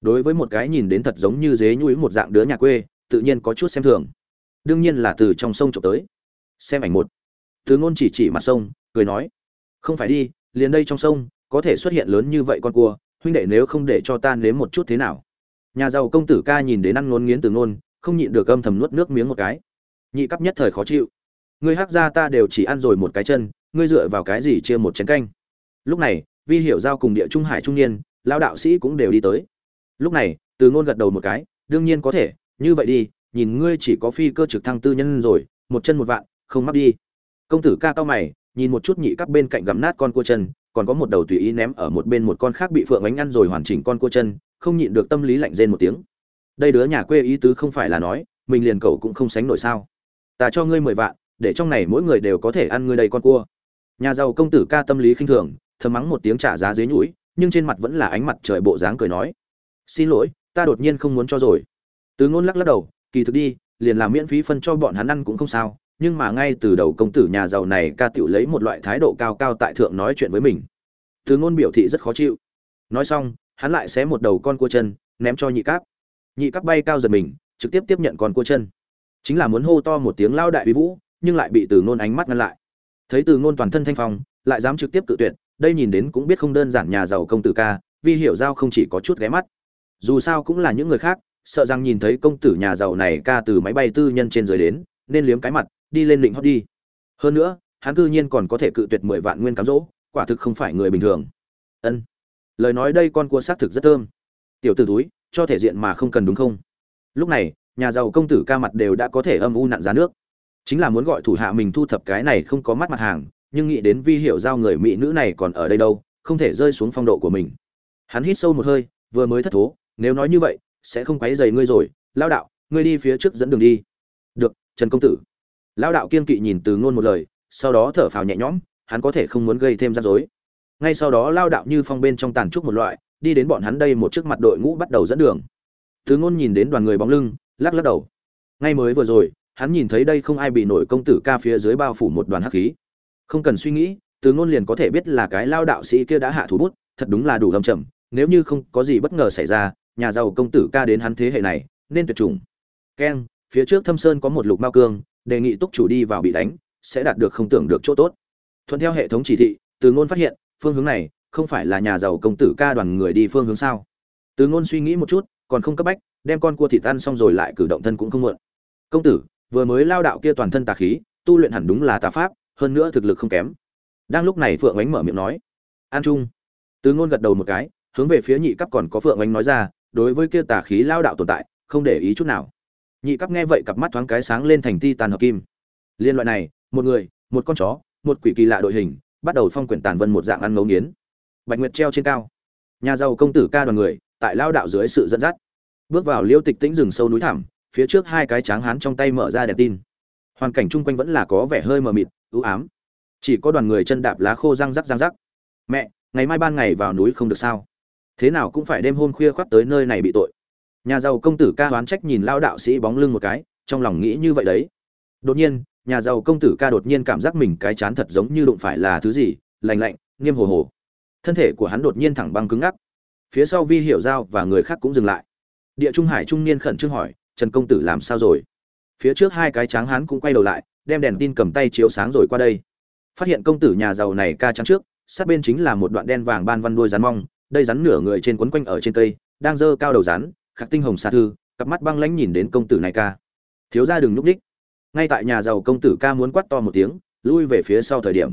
Đối với một cái nhìn đến thật giống như dế nhũi một dạng đứa nhà quê, tự nhiên có chút xem thường. Đương nhiên là từ trong sông trộm tới. Xem ảnh một từ ngôn chỉ chỉ mặt sông, cười nói, không phải đi, liền đây trong sông, có thể xuất hiện lớn như vậy con cua, huynh đệ nếu không để cho ta nếm một chút thế nào? Nhà giàu công tử ca nhìn đến ăn ngôn nghiến từ ngôn, không nhịn được âm thầm nuốt nước miếng một cái. Nhị cấp nhất thời khó chịu. Ngươi hắc ra ta đều chỉ ăn rồi một cái chân, ngươi dựa vào cái gì chia một chén canh? Lúc này, vi hiểu giao cùng địa trung hải trung niên lao đạo sĩ cũng đều đi tới. Lúc này, từ ngôn gật đầu một cái, đương nhiên có thể, như vậy đi, nhìn ngươi chỉ có phi cơ trực thăng tư nhân rồi, một chân một vạn, không mắc đi công tử ca cao mày, nhìn một chút nhị các bên cạnh gặm nát con cua chân, còn có một đầu tùy ý ném ở một bên một con khác bị phượng ánh ăn rồi hoàn chỉnh con cua chân, không nhịn được tâm lý lạnh rên một tiếng. Đây đứa nhà quê ý tứ không phải là nói, mình liền cậu cũng không sánh nổi sao. Ta cho ngươi mười vạn, để trong này mỗi người đều có thể ăn ngươi đầy con cua. Nhà giàu công tử ca tâm lý khinh thường, thầm mắng một tiếng trả giá dưới nhũi nhưng trên mặt vẫn là ánh mặt trời bộ dáng cười nói. Xin lỗi, ta đột nhiên không muốn cho rồi. Từ ngôn lắc lắc đầu, kỳ thực đi, liền làm miễn phí phân cho bọn hắn ăn cũng không sao nhưng mà ngay từ đầu công tử nhà giàu này ca tiểu lấy một loại thái độ cao cao tại thượng nói chuyện với mình. Từ ngôn biểu thị rất khó chịu. Nói xong, hắn lại xé một đầu con cua chân, ném cho nhị cáp. Nhị cáp bay cao giật mình, trực tiếp tiếp nhận con cua chân. Chính là muốn hô to một tiếng lao đại uy vũ, nhưng lại bị từ ngôn ánh mắt ngăn lại. Thấy từ ngôn toàn thân thanh phong, lại dám trực tiếp cự tuyệt, đây nhìn đến cũng biết không đơn giản nhà giàu công tử ca vi hiểu giao không chỉ có chút ghé mắt. Dù sao cũng là những người khác, sợ rằng nhìn thấy công tử nhà giàu này ca từ máy bay tư nhân trên dưới đến, nên liếm cái mặt đi lên lĩnh hót đi. Hơn nữa, hắn cư nhiên còn có thể cự tuyệt mười vạn nguyên cám dỗ, quả thực không phải người bình thường. Ân. Lời nói đây con cua xác thực rất thơm. Tiểu t ử túi, cho thể diện mà không cần đúng không? Lúc này, nhà giàu công tử ca mặt đều đã có thể âm u nặn giá nước. Chính là muốn gọi thủ hạ mình thu thập cái này không có mắt mặt hàng, nhưng nghĩ đến vi hiểu giao người mỹ nữ này còn ở đây đâu, không thể rơi xuống phong độ của mình. Hắn hít sâu một hơi, vừa mới thất thố, nếu nói như vậy, sẽ không quấy dày ngươi rồi lao đạo, ngươi đi phía trước dẫn đường đi. Được, trần công tử lao đạo kiên kỵ nhìn từ ngôn một lời, sau đó thở phào nhẹ nhõm, hắn có thể không muốn gây thêm rắc rối. Ngay sau đó lao đạo như phong bên trong tàn trúc một loại, đi đến bọn hắn đây một chiếc mặt đội ngũ bắt đầu dẫn đường. Từ ngôn nhìn đến đoàn người bóng lưng, lắc lắc đầu. Ngay mới vừa rồi, hắn nhìn thấy đây không ai bị nổi công tử ca phía dưới bao phủ một đoàn hắc khí. Không cần suy nghĩ, từ ngôn liền có thể biết là cái lao đạo sĩ kia đã hạ thủ bút, thật đúng là đủ lâm trầm, nếu như không có gì bất ngờ xảy ra, nhà giàu công tử ca đến hắn thế hệ này, nên tuyệt chủng. Keng, phía trước thâm sơn có một lục mao cương đề nghị túc chủ đi vào bị đánh, sẽ đạt được không tưởng được chỗ tốt. Thuận theo hệ thống chỉ thị, từ ngôn phát hiện, phương hướng này không phải là nhà giàu công tử ca đoàn người đi phương hướng sao? Từ ngôn suy nghĩ một chút, còn không cấp bách, đem con cua thịt ăn xong rồi lại cử động thân cũng không muộn. Công tử, vừa mới lao đạo kia toàn thân tà khí, tu luyện hẳn đúng là tà pháp, hơn nữa thực lực không kém. Đang lúc này phượng ánh mở miệng nói, an trung. Từ ngôn gật đầu một cái, hướng về phía nhị cấp còn có phượng ánh nói ra, đối với kia tà khí lao đạo tồn tại, không để ý chút nào nhị cấp nghe vậy cặp mắt thoáng cái sáng lên thành ti tàn hợp kim. Liên loại này, một người, một con chó, một quỷ kỳ lạ đội hình, bắt đầu phong quyển tàn vân một dạng ăn ngấu nghiến. Bạch nguyệt treo trên cao. Nhà giàu công tử ca đoàn người, tại lao đạo dưới sự dẫn dắt. Bước vào liêu tịch tĩnh rừng sâu núi thẳm, phía trước hai cái tráng hán trong tay mở ra đèn tin. Hoàn cảnh chung quanh vẫn là có vẻ hơi mờ mịt ưu ám. Chỉ có đoàn người chân đạp lá khô răng rắc răng rắc. Mẹ, ngày mai ban ngày vào núi không được sao? Thế nào cũng phải đêm hôm khuya khoác tới nơi này bị tội nhà giàu công tử ca đoán trách nhìn lao đạo sĩ bóng lưng một cái, trong lòng nghĩ như vậy đấy. Đột nhiên, nhà giàu công tử ca đột nhiên cảm giác mình cái chán thật giống như đụng phải là thứ gì lành lạnh, nghiêm hồ hồ. Thân thể của hắn đột nhiên thẳng băng cứng ngắc. Phía sau vi hiểu giao và người khác cũng dừng lại. Địa trung hải trung niên khẩn trương hỏi, trần công tử làm sao rồi? Phía trước hai cái tráng hắn cũng quay đầu lại, đem đèn tin cầm tay chiếu sáng rồi qua đây. Phát hiện công tử nhà giàu này ca trắng trước, sát bên chính là một đoạn đen vàng ban văn đuôi rắn mong, đây rắn nửa người trên quấn quanh ở trên cây, đang dơ cao đầu rắn khắc tinh hồng xa thư, cặp mắt băng lãnh nhìn đến công tử này ca. Thiếu ra đừng núp ních ngay tại nhà giàu công tử ca muốn quát to một tiếng, lui về phía sau thời điểm.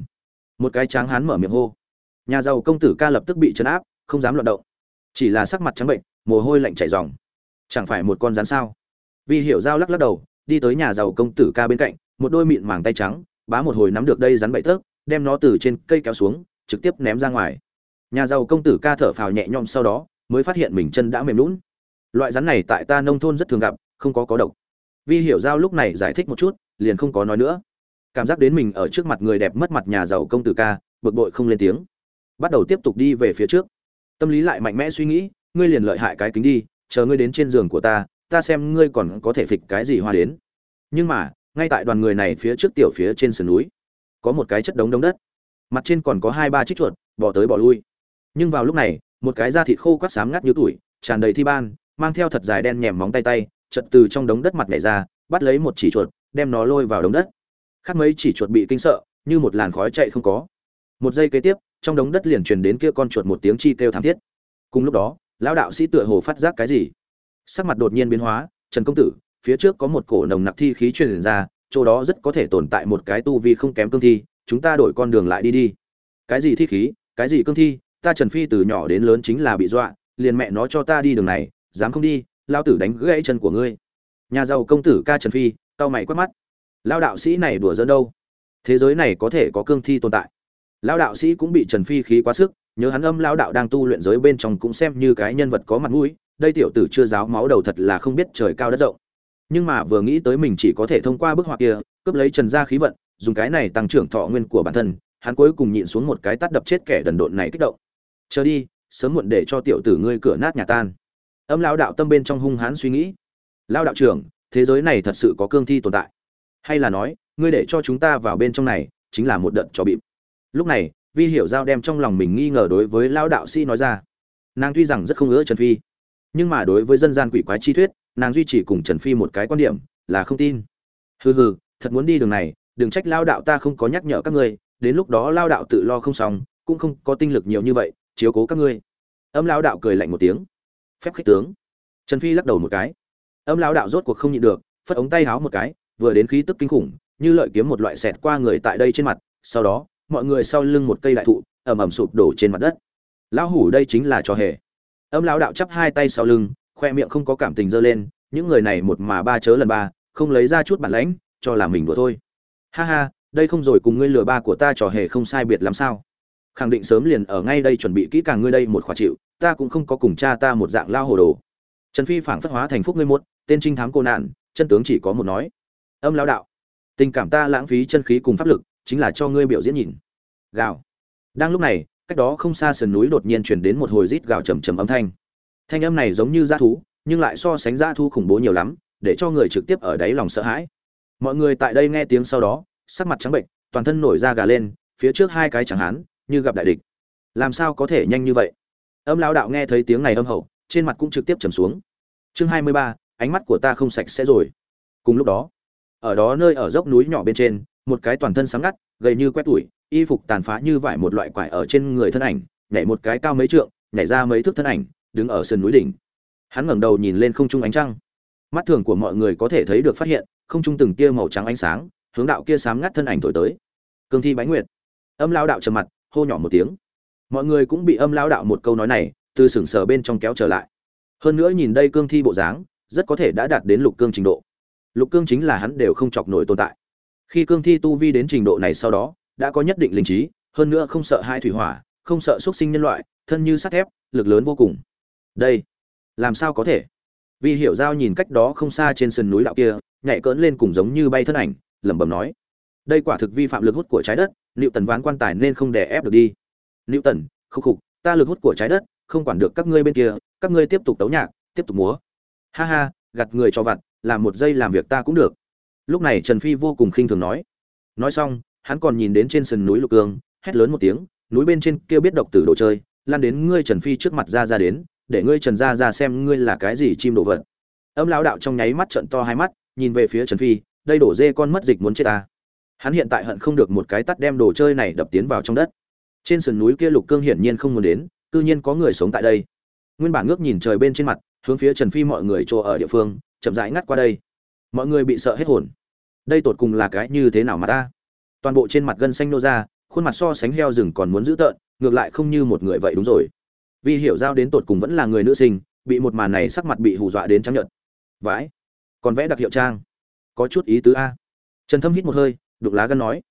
Một cái tráng hán mở miệng hô. Nhà giàu công tử ca lập tức bị chấn áp, không dám loạt động. Chỉ là sắc mặt trắng bệnh, mồ hôi lạnh chảy ròng. Chẳng phải một con rắn sao? Vì hiểu giao lắc lắc đầu, đi tới nhà giàu công tử ca bên cạnh, một đôi mịn màng tay trắng, bá một hồi nắm được đây rắn bậy tớp đem nó từ trên cây kéo xuống, trực tiếp ném ra ngoài. Nhà giàu công tử ca thở phào nhẹ nhõm sau đó, mới phát hiện mình chân đã mềm lún loại rắn này tại ta nông thôn rất thường gặp, không có có độc. Vi hiểu giao lúc này giải thích một chút, liền không có nói nữa. Cảm giác đến mình ở trước mặt người đẹp mất mặt nhà giàu công tử ca, bực bội không lên tiếng. Bắt đầu tiếp tục đi về phía trước. Tâm lý lại mạnh mẽ suy nghĩ, ngươi liền lợi hại cái kính đi, chờ ngươi đến trên giường của ta ta xem ngươi còn có thể phịch cái gì hoa đến. Nhưng mà, ngay tại đoàn người này phía trước tiểu phía trên sườn núi, có một cái chất đống đống đất. Mặt trên còn có hai ba chiếc chuột, bỏ tới bỏ lui. Nhưng vào lúc này, một cái da thịt khô quắt xám ngắt như tuổi, tràn đầy thi ban mang theo thật dài đen nhèm móng tay tay, chật từ trong đống đất mặt nhảy ra, bắt lấy một chỉ chuột, đem nó lôi vào đống đất. Khác mấy chỉ chuột bị kinh sợ, như một làn khói chạy không có. Một giây kế tiếp, trong đống đất liền truyền đến kia con chuột một tiếng chi kêu thảm thiết. Cùng lúc đó, lão đạo sĩ tựa hồ phát giác cái gì? Sắc mặt đột nhiên biến hóa, trần công tử, phía trước có một cổ nồng nặc thi khí truyền ra, chỗ đó rất có thể tồn tại một cái tu vi không kém cương thi, chúng ta đổi con đường lại đi đi. Cái gì thi khí? Cái gì cương thi? Ta trần phi từ nhỏ đến lớn chính là bị dọa, liền mẹ nó cho ta đi đường này dám không đi, lao tử đánh gãy chân của ngươi. Nhà giàu công tử ca trần phi tao mày quát mắt. Lao đạo sĩ này đùa giỡn đâu? Thế giới này có thể có cương thi tồn tại. Lao đạo sĩ cũng bị trần phi khí quá sức, nhớ hắn âm lao đạo đang tu luyện giới bên trong cũng xem như cái nhân vật có mặt mũi, đây tiểu tử chưa giáo máu đầu thật là không biết trời cao đất rộng. Nhưng mà vừa nghĩ tới mình chỉ có thể thông qua bức họa kia, cướp lấy trần gia khí vận, dùng cái này tăng trưởng thọ nguyên của bản thân, hắn cuối cùng nhịn xuống một cái tắt đập chết kẻ đần độn này kích động. Chờ đi, sớm muộn để cho tiểu tử ngươi cửa nát nhà tan âm lao đạo tâm bên trong hung hãn suy nghĩ. Lao đạo trưởng, thế giới này thật sự có cương thi tồn tại. Hay là nói, ngươi để cho chúng ta vào bên trong này, chính là một đợt cho bịp. Lúc này, vi hiểu giao đem trong lòng mình nghi ngờ đối với lao đạo sĩ nói ra. Nàng tuy rằng rất không ưa trần phi, nhưng mà đối với dân gian quỷ quái chi thuyết, nàng duy trì cùng trần phi một cái quan điểm, là không tin. Hừ hừ, thật muốn đi đường này, đừng trách lao đạo ta không có nhắc nhở các ngươi, đến lúc đó lao đạo tự lo không xong, cũng không có tinh lực nhiều như vậy, chiếu cố các ngươi. Âm lão đạo cười lạnh một tiếng phép khích tướng. Trần phi lắc đầu một cái. Âm lão đạo rốt cuộc không nhịn được, phất ống tay háo một cái, vừa đến khí tức kinh khủng, như lợi kiếm một loại xẹt qua người tại đây trên mặt, sau đó, mọi người sau lưng một cây đại thụ, ầm ầm sụp đổ trên mặt đất. Lão hủ đây chính là trò hề. Âm lão đạo chắp hai tay sau lưng, khoe miệng không có cảm tình dơ lên, những người này một mà ba chớ lần ba, không lấy ra chút bản lãnh, cho là mình đùa thôi. Ha ha, đây không rồi cùng ngươi lừa ba của ta trò hề không sai biệt làm sao. Khẳng định sớm liền ở ngay đây chuẩn bị kỹ càng ngươi đây một khóa chịu ta cũng không có cùng cha ta một dạng lao hồ đồ. Trần phi phảng phất hóa thành phúc ngươi một, tên trinh thám cô nạn, chân tướng chỉ có một nói. Âm lao đạo, tình cảm ta lãng phí chân khí cùng pháp lực, chính là cho ngươi biểu diễn nhìn. Gào. Đang lúc này, cách đó không xa sườn núi đột nhiên chuyển đến một hồi rít gào trầm trầm âm thanh. Thanh âm này giống như dã thú, nhưng lại so sánh dã thú khủng bố nhiều lắm, để cho người trực tiếp ở đáy lòng sợ hãi. Mọi người tại đây nghe tiếng sau đó, sắc mặt trắng bệnh toàn thân nổi da gà lên, phía trước hai cái chẳng hán, như gặp đại địch. Làm sao có thể nhanh như vậy? Âm lão đạo nghe thấy tiếng này âm hậu, trên mặt cũng trực tiếp trầm xuống. Chương hai mươi ba, ánh mắt của ta không sạch sẽ rồi. Cùng lúc đó, ở đó nơi ở dốc núi nhỏ bên trên, một cái toàn thân sáng ngắt, gầy như quét tủi, y phục tàn phá như vải một loại quải ở trên người thân ảnh, nhảy một cái cao mấy trượng, nhảy ra mấy thước thân ảnh, đứng ở sườn núi đỉnh. Hắn ngẩng đầu nhìn lên không trung ánh trăng. Mắt thường của mọi người có thể thấy được phát hiện, không trung từng tia màu trắng ánh sáng, hướng đạo kia sám ngắt thân ảnh thổi tới. Cương thi bái nguyệt. Âm lao đạo trầm mặt, hô nhỏ một tiếng mọi người cũng bị âm lao đạo một câu nói này từ sừng sờ bên trong kéo trở lại. Hơn nữa nhìn đây cương thi bộ dáng, rất có thể đã đạt đến lục cương trình độ. Lục cương chính là hắn đều không chọc nổi tồn tại. Khi cương thi tu vi đến trình độ này sau đó, đã có nhất định linh trí, hơn nữa không sợ hai thủy hỏa, không sợ xuất sinh nhân loại, thân như sắt thép, lực lớn vô cùng. Đây, làm sao có thể? Vì hiểu giao nhìn cách đó không xa trên sườn núi đạo kia, nhảy cỡn lên cùng giống như bay thân ảnh, lẩm bẩm nói. Đây quả thực vi phạm lực hút của trái đất, liệu tần ván quan tài nên không đè ép được đi liệu tần khúc khục, ta lực hút của trái đất, không quản được các ngươi bên kia, các ngươi tiếp tục tấu nhạc, tiếp tục múa. Ha ha gặt người cho vặt, làm một giây làm việc ta cũng được. Lúc này trần phi vô cùng khinh thường nói. Nói xong, hắn còn nhìn đến trên sườn núi lục cương, hét lớn một tiếng, núi bên trên kia biết độc tử đồ chơi, lan đến ngươi trần phi trước mặt ra ra đến, để ngươi trần ra ra xem ngươi là cái gì chim đồ vật. Âm lão đạo trong nháy mắt trận to hai mắt, nhìn về phía trần phi, đây đổ dê con mất dịch muốn chết ta. Hắn hiện tại hận không được một cái tắt đem đồ chơi này đập tiến vào trong đất trên sườn núi kia lục cương hiển nhiên không muốn đến tự nhiên có người sống tại đây. Nguyên bản ngước nhìn trời bên trên mặt, hướng phía trần phi mọi người chỗ ở địa phương, chậm rãi ngắt qua đây. Mọi người bị sợ hết hồn. Đây tột cùng là cái như thế nào mà ta? Toàn bộ trên mặt gân xanh nô ra, khuôn mặt so sánh heo rừng còn muốn dữ tợn, ngược lại không như một người vậy đúng rồi. Vì hiểu giao đến tột cùng vẫn là người nữ sinh, bị một màn này sắc mặt bị hù dọa đến trắng nhợt. Vãi. Còn vẽ đặc hiệu trang. Có chút ý tứ a. Trần thâm hít một hơi, đục lá gân nói.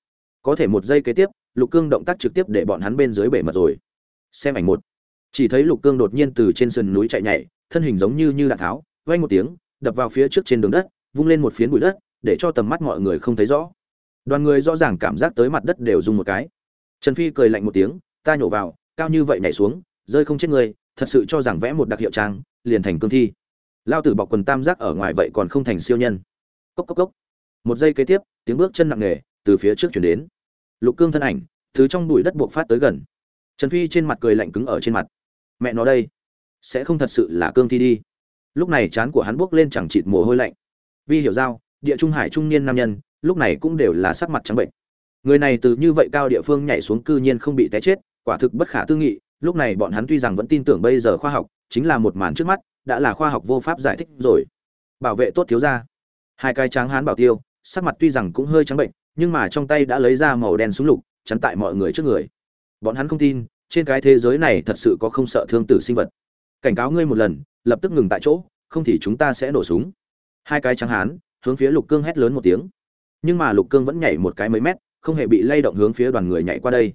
Có thể một giây kế tiếp lục cương động tác trực tiếp để bọn hắn bên dưới bể mật rồi. Xem ảnh một. Chỉ thấy lục cương đột nhiên từ trên sườn núi chạy nhảy, thân hình giống như như đạn tháo, vang một tiếng, đập vào phía trước trên đường đất, vung lên một phiến bụi đất, để cho tầm mắt mọi người không thấy rõ. Đoàn người rõ ràng cảm giác tới mặt đất đều dùng một cái. Trần phi cười lạnh một tiếng, ta nhổ vào, cao như vậy nhảy xuống, rơi không chết người, thật sự cho rằng vẽ một đặc hiệu trang, liền thành cương thi. Lao tử bọc quần tam giác ở ngoài vậy còn không thành siêu nhân. Cốc cốc cốc. Một giây kế tiếp, tiếng bước chân nặng nề từ phía trước chuyển đến lục cương thân ảnh thứ trong bụi đất buộc phát tới gần. Trần phi trên mặt cười lạnh cứng ở trên mặt. Mẹ nó đây, sẽ không thật sự là cương thi đi. Lúc này chán của hắn buốc lên chẳng chịt mồ hôi lạnh. Vi hiểu giao, địa trung hải trung niên nam nhân, lúc này cũng đều là sắc mặt trắng bệnh. Người này từ như vậy cao địa phương nhảy xuống cư nhiên không bị té chết, quả thực bất khả tư nghị, lúc này bọn hắn tuy rằng vẫn tin tưởng bây giờ khoa học, chính là một màn trước mắt, đã là khoa học vô pháp giải thích rồi. Bảo vệ tốt thiếu gia. Hai cái tráng hán bảo tiêu, sắc mặt tuy rằng cũng hơi trắng bệnh nhưng mà trong tay đã lấy ra màu đen súng lục, chắn tại mọi người trước người. Bọn hắn không tin, trên cái thế giới này thật sự có không sợ thương tử sinh vật. Cảnh cáo ngươi một lần, lập tức ngừng tại chỗ, không thì chúng ta sẽ nổ súng. Hai cái trắng hán, hướng phía lục cương hét lớn một tiếng. Nhưng mà lục cương vẫn nhảy một cái mấy mét, không hề bị lay động hướng phía đoàn người nhảy qua đây.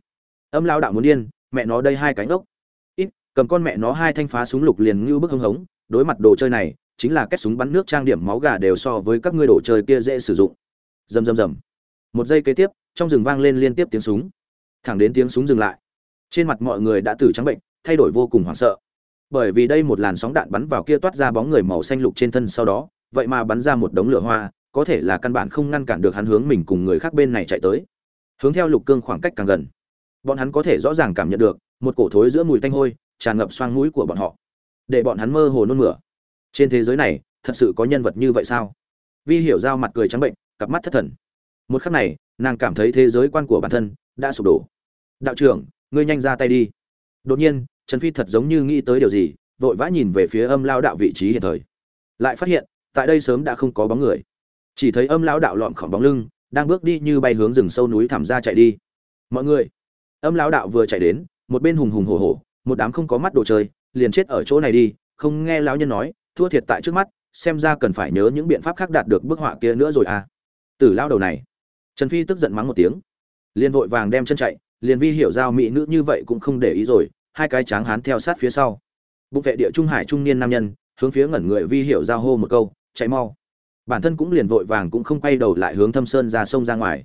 Âm lao đạo muốn điên, mẹ nó đây hai cánh ốc ít, cầm con mẹ nó hai thanh phá súng lục liền như bức hưng hống, đối mặt đồ chơi này, chính là kết súng bắn nước trang điểm máu gà đều so với các ngươi đồ chơi kia dễ sử dụng. Rầm rầm rầm một giây kế tiếp, trong rừng vang lên liên tiếp tiếng súng. Thẳng đến tiếng súng dừng lại, trên mặt mọi người đã từ trắng bệnh, thay đổi vô cùng hoảng sợ. Bởi vì đây một làn sóng đạn bắn vào kia toát ra bóng người màu xanh lục trên thân sau đó, vậy mà bắn ra một đống lửa hoa, có thể là căn bản không ngăn cản được hắn hướng mình cùng người khác bên này chạy tới. Hướng theo lục cương khoảng cách càng gần, bọn hắn có thể rõ ràng cảm nhận được, một cổ thối giữa mùi tanh hôi, tràn ngập xoang mũi của bọn họ. Để bọn hắn mơ hồ nôn mửa. Trên thế giới này, thật sự có nhân vật như vậy sao? Vi hiểu giao mặt cười trắng bệnh, cặp mắt thất thần một khắc này, nàng cảm thấy thế giới quan của bản thân đã sụp đổ. Đạo trưởng, ngươi nhanh ra tay đi. Đột nhiên, trần phi thật giống như nghĩ tới điều gì, vội vã nhìn về phía âm lao đạo vị trí hiện thời. Lại phát hiện, tại đây sớm đã không có bóng người. Chỉ thấy âm lão đạo lọn khỏng bóng lưng, đang bước đi như bay hướng rừng sâu núi thẳm ra chạy đi. Mọi người. Âm lão đạo vừa chạy đến, một bên hùng hùng hổ hổ, một đám không có mắt đồ chơi, liền chết ở chỗ này đi, không nghe lão nhân nói, thua thiệt tại trước mắt, xem ra cần phải nhớ những biện pháp khác đạt được bức họa kia nữa rồi à. Tử lao đầu này trần phi tức giận mắng một tiếng. Liền vội vàng đem chân chạy, liền vi hiểu giao mỹ nữ như vậy cũng không để ý rồi, hai cái tráng hán theo sát phía sau. Bụng vệ địa trung hải trung niên nam nhân, hướng phía ngẩn người vi hiểu giao hô một câu, chạy mau. Bản thân cũng liền vội vàng cũng không quay đầu lại hướng thâm sơn ra sông ra ngoài.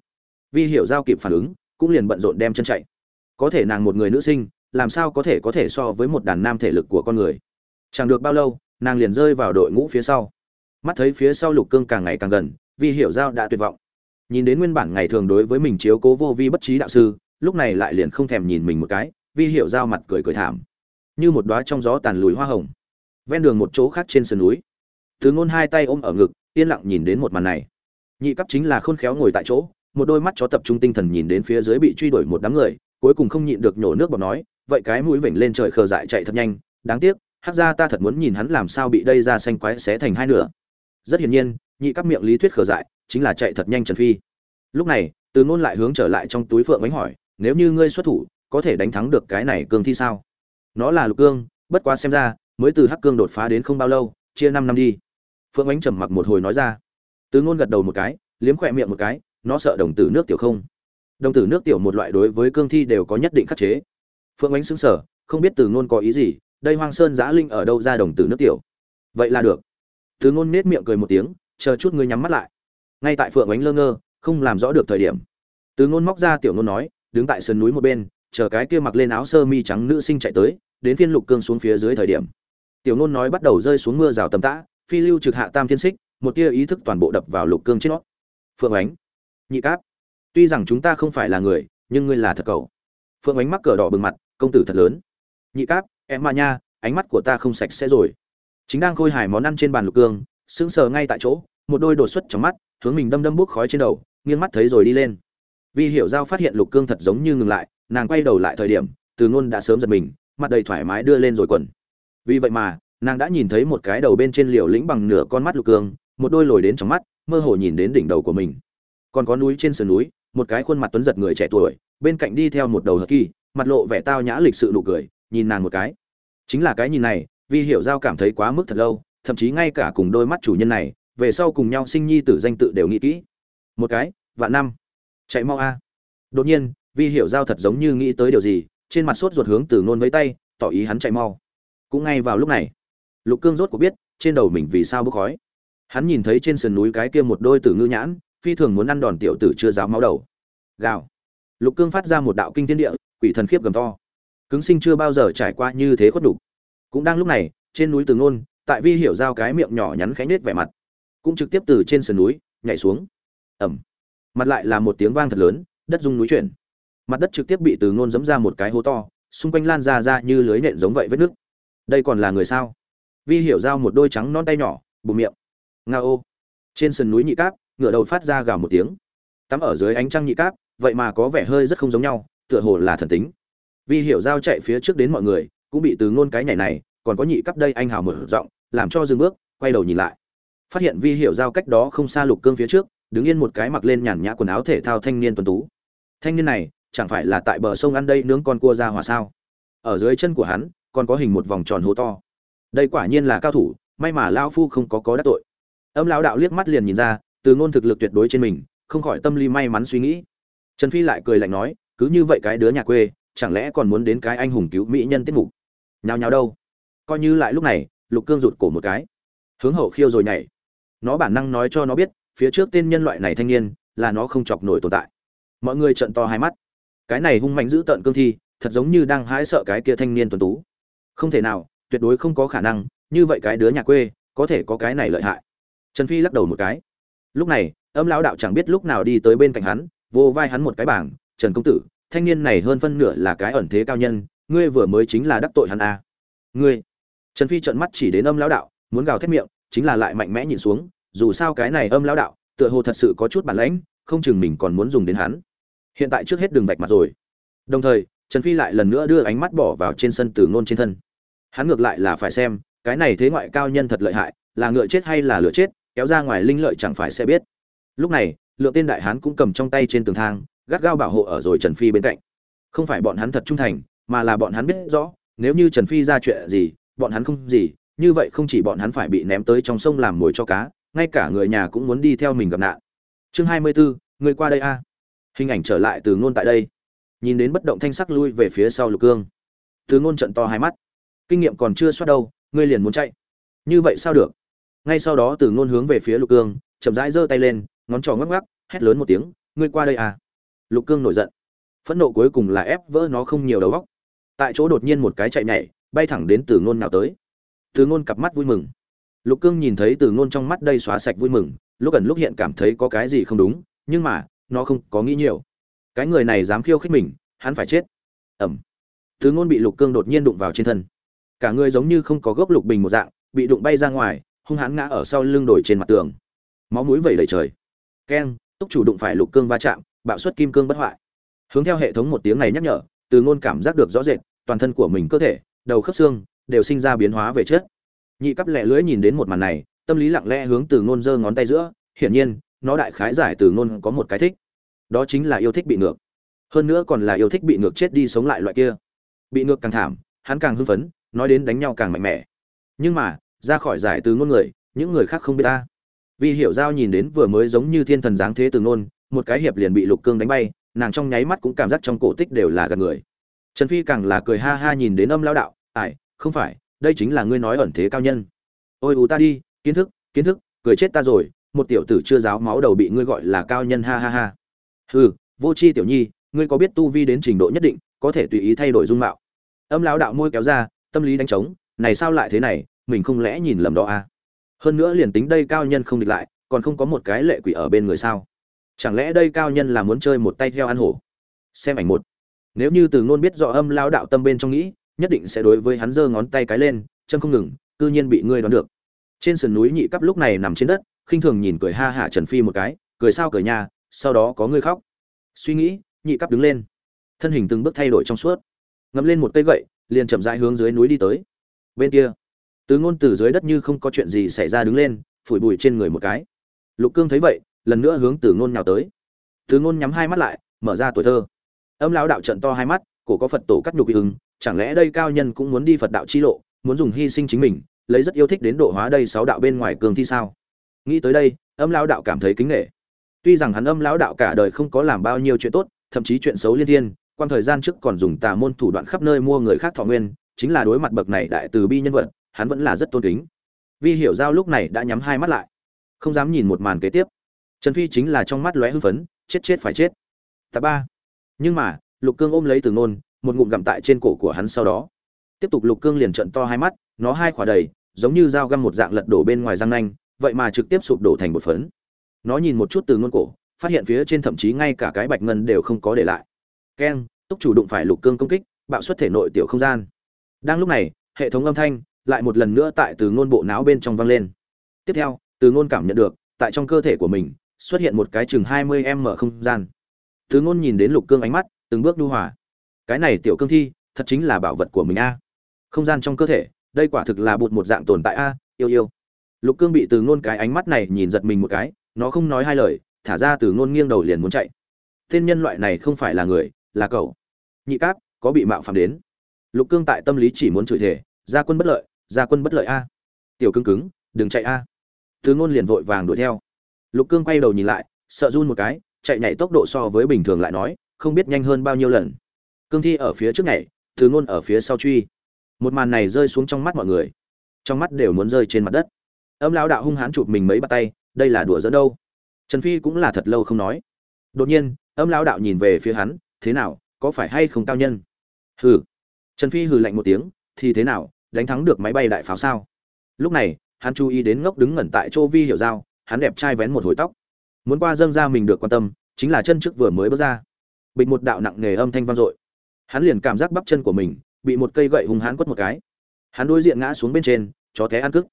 Vi hiểu giao kịp phản ứng, cũng liền bận rộn đem chân chạy. Có thể nàng một người nữ sinh, làm sao có thể có thể so với một đàn nam thể lực của con người? Chẳng được bao lâu, nàng liền rơi vào đội ngũ phía sau. Mắt thấy phía sau lục cương càng ngày càng gần, vi hiểu giao đã tuyệt vọng nhìn đến nguyên bản ngày thường đối với mình chiếu cố vô vi bất trí đạo sư, lúc này lại liền không thèm nhìn mình một cái, vi hiểu giao mặt cười cười thảm. Như một đóa trong gió tàn lùi hoa hồng. Ven đường một chỗ khác trên sườn núi. Thứ ngôn hai tay ôm ở ngực, yên lặng nhìn đến một màn này. Nhị cấp chính là khôn khéo ngồi tại chỗ, một đôi mắt chó tập trung tinh thần nhìn đến phía dưới bị truy đuổi một đám người, cuối cùng không nhịn được nhổ nước bọt nói, vậy cái mũi vểnh lên trời khờ dại chạy thật nhanh, đáng tiếc, hắc ra ta thật muốn nhìn hắn làm sao bị đây ra xanh quái xé thành hai nửa. Rất hiển nhiên, nhị cấp miệng lý thuyết khờ dại chính là chạy thật nhanh trần phi. Lúc này, từ ngôn lại hướng trở lại trong túi phượng bánh hỏi, nếu như ngươi xuất thủ, có thể đánh thắng được cái này cương thi sao? Nó là lục cương, bất quá xem ra, mới từ hắc cương đột phá đến không bao lâu, chia năm năm đi. Phượng bánh trầm mặc một hồi nói ra. Từ ngôn gật đầu một cái, liếm khỏe miệng một cái, nó sợ đồng tử nước tiểu không. Đồng tử nước tiểu một loại đối với cương thi đều có nhất định khắc chế. Phượng ánh xứng sở không biết từ ngôn có ý gì, đây hoang sơn giã linh ở đâu ra đồng tử nước tiểu? Vậy là được. Từ ngôn nết miệng cười một tiếng, chờ chút ngươi nhắm mắt lại ngay tại phượng ánh lơ ngơ, không làm rõ được thời điểm. Từ ngôn móc ra tiểu ngôn nói, đứng tại sườn núi một bên, chờ cái kia mặc lên áo sơ mi trắng nữ sinh chạy tới, đến phiên lục cương xuống phía dưới thời điểm. Tiểu ngôn nói bắt đầu rơi xuống mưa rào tầm tã, phi lưu trực hạ tam thiên xích, một tia ý thức toàn bộ đập vào lục cương trên nó. Phượng ánh, nhị cáp, tuy rằng chúng ta không phải là người, nhưng ngươi là thật cầu phượng ánh mắc cờ đỏ bừng mặt, công tử thật lớn. Nhị cáp, em mà nha, ánh mắt của ta không sạch sẽ rồi. Chính đang khôi hài món ăn trên bàn lục cương, sững sờ ngay tại chỗ, một đôi đột xuất trong mắt hướng mình đâm đâm bốc khói trên đầu, nghiêng mắt thấy rồi đi lên. Vi hiểu giao phát hiện lục cương thật giống như ngừng lại, nàng quay đầu lại thời điểm, từ ngôn đã sớm giật mình, mặt đầy thoải mái đưa lên rồi quần. Vì vậy mà, nàng đã nhìn thấy một cái đầu bên trên liều lĩnh bằng nửa con mắt lục cương, một đôi lồi đến trong mắt, mơ hồ nhìn đến đỉnh đầu của mình. Còn có núi trên sườn núi, một cái khuôn mặt tuấn giật người trẻ tuổi, bên cạnh đi theo một đầu hờ kỳ, mặt lộ vẻ tao nhã lịch sự nụ cười, nhìn nàng một cái. Chính là cái nhìn này, vi hiểu giao cảm thấy quá mức thật lâu, thậm chí ngay cả cùng đôi mắt chủ nhân này về sau cùng nhau sinh nhi tử danh tự đều nghĩ kỹ. Một cái, vạn năm. Chạy mau a. Đột nhiên, vi hiểu giao thật giống như nghĩ tới điều gì, trên mặt sốt ruột hướng từ nôn với tay, tỏ ý hắn chạy mau. Cũng ngay vào lúc này, lục cương rốt cuộc biết, trên đầu mình vì sao bốc khói. Hắn nhìn thấy trên sườn núi cái kia một đôi tử ngư nhãn, phi thường muốn ăn đòn tiểu tử chưa giáo máu đầu. Gào. Lục cương phát ra một đạo kinh thiên địa, quỷ thần khiếp gầm to. Cứng sinh chưa bao giờ trải qua như thế khuất đủ. cũng đang lúc này, trên núi từ ngôn tại vi hiểu giao cái miệng nhỏ nhắn khánh nết vẻ mặt cũng trực tiếp từ trên sườn núi nhảy xuống. Ẩm. Mặt lại là một tiếng vang thật lớn, đất rung núi chuyển. Mặt đất trực tiếp bị từ ngôn dẫm ra một cái hố to, xung quanh lan ra ra như lưới nện giống vậy vết nước. Đây còn là người sao? Vi hiểu giao một đôi trắng non tay nhỏ bụng miệng. Nga ô. Trên sườn núi nhị cáp ngựa đầu phát ra gào một tiếng. Tắm ở dưới ánh trăng nhị cáp, vậy mà có vẻ hơi rất không giống nhau, tựa hồ là thần tính. Vi hiểu giao chạy phía trước đến mọi người, cũng bị từ ngôn cái nhảy này, còn có nhị cắp đây anh hào mở rộng, làm cho dừng bước, quay đầu nhìn lại phát hiện vi hiểu giao cách đó không xa lục cương phía trước, đứng yên một cái mặc lên nhàn nhã quần áo thể thao thanh niên tuần tú. Thanh niên này, chẳng phải là tại bờ sông ăn đây nướng con cua ra hòa sao? Ở dưới chân của hắn, còn có hình một vòng tròn hố to. Đây quả nhiên là cao thủ, may mà lao phu không có có đắc tội. Âm lão đạo liếc mắt liền nhìn ra, từ ngôn thực lực tuyệt đối trên mình, không khỏi tâm lý may mắn suy nghĩ. Trần phi lại cười lạnh nói, cứ như vậy cái đứa nhà quê, chẳng lẽ còn muốn đến cái anh hùng cứu mỹ nhân tiết mục? Nhào nhào đâu. Coi như lại lúc này, lục cương rụt cổ một cái. Hướng hậu khiêu rồi nhảy nó bản năng nói cho nó biết, phía trước tên nhân loại này thanh niên, là nó không chọc nổi tồn tại. Mọi người trợn to hai mắt. Cái này hung mạnh giữ tợn cương thi, thật giống như đang hãi sợ cái kia thanh niên tuần tú. Không thể nào, tuyệt đối không có khả năng, như vậy cái đứa nhà quê, có thể có cái này lợi hại. Trần phi lắc đầu một cái. Lúc này, âm lão đạo chẳng biết lúc nào đi tới bên cạnh hắn, vô vai hắn một cái bảng, trần công tử, thanh niên này hơn phân nửa là cái ẩn thế cao nhân, ngươi vừa mới chính là đắc tội hắn à. ngươi? Trần phi trợn mắt chỉ đến âm lão đạo, muốn gào thét miệng chính là lại mạnh mẽ nhìn xuống, dù sao cái này âm lão đạo, tựa hồ thật sự có chút bản lãnh, không chừng mình còn muốn dùng đến hắn. Hiện tại trước hết đường vạch mặt rồi. Đồng thời, trần phi lại lần nữa đưa ánh mắt bỏ vào trên sân từ ngôn trên thân. Hắn ngược lại là phải xem, cái này thế ngoại cao nhân thật lợi hại, là ngựa chết hay là lửa chết, kéo ra ngoài linh lợi chẳng phải sẽ biết. Lúc này, lượng tên đại hán cũng cầm trong tay trên tường thang, gắt gao bảo hộ ở rồi trần phi bên cạnh. Không phải bọn hắn thật trung thành, mà là bọn hắn biết rõ, nếu như trần phi ra chuyện gì, bọn hắn không gì như vậy không chỉ bọn hắn phải bị ném tới trong sông làm mồi cho cá ngay cả người nhà cũng muốn đi theo mình gặp nạn. Chương hai mươi 24, người qua đây a. Hình ảnh trở lại từ ngôn tại đây. Nhìn đến bất động thanh sắc lui về phía sau lục cương. Từ ngôn trận to hai mắt. Kinh nghiệm còn chưa soát đâu ngươi liền muốn chạy. Như vậy sao được? Ngay sau đó từ ngôn hướng về phía lục cương chậm rãi giơ tay lên ngón trỏ ngắc ngắc hét lớn một tiếng ngươi qua đây à lục cương nổi giận. Phẫn nộ cuối cùng là ép vỡ nó không nhiều đầu óc. Tại chỗ đột nhiên một cái chạy nhảy bay thẳng đến từ ngôn nào tới từ ngôn cặp mắt vui mừng. Lục cương nhìn thấy từ ngôn trong mắt đây xóa sạch vui mừng, lúc ẩn lúc hiện cảm thấy có cái gì không đúng, nhưng mà, nó không có nghĩ nhiều. Cái người này dám khiêu khích mình, hắn phải chết. Ẩm. Từ ngôn bị lục cương đột nhiên đụng vào trên thân. Cả người giống như không có gốc lục bình một dạng, bị đụng bay ra ngoài, hung hãn ngã ở sau lưng đổi trên mặt tường. Máu mũi vẩy đầy trời. Keng, túc chủ đụng phải lục cương va chạm, bạo suất kim cương bất hoại. Hướng theo hệ thống một tiếng này nhắc nhở, từ ngôn cảm giác được rõ rệt, toàn thân của mình cơ thể, đầu khớp xương đều sinh ra biến hóa về chết nhị cấp lẹ lưỡi nhìn đến một màn này, tâm lý lặng lẽ hướng từ ngôn giơ ngón tay giữa, hiển nhiên, nó đại khái giải từ ngôn có một cái thích. Đó chính là yêu thích bị ngược. Hơn nữa còn là yêu thích bị ngược chết đi sống lại loại kia. Bị ngược càng thảm, hắn càng hưng phấn, nói đến đánh nhau càng mạnh mẽ. Nhưng mà, ra khỏi giải từ ngôn người, những người khác không biết ta. Vì hiểu giao nhìn đến vừa mới giống như thiên thần dáng thế từ ngôn, một cái hiệp liền bị lục cương đánh bay, nàng trong nháy mắt cũng cảm giác trong cổ tích đều là gần người. Trần phi càng là cười ha ha nhìn đến âm lao đạo ải không phải, đây chính là ngươi nói ẩn thế cao nhân. Ôi ù ta đi, kiến thức kiến thức, cười chết ta rồi, một tiểu tử chưa giáo máu đầu bị ngươi gọi là cao nhân ha ha ha. Hừ, vô c h i tiểu nhi, ngươi có biết tu vi đến trình độ nhất định, có thể tùy ý thay đổi dung mạo. Âm lão đạo môi kéo ra, tâm lý đánh trống, này sao lại thế này, mình không lẽ nhìn lầm đó à? Hơn nữa liền tính đây cao nhân không địch lại, còn không có một cái lệ quỷ ở bên người sao? Chẳng lẽ đây cao nhân là muốn chơi một tay theo ăn hổ? Xem ảnh một. Nếu như từ ngôn biết rõ âm lao đạo tâm bên trong nghĩ nhất định sẽ đối với hắn giơ ngón tay cái lên chân không ngừng, cư nhiên bị ngươi đoán được. Trên sườn núi nhị cấp lúc này nằm trên đất, khinh thường nhìn cười ha hả trần phi một cái, cười sao cười nhà sau đó có ngươi khóc. Suy nghĩ, nhị cấp đứng lên. Thân hình từng bước thay đổi trong suốt. Ngậm lên một cây gậy, liền chậm rãi hướng dưới núi đi tới. Bên kia, tứ ngôn từ dưới đất như không có chuyện gì xảy ra đứng lên, phủi bụi trên người một cái. Lục cương thấy vậy, lần nữa hướng từ ngôn nhào tới. Từ ngôn nhắm hai mắt lại, mở ra tuổi thơ. Âm lão đạo trận to hai mắt cổ có phật tổ cắt nhục ứng, chẳng lẽ đây cao nhân cũng muốn đi phật đạo chi lộ, muốn dùng hy sinh chính mình, lấy rất yêu thích đến độ hóa đây sáu đạo bên ngoài cường thi sao? Nghĩ tới đây, âm lão đạo cảm thấy kính nể. Tuy rằng hắn âm lão đạo cả đời không có làm bao nhiêu chuyện tốt, thậm chí chuyện xấu liên thiên quan thời gian trước còn dùng tà môn thủ đoạn khắp nơi mua người khác thọ nguyên, chính là đối mặt bậc này đại từ bi nhân vật, hắn vẫn là rất tôn kính. Vi hiểu giao lúc này đã nhắm hai mắt lại, không dám nhìn một màn kế tiếp. Trần phi chính là trong mắt lóe hưng phấn, chết chết phải chết. Tạ ba. Nhưng mà lục cương ôm lấy từ nôn, một ngụm gặm tại trên cổ của hắn sau đó. Tiếp tục lục cương liền trận to hai mắt, nó hai khỏa đầy, giống như dao găm một dạng lật đổ bên ngoài răng nanh, vậy mà trực tiếp sụp đổ thành một phấn. Nó nhìn một chút từ Nôn cổ, phát hiện phía trên thậm chí ngay cả cái bạch ngân đều không có để lại. Keng, túc chủ đụng phải lục cương công kích, bạo xuất thể nội tiểu không gian. Đang lúc này, hệ thống âm thanh lại một lần nữa tại từ ngôn bộ não bên trong vang lên. Tiếp theo, từ ngôn cảm nhận được, tại trong cơ thể của mình xuất hiện một cái chừng hai mươi m không gian. Từ ngôn nhìn đến lục cương ánh mắt từng bước nhu hòa. Cái này tiểu cương thi, thật chính là bảo vật của mình a. Không gian trong cơ thể, đây quả thực là bụt một dạng tồn tại a, yêu yêu. Lục cương bị từ ngôn cái ánh mắt này nhìn giật mình một cái, nó không nói hai lời, thả ra từ ngôn nghiêng đầu liền muốn chạy. Tên nhân loại này không phải là người, là cậu. Nhị cáp, có bị mạo phạm đến. Lục cương tại tâm lý chỉ muốn chửi thể gia quân bất lợi, gia quân bất lợi a. Tiểu cương cứng, đừng chạy a. Từ ngôn liền vội vàng đuổi theo. Lục cương quay đầu nhìn lại, sợ run một cái, chạy nhảy tốc độ so với bình thường lại nói không biết nhanh hơn bao nhiêu lần. Cương thi ở phía trước này từ ngôn ở phía sau truy. Một màn này rơi xuống trong mắt mọi người. Trong mắt đều muốn rơi trên mặt đất. Âm lão đạo hung hãn chụp mình mấy bắt tay, đây là đùa dẫn đâu? Trần phi cũng là thật lâu không nói. Đột nhiên, âm lão đạo nhìn về phía hắn, thế nào, có phải hay không cao nhân? Hừ. Trần phi hừ lạnh một tiếng, thì thế nào, đánh thắng được máy bay đại pháo sao? Lúc này, hắn chú ý đến ngốc đứng ngẩn tại chỗ vi hiểu giao, hắn đẹp trai vén một hồi tóc. Muốn qua dâng ra mình được quan tâm, chính là chân trước vừa mới bước ra bịch một đạo nặng nề âm thanh vang dội. Hắn liền cảm giác bắp chân của mình bị một cây gậy hung hãn quất một cái. Hắn đối diện ngã xuống bên trên, chó té ăn cức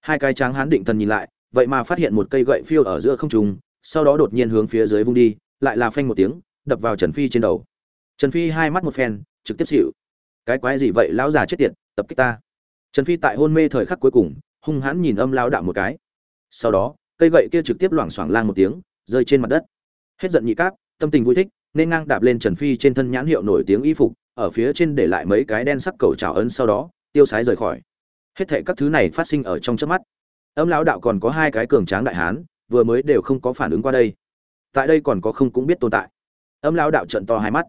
hai cái tráng hắn định thần nhìn lại, vậy mà phát hiện một cây gậy phiêu ở giữa không trung, sau đó đột nhiên hướng phía dưới vung đi, lại là phanh một tiếng, đập vào trần phi trên đầu. Trần phi hai mắt một phen, trực tiếp xỉu. Cái quái gì vậy, lão già chết tiệt, tập kích ta. Trần phi tại hôn mê thời khắc cuối cùng, hung hãn nhìn âm lao đạo một cái. Sau đó, cây gậy kia trực tiếp loảng xoảng lang một tiếng, rơi trên mặt đất. Hết giận nhị cáp, tâm tình vui thích nên ngang đạp lên trần phi trên thân nhãn hiệu nổi tiếng y phục, ở phía trên để lại mấy cái đen sắc cầu trào ấn sau đó, tiêu sái rời khỏi. Hết thảy các thứ này phát sinh ở trong chớp mắt. Âm lão đạo còn có hai cái cường tráng đại hán, vừa mới đều không có phản ứng qua đây. Tại đây còn có không cũng biết tồn tại. Âm lão đạo trận to hai mắt.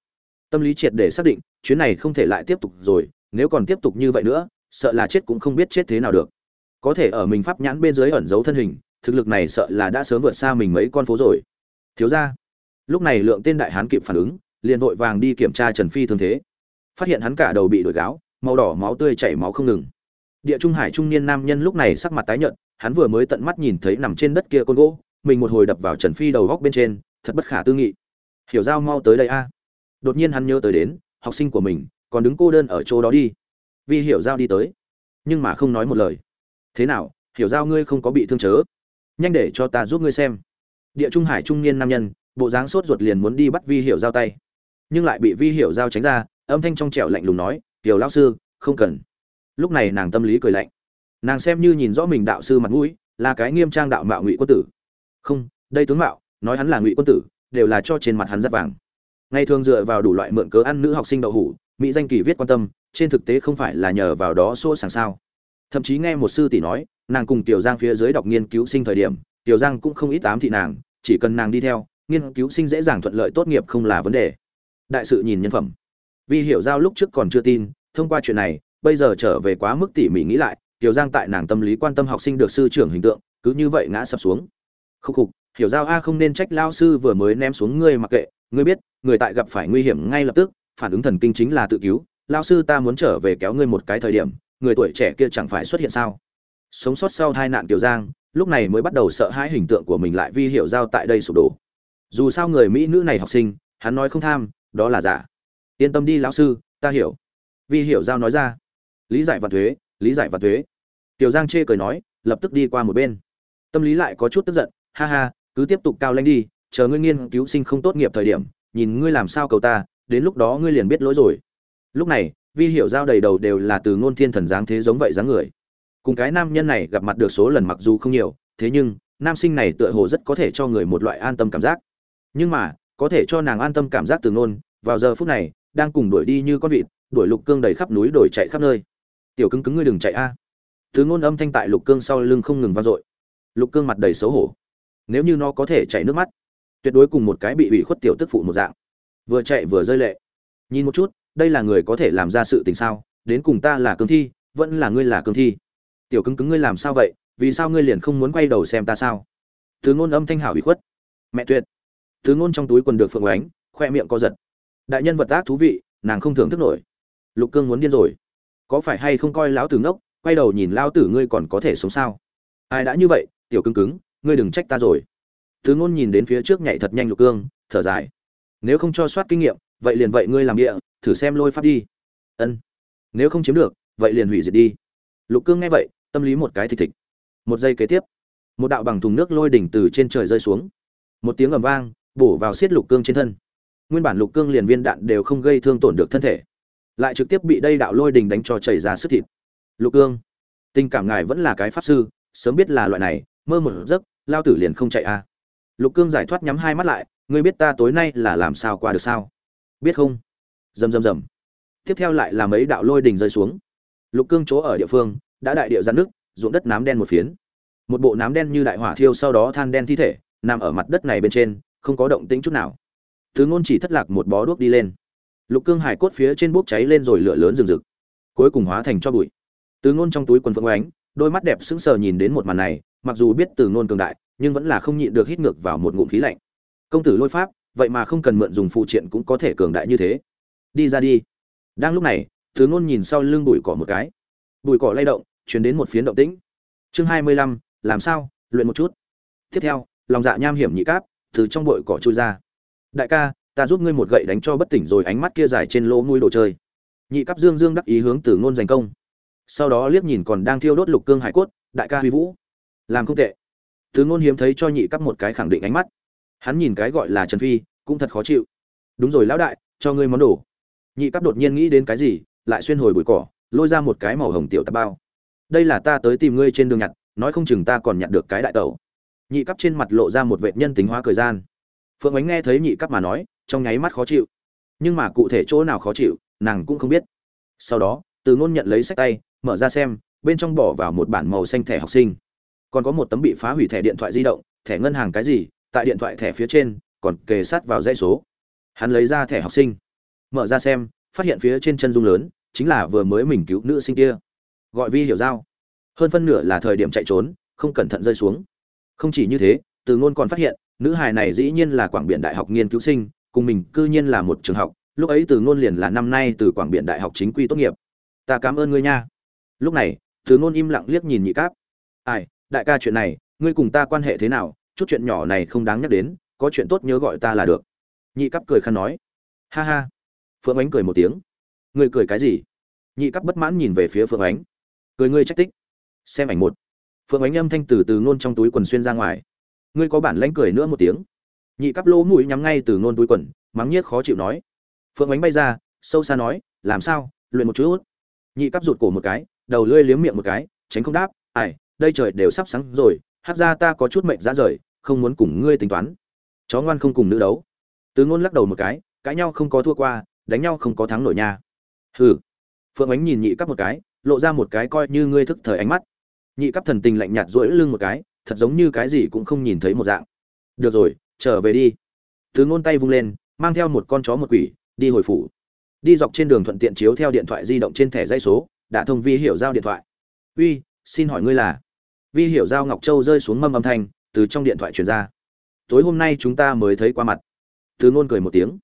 Tâm lý triệt để xác định, chuyến này không thể lại tiếp tục rồi, nếu còn tiếp tục như vậy nữa, sợ là chết cũng không biết chết thế nào được. Có thể ở mình pháp nhãn bên dưới ẩn giấu thân hình, thực lực này sợ là đã sớm vượt xa mình mấy con phố rồi. Thiếu gia lúc này lượng tên đại hán kịp phản ứng, liền vội vàng đi kiểm tra trần phi thương thế. Phát hiện hắn cả đầu bị đổi gáo, màu đỏ máu tươi chảy máu không ngừng. Địa trung hải trung niên nam nhân lúc này sắc mặt tái nhợt, hắn vừa mới tận mắt nhìn thấy nằm trên đất kia con gỗ, mình một hồi đập vào trần phi đầu góc bên trên, thật bất khả tư nghị. Hiểu giao mau tới đây a. Đột nhiên hắn nhớ tới đến, học sinh của mình, còn đứng cô đơn ở chỗ đó đi. Vì hiểu giao đi tới. Nhưng mà không nói một lời. Thế nào, hiểu giao ngươi không có bị thương chớ? Nhanh để cho ta giúp ngươi xem. Địa trung hải trung niên nam nhân bộ dáng sốt ruột liền muốn đi bắt vi hiểu giao tay. Nhưng lại bị vi hiểu giao tránh ra, âm thanh trong trẻo lạnh lùng nói, tiểu lão sư, không cần. Lúc này nàng tâm lý cười lạnh. Nàng xem như nhìn rõ mình đạo sư mặt mũi, là cái nghiêm trang đạo mạo ngụy quân tử. Không, đây tướng mạo, nói hắn là ngụy quân tử, đều là cho trên mặt hắn rất vàng. Ngày thường dựa vào đủ loại mượn cớ ăn nữ học sinh đậu hủ, mỹ danh kỳ viết quan tâm, trên thực tế không phải là nhờ vào đó xô sàng sao. Thậm chí nghe một sư tỷ nói, nàng cùng tiểu giang phía dưới đọc nghiên cứu sinh thời điểm, tiểu giang cũng không ít ám thị nàng, chỉ cần nàng đi theo nghiên cứu sinh dễ dàng thuận lợi tốt nghiệp không là vấn đề. Đại sự nhìn nhân phẩm. Vì hiểu giao lúc trước còn chưa tin, thông qua chuyện này, bây giờ trở về quá mức tỉ mỉ nghĩ lại, tiểu giang tại nàng tâm lý quan tâm học sinh được sư trưởng hình tượng, cứ như vậy ngã sập xuống. Khúc khục, hiểu giao a không nên trách lao sư vừa mới ném xuống ngươi mặc kệ, ngươi biết, người tại gặp phải nguy hiểm ngay lập tức, phản ứng thần kinh chính là tự cứu lao sư ta muốn trở về kéo ngươi một cái thời điểm, người tuổi trẻ kia chẳng phải xuất hiện sao? Sống sót sau hai nạn tiểu giang, lúc này mới bắt đầu sợ hãi hình tượng của mình lại vi hiểu giao tại đây sụp đổ dù sao người mỹ nữ này học sinh, hắn nói không tham, đó là giả. Yên tâm đi lão sư, ta hiểu. Vi hiểu giao nói ra. Lý giải và thuế, lý giải và thuế. Tiểu giang chê cười nói, lập tức đi qua một bên. Tâm lý lại có chút tức giận, ha ha, cứ tiếp tục cao lanh đi, chờ ngươi nghiên cứu sinh không tốt nghiệp thời điểm, nhìn ngươi làm sao cầu ta, đến lúc đó ngươi liền biết lỗi rồi. Lúc này, vi hiểu giao đầy đầu đều là từ ngôn thiên thần dáng thế giống vậy dáng người. Cùng cái nam nhân này gặp mặt được số lần mặc dù không nhiều, thế nhưng, nam sinh này tựa hồ rất có thể cho người một loại an tâm cảm giác nhưng mà, có thể cho nàng an tâm cảm giác từ ngôn, vào giờ phút này, đang cùng đuổi đi như con vịt, đuổi lục cương đầy khắp núi đuổi chạy khắp nơi. Tiểu cứng cứng ngươi đừng chạy a. Từ ngôn âm thanh tại lục cương sau lưng không ngừng vang dội. Lục cương mặt đầy xấu hổ. Nếu như nó có thể chảy nước mắt, tuyệt đối cùng một cái bị ủy khuất tiểu tức phụ một dạng. Vừa chạy vừa rơi lệ. Nhìn một chút, đây là người có thể làm ra sự tình sao? Đến cùng ta là cương thi, vẫn là ngươi là cương thi? Tiểu cứng cứng ngươi làm sao vậy? Vì sao ngươi liền không muốn quay đầu xem ta sao? Từ ngôn âm thanh hảo ủy khuất. Mẹ tuyệt thứ ngôn trong túi quần được phượng ánh, khoe miệng co giật. Đại nhân vật tác thú vị, nàng không thưởng thức nổi. Lục cương muốn điên rồi. Có phải hay không coi lão tử ngốc, quay đầu nhìn lao tử ngươi còn có thể sống sao? Ai đã như vậy, tiểu cứng cứng, ngươi đừng trách ta rồi. Thứ ngôn nhìn đến phía trước nhảy thật nhanh lục cương, thở dài. Nếu không cho soát kinh nghiệm, vậy liền vậy ngươi làm địa, thử xem lôi pháp đi. Ân. Nếu không chiếm được, vậy liền hủy diệt đi. Lục cương nghe vậy, tâm lý một cái thịt thịch một giây kế tiếp, một đạo bằng thùng nước lôi đỉnh từ trên trời rơi xuống. Một tiếng ầm vang bổ vào xiết lục cương trên thân. Nguyên bản lục cương liền viên đạn đều không gây thương tổn được thân thể, lại trực tiếp bị đây đạo lôi đình đánh cho chảy ra sức thịt. Lục cương, tình cảm ngài vẫn là cái pháp sư, sớm biết là loại này, mơ một giấc, lao tử liền không chạy a lục cương giải thoát nhắm hai mắt lại, ngươi biết ta tối nay là làm sao qua được sao? Biết không? Rầm rầm rầm. Tiếp theo lại là mấy đạo lôi đình rơi xuống. Lục cương chỗ ở địa phương, đã đại địa giãn nước ruộng đất nám đen một phiến. Một bộ nám đen như đại hỏa thiêu sau đó than đen thi thể, nằm ở mặt đất này bên trên không có động tĩnh chút nào. Thứ ngôn chỉ thất lạc một bó đuốc đi lên. Lục cương hải cốt phía trên bốc cháy lên rồi lửa lớn rừng rực, cuối cùng hóa thành cho bụi. Từ ngôn trong túi quần phượng ánh, đôi mắt đẹp sững sờ nhìn đến một màn này, mặc dù biết từ ngôn cường đại, nhưng vẫn là không nhịn được hít ngược vào một ngụm khí lạnh. Công tử lôi pháp, vậy mà không cần mượn dùng phụ triện cũng có thể cường đại như thế. Đi ra đi. Đang lúc này, từ ngôn nhìn sau lưng bụi cỏ một cái. Bụi cỏ lay động, chuyển đến một phiến động tĩnh. Chương hai mươi lăm, làm sao? Luyện một chút. Tiếp theo, lòng dạ nham hiểm nhị cáp từ trong bụi cỏ trôi ra. Đại ca, ta giúp ngươi một gậy đánh cho bất tỉnh rồi ánh mắt kia dài trên lỗ mũi đồ chơi. Nhị cấp dương dương đắc ý hướng từ ngôn giành công. Sau đó liếc nhìn còn đang thiêu đốt lục cương hải cốt, đại ca huy vũ, làm không tệ. Từ ngôn hiếm thấy cho nhị cấp một cái khẳng định ánh mắt. Hắn nhìn cái gọi là trần phi, cũng thật khó chịu. Đúng rồi lão đại, cho ngươi món đồ. Nhị cấp đột nhiên nghĩ đến cái gì, lại xuyên hồi bụi cỏ, lôi ra một cái màu hồng tiểu tạp bao. Đây là ta tới tìm ngươi trên đường nhặt, nói không chừng ta còn nhặt được cái đại tẩu nhị cấp trên mặt lộ ra một vệ nhân tính hóa thời gian. Phượng ánh nghe thấy nhị cấp mà nói, trong nháy mắt khó chịu. Nhưng mà cụ thể chỗ nào khó chịu, nàng cũng không biết. Sau đó, từ ngôn nhận lấy sách tay, mở ra xem, bên trong bỏ vào một bản màu xanh thẻ học sinh. Còn có một tấm bị phá hủy thẻ điện thoại di động, thẻ ngân hàng cái gì, tại điện thoại thẻ phía trên, còn kề sát vào dãy số. Hắn lấy ra thẻ học sinh. Mở ra xem, phát hiện phía trên chân dung lớn, chính là vừa mới mình cứu nữ sinh kia. Gọi vi hiểu giao. Hơn phân nửa là thời điểm chạy trốn, không cẩn thận rơi xuống không chỉ như thế, từ ngôn còn phát hiện, nữ hài này dĩ nhiên là quảng biển đại học nghiên cứu sinh, cùng mình cư nhiên là một trường học, lúc ấy từ ngôn liền là năm nay từ quảng biển đại học chính quy tốt nghiệp. Ta cảm ơn ngươi nha. Lúc này, từ ngôn im lặng liếc nhìn nhị cáp. Ai, đại ca chuyện này, ngươi cùng ta quan hệ thế nào, chút chuyện nhỏ này không đáng nhắc đến, có chuyện tốt nhớ gọi ta là được. Nhị cáp cười khăn nói. Ha ha. Phượng ánh cười một tiếng. Ngươi cười cái gì? Nhị cáp bất mãn nhìn về phía phượng ánh. Cười ngươi trách tích. Xem ảnh một phượng ánh âm thanh từ từ ngôn trong túi quần xuyên ra ngoài. Ngươi có bản lãnh cười nữa một tiếng. Nhị cắp lỗ mũi nhắm ngay từ ngôn túi quần, mắng nhiếc khó chịu nói. Phượng ánh bay ra, sâu xa nói, làm sao? Luyện một chút. Nhị cắp rụt cổ một cái, đầu lưỡi liếm miệng một cái, tránh không đáp, ai, đây trời đều sắp sáng rồi, hát ra ta có chút mệnh ra rời, không muốn cùng ngươi tính toán. Chó ngoan không cùng nữ đấu. Từ ngôn lắc đầu một cái, cãi nhau không có thua qua, đánh nhau không có thắng nổi nha. Hừ. Phượng ánh nhìn nhị cắp một cái, lộ ra một cái coi như ngươi thức thời ánh mắt nhị cấp thần tình lạnh nhạt rỗi lưng một cái, thật giống như cái gì cũng không nhìn thấy một dạng. Được rồi, trở về đi. Từ ngôn tay vung lên, mang theo một con chó một quỷ, đi hồi phủ. Đi dọc trên đường thuận tiện chiếu theo điện thoại di động trên thẻ dây số, đã thông vi hiểu giao điện thoại. Uy, xin hỏi ngươi là? Vi hiểu giao ngọc châu rơi xuống mâm âm thanh, từ trong điện thoại truyền ra. Tối hôm nay chúng ta mới thấy qua mặt. Từ ngôn cười một tiếng.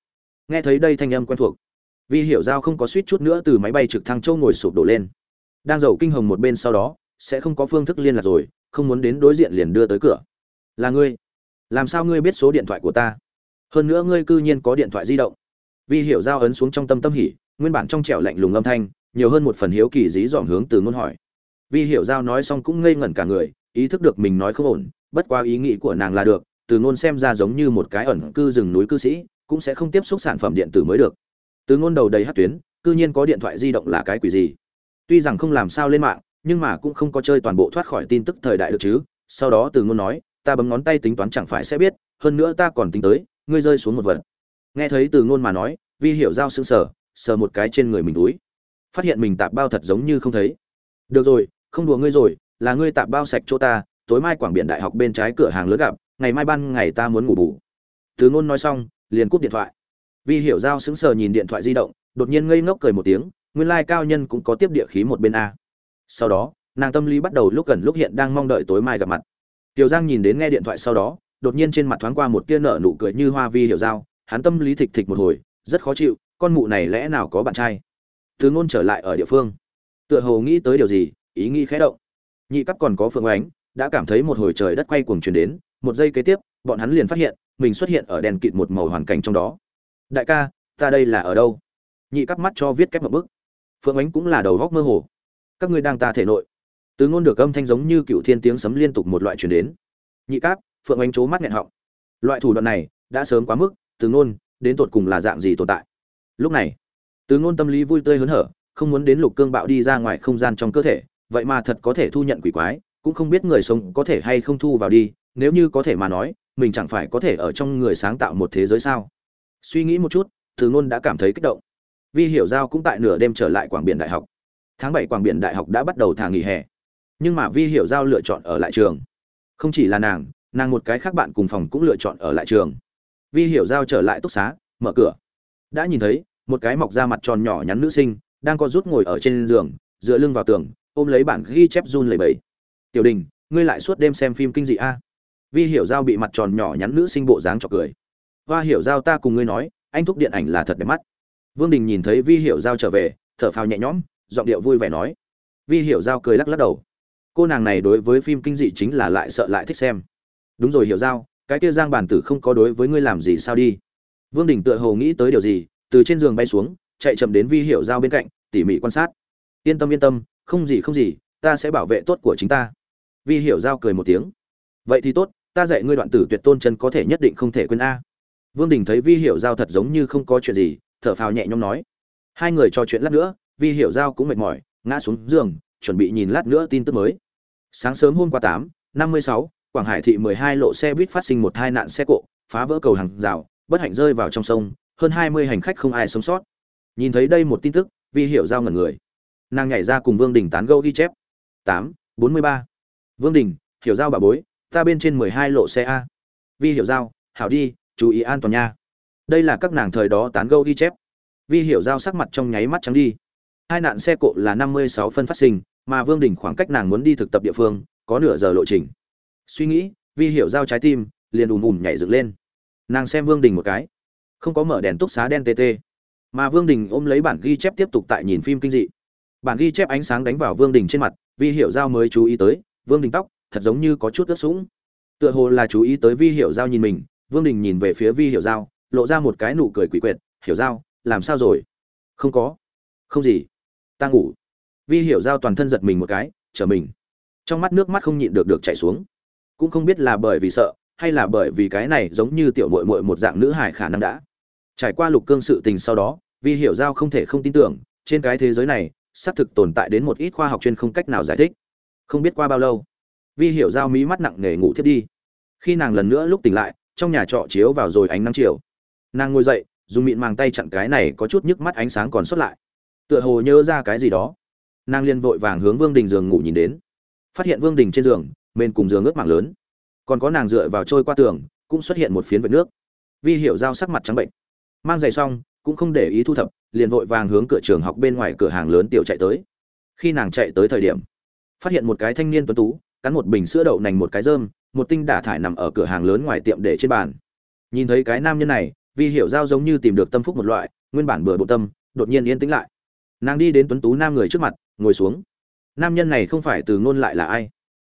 Nghe thấy đây thanh âm quen thuộc. Vi hiểu giao không có suýt chút nữa từ máy bay trực thăng châu ngồi sụp đổ lên. Đang giàu kinh hồng một bên sau đó sẽ không có phương thức liên lạc rồi, không muốn đến đối diện liền đưa tới cửa. Là ngươi. Làm sao ngươi biết số điện thoại của ta? Hơn nữa ngươi cư nhiên có điện thoại di động. Vi hiểu giao ấn xuống trong tâm tâm hỉ, nguyên bản trong trẻo lạnh lùng âm thanh, nhiều hơn một phần hiếu kỳ dí dỏm hướng từ ngôn hỏi. Vi hiểu giao nói xong cũng ngây ngẩn cả người, ý thức được mình nói không ổn, bất qua ý nghĩ của nàng là được, từ ngôn xem ra giống như một cái ẩn cư rừng núi cư sĩ, cũng sẽ không tiếp xúc sản phẩm điện tử mới được. Từ ngôn đầu đầy hát tuyến, cư nhiên có điện thoại di động là cái quỷ gì? Tuy rằng không làm sao lên mạng nhưng mà cũng không có chơi toàn bộ thoát khỏi tin tức thời đại được chứ. Sau đó từ ngôn nói, ta bấm ngón tay tính toán chẳng phải sẽ biết, hơn nữa ta còn tính tới, ngươi rơi xuống một vật. Nghe thấy từ ngôn mà nói, vi hiểu giao sững sờ sờ một cái trên người mình túi. Phát hiện mình tạp bao thật giống như không thấy. Được rồi, không đùa ngươi rồi, là ngươi tạp bao sạch chỗ ta, tối mai quảng biển đại học bên trái cửa hàng lớn gặp, ngày mai ban ngày ta muốn ngủ bù. Từ ngôn nói xong, liền cúp điện thoại. Vi hiểu giao sững sờ nhìn điện thoại di động, đột nhiên ngây ngốc cười một tiếng, nguyên lai cao nhân cũng có tiếp địa khí một bên a sau đó, nàng tâm lý bắt đầu lúc gần lúc hiện đang mong đợi tối mai gặp mặt. Tiểu giang nhìn đến nghe điện thoại sau đó, đột nhiên trên mặt thoáng qua một tia nở nụ cười như hoa vi hiểu giao, hắn tâm lý thịch thịch một hồi, rất khó chịu, con mụ này lẽ nào có bạn trai? Từ ngôn trở lại ở địa phương. Tựa hồ nghĩ tới điều gì, ý nghĩ khẽ động. Nhị cấp còn có phượng ánh, đã cảm thấy một hồi trời đất quay cuồng truyền đến, một giây kế tiếp, bọn hắn liền phát hiện, mình xuất hiện ở đèn kịt một màu hoàn cảnh trong đó. Đại ca, ta đây là ở đâu? Nhị cấp mắt cho viết kép một bức. Phượng ánh cũng là đầu góc mơ hồ các ngươi đang ta thể nội. Từ ngôn được âm thanh giống như cựu thiên tiếng sấm liên tục một loại truyền đến. Nhị cáp, phượng ánh chố mắt nghẹn họng. Loại thủ đoạn này đã sớm quá mức, từ ngôn đến tột cùng là dạng gì tồn tại? Lúc này, từ ngôn tâm lý vui tươi hớn hở, không muốn đến lục cương bạo đi ra ngoài không gian trong cơ thể, vậy mà thật có thể thu nhận quỷ quái, cũng không biết người sống có thể hay không thu vào đi, nếu như có thể mà nói, mình chẳng phải có thể ở trong người sáng tạo một thế giới sao? Suy nghĩ một chút, từ ngôn đã cảm thấy kích động. Vi hiểu giao cũng tại nửa đêm trở lại quảng biển đại học tháng bảy quảng biển đại học đã bắt đầu thả nghỉ hè. Nhưng mà vi hiểu giao lựa chọn ở lại trường. Không chỉ là nàng nàng một cái khác bạn cùng phòng cũng lựa chọn ở lại trường. Vi hiểu giao trở lại túc xá, mở cửa. Đã nhìn thấy, một cái mọc ra mặt tròn nhỏ nhắn nữ sinh, đang có rút ngồi ở trên giường, dựa lưng vào tường, ôm lấy bản ghi chép run lẩy bẩy. Tiểu đình, ngươi lại suốt đêm xem phim kinh dị a? Vi hiểu giao bị mặt tròn nhỏ nhắn nữ sinh bộ dáng chọc cười. Hoa hiểu giao, ta cùng ngươi nói, anh thúc điện ảnh là thật đẹp mắt. Vương đình nhìn thấy vi hiểu giao trở về, thở phào nhẹ nhõm giọng điệu vui vẻ nói. Vi hiểu giao cười lắc lắc đầu. Cô nàng này đối với phim kinh dị chính là lại sợ lại thích xem. Đúng rồi hiểu giao, cái kia giang bản tử không có đối với ngươi làm gì sao đi. Vương đình tựa hồ nghĩ tới điều gì, từ trên giường bay xuống, chạy chậm đến vi hiểu giao bên cạnh, tỉ mỉ quan sát. Yên tâm yên tâm, không gì không gì, ta sẽ bảo vệ tốt của chính ta. Vi hiểu giao cười một tiếng. Vậy thì tốt, ta dạy ngươi đoạn tử tuyệt tôn chân có thể nhất định không thể quên a. Vương đình thấy vi hiểu giao thật giống như không có chuyện gì, thở phào nhẹ nhõm nói. Hai người trò chuyện lát nữa vi hiểu giao cũng mệt mỏi, ngã xuống giường, chuẩn bị nhìn lát nữa tin tức mới. Sáng sớm hôm qua tám, năm mươi sáu, quảng hải thị mười hai lộ xe buýt phát sinh một hai nạn xe cộ, phá vỡ cầu hàng rào, bất hạnh rơi vào trong sông, hơn hai mươi hành khách không ai sống sót. Nhìn thấy đây một tin tức, vi hiểu giao ngẩn người. Nàng nhảy ra cùng vương đình tán gẫu ghi chép. Tám, bốn mươi ba. Vương đình, hiểu giao bà bối, ta bên trên mười hai lộ xe a. Vi hiểu giao, hảo đi, chú ý an toàn nha. Đây là các nàng thời đó tán gẫu ghi chép. Vi hiểu giao sắc mặt trong nháy mắt trắng đi hai nạn xe cộ là năm mươi sáu phân phát sinh, mà vương đình khoảng cách nàng muốn đi thực tập địa phương, có nửa giờ lộ trình. Suy nghĩ, vi hiểu giao trái tim, liền ùm ùm nhảy dựng lên. Nàng xem vương đình một cái. Không có mở đèn túc xá đen tê tê. Mà vương đình ôm lấy bản ghi chép tiếp tục tại nhìn phim kinh dị. Bản ghi chép ánh sáng đánh vào vương đình trên mặt, vi hiểu giao mới chú ý tới, vương đình tóc, thật giống như có chút ướt sũng. Tựa hồ là chú ý tới vi hiểu giao nhìn mình, vương đình nhìn về phía vi hiểu giao, lộ ra một cái nụ cười quỷ quyệt. Hiểu giao, làm sao rồi? Không có. Không gì ta ngủ. Vi hiểu giao toàn thân giật mình một cái trở mình. Trong mắt nước mắt không nhịn được được chảy xuống. Cũng không biết là bởi vì sợ, hay là bởi vì cái này giống như tiểu muội muội một dạng nữ hài khả năng đã. Trải qua lục cương sự tình sau đó, vi hiểu giao không thể không tin tưởng, trên cái thế giới này, xác thực tồn tại đến một ít khoa học chuyên không cách nào giải thích. Không biết qua bao lâu, vi hiểu giao mí mắt nặng nề ngủ thiếp đi. Khi nàng lần nữa lúc tỉnh lại, trong nhà trọ chiếu vào rồi ánh nắng chiều. Nàng ngồi dậy, dùng mịn màng tay chặn cái này có chút nhức mắt ánh sáng còn xuất lại tựa hồ nhớ ra cái gì đó. Nàng liền vội vàng hướng vương đình giường ngủ nhìn đến. Phát hiện vương đình trên giường, bên cùng giường ướt mạng lớn. Còn có nàng dựa vào trôi qua tường, cũng xuất hiện một phiến vệt nước. Vi hiểu giao sắc mặt trắng bệnh. Mang giày xong, cũng không để ý thu thập, liền vội vàng hướng cửa trường học bên ngoài cửa hàng lớn tiểu chạy tới. Khi nàng chạy tới thời điểm, phát hiện một cái thanh niên tuấn tú, cắn một bình sữa đậu nành một cái rơm, một tinh đả thải nằm ở cửa hàng lớn ngoài tiệm để trên bàn. Nhìn thấy cái nam nhân này, vi hiểu giao giống như tìm được tâm phúc một loại, nguyên bản bừa bộ tâm, đột nhiên yên tĩnh lại nàng đi đến tuấn tú nam người trước mặt, ngồi xuống. Nam nhân này không phải từ ngôn lại là ai?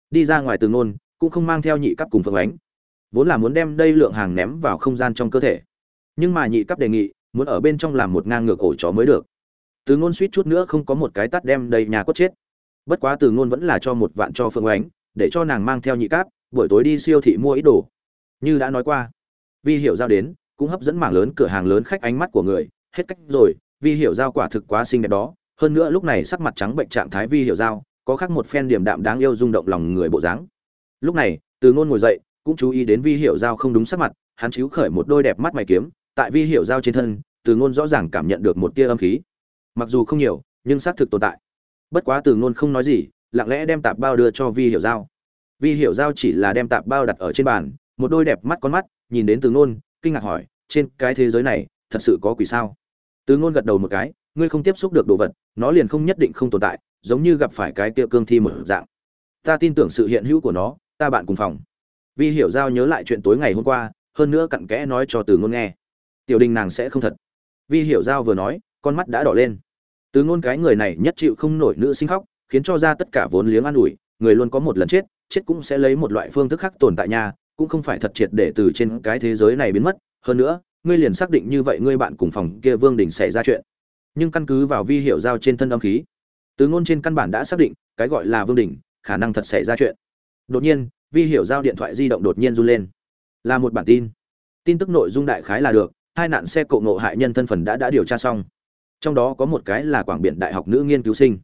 Đi ra ngoài từ ngôn, cũng không mang theo nhị cấp cùng phượng ánh. Vốn là muốn đem đây lượng hàng ném vào không gian trong cơ thể. Nhưng mà nhị cấp đề nghị, muốn ở bên trong làm một ngang ngược ổ chó mới được. Từ ngôn suýt chút nữa không có một cái tắt đem đầy nhà cốt chết. Bất quá từ ngôn vẫn là cho một vạn cho phượng ánh, để cho nàng mang theo nhị cấp, buổi tối đi siêu thị mua ít đồ. Như đã nói qua, vi hiểu giao đến, cũng hấp dẫn mảng lớn cửa hàng lớn khách ánh mắt của người, hết cách rồi vi hiểu giao quả thực quá xinh đẹp đó, hơn nữa lúc này sắc mặt trắng bệnh trạng thái vi hiểu giao, có khác một phen điểm đạm đáng yêu rung động lòng người bộ dáng. Lúc này, từ ngôn ngồi dậy, cũng chú ý đến vi hiểu giao không đúng sắc mặt, hắn chiếu khởi một đôi đẹp mắt mày kiếm, tại vi hiểu giao trên thân, từ ngôn rõ ràng cảm nhận được một tia âm khí. Mặc dù không nhiều, nhưng xác thực tồn tại. Bất quá từ ngôn không nói gì, lặng lẽ đem tạp bao đưa cho vi hiểu giao. Vi hiểu giao chỉ là đem tạp bao đặt ở trên bàn, một đôi đẹp mắt con mắt, nhìn đến từ ngôn, kinh ngạc hỏi, trên cái thế giới này, thật sự có quỷ sao? Từ ngôn gật đầu một cái, ngươi không tiếp xúc được đồ vật, nó liền không nhất định không tồn tại, giống như gặp phải cái kia cương thi một dạng. Ta tin tưởng sự hiện hữu của nó, ta bạn cùng phòng. Vi hiểu giao nhớ lại chuyện tối ngày hôm qua, hơn nữa cặn kẽ nói cho từ ngôn nghe. Tiểu đình nàng sẽ không thật. Vi hiểu giao vừa nói, con mắt đã đỏ lên. Từ ngôn cái người này nhất chịu không nổi nữ sinh khóc, khiến cho ra tất cả vốn liếng an ủi, người luôn có một lần chết chết cũng sẽ lấy một loại phương thức khác tồn tại nhà, cũng không phải thật triệt để từ trên cái thế giới này biến mất. Hơn nữa ngươi liền xác định như vậy ngươi bạn cùng phòng kia vương đình xảy ra chuyện. Nhưng căn cứ vào vi hiệu giao trên thân âm khí, từ ngôn trên căn bản đã xác định, cái gọi là vương đình, khả năng thật xảy ra chuyện. Đột nhiên, vi hiệu giao điện thoại di động đột nhiên run lên. Là một bản tin. Tin tức nội dung đại khái là được, hai nạn xe cộ ngộ hại nhân thân phần đã đã điều tra xong. Trong đó có một cái là quảng biển đại học nữ nghiên cứu sinh.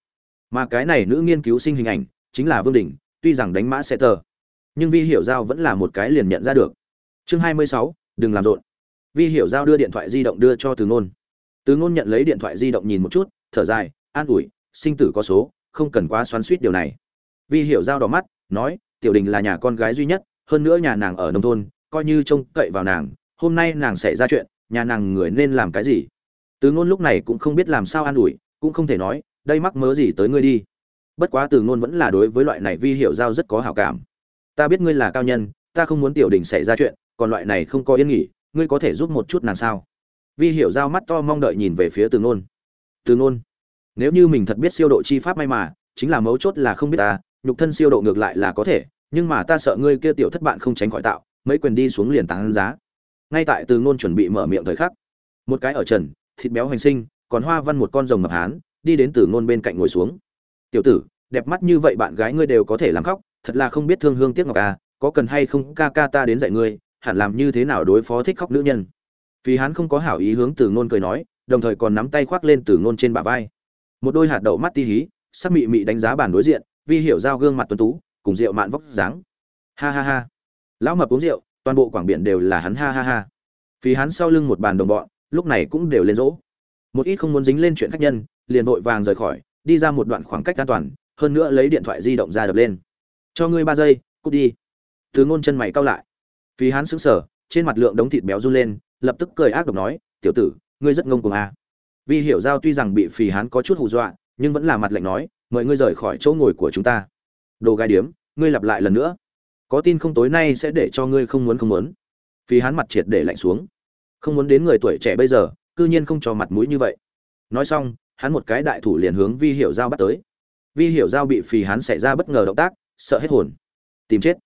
Mà cái này nữ nghiên cứu sinh hình ảnh chính là vương đình, tuy rằng đánh mã xe tờ, nhưng vi hiểu giao vẫn là một cái liền nhận ra được. Chương hai mươi sáu, đừng làm rộn vi hiểu giao đưa điện thoại di động đưa cho từ ngôn. Từ ngôn nhận lấy điện thoại di động nhìn một chút, thở dài, an ủi, sinh tử có số, không cần quá xoắn suýt điều này. Vi hiểu giao đỏ mắt, nói, tiểu đình là nhà con gái duy nhất, hơn nữa nhà nàng ở nông thôn, coi như trông cậy vào nàng, hôm nay nàng sẽ ra chuyện, nhà nàng người nên làm cái gì? Từ ngôn lúc này cũng không biết làm sao an ủi, cũng không thể nói, đây mắc mớ gì tới ngươi đi. Bất quá từ ngôn vẫn là đối với loại này vi hiểu giao rất có hảo cảm. Ta biết ngươi là cao nhân, ta không muốn tiểu đình xảy ra chuyện, còn loại này không có yên nghỉ ngươi có thể giúp một chút nàng sao? Vi hiểu giao mắt to mong đợi nhìn về phía từ ngôn từ ngôn nếu như mình thật biết siêu độ chi pháp may mà, chính là mấu chốt là không biết ta, nhục thân siêu độ ngược lại là có thể, nhưng mà ta sợ ngươi kia tiểu thất bạn không tránh khỏi tạo, mấy quyền đi xuống liền tán giá. Ngay tại từ ngôn chuẩn bị mở miệng thời khắc, một cái ở trần, thịt béo hành sinh, còn hoa văn một con rồng ngập hán, đi đến từ ngôn bên cạnh ngồi xuống. Tiểu tử, đẹp mắt như vậy bạn gái ngươi đều có thể làm khóc, thật là không biết thương hương tiếc ngọc à có cần hay không ca ca ta đến dạy ngươi hẳn làm như thế nào đối phó thích khóc nữ nhân. Vì hắn không có hảo ý hướng từ ngôn cười nói, đồng thời còn nắm tay khoác lên từ ngôn trên bả vai. Một đôi hạt đậu mắt ti hí, sắc mị mị đánh giá bản đối diện, vi hiểu giao gương mặt tuấn tú, cùng rượu mạn vóc dáng. Ha ha ha. Lão mập uống rượu, toàn bộ quảng biển đều là hắn, ha ha ha. Phí hắn sau lưng một bàn đồng bọn, lúc này cũng đều lên rỗ. Một ít không muốn dính lên chuyện khách nhân, liền vội vàng rời khỏi, đi ra một đoạn khoảng cách an toàn, hơn nữa lấy điện thoại di động ra đập lên. Cho ngươi ba giây, cút đi. Từ ngôn chân mày cau lại phí Hán sững sờ, trên mặt lượng đống thịt béo run lên, lập tức cười ác độc nói, tiểu tử, ngươi rất ngông cuồng à. Vi hiểu giao tuy rằng bị Phí hán có chút hù dọa, nhưng vẫn là mặt lạnh nói, mời ngươi rời khỏi chỗ ngồi của chúng ta. Đồ gai điếm, ngươi lặp lại lần nữa. Có tin không tối nay sẽ để cho ngươi không muốn không muốn. Phí hán mặt triệt để lạnh xuống. Không muốn đến người tuổi trẻ bây giờ, cư nhiên không cho mặt mũi như vậy. Nói xong, hắn một cái đại thủ liền hướng vi hiểu giao bắt tới. Vi hiểu giao bị Phí hán xảy ra bất ngờ động tác, sợ hết hồn. Tìm chết.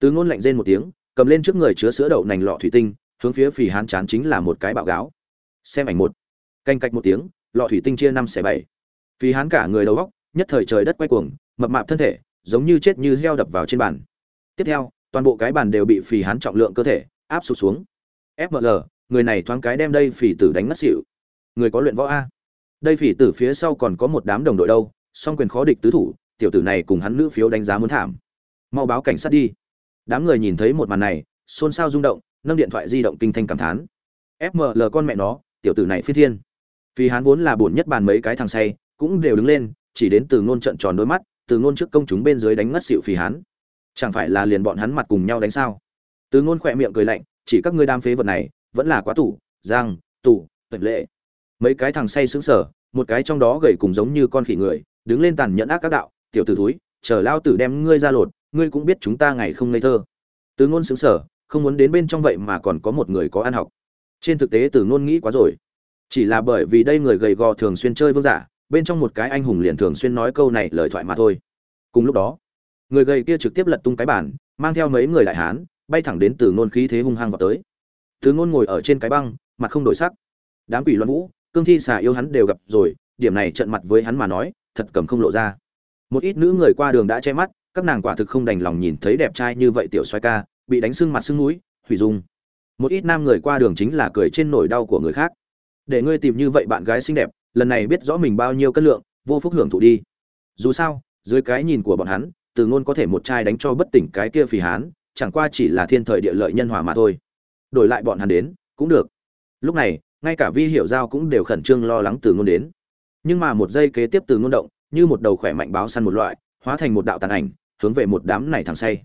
Từ ngôn lạnh rên một tiếng cầm lên trước người chứa sữa đậu nành lọ thủy tinh, hướng phía phì hán chán chính là một cái bạo gáo. Xem ảnh một. Canh cạch một tiếng, lọ thủy tinh chia năm xẻ bảy. Phì hán cả người đầu góc nhất thời trời đất quay cuồng, mập mạp thân thể, giống như chết như heo đập vào trên bàn. Tiếp theo, toàn bộ cái bàn đều bị phì hán trọng lượng cơ thể, áp sụt xuống. Fml người này thoáng cái đem đây phì tử đánh mất xỉu. Người có luyện võ a. Đây phỉ tử phía sau còn có một đám đồng đội đâu, song quyền khó địch tứ thủ, tiểu tử này cùng hắn nữ phiếu đánh giá muốn thảm. Mau báo cảnh sát đi đám người nhìn thấy một màn này, xôn xao rung động, nâng điện thoại di động kinh thanh cảm thán. Fml con mẹ nó, tiểu tử này phi thiên. Vì hắn vốn là buồn nhất bàn mấy cái thằng say, cũng đều đứng lên, chỉ đến từ ngôn trận tròn đôi mắt, từ ngôn trước công chúng bên dưới đánh ngất xịu phì hắn. Chẳng phải là liền bọn hắn mặt cùng nhau đánh sao? Từ ngôn khỏe miệng cười lạnh, chỉ các ngươi đam phế vật này, vẫn là quá tủ giang tủ, tuệ lệ. Mấy cái thằng say sững sờ, một cái trong đó gầy cùng giống như con khỉ người, đứng lên tàn nhẫn ác các đạo, tiểu tử thúi, chờ lao tử đem ngươi ra lột ngươi cũng biết chúng ta ngày không ngây thơ. Từ ngôn xứng sở không muốn đến bên trong vậy mà còn có một người có ăn học. Trên thực tế từ ngôn nghĩ quá rồi. Chỉ là bởi vì đây người gầy gò thường xuyên chơi vương giả, bên trong một cái anh hùng liền thường xuyên nói câu này lời thoại mà thôi. Cùng lúc đó, người gầy kia trực tiếp lật tung cái bản mang theo mấy người đại hán, bay thẳng đến từ ngôn khí thế hung hăng vào tới. Từ ngôn ngồi ở trên cái băng, mặt không đổi sắc. Đám quỷ loạn vũ, cương thi xà yêu hắn đều gặp rồi, điểm này trận mặt với hắn mà nói, thật cầm không lộ ra. Một ít nữ người qua đường đã che mắt các nàng quả thực không đành lòng nhìn thấy đẹp trai như vậy tiểu xoay ca, bị đánh sưng mặt sưng mũi, hủy dung. Một ít nam người qua đường chính là cười trên nỗi đau của người khác. Để ngươi tìm như vậy bạn gái xinh đẹp, lần này biết rõ mình bao nhiêu cân lượng, vô phúc hưởng thụ đi. Dù sao, dưới cái nhìn của bọn hắn, từ ngôn có thể một trai đánh cho bất tỉnh cái kia phì hán, chẳng qua chỉ là thiên thời địa lợi nhân hòa mà thôi. Đổi lại bọn hắn đến, cũng được. Lúc này, ngay cả vi hiểu giao cũng đều khẩn trương lo lắng từ ngôn đến. Nhưng mà một giây kế tiếp từ ngôn động, như một đầu khỏe mạnh báo săn một loại, hóa thành một đạo tàn ảnh hướng về một đám này thằng say.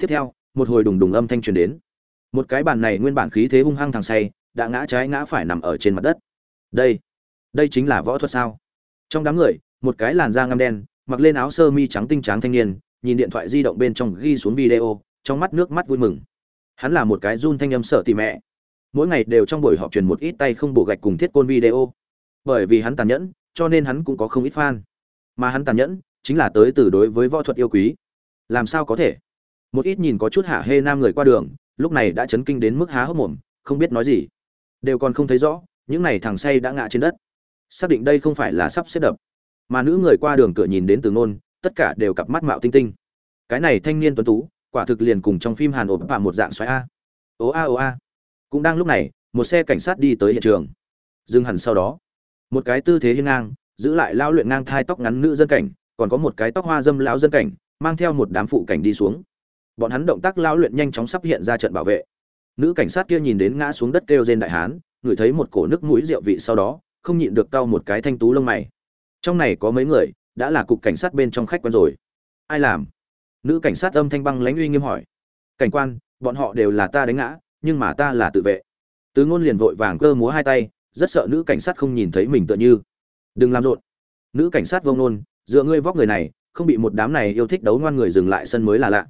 Tiếp theo, một hồi đùng đùng âm thanh truyền đến. Một cái bàn này nguyên bản khí thế hung hăng thằng say, đã ngã trái ngã phải nằm ở trên mặt đất. Đây đây chính là võ thuật sao? Trong đám người, một cái làn da ngăm đen, mặc lên áo sơ mi trắng tinh trắng thanh niên, nhìn điện thoại di động bên trong ghi xuống video, trong mắt nước mắt vui mừng. Hắn là một cái run thanh âm sợ tì mẹ. Mỗi ngày đều trong buổi họp truyền một ít tay không bổ gạch cùng thiết côn video. Bởi vì hắn tàn nhẫn, cho nên hắn cũng có không ít fan. Mà hắn tàn nhẫn, chính là tới từ đối với võ thuật yêu quý làm sao có thể? Một ít nhìn có chút hạ hê nam người qua đường, lúc này đã chấn kinh đến mức há hốc mồm, không biết nói gì. Đều còn không thấy rõ, những này thằng say đã ngã trên đất. Xác định đây không phải là sắp xếp đập. Mà nữ người qua đường cửa nhìn đến từ ngôn, tất cả đều cặp mắt mạo tinh tinh. Cái này thanh niên tuấn tú, quả thực liền cùng trong phim hàn ổ và một dạng xoáy a. Ố a ố a. Cũng đang lúc này, một xe cảnh sát đi tới hiện trường. Dừng hẳn sau đó. Một cái tư thế hiên ngang, giữ lại lao luyện ngang thai tóc ngắn nữ dân cảnh, còn có một cái tóc hoa dâm lão dân cảnh mang theo một đám phụ cảnh đi xuống. Bọn hắn động tác lao luyện nhanh chóng sắp hiện ra trận bảo vệ. Nữ cảnh sát kia nhìn đến ngã xuống đất kêu trên đại hán, ngửi thấy một cổ nước mũi rượu vị sau đó, không nhịn được cau một cái thanh tú lông mày. Trong này có mấy người, đã là cục cảnh sát bên trong khách quen rồi. Ai làm? Nữ cảnh sát âm thanh băng lãnh uy nghiêm hỏi. Cảnh quan, bọn họ đều là ta đánh ngã, nhưng mà ta là tự vệ. Tứ ngôn liền vội vàng cơ múa hai tay, rất sợ nữ cảnh sát không nhìn thấy mình tựa như. Đừng làm rộn. Nữ cảnh sát vông nôn, dựa ngươi vóc người này không bị một đám này yêu thích đấu ngoan người dừng lại sân mới là lạ.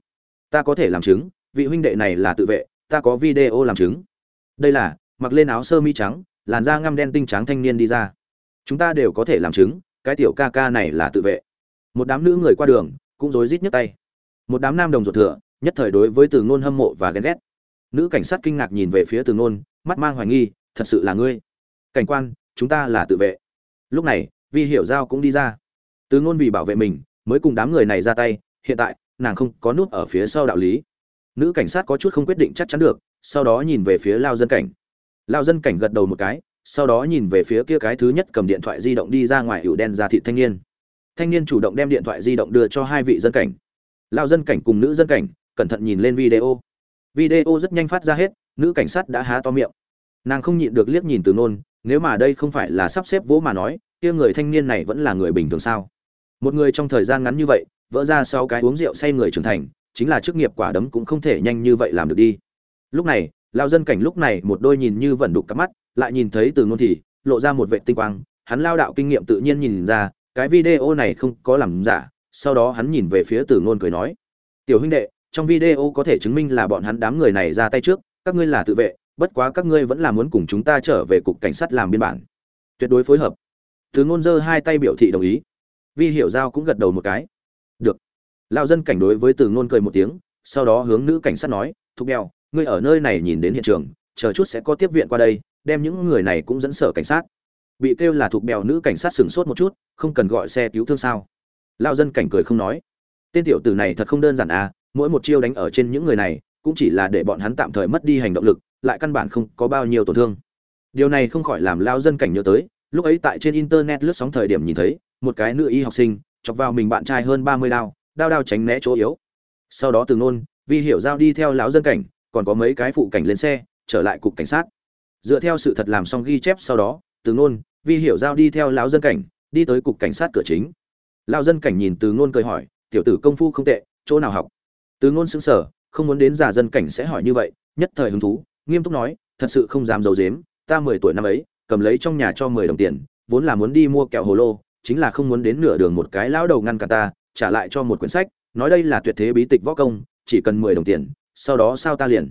Ta có thể làm chứng, vị huynh đệ này là tự vệ, ta có video làm chứng. Đây là, mặc lên áo sơ mi trắng, làn da ngăm đen tinh trắng thanh niên đi ra. Chúng ta đều có thể làm chứng, cái tiểu ca ca này là tự vệ. Một đám nữ người qua đường, cũng rối rít nhấc tay. Một đám nam đồng ruột thừa, nhất thời đối với từ ngôn hâm mộ và ghen ghét. Nữ cảnh sát kinh ngạc nhìn về phía từ ngôn, mắt mang hoài nghi, thật sự là ngươi? Cảnh quan, chúng ta là tự vệ. Lúc này, vi hiểu giao cũng đi ra. Từ ngôn vì bảo vệ mình mới cùng đám người này ra tay, hiện tại, nàng không có nút ở phía sau đạo lý. Nữ cảnh sát có chút không quyết định chắc chắn được, sau đó nhìn về phía lao dân cảnh. Lao dân cảnh gật đầu một cái, sau đó nhìn về phía kia cái thứ nhất cầm điện thoại di động đi ra ngoài hữu đen ra thị thanh niên. Thanh niên chủ động đem điện thoại di động đưa cho hai vị dân cảnh. Lao dân cảnh cùng nữ dân cảnh, cẩn thận nhìn lên video. Video rất nhanh phát ra hết, nữ cảnh sát đã há to miệng. Nàng không nhịn được liếc nhìn từ nôn, nếu mà đây không phải là sắp xếp vỗ mà nói, kia người thanh niên này vẫn là người bình thường sao? Một người trong thời gian ngắn như vậy, vỡ ra sau cái uống rượu say người trưởng thành, chính là chức nghiệp quả đấm cũng không thể nhanh như vậy làm được đi. Lúc này lao dân cảnh lúc này một đôi nhìn như vẩn đục cắp mắt, lại nhìn thấy từ ngôn thì lộ ra một vệ tinh quang, hắn lao đạo kinh nghiệm tự nhiên nhìn ra, cái video này không có làm giả, sau đó hắn nhìn về phía từ ngôn cười nói, tiểu huynh đệ, trong video có thể chứng minh là bọn hắn đám người này ra tay trước, các ngươi là tự vệ, bất quá các ngươi vẫn là muốn cùng chúng ta trở về cục cảnh sát làm biên bản. Tuyệt đối phối hợp. Từ ngôn giơ hai tay biểu thị đồng ý vi hiểu giao cũng gật đầu một cái. Được. Lao dân cảnh đối với từ ngôn cười một tiếng, sau đó hướng nữ cảnh sát nói thúc đeo ngươi ở nơi này nhìn đến hiện trường, chờ chút sẽ có tiếp viện qua đây, đem những người này cũng dẫn sở cảnh sát. Bị kêu là thuộc bèo, nữ cảnh sát sửng sốt một chút, không cần gọi xe cứu thương sao? Lao dân cảnh cười không nói. Tên tiểu tử này thật không đơn giản à mỗi một chiêu đánh ở trên những người này, cũng chỉ là để bọn hắn tạm thời mất đi hành động lực, lại căn bản không có bao nhiêu tổn thương. Điều này không khỏi làm lao dân cảnh nhớ tới, lúc ấy tại trên internet lướt sóng thời điểm nhìn thấy một cái nữ y học sinh, chọc vào mình bạn trai hơn ba mươi đao đao đao tránh né chỗ yếu. Sau đó từ ngôn, vi hiểu giao đi theo lão dân cảnh, còn có mấy cái phụ cảnh lên xe, trở lại cục cảnh sát. Dựa theo sự thật làm xong ghi chép sau đó, từ ngôn, vi hiểu giao đi theo lão dân cảnh, đi tới cục cảnh sát cửa chính. Lão dân cảnh nhìn từ ngôn cười hỏi, tiểu tử công phu không tệ, chỗ nào học? Từ ngôn sững sờ, không muốn đến già dân cảnh sẽ hỏi như vậy, nhất thời hứng thú, nghiêm túc nói, thật sự không dám giấu giếm, ta mười tuổi năm ấy, cầm lấy trong nhà cho mười đồng tiền, vốn là muốn đi mua kẹo hồ lô chính là không muốn đến nửa đường một cái lão đầu ngăn cả ta, trả lại cho một quyển sách, nói đây là tuyệt thế bí tịch võ công, chỉ cần mười đồng tiền, sau đó sao ta liền.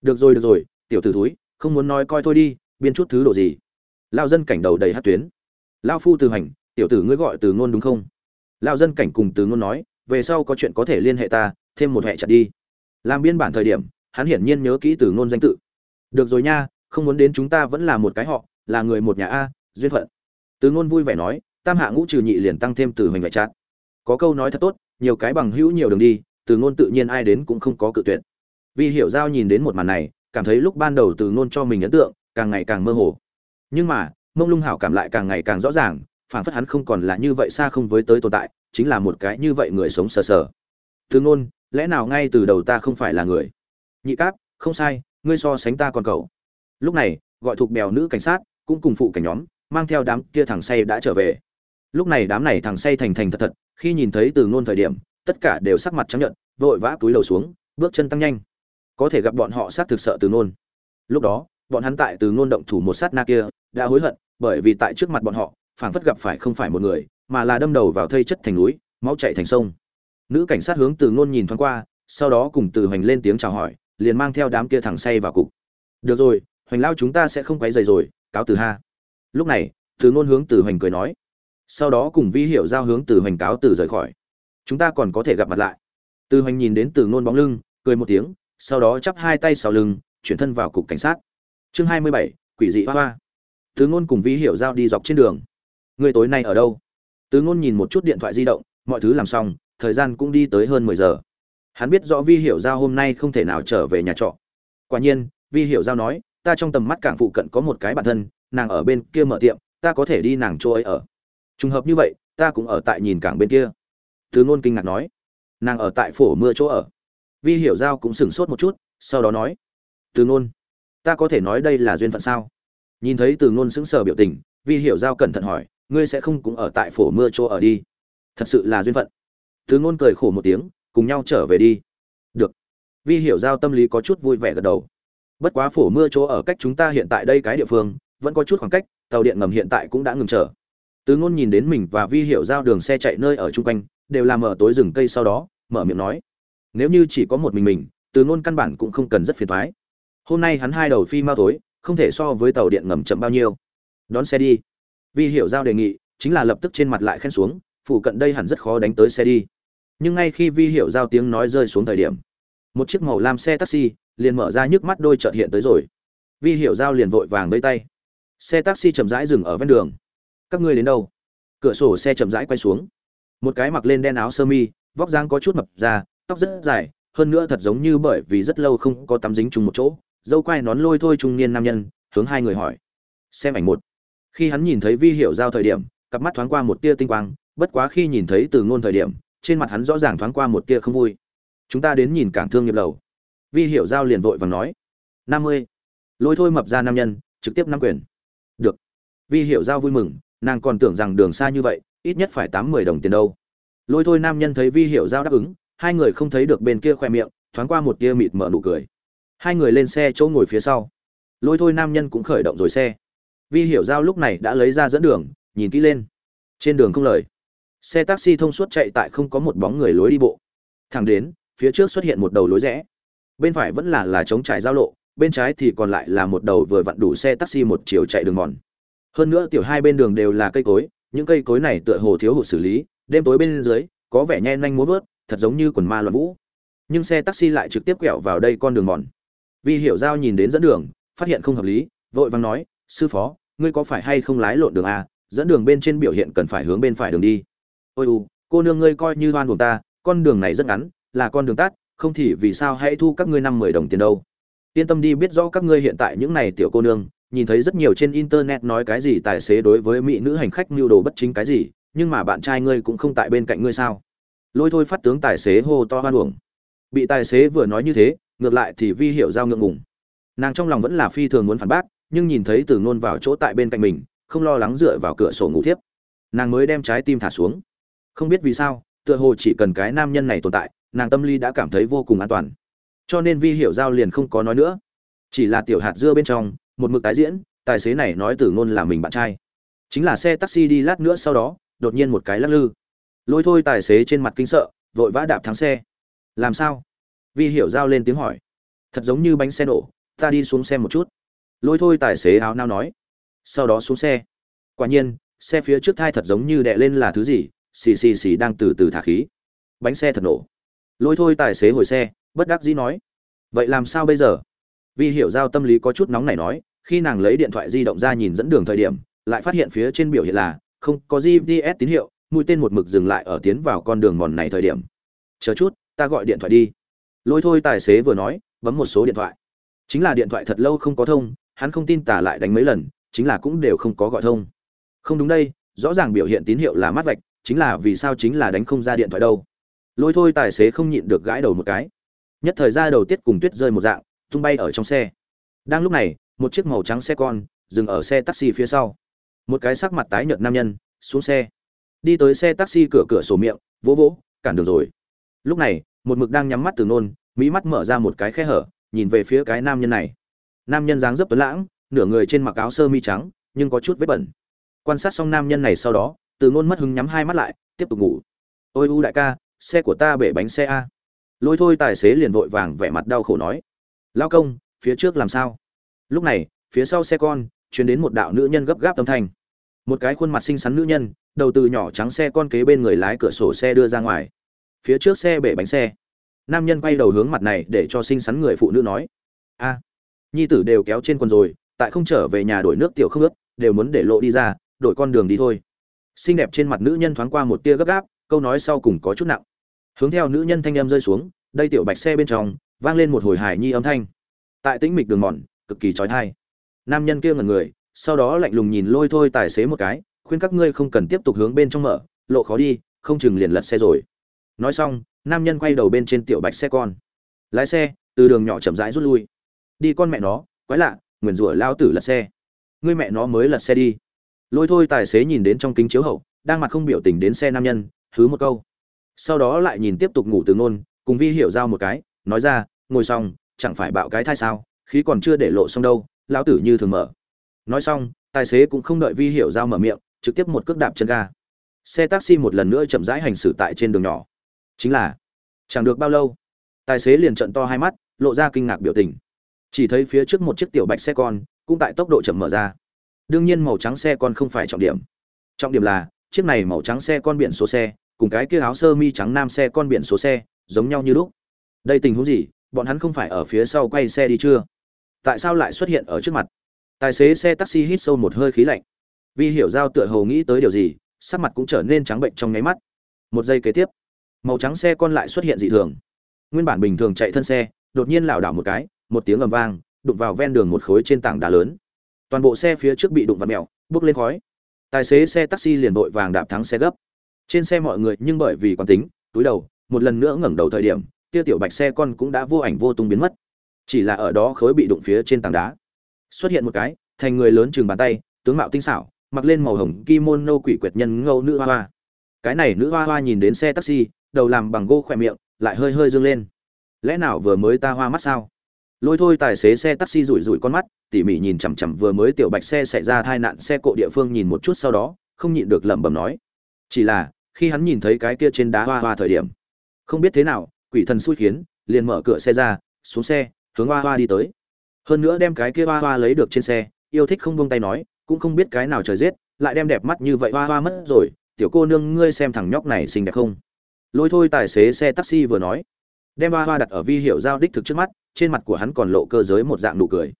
Được rồi được rồi, tiểu tử thúi, không muốn nói coi thôi đi, biên chút thứ đồ gì. Lão dân cảnh đầu đầy hát tuyến. Lão phu từ hành, tiểu tử ngươi gọi từ ngôn đúng không? Lão dân cảnh cùng từ ngôn nói, về sau có chuyện có thể liên hệ ta, thêm một hệ chặt đi. Làm biên bản thời điểm, hắn hiển nhiên nhớ kỹ từ ngôn danh tự. Được rồi nha, không muốn đến chúng ta vẫn là một cái họ, là người một nhà a, duyên phận. Từ ngôn vui vẻ nói tam hạ ngũ trừ nhị liền tăng thêm từ hoành ngoại chặt có câu nói thật tốt, nhiều cái bằng hữu nhiều đường đi, từ ngôn tự nhiên ai đến cũng không có cự tuyệt. Vì hiểu giao nhìn đến một màn này, cảm thấy lúc ban đầu từ ngôn cho mình ấn tượng, càng ngày càng mơ hồ. Nhưng mà, mông lung hảo cảm lại càng ngày càng rõ ràng phản phất hắn không còn là như vậy xa không với tới tồn tại, chính là một cái như vậy người sống sờ sờ. Từ ngôn, lẽ nào ngay từ đầu ta không phải là người? Nhị cáp, không sai, ngươi so sánh ta còn cậu. Lúc này, gọi thuộc bèo nữ cảnh sát, cũng cùng phụ cảnh nhóm, mang theo đám kia thằng say đã trở về lúc này đám này thằng say thành thành thật thật, khi nhìn thấy từ ngôn thời điểm, tất cả đều sắc mặt trắng nhợt, vội vã túi lầu xuống, bước chân tăng nhanh. Có thể gặp bọn họ sát thực sợ từ ngôn. Lúc đó, bọn hắn tại từ ngôn động thủ một sát na kia, đã hối hận, bởi vì tại trước mặt bọn họ, phảng phất gặp phải không phải một người, mà là đâm đầu vào thây chất thành núi, máu chảy thành sông. Nữ cảnh sát hướng từ ngôn nhìn thoáng qua, sau đó cùng từ hoành lên tiếng chào hỏi, liền mang theo đám kia thằng say vào cục. Được rồi, hoành lao chúng ta sẽ không quấy rầy rồi, cáo từ ha. Lúc này, từ ngôn hướng từ hoành cười nói sau đó cùng vi hiểu giao hướng từ hoành cáo từ rời khỏi. Chúng ta còn có thể gặp mặt lại. Từ hoành nhìn đến từ ngôn bóng lưng, cười một tiếng, sau đó chắp hai tay sau lưng, chuyển thân vào cục cảnh sát. Chương hai mươi bảy, quỷ dị hoa hoa. Từ ngôn cùng vi hiểu giao đi dọc trên đường. Người tối nay ở đâu? Từ ngôn nhìn một chút điện thoại di động, mọi thứ làm xong, thời gian cũng đi tới hơn mười giờ. Hắn biết rõ vi hiểu giao hôm nay không thể nào trở về nhà trọ. Quả nhiên, vi hiểu giao nói, ta trong tầm mắt cảng phụ cận có một cái bản thân, nàng ở bên kia mở tiệm, ta có thể đi nàng chỗ ấy ở trùng hợp như vậy, ta cũng ở tại nhìn cảng bên kia. Từ ngôn kinh ngạc nói. Nàng ở tại phổ mưa chỗ ở. Vi hiểu giao cũng sửng sốt một chút, sau đó nói. Từ ngôn, ta có thể nói đây là duyên phận sao? Nhìn thấy từ ngôn sững sờ biểu tình, vi hiểu giao cẩn thận hỏi, ngươi sẽ không cũng ở tại phổ mưa chỗ ở đi? Thật sự là duyên phận. Từ ngôn cười khổ một tiếng, cùng nhau trở về đi. Được. Vi hiểu giao tâm lý có chút vui vẻ gật đầu. Bất quá phổ mưa chỗ ở cách chúng ta hiện tại đây cái địa phương, vẫn có chút khoảng cách, tàu điện ngầm hiện tại cũng đã ngừng trở từ ngôn nhìn đến mình và vi hiểu giao đường xe chạy nơi ở chung quanh, đều làm mở tối rừng cây sau đó, mở miệng nói. Nếu như chỉ có một mình mình, từ ngôn căn bản cũng không cần rất phiền toái hôm nay hắn hai đầu phi mau tối, không thể so với tàu điện ngầm chậm bao nhiêu. Đón xe đi. Vi hiểu giao đề nghị, chính là lập tức trên mặt lại khen xuống phụ cận đây hẳn rất khó đánh tới xe đi. Nhưng ngay khi vi hiểu giao tiếng nói rơi xuống thời điểm, một chiếc màu lam xe taxi liền mở ra nhức mắt đôi chợt hiện tới rồi. Vi hiểu giao liền vội vàng vẫy tay. Xe taxi chậm rãi dừng ở ven đường các ngươi đến đâu? Cửa sổ xe chậm rãi quay xuống. Một cái mặc lên đen áo sơ mi, vóc dáng có chút mập ra, tóc rất dài, hơn nữa thật giống như bởi vì rất lâu không có tắm dính chung một chỗ, dâu quai nón lôi thôi trung niên nam nhân, hướng hai người hỏi. Xem ảnh một. Khi hắn nhìn thấy vi hiểu giao thời điểm, cặp mắt thoáng qua một tia tinh quang, bất quá khi nhìn thấy từ ngôn thời điểm, trên mặt hắn rõ ràng thoáng qua một tia không vui. Chúng ta đến nhìn cảng thương nghiệp lầu. Vi hiểu giao liền vội và nói. Năm mươi. Lôi thôi mập ra nam nhân, trực tiếp nắm quyền. Được. Vi hiểu giao vui mừng nàng còn tưởng rằng đường xa như vậy, ít nhất phải tám mươi đồng tiền đâu. Lôi thôi nam nhân thấy vi hiểu giao đáp ứng, hai người không thấy được bên kia khoe miệng, thoáng qua một tia mịt mở nụ cười. Hai người lên xe chỗ ngồi phía sau. Lôi thôi nam nhân cũng khởi động rồi xe. Vi hiểu giao lúc này đã lấy ra dẫn đường, nhìn kỹ lên. Trên đường không lời. Xe taxi thông suốt chạy tại không có một bóng người lối đi bộ. Thẳng đến, phía trước xuất hiện một đầu lối rẽ. Bên phải vẫn là là chống trải giao lộ, bên trái thì còn lại là một đầu vừa vặn đủ xe taxi một chiều chạy đường mòn hơn nữa tiểu hai bên đường đều là cây cối, những cây cối này tựa hồ thiếu hụt xử lý, đêm tối bên dưới, có vẻ nhen nhanh muốn vớt, thật giống như quần ma loạn vũ. Nhưng xe taxi lại trực tiếp quẹo vào đây con đường mòn. Vì hiểu giao nhìn đến dẫn đường, phát hiện không hợp lý, vội vàng nói, sư phó, ngươi có phải hay không lái lộn đường a? Dẫn đường bên trên biểu hiện cần phải hướng bên phải đường đi. Ôi u, cô nương ngươi coi như hoan buồn ta, con đường này rất ngắn, là con đường tắt, không thì vì sao hãy thu các ngươi năm mười đồng tiền đâu? Yên tâm đi, biết rõ các ngươi hiện tại những này tiểu cô nương nhìn thấy rất nhiều trên internet nói cái gì tài xế đối với mỹ nữ hành khách mưu đồ bất chính cái gì, nhưng mà bạn trai ngươi cũng không tại bên cạnh ngươi sao? Lôi thôi phát tướng tài xế hô to hoan uổng. Bị tài xế vừa nói như thế, ngược lại thì vi hiểu giao ngượng ngùng. Nàng trong lòng vẫn là phi thường muốn phản bác, nhưng nhìn thấy từ ngôn vào chỗ tại bên cạnh mình, không lo lắng dựa vào cửa sổ ngủ tiếp nàng mới đem trái tim thả xuống. Không biết vì sao, tựa hồ chỉ cần cái nam nhân này tồn tại, nàng tâm lý đã cảm thấy vô cùng an toàn. Cho nên vi hiểu giao liền không có nói nữa. Chỉ là tiểu hạt dưa bên trong một mực tái diễn, tài xế này nói từ ngôn là mình bạn trai. Chính là xe taxi đi lát nữa sau đó, đột nhiên một cái lắc lư. Lôi thôi tài xế trên mặt kinh sợ, vội vã đạp thắng xe. Làm sao? Vi hiểu giao lên tiếng hỏi. Thật giống như bánh xe nổ, ta đi xuống xe một chút. Lôi thôi tài xế áo nao nói. Sau đó xuống xe. Quả nhiên, xe phía trước thai thật giống như đè lên là thứ gì, xì xì xì đang từ từ thả khí. Bánh xe thật nổ. Lôi thôi tài xế hồi xe, bất đắc dĩ nói. Vậy làm sao bây giờ? Vì hiểu giao tâm lý có chút nóng này nói, khi nàng lấy điện thoại di động ra nhìn dẫn đường thời điểm, lại phát hiện phía trên biểu hiện là, không có gps tín hiệu, mũi tên một mực dừng lại ở tiến vào con đường mòn này thời điểm. Chờ chút, ta gọi điện thoại đi. Lôi thôi tài xế vừa nói, bấm một số điện thoại. Chính là điện thoại thật lâu không có thông, hắn không tin tả lại đánh mấy lần, chính là cũng đều không có gọi thông. Không đúng đây, rõ ràng biểu hiện tín hiệu là mắt vạch, chính là vì sao chính là đánh không ra điện thoại đâu. Lôi thôi tài xế không nhịn được gãi đầu một cái. Nhất thời ra đầu tiết cùng tuyết rơi một dạng tung bay ở trong xe. Đang lúc này, một chiếc màu trắng xe con dừng ở xe taxi phía sau. Một cái sắc mặt tái nhợt nam nhân xuống xe. Đi tới xe taxi cửa cửa sổ miệng, vỗ vỗ, cản đường rồi. Lúc này, một mực đang nhắm mắt từ nôn, mỹ mắt mở ra một cái khe hở, nhìn về phía cái nam nhân này. Nam nhân dáng dấp tuấn lãng, nửa người trên mặc áo sơ mi trắng, nhưng có chút vết bẩn. Quan sát xong nam nhân này sau đó, từ ngôn mất hứng nhắm hai mắt lại, tiếp tục ngủ. Ôi u đại ca, xe của ta bể bánh xe a. Lôi thôi tài xế liền vội vàng vẻ mặt đau khổ nói lao công, phía trước làm sao? Lúc này, phía sau xe con chuyển đến một đạo nữ nhân gấp gáp âm thanh. Một cái khuôn mặt xinh xắn nữ nhân, đầu từ nhỏ trắng xe con kế bên người lái cửa sổ xe đưa ra ngoài. Phía trước xe bể bánh xe. Nam nhân quay đầu hướng mặt này để cho xinh xắn người phụ nữ nói, a, nhi tử đều kéo trên quần rồi, tại không trở về nhà đổi nước tiểu không ướt, đều muốn để lộ đi ra, đổi con đường đi thôi. Xinh đẹp trên mặt nữ nhân thoáng qua một tia gấp gáp, câu nói sau cùng có chút nặng. Hướng theo nữ nhân thanh em rơi xuống, đây tiểu bạch xe bên trong vang lên một hồi hài nhi âm thanh. Tại tĩnh mịch đường mòn, cực kỳ trói thai nam nhân kia ngần người, sau đó lạnh lùng nhìn lôi thôi tài xế một cái, khuyên các ngươi không cần tiếp tục hướng bên trong mở, lộ khó đi, không chừng liền lật xe rồi. Nói xong, nam nhân quay đầu bên trên tiểu bạch xe con. Lái xe, từ đường nhỏ chậm rãi rút lui. Đi con mẹ nó, quái lạ, nguyền rủa lao tử lật xe. Ngươi mẹ nó mới lật xe đi. Lôi thôi tài xế nhìn đến trong kính chiếu hậu, đang mặt không biểu tình đến xe nam nhân thứ một câu. Sau đó lại nhìn tiếp tục ngủ từ ngôn, cùng vi hiểu giao một cái, nói ra ngồi xong, chẳng phải bạo cái thai sao, khí còn chưa để lộ xong đâu, lão tử như thường mở. Nói xong, tài xế cũng không đợi vi hiểu giao mở miệng, trực tiếp một cước đạp chân ga. Xe taxi một lần nữa chậm rãi hành xử tại trên đường nhỏ. Chính là, chẳng được bao lâu, tài xế liền trận to hai mắt, lộ ra kinh ngạc biểu tình. Chỉ thấy phía trước một chiếc tiểu bạch xe con, cũng tại tốc độ chậm mở ra. Đương nhiên màu trắng xe con không phải trọng điểm. Trọng điểm là, chiếc này màu trắng xe con biển số xe, cùng cái kia áo sơ mi trắng nam xe con biển số xe, giống nhau như lúc. Đây tình huống gì? Bọn hắn không phải ở phía sau quay xe đi chưa? Tại sao lại xuất hiện ở trước mặt? Tài xế xe taxi hít sâu một hơi khí lạnh. Vì hiểu giao tựa hồ nghĩ tới điều gì, sắc mặt cũng trở nên trắng bệnh trong nháy mắt. Một giây kế tiếp, màu trắng xe con lại xuất hiện dị thường. Nguyên bản bình thường chạy thân xe, đột nhiên lảo đảo một cái, một tiếng ầm vang, đụng vào ven đường một khối trên tảng đá lớn. Toàn bộ xe phía trước bị đụng vặt mẹo bước lên khói. Tài xế xe taxi liền vội vàng đạp thắng xe gấp. Trên xe mọi người nhưng bởi vì quán tính, túi đầu, một lần nữa ngẩng đầu thời điểm kia tiểu bạch xe con cũng đã vô ảnh vô tung biến mất. Chỉ là ở đó khối bị đụng phía trên tảng đá. Xuất hiện một cái, thành người lớn chừng bàn tay, tướng mạo tinh xảo, mặc lên màu hồng kimono quỷ quyệt nhân ngâu nữ hoa hoa. Cái này nữ hoa hoa nhìn đến xe taxi, đầu làm bằng gỗ khỏe miệng, lại hơi hơi dương lên. Lẽ nào vừa mới ta hoa mắt sao? Lôi thôi tài xế xe taxi rủi rủi con mắt, tỉ mỉ nhìn chằm chằm vừa mới tiểu bạch xe xảy ra tai nạn xe cộ địa phương nhìn một chút sau đó, không nhịn được lẩm bẩm nói. Chỉ là, khi hắn nhìn thấy cái kia trên đá hoa hoa thời điểm, không biết thế nào quỷ thần xui khiến, liền mở cửa xe ra, xuống xe, hướng hoa hoa đi tới. Hơn nữa đem cái kia hoa hoa lấy được trên xe, yêu thích không buông tay nói, cũng không biết cái nào trời giết, lại đem đẹp mắt như vậy hoa hoa mất rồi, tiểu cô nương ngươi xem thằng nhóc này xinh đẹp không? Lôi thôi tài xế xe taxi vừa nói. Đem hoa hoa đặt ở vi hiệu giao đích thực trước mắt, trên mặt của hắn còn lộ cơ giới một dạng nụ cười.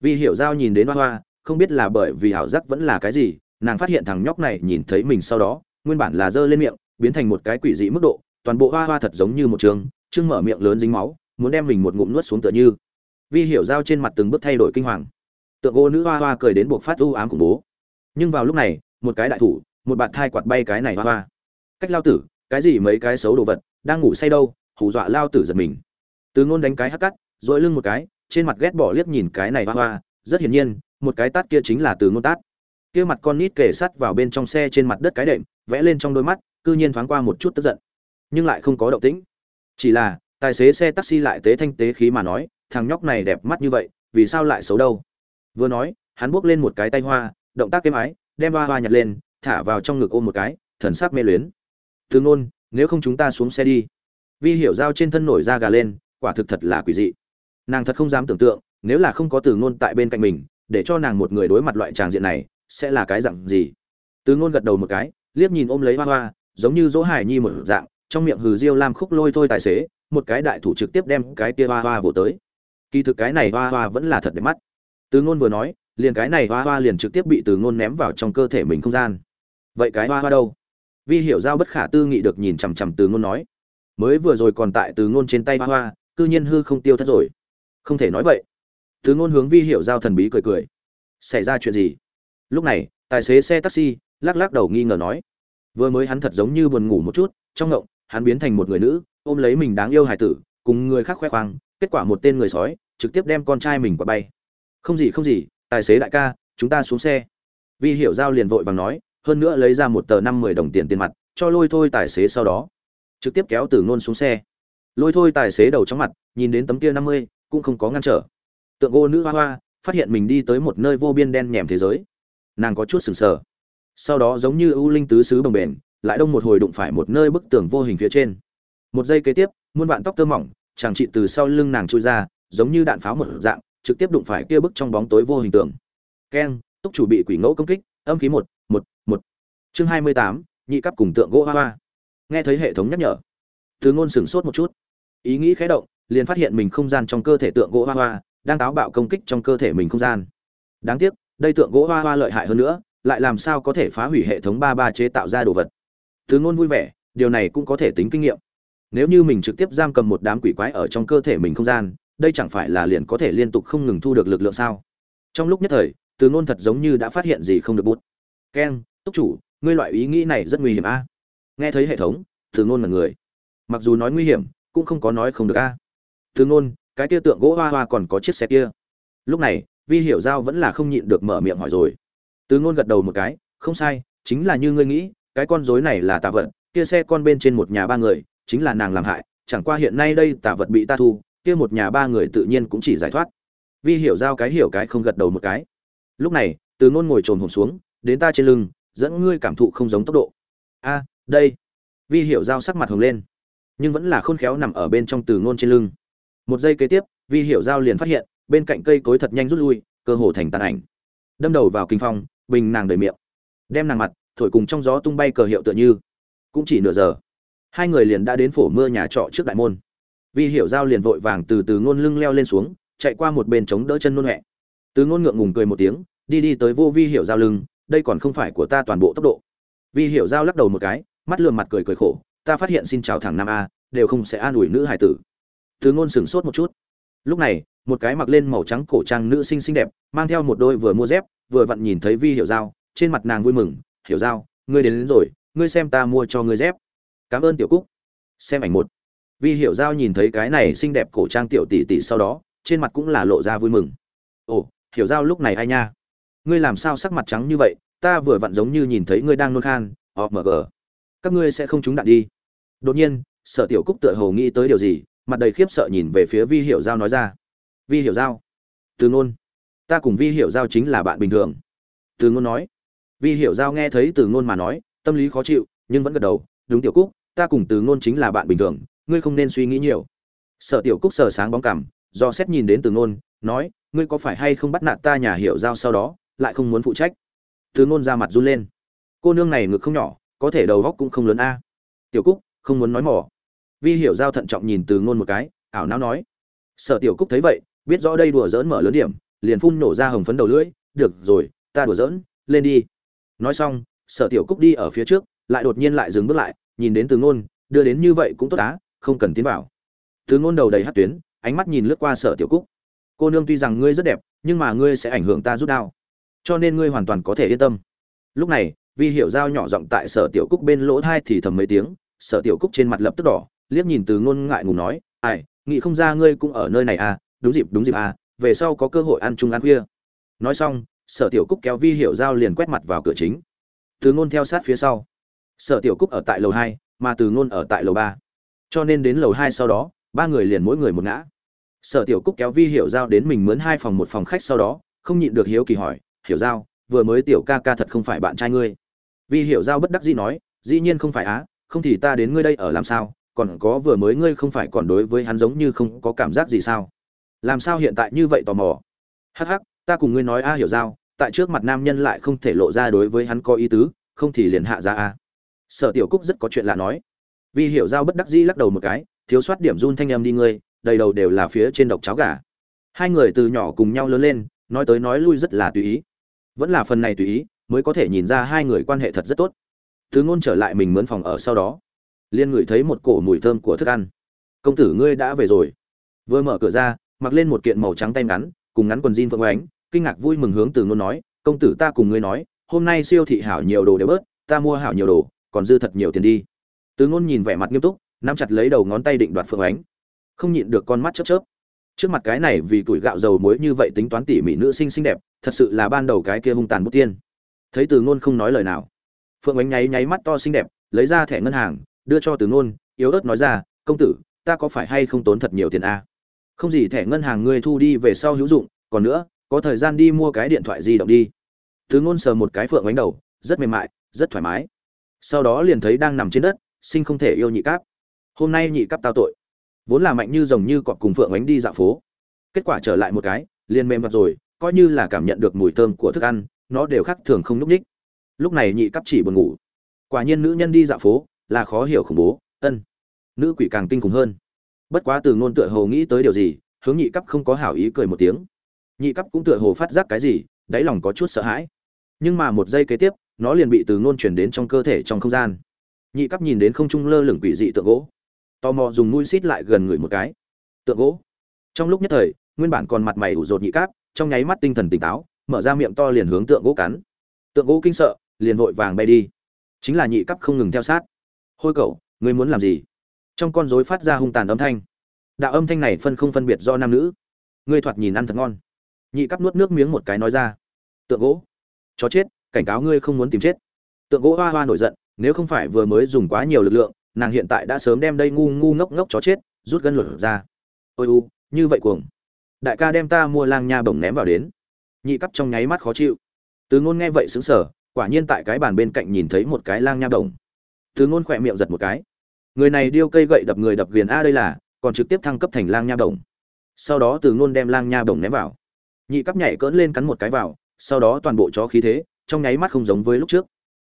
Vi hiệu giao nhìn đến hoa hoa, không biết là bởi vì hảo giác vẫn là cái gì, nàng phát hiện thằng nhóc này nhìn thấy mình sau đó, nguyên bản là giơ lên miệng, biến thành một cái quỷ dị mức độ, toàn bộ hoa hoa thật giống như một trường trương mở miệng lớn dính máu, muốn đem mình một ngụm nuốt xuống tựa như. Vi hiểu giao trên mặt từng bước thay đổi kinh hoàng. Tượng gỗ nữ hoa hoa cười đến buộc phát u ám khủng bố. Nhưng vào lúc này, một cái đại thủ, một bạt thai quạt bay cái này hoa hoa. Cách lao tử, cái gì mấy cái xấu đồ vật, đang ngủ say đâu, hù dọa lao tử giật mình. Từ ngôn đánh cái hắc cắt dội lưng một cái, trên mặt ghét bỏ liếc nhìn cái này hoa hoa, rất hiển nhiên, một cái tát kia chính là từ ngôn tát. Kia mặt con nít kề sắt vào bên trong xe trên mặt đất cái đệm, vẽ lên trong đôi mắt, cư nhiên thoáng qua một chút tức giận. Nhưng lại không có động tĩnh chỉ là, tài xế xe taxi lại tế thanh tế khí mà nói, thằng nhóc này đẹp mắt như vậy, vì sao lại xấu đâu? Vừa nói, hắn buốc lên một cái tay hoa, động tác êm ái, đem hoa hoa nhặt lên, thả vào trong ngực ôm một cái, thần sắc mê luyến. Từ ngôn nếu không chúng ta xuống xe đi. Vi hiểu dao trên thân nổi da gà lên, quả thực thật là quỷ dị. Nàng thật không dám tưởng tượng, nếu là không có từ ngôn tại bên cạnh mình, để cho nàng một người đối mặt loại tràng diện này, sẽ là cái dạng gì? Từ ngôn gật đầu một cái, liếc nhìn ôm lấy hoa hoa, giống như dỗ hải nhi một dạng trong miệng hừ diêu lam khúc lôi thôi tài xế, một cái đại thủ trực tiếp đem cái kia hoa hoa vỗ tới. Kỳ thực cái này hoa hoa vẫn là thật đẹp mắt. Từ ngôn vừa nói, liền cái này hoa hoa liền trực tiếp bị từ ngôn ném vào trong cơ thể mình không gian. Vậy cái hoa hoa đâu? Vi hiểu giao bất khả tư nghị được nhìn chằm chằm từ ngôn nói. Mới vừa rồi còn tại từ ngôn trên tay hoa hoa, cư nhiên hư không tiêu thất rồi. Không thể nói vậy. Từ ngôn hướng vi hiểu giao thần bí cười cười. Xảy ra chuyện gì? Lúc này, tài xế xe taxi, lắc lắc đầu nghi ngờ nói. Vừa mới hắn thật giống như buồn ngủ một chút, trong ngộng hắn biến thành một người nữ, ôm lấy mình đáng yêu hài tử, cùng người khác khoe khoang, kết quả một tên người sói, trực tiếp đem con trai mình qua bay. Không gì không gì, tài xế đại ca, chúng ta xuống xe. Vi hiểu giao liền vội vàng nói, hơn nữa lấy ra một tờ năm mười đồng tiền tiền mặt, cho lôi thôi tài xế sau đó. Trực tiếp kéo từ ngôn xuống xe. Lôi thôi tài xế đầu trong mặt, nhìn đến tấm kia năm mươi, cũng không có ngăn trở. Tượng ô nữ hoa hoa, phát hiện mình đi tới một nơi vô biên đen nhèm thế giới. Nàng có chút sừng sờ. Sau đó giống như ưu linh tứ xứ bồng bềnh lại đông một hồi đụng phải một nơi bức tường vô hình phía trên. Một giây kế tiếp, muôn vạn tóc tơ mỏng, chàng trị từ sau lưng nàng trôi ra, giống như đạn pháo một dạng, trực tiếp đụng phải kia bức trong bóng tối vô hình tượng keng, túc chủ bị quỷ ngẫu công kích, âm khí một một một. Chương hai mươi tám, nhị cấp cùng tượng gỗ hoa hoa. Nghe thấy hệ thống nhắc nhở, từ ngôn sửng sốt một chút. Ý nghĩ khẽ động, liền phát hiện mình không gian trong cơ thể tượng gỗ hoa hoa đang táo bạo công kích trong cơ thể mình không gian. Đáng tiếc, đây tượng gỗ hoa hoa lợi hại hơn nữa, lại làm sao có thể phá hủy hệ thống ba ba chế tạo ra đồ vật? Từ ngôn vui vẻ, điều này cũng có thể tính kinh nghiệm. Nếu như mình trực tiếp giam cầm một đám quỷ quái ở trong cơ thể mình không gian, đây chẳng phải là liền có thể liên tục không ngừng thu được lực lượng sao? Trong lúc nhất thời, từ ngôn thật giống như đã phát hiện gì không được bút. Keng túc chủ, ngươi loại ý nghĩ này rất nguy hiểm a. Nghe thấy hệ thống, từ ngôn là người. Mặc dù nói nguy hiểm, cũng không có nói không được a. Từ ngôn cái kia tượng gỗ hoa hoa còn có chiếc xe kia. Lúc này, vi hiểu giao vẫn là không nhịn được mở miệng hỏi rồi. Từ ngôn gật đầu một cái, không sai, chính là như ngươi nghĩ cái con rối này là tà vật, kia xe con bên trên một nhà ba người, chính là nàng làm hại, chẳng qua hiện nay đây tà vật bị ta thu, kia một nhà ba người tự nhiên cũng chỉ giải thoát. Vi hiểu giao cái hiểu cái không gật đầu một cái. Lúc này, từ ngôn ngồi trồm hổm xuống, đến ta trên lưng, dẫn ngươi cảm thụ không giống tốc độ. A, đây. Vi hiểu giao sắc mặt hồng lên, nhưng vẫn là khôn khéo nằm ở bên trong từ ngôn trên lưng. Một giây kế tiếp, vi hiểu giao liền phát hiện, bên cạnh cây cối thật nhanh rút lui, cơ hồ thành tàn ảnh. Đâm đầu vào kinh phong, bình nàng đầy miệng, đem nàng mặt thổi cùng trong gió tung bay cờ hiệu tựa như. Cũng chỉ nửa giờ, hai người liền đã đến phổ mưa nhà trọ trước đại môn. Vi hiểu giao liền vội vàng từ từ ngôn lưng leo lên xuống, chạy qua một bên chống đỡ chân nôn huệ từ ngôn ngượng ngùng cười một tiếng, đi đi tới vô vi hiểu giao lưng, đây còn không phải của ta toàn bộ tốc độ. Vi hiểu giao lắc đầu một cái, mắt lườm mặt cười cười khổ, ta phát hiện xin chào thẳng nam a, đều không sẽ an ủi nữ hải tử. Từ ngôn sửng sốt một chút. Lúc này, một cái mặc lên màu trắng cổ trang nữ sinh xinh đẹp, mang theo một đôi vừa mua dép, vừa vặn nhìn thấy vi hiểu giao, trên mặt nàng vui mừng hiểu giao ngươi đến, đến rồi ngươi xem ta mua cho ngươi dép. Cảm ơn tiểu cúc. Xem ảnh một. Vi hiểu giao nhìn thấy cái này xinh đẹp cổ trang tiểu tỷ tỷ sau đó trên mặt cũng là lộ ra vui mừng. Ồ hiểu giao lúc này ai nha? Ngươi làm sao sắc mặt trắng như vậy? Ta vừa vặn giống như nhìn thấy ngươi đang nôn khan omg các ngươi sẽ không trúng đạn đi. Đột nhiên sở tiểu cúc tựa hồ nghĩ tới điều gì mặt đầy khiếp sợ nhìn về phía vi hiểu giao nói ra. Vi hiểu giao từ ngôn ta cùng vi hiểu giao chính là bạn bình thường. Từ ngôn nói vi hiểu giao nghe thấy từ ngôn mà nói tâm lý khó chịu nhưng vẫn gật đầu đúng tiểu cúc ta cùng từ ngôn chính là bạn bình thường ngươi không nên suy nghĩ nhiều. Sở tiểu cúc sờ sáng bóng cảm do xét nhìn đến từ ngôn nói ngươi có phải hay không bắt nạt ta nhà hiểu giao sau đó lại không muốn phụ trách? Từ ngôn ra mặt run lên. Cô nương này ngực không nhỏ có thể đầu góc cũng không lớn a. Tiểu cúc không muốn nói mỏ vi hiểu giao thận trọng nhìn từ ngôn một cái ảo não nói. Sở tiểu cúc thấy vậy biết rõ đây đùa giỡn mở lớn điểm liền phun nổ ra hồng phấn đầu lưỡi được rồi ta đùa giỡn, lên đi nói xong, sở tiểu cúc đi ở phía trước, lại đột nhiên lại dừng bước lại, nhìn đến từ ngôn, đưa đến như vậy cũng tốt á, không cần tiến vào. Từ ngôn đầu đầy hát tuyến, ánh mắt nhìn lướt qua sở tiểu cúc. Cô nương tuy rằng ngươi rất đẹp, nhưng mà ngươi sẽ ảnh hưởng ta rút đao. Cho nên ngươi hoàn toàn có thể yên tâm. Lúc này, vi hiểu dao nhỏ giọng tại sở tiểu cúc bên lỗ thai thì thầm mấy tiếng, sở tiểu cúc trên mặt lập tức đỏ, liếc nhìn từ ngôn ngại ngùng nói, ai, nghĩ không ra ngươi cũng ở nơi này à đúng dịp đúng dịp à về sau có cơ hội ăn chung ăn khuya. Nói xong sở tiểu cúc kéo vi hiểu giao liền quét mặt vào cửa chính. Từ ngôn theo sát phía sau. Sở tiểu cúc ở tại lầu hai, mà từ ngôn ở tại lầu ba. Cho nên đến lầu hai sau đó, ba người liền mỗi người một ngã. Sở tiểu cúc kéo vi hiểu giao đến mình mướn hai phòng một phòng khách sau đó, không nhịn được hiếu kỳ hỏi, hiểu giao, vừa mới tiểu ca ca thật không phải bạn trai ngươi? Vi hiểu giao bất đắc dĩ nói, dĩ nhiên không phải á, không thì ta đến ngươi đây ở làm sao? Còn có vừa mới ngươi không phải còn đối với hắn giống như không có cảm giác gì sao? Làm sao hiện tại như vậy tò mò? Hắc hắc ta cùng ngươi nói a hiểu giao, tại trước mặt nam nhân lại không thể lộ ra đối với hắn có ý tứ, không thì liền hạ ra a. Sở tiểu cúc rất có chuyện lạ nói. Vi hiểu giao bất đắc dĩ lắc đầu một cái, thiếu soát điểm run thanh âm đi ngươi, đầy đầu đều là phía trên độc cháo gà. Hai người từ nhỏ cùng nhau lớn lên, nói tới nói lui rất là tùy ý. Vẫn là phần này tùy ý, mới có thể nhìn ra hai người quan hệ thật rất tốt. Thứ ngôn trở lại mình mướn phòng ở sau đó liên ngửi thấy một cổ mùi thơm của thức ăn. Công tử ngươi đã về rồi. Vừa mở cửa ra, mặc lên một kiện màu trắng tay ngắn, cùng ngắn quần jean phượng ánh kinh ngạc vui mừng hướng từ ngôn nói, công tử ta cùng ngươi nói, hôm nay siêu thị hảo nhiều đồ đều bớt, ta mua hảo nhiều đồ, còn dư thật nhiều tiền đi. Từ ngôn nhìn vẻ mặt nghiêm túc, nắm chặt lấy đầu ngón tay định đoạt phượng ánh. Không nhịn được con mắt chớp chớp. Trước mặt cái này vì tuổi gạo dầu muối như vậy tính toán tỉ mỉ nữ sinh xinh đẹp, thật sự là ban đầu cái kia hung tàn bút tiên. Thấy từ ngôn không nói lời nào. Phượng ánh nháy nháy mắt to xinh đẹp, lấy ra thẻ ngân hàng, đưa cho từ ngôn, yếu ớt nói ra, công tử, ta có phải hay không tốn thật nhiều tiền a không gì thẻ ngân hàng ngươi thu đi về sau hữu dụng, còn nữa có thời gian đi mua cái điện thoại di động đi. Thứ ngôn sờ một cái phượng ánh đầu, rất mềm mại, rất thoải mái. Sau đó liền thấy đang nằm trên đất, sinh không thể yêu nhị cáp. Hôm nay nhị cáp tao tội. Vốn là mạnh như rồng như cọp cùng phượng ánh đi dạo phố. Kết quả trở lại một cái, liền mềm mặt rồi, coi như là cảm nhận được mùi thơm của thức ăn, nó đều khác thường không núp ních. Lúc này nhị cắp chỉ buồn ngủ. Quả nhiên nữ nhân đi dạo phố, là khó hiểu khủng bố, ân. Nữ quỷ càng kinh khủng hơn. Bất quá từ ngôn tựa hồ nghĩ tới điều gì, hướng nhị cấp không có hảo ý cười một tiếng nhị cấp cũng tựa hồ phát giác cái gì, đáy lòng có chút sợ hãi. Nhưng mà một giây kế tiếp, nó liền bị từ ngôn chuyển đến trong cơ thể trong không gian. Nhị cấp nhìn đến không trung lơ lửng quỷ dị tượng gỗ. Tò mò dùng mũi xít lại gần người một cái. Tượng gỗ. Trong lúc nhất thời, nguyên bản còn mặt mày ủ rột nhị cáp trong nháy mắt tinh thần tỉnh táo, mở ra miệng to liền hướng tượng gỗ cắn. Tượng gỗ kinh sợ, liền vội vàng bay đi. Chính là nhị cấp không ngừng theo sát. Hôi cậu, ngươi muốn làm gì? Trong con rối phát ra hung tàn âm thanh. Đạo âm thanh này phân không phân biệt do nam nữ. Ngươi thoạt nhìn ăn thật ngon nhị cắp nuốt nước miếng một cái nói ra. Tượng gỗ. Chó chết, cảnh cáo ngươi không muốn tìm chết. Tượng gỗ hoa hoa nổi giận, nếu không phải vừa mới dùng quá nhiều lực lượng, nàng hiện tại đã sớm đem đây ngu ngu ngốc ngốc chó chết, rút gân luật ra. Ôi u, như vậy cuồng. Đại ca đem ta mua lang nha bổng ném vào đến. Nhị cắp trong nháy mắt khó chịu. Từ ngôn nghe vậy xứng sở quả nhiên tại cái bàn bên cạnh nhìn thấy một cái lang nha bổng. Từ ngôn khỏe miệng giật một cái. Người này điêu cây gậy đập người đập viền a đây là, còn trực tiếp thăng cấp thành lang nha bổng. Sau đó từ ngôn đem lang nha bổng ném vào nhị cấp nhảy cỡn lên cắn một cái vào, sau đó toàn bộ chó khí thế, trong nháy mắt không giống với lúc trước.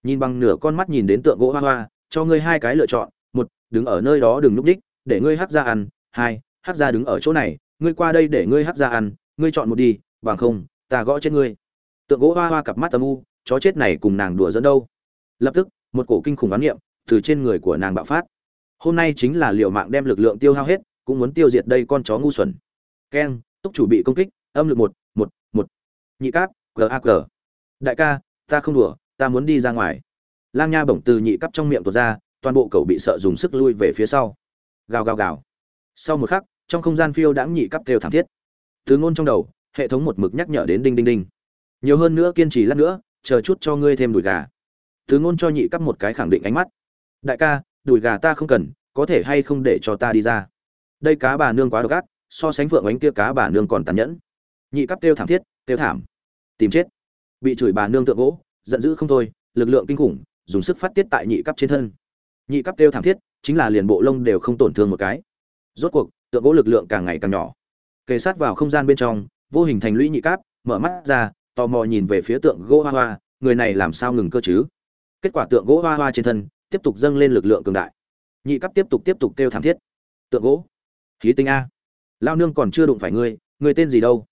Nhìn bằng nửa con mắt nhìn đến tượng gỗ hoa hoa, cho ngươi hai cái lựa chọn, một, đứng ở nơi đó đừng núp đích, để ngươi hắc ra ăn, hai, hắc ra đứng ở chỗ này, ngươi qua đây để ngươi hắc ra ăn, ngươi chọn một đi, bằng không, ta gõ chết ngươi. Tượng gỗ hoa hoa cặp mắt âm u, chó chết này cùng nàng đùa dẫn đâu. Lập tức, một cổ kinh khủng oán niệm từ trên người của nàng bạo phát. Hôm nay chính là liều mạng đem lực lượng tiêu hao hết, cũng muốn tiêu diệt đây con chó ngu xuẩn. Keng, túc chủ bị công kích, âm lực một một một. Nhị cáp gag đại ca, ta không đùa, ta muốn đi ra ngoài. Lang nha bổng từ nhị cắp trong miệng tuột ra, toàn bộ cậu bị sợ dùng sức lui về phía sau. Gào gào gào. Sau một khắc, trong không gian phiêu đãng nhị cắp kêu thảm thiết. Từ ngôn trong đầu, hệ thống một mực nhắc nhở đến đinh đinh đinh. Nhiều hơn nữa kiên trì lát nữa, chờ chút cho ngươi thêm đùi gà. Từ ngôn cho nhị cắp một cái khẳng định ánh mắt. Đại ca, đùi gà ta không cần, có thể hay không để cho ta đi ra? Đây cá bà nương quá độc ác, so sánh vượng ánh kia cá bà nương còn tàn nhẫn nhị cắp kêu thảm thiết, kêu thảm. Tìm chết. Bị chửi bà nương tượng gỗ, giận dữ không thôi, lực lượng kinh khủng, dùng sức phát tiết tại nhị cấp trên thân. Nhị cấp kêu thảm thiết, chính là liền bộ lông đều không tổn thương một cái. Rốt cuộc, tượng gỗ lực lượng càng ngày càng nhỏ. Kề sát vào không gian bên trong, vô hình thành lũy nhị cáp mở mắt ra, tò mò nhìn về phía tượng gỗ hoa hoa, người này làm sao ngừng cơ chứ? Kết quả tượng gỗ hoa hoa trên thân, tiếp tục dâng lên lực lượng cường đại. Nhị cấp tiếp tục tiếp tục kêu thảm thiết. Tượng gỗ. Khí tinh a. Lao nương còn chưa đụng phải ngươi ngươi tên gì đâu?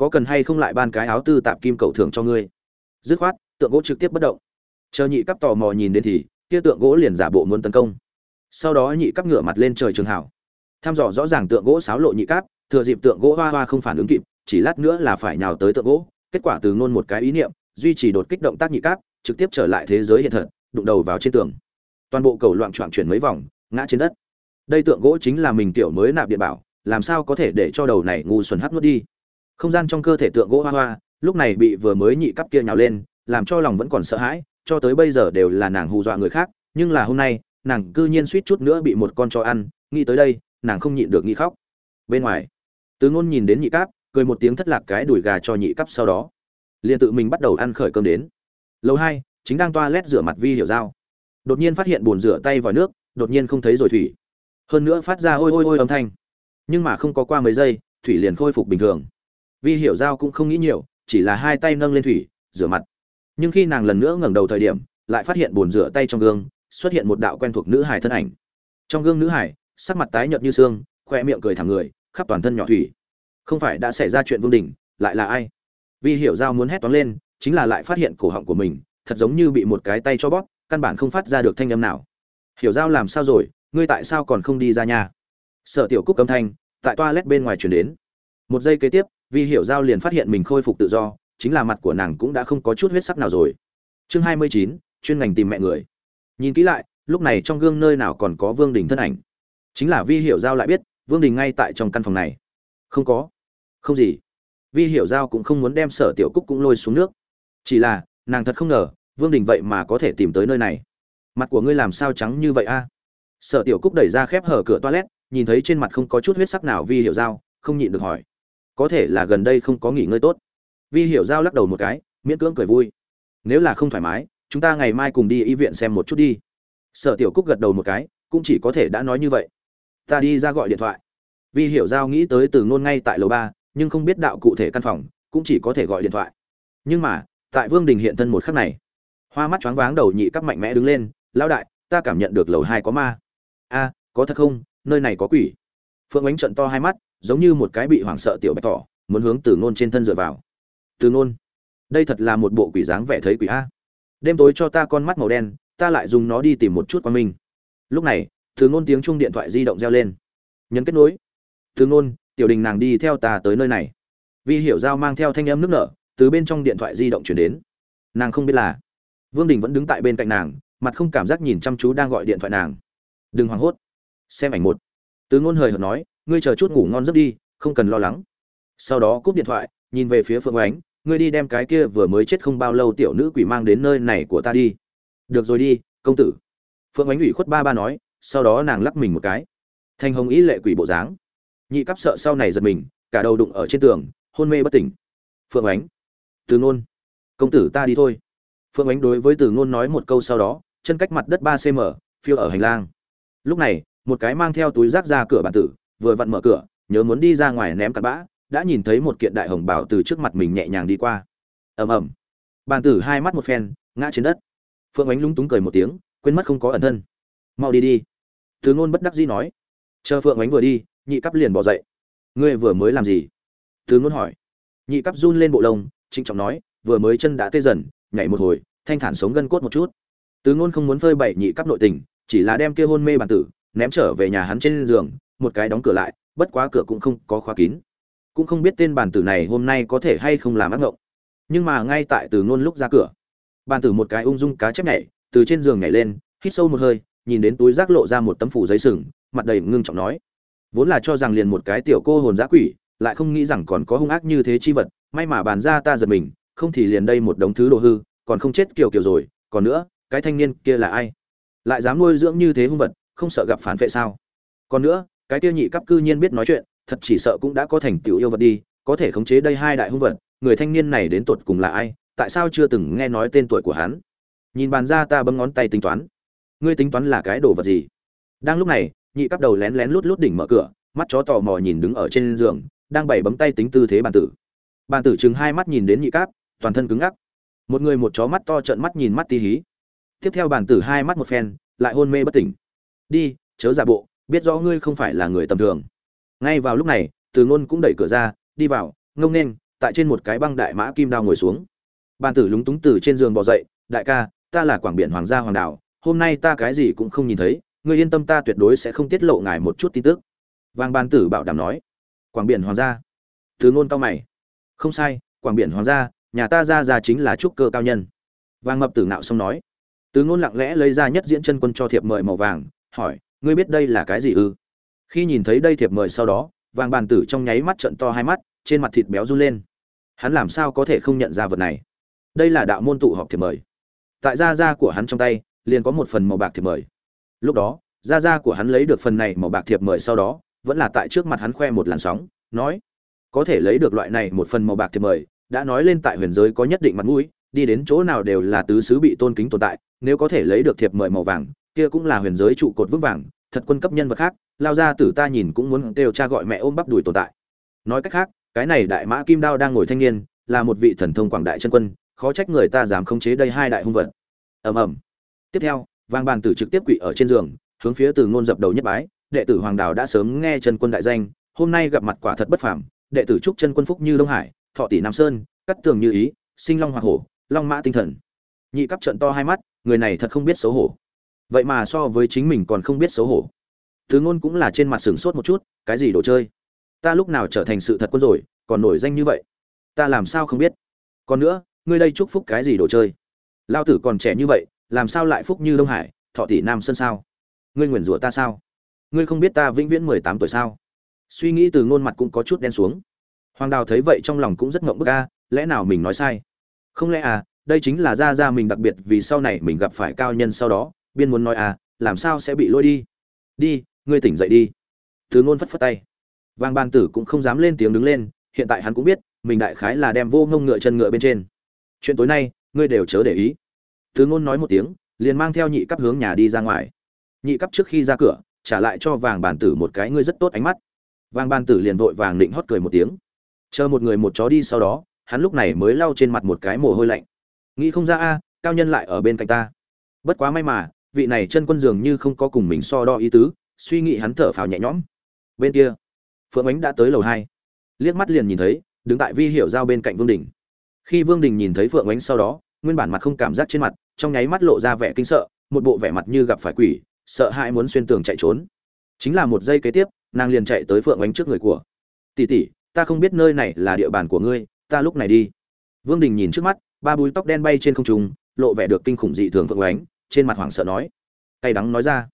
Có cần hay không lại ban cái áo tư tạp kim cầu thưởng cho ngươi? Dứt khoát, tượng gỗ trực tiếp bất động. Chờ nhị cấp tò mò nhìn đến thì, kia tượng gỗ liền giả bộ muốn tấn công. Sau đó nhị cấp ngửa mặt lên trời trường hảo. Tham dò rõ ràng tượng gỗ sáo lộ nhị cấp, thừa dịp tượng gỗ hoa hoa không phản ứng kịp, chỉ lát nữa là phải nhào tới tượng gỗ. Kết quả từ ngôn một cái ý niệm, duy trì đột kích động tác nhị cấp, trực tiếp trở lại thế giới hiện thật, đụng đầu vào trên tường. Toàn bộ cầu loạn choạng chuyển mấy vòng, ngã trên đất. Đây tượng gỗ chính là mình tiểu mới nạp điện bảo, làm sao có thể để cho đầu này ngu xuẩn hắt nuốt đi? Không gian trong cơ thể tượng gỗ hoa hoa, lúc này bị vừa mới nhị cấp kia nhào lên, làm cho lòng vẫn còn sợ hãi, cho tới bây giờ đều là nàng hù dọa người khác, nhưng là hôm nay, nàng cư nhiên suýt chút nữa bị một con chó ăn, nghĩ tới đây, nàng không nhịn được nghĩ khóc. Bên ngoài tứ ngôn nhìn đến nhị cáp cười một tiếng thất lạc cái đùi gà cho nhị cắp sau đó, liền tự mình bắt đầu ăn khởi cơm đến. Lâu hai, chính đang toa lét rửa mặt vi hiểu dao đột nhiên phát hiện bồn rửa tay vào nước, đột nhiên không thấy rồi thủy. Hơn nữa phát ra ôi ôi ôi âm thanh. Nhưng mà không có qua mấy giây, thủy liền khôi phục bình thường vi hiểu giao cũng không nghĩ nhiều, chỉ là hai tay nâng lên thủy, rửa mặt. Nhưng khi nàng lần nữa ngẩng đầu thời điểm, lại phát hiện bồn rửa tay trong gương, xuất hiện một đạo quen thuộc nữ hải thân ảnh. Trong gương nữ hải sắc mặt tái nhợt như xương, khoe miệng cười thẳng người, khắp toàn thân nhỏ thủy. Không phải đã xảy ra chuyện vương đình, lại là ai? Vi hiểu giao muốn hét toán lên, chính là lại phát hiện cổ họng của mình, thật giống như bị một cái tay cho bóp, căn bản không phát ra được thanh âm nào. Hiểu giao làm sao rồi? Ngươi tại sao còn không đi ra nhà? Sợ tiểu cúc âm thanh tại toilet bên ngoài chuyển đến. Một giây kế tiếp vi hiểu giao liền phát hiện mình khôi phục tự do, chính là mặt của nàng cũng đã không có chút huyết sắc nào rồi. Chương hai mươi chín, chuyên ngành tìm mẹ người. Nhìn kỹ lại, lúc này trong gương nơi nào còn có vương đình thân ảnh? Chính là vi hiểu giao lại biết, vương đình ngay tại trong căn phòng này. Không có. Không gì. Vi hiểu giao cũng không muốn đem sở tiểu cúc cũng lôi xuống nước. Chỉ là, nàng thật không ngờ, vương đình vậy mà có thể tìm tới nơi này. Mặt của ngươi làm sao trắng như vậy a? Sở tiểu cúc đẩy ra khép hở cửa toilet, nhìn thấy trên mặt không có chút huyết sắc nào vi hiểu giao, không nhịn được hỏi có thể là gần đây không có nghỉ ngơi tốt. Vi hiểu giao lắc đầu một cái, miễn cưỡng cười vui. Nếu là không thoải mái, chúng ta ngày mai cùng đi y viện xem một chút đi. Sở tiểu cúc gật đầu một cái, cũng chỉ có thể đã nói như vậy. Ta đi ra gọi điện thoại. Vi hiểu giao nghĩ tới từ ngôn ngay tại lầu ba, nhưng không biết đạo cụ thể căn phòng, cũng chỉ có thể gọi điện thoại. Nhưng mà, tại vương đình hiện thân một khắc này, hoa mắt choáng váng đầu nhị cắp mạnh mẽ đứng lên, lão đại, ta cảm nhận được lầu hai có ma. A, có thật không? Nơi này có quỷ. Phượng ánh trận to hai mắt giống như một cái bị hoảng sợ tiểu bạch tỏ muốn hướng từ ngôn trên thân dựa vào. Từ ngôn, đây thật là một bộ quỷ dáng vẻ thấy quỷ a. Đêm tối cho ta con mắt màu đen, ta lại dùng nó đi tìm một chút qua mình lúc này, từ ngôn tiếng chuông điện thoại di động reo lên. Nhấn kết nối. Từ ngôn, tiểu đình nàng đi theo ta tới nơi này. Vi hiểu giao mang theo thanh âm nước nở, từ bên trong điện thoại di động chuyển đến. Nàng không biết là, vương đình vẫn đứng tại bên cạnh nàng, mặt không cảm giác nhìn chăm chú đang gọi điện thoại nàng. Đừng hoảng hốt. Xem ảnh một. Từ ngôn hời hợt nói ngươi chờ chút ngủ ngon giấc đi, không cần lo lắng. Sau đó cúp điện thoại, nhìn về phía phượng ánh, ngươi đi đem cái kia vừa mới chết không bao lâu tiểu nữ quỷ mang đến nơi này của ta đi. Được rồi đi, công tử. Phượng ánh ủy khuất ba ba nói, sau đó nàng lắc mình một cái. Thanh hồng ý lệ quỷ bộ dáng. Nhị cấp sợ sau này giật mình, cả đầu đụng ở trên tường, hôn mê bất tỉnh. Phượng ánh. Từ ngôn. Công tử ta đi thôi. Phượng ánh đối với từ ngôn nói một câu sau đó, chân cách mặt đất ba cm phiêu ở hành lang. Lúc này, một cái mang theo túi rác ra cửa bản tử vừa vặn mở cửa, nhớ muốn đi ra ngoài ném cặn bã, đã nhìn thấy một kiện đại hồng bảo từ trước mặt mình nhẹ nhàng đi qua. Ầm ầm. Bàn tử hai mắt một phen, ngã trên đất. Phượng ánh lúng túng cười một tiếng, quên mất không có ẩn thân. Mau đi đi. Thứ ngôn bất đắc dĩ nói. Chờ phượng ánh vừa đi, nhị cấp liền bỏ dậy. Ngươi vừa mới làm gì? Thứ ngôn hỏi. Nhị cấp run lên bộ lông, trịnh trọng nói, vừa mới chân đã tê dần, nhảy một hồi, thanh thản sống gân cốt một chút. Tứ ngôn không muốn phơi bậy nhị cấp nội tình, chỉ là đem kia hôn mê bàn tử, ném trở về nhà hắn trên giường một cái đóng cửa lại, bất quá cửa cũng không có khóa kín. Cũng không biết tên bàn tử này hôm nay có thể hay không làm ác ngộng. Nhưng mà ngay tại từ ngôn lúc ra cửa, bàn tử một cái ung dung cá chép nhảy, từ trên giường nhảy lên, hít sâu một hơi, nhìn đến túi rác lộ ra một tấm phủ giấy sừng, mặt đầy ngưng trọng nói, vốn là cho rằng liền một cái tiểu cô hồn giã quỷ, lại không nghĩ rằng còn có hung ác như thế chi vật, may mà bàn ra ta giật mình, không thì liền đây một đống thứ đồ hư, còn không chết kiểu kiểu rồi, còn nữa, cái thanh niên kia là ai? Lại dám nuôi dưỡng như thế hung vật, không sợ gặp phản vệ sao? Còn nữa cái kia nhị cấp cư nhiên biết nói chuyện, thật chỉ sợ cũng đã có thành tựu yêu vật đi, có thể khống chế đây hai đại hung vật, người thanh niên này đến tột cùng là ai, tại sao chưa từng nghe nói tên tuổi của hắn? Nhìn bàn ra ta bấm ngón tay tính toán. Ngươi tính toán là cái đồ vật gì? Đang lúc này, nhị cấp đầu lén lén lút lút đỉnh mở cửa, mắt chó tò mò nhìn đứng ở trên giường, đang bày bấm tay tính tư thế bàn tử. Bàn tử chừng hai mắt nhìn đến nhị cáp toàn thân cứng ngắc. Một người một chó mắt to trợn mắt nhìn mắt tí hí. Tiếp theo bàn tử hai mắt một phen, lại hôn mê bất tỉnh. Đi, chớ giả bộ biết rõ ngươi không phải là người tầm thường. Ngay vào lúc này, từ ngôn cũng đẩy cửa ra, đi vào, ngông nên tại trên một cái băng đại mã kim đao ngồi xuống. Bàn tử lúng túng từ trên giường bò dậy, đại ca, ta là quảng biển hoàng gia hoàng đảo hôm nay ta cái gì cũng không nhìn thấy, ngươi yên tâm ta tuyệt đối sẽ không tiết lộ ngài một chút tin tức. Vàng bàn tử bảo đảm nói. Quảng biển hoàng gia. Từ ngôn cao mày. Không sai, quảng biển hoàng gia, nhà ta ra ra chính là trúc cơ cao nhân. Vàng mập tử nạo xong nói. Từ ngôn lặng lẽ lấy ra nhất diễn chân quân cho thiệp mời màu vàng, hỏi ngươi biết đây là cái gì ư? Khi nhìn thấy đây thiệp mời sau đó, vàng bàn tử trong nháy mắt trận to hai mắt, trên mặt thịt béo run lên. Hắn làm sao có thể không nhận ra vật này? Đây là đạo môn tụ họp thiệp mời. Tại gia gia của hắn trong tay, liền có một phần màu bạc thiệp mời. Lúc đó, gia gia của hắn lấy được phần này màu bạc thiệp mời sau đó, vẫn là tại trước mặt hắn khoe một làn sóng, nói, có thể lấy được loại này một phần màu bạc thiệp mời, đã nói lên tại huyền giới có nhất định mặt mũi, đi đến chỗ nào đều là tứ xứ bị tôn kính tồn tại, nếu có thể lấy được thiệp mời màu vàng kia cũng là huyền giới trụ cột vững vàng, thật quân cấp nhân vật khác, lao ra tử ta nhìn cũng muốn đều cha gọi mẹ ôm bắp đùi tồn tại. Nói cách khác, cái này đại mã kim đao đang ngồi thanh niên, là một vị thần thông quảng đại chân quân, khó trách người ta dám khống chế đây hai đại hung vật. Ầm ầm. Tiếp theo, vang bàn tử trực tiếp quỵ ở trên giường, hướng phía từ ngôn dập đầu nhất bái, đệ tử hoàng đào đã sớm nghe chân quân đại danh, hôm nay gặp mặt quả thật bất phàm, đệ tử trúc chân quân phúc như đông hải, thọ tỷ nam sơn, cắt tường như ý, sinh long hoa hổ, long mã tinh thần. Nhị cấp trận to hai mắt, người này thật không biết xấu hổ vậy mà so với chính mình còn không biết xấu hổ. Thứ ngôn cũng là trên mặt sừng sốt một chút, cái gì đồ chơi? Ta lúc nào trở thành sự thật quân rồi, còn nổi danh như vậy? Ta làm sao không biết? Còn nữa, ngươi đây chúc phúc cái gì đồ chơi? Lao tử còn trẻ như vậy, làm sao lại phúc như đông hải, thọ tỷ nam sơn sao? Ngươi nguyền rủa ta sao? Ngươi không biết ta vĩnh viễn mười tám tuổi sao? Suy nghĩ từ ngôn mặt cũng có chút đen xuống. Hoàng đào thấy vậy trong lòng cũng rất ngộng bức a, lẽ nào mình nói sai? Không lẽ à đây chính là ra ra mình đặc biệt vì sau này mình gặp phải cao nhân sau đó biên muốn nói à làm sao sẽ bị lôi đi? Đi, ngươi tỉnh dậy đi. Thứ ngôn phất phất tay. Vàng bàn tử cũng không dám lên tiếng đứng lên, hiện tại hắn cũng biết, mình đại khái là đem vô ngông ngựa chân ngựa bên trên. Chuyện tối nay, ngươi đều chớ để ý. Thứ ngôn nói một tiếng, liền mang theo nhị cấp hướng nhà đi ra ngoài. Nhị cấp trước khi ra cửa, trả lại cho vàng bàn tử một cái ngươi rất tốt ánh mắt. Vàng bàn tử liền vội vàng định hót cười một tiếng. Chờ một người một chó đi sau đó, hắn lúc này mới lau trên mặt một cái mồ hôi lạnh. Nghĩ không ra a, cao nhân lại ở bên cạnh ta. Bất quá may mà vị này chân quân dường như không có cùng mình so đo ý tứ, suy nghĩ hắn thở phào nhẹ nhõm. Bên kia, phượng ánh đã tới lầu hai. Liếc mắt liền nhìn thấy, đứng tại vi hiểu giao bên cạnh vương đình. Khi vương đình nhìn thấy phượng ánh sau đó, nguyên bản mặt không cảm giác trên mặt, trong nháy mắt lộ ra vẻ kinh sợ, một bộ vẻ mặt như gặp phải quỷ, sợ hãi muốn xuyên tường chạy trốn. Chính là một giây kế tiếp, nàng liền chạy tới phượng ánh trước người của. Tỷ tỷ, ta không biết nơi này là địa bàn của ngươi, ta lúc này đi. Vương đình nhìn trước mắt, ba búi tóc đen bay trên không trung, lộ vẻ được kinh khủng dị thường phượng ánh trên mặt hoảng sợ nói, cay đắng nói ra,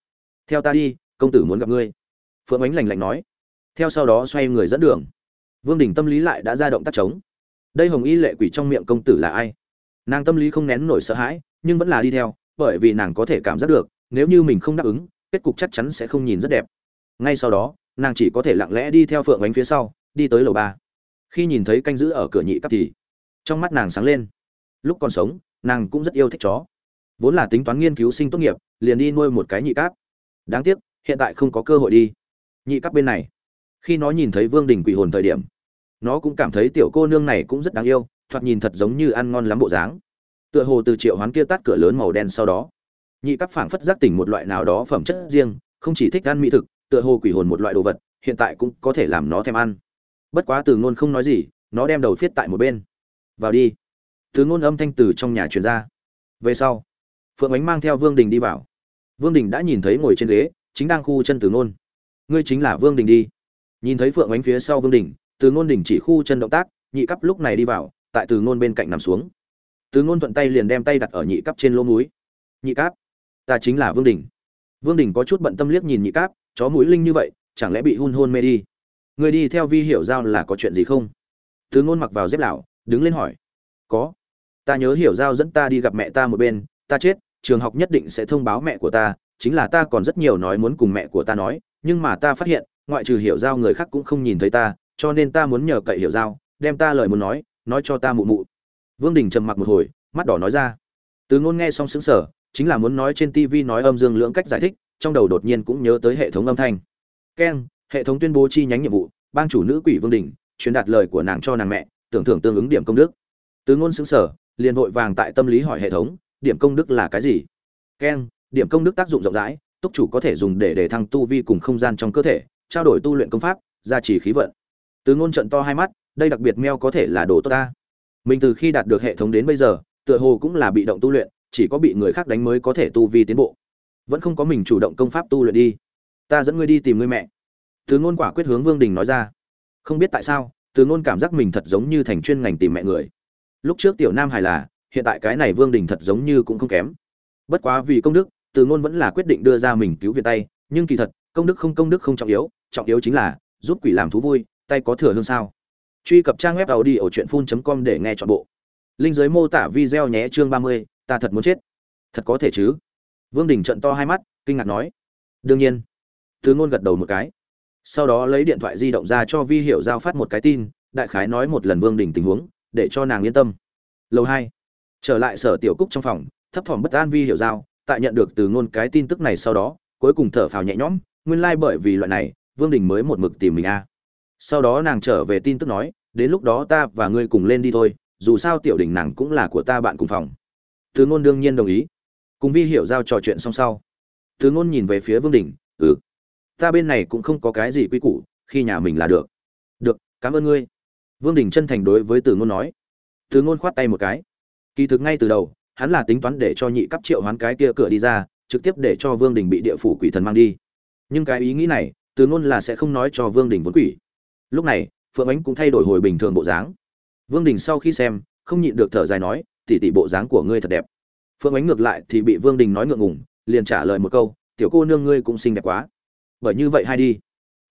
theo ta đi, công tử muốn gặp ngươi. Phượng ánh lành lạnh nói, theo sau đó xoay người dẫn đường. Vương đình tâm lý lại đã ra động tác chống đây hồng y lệ quỷ trong miệng công tử là ai? Nàng tâm lý không nén nổi sợ hãi, nhưng vẫn là đi theo, bởi vì nàng có thể cảm giác được, nếu như mình không đáp ứng, kết cục chắc chắn sẽ không nhìn rất đẹp. Ngay sau đó, nàng chỉ có thể lặng lẽ đi theo phượng ánh phía sau, đi tới lầu ba. Khi nhìn thấy canh giữ ở cửa nhị cấp thì, trong mắt nàng sáng lên. Lúc còn sống, nàng cũng rất yêu thích chó vốn là tính toán nghiên cứu sinh tốt nghiệp, liền đi nuôi một cái nhị cáp. Đáng tiếc, hiện tại không có cơ hội đi. Nhị cáp bên này, khi nó nhìn thấy vương đình quỷ hồn thời điểm, nó cũng cảm thấy tiểu cô nương này cũng rất đáng yêu, thoạt nhìn thật giống như ăn ngon lắm bộ dáng. Tựa hồ từ triệu hoán kia tắt cửa lớn màu đen sau đó, nhị cáp phảng phất giác tỉnh một loại nào đó phẩm chất riêng, không chỉ thích ăn mỹ thực, tựa hồ quỷ hồn một loại đồ vật, hiện tại cũng có thể làm nó thèm ăn. Bất quá từ ngôn không nói gì, nó đem đầu phiết tại một bên. Vào đi. Từ ngôn âm thanh từ trong nhà truyền ra. Về sau phượng ánh mang theo vương đình đi vào. Vương đình đã nhìn thấy ngồi trên ghế, chính đang khu chân từ ngôn ngươi chính là vương đình đi. Nhìn thấy phượng ánh phía sau vương đình, từ ngôn đình chỉ khu chân động tác, nhị cấp lúc này đi vào, tại từ ngôn bên cạnh nằm xuống. Từ ngôn thuận tay liền đem tay đặt ở nhị cáp trên lỗ mũi. Nhị cáp ta chính là vương đình. Vương đình có chút bận tâm liếc nhìn nhị cáp chó mũi linh như vậy, chẳng lẽ bị hun hôn mê đi? Người đi theo vi hiểu giao là có chuyện gì không? Từ ngôn mặc vào dép lảo, đứng lên hỏi. Có. Ta nhớ hiểu giao dẫn ta đi gặp mẹ ta một bên, ta chết trường học nhất định sẽ thông báo mẹ của ta, chính là ta còn rất nhiều nói muốn cùng mẹ của ta nói, nhưng mà ta phát hiện, ngoại trừ hiểu giao người khác cũng không nhìn thấy ta, cho nên ta muốn nhờ cậy hiểu giao, đem ta lời muốn nói nói cho ta mụ mụ. Vương đình trầm mặc một hồi, mắt đỏ nói ra. Từ ngôn nghe xong sững sờ, chính là muốn nói trên tv nói âm dương lưỡng cách giải thích, trong đầu đột nhiên cũng nhớ tới hệ thống âm thanh. Keng, hệ thống tuyên bố chi nhánh nhiệm vụ, bang chủ nữ quỷ vương đình, truyền đạt lời của nàng cho nàng mẹ, tưởng thưởng tương ứng điểm công đức. Từ ngôn sững sờ, liền vội vàng tại tâm lý hỏi hệ thống điểm công đức là cái gì? Keng, điểm công đức tác dụng rộng rãi, túc chủ có thể dùng để để thăng tu vi cùng không gian trong cơ thể, trao đổi tu luyện công pháp, gia trì khí vận. Từ ngôn trận to hai mắt, đây đặc biệt meo có thể là đồ tốt ta. Mình từ khi đạt được hệ thống đến bây giờ, tựa hồ cũng là bị động tu luyện, chỉ có bị người khác đánh mới có thể tu vi tiến bộ. Vẫn không có mình chủ động công pháp tu luyện đi. Ta dẫn ngươi đi tìm ngươi mẹ. Từ ngôn quả quyết hướng vương đình nói ra. Không biết tại sao, từ ngôn cảm giác mình thật giống như thành chuyên ngành tìm mẹ người. Lúc trước tiểu nam hài là hiện tại cái này vương đình thật giống như cũng không kém. Bất quá vì công đức, từ ngôn vẫn là quyết định đưa ra mình cứu viện tay, nhưng kỳ thật, công đức không công đức không trọng yếu trọng yếu chính là, giúp quỷ làm thú vui, tay có thừa hương sao. Truy cập trang web tàu đi ở truyện com để nghe chọn bộ. Linh giới mô tả video nhé, chương ba mươi, ta thật muốn chết. Thật có thể chứ? Vương đình trận to hai mắt, kinh ngạc nói. Đương nhiên. Từ ngôn gật đầu một cái. Sau đó lấy điện thoại di động ra cho vi hiệu giao phát một cái tin, đại khái nói một lần vương đình tình huống, để cho nàng yên tâm. Lâu hai trở lại sở tiểu cúc trong phòng, thấp thỏm bất an vi hiểu giao, tại nhận được từ ngôn cái tin tức này sau đó, cuối cùng thở phào nhẹ nhõm, nguyên lai bởi vì loại này, vương đình mới một mực tìm mình a. Sau đó nàng trở về tin tức nói, đến lúc đó ta và ngươi cùng lên đi thôi, dù sao tiểu đình nàng cũng là của ta bạn cùng phòng. Từ ngôn đương nhiên đồng ý. Cùng vi hiểu giao trò chuyện xong sau, từ ngôn nhìn về phía vương đình ừ ta bên này cũng không có cái gì quy củ, khi nhà mình là được. Được, cảm ơn ngươi. Vương đình chân thành đối với từ ngôn nói. Từ ngôn khoát tay một cái kỳ thực ngay từ đầu, hắn là tính toán để cho nhị cấp triệu hoán cái kia cửa đi ra, trực tiếp để cho vương đình bị địa phủ quỷ thần mang đi. Nhưng cái ý nghĩ này, từ ngôn là sẽ không nói cho vương đình vốn quỷ. Lúc này, phượng ánh cũng thay đổi hồi bình thường bộ dáng. Vương đình sau khi xem, không nhịn được thở dài nói tỉ tỉ bộ dáng của ngươi thật đẹp. Phượng ánh ngược lại thì bị vương đình nói ngượng ngùng, liền trả lời một câu, tiểu cô nương ngươi cũng xinh đẹp quá. Bởi như vậy hay đi.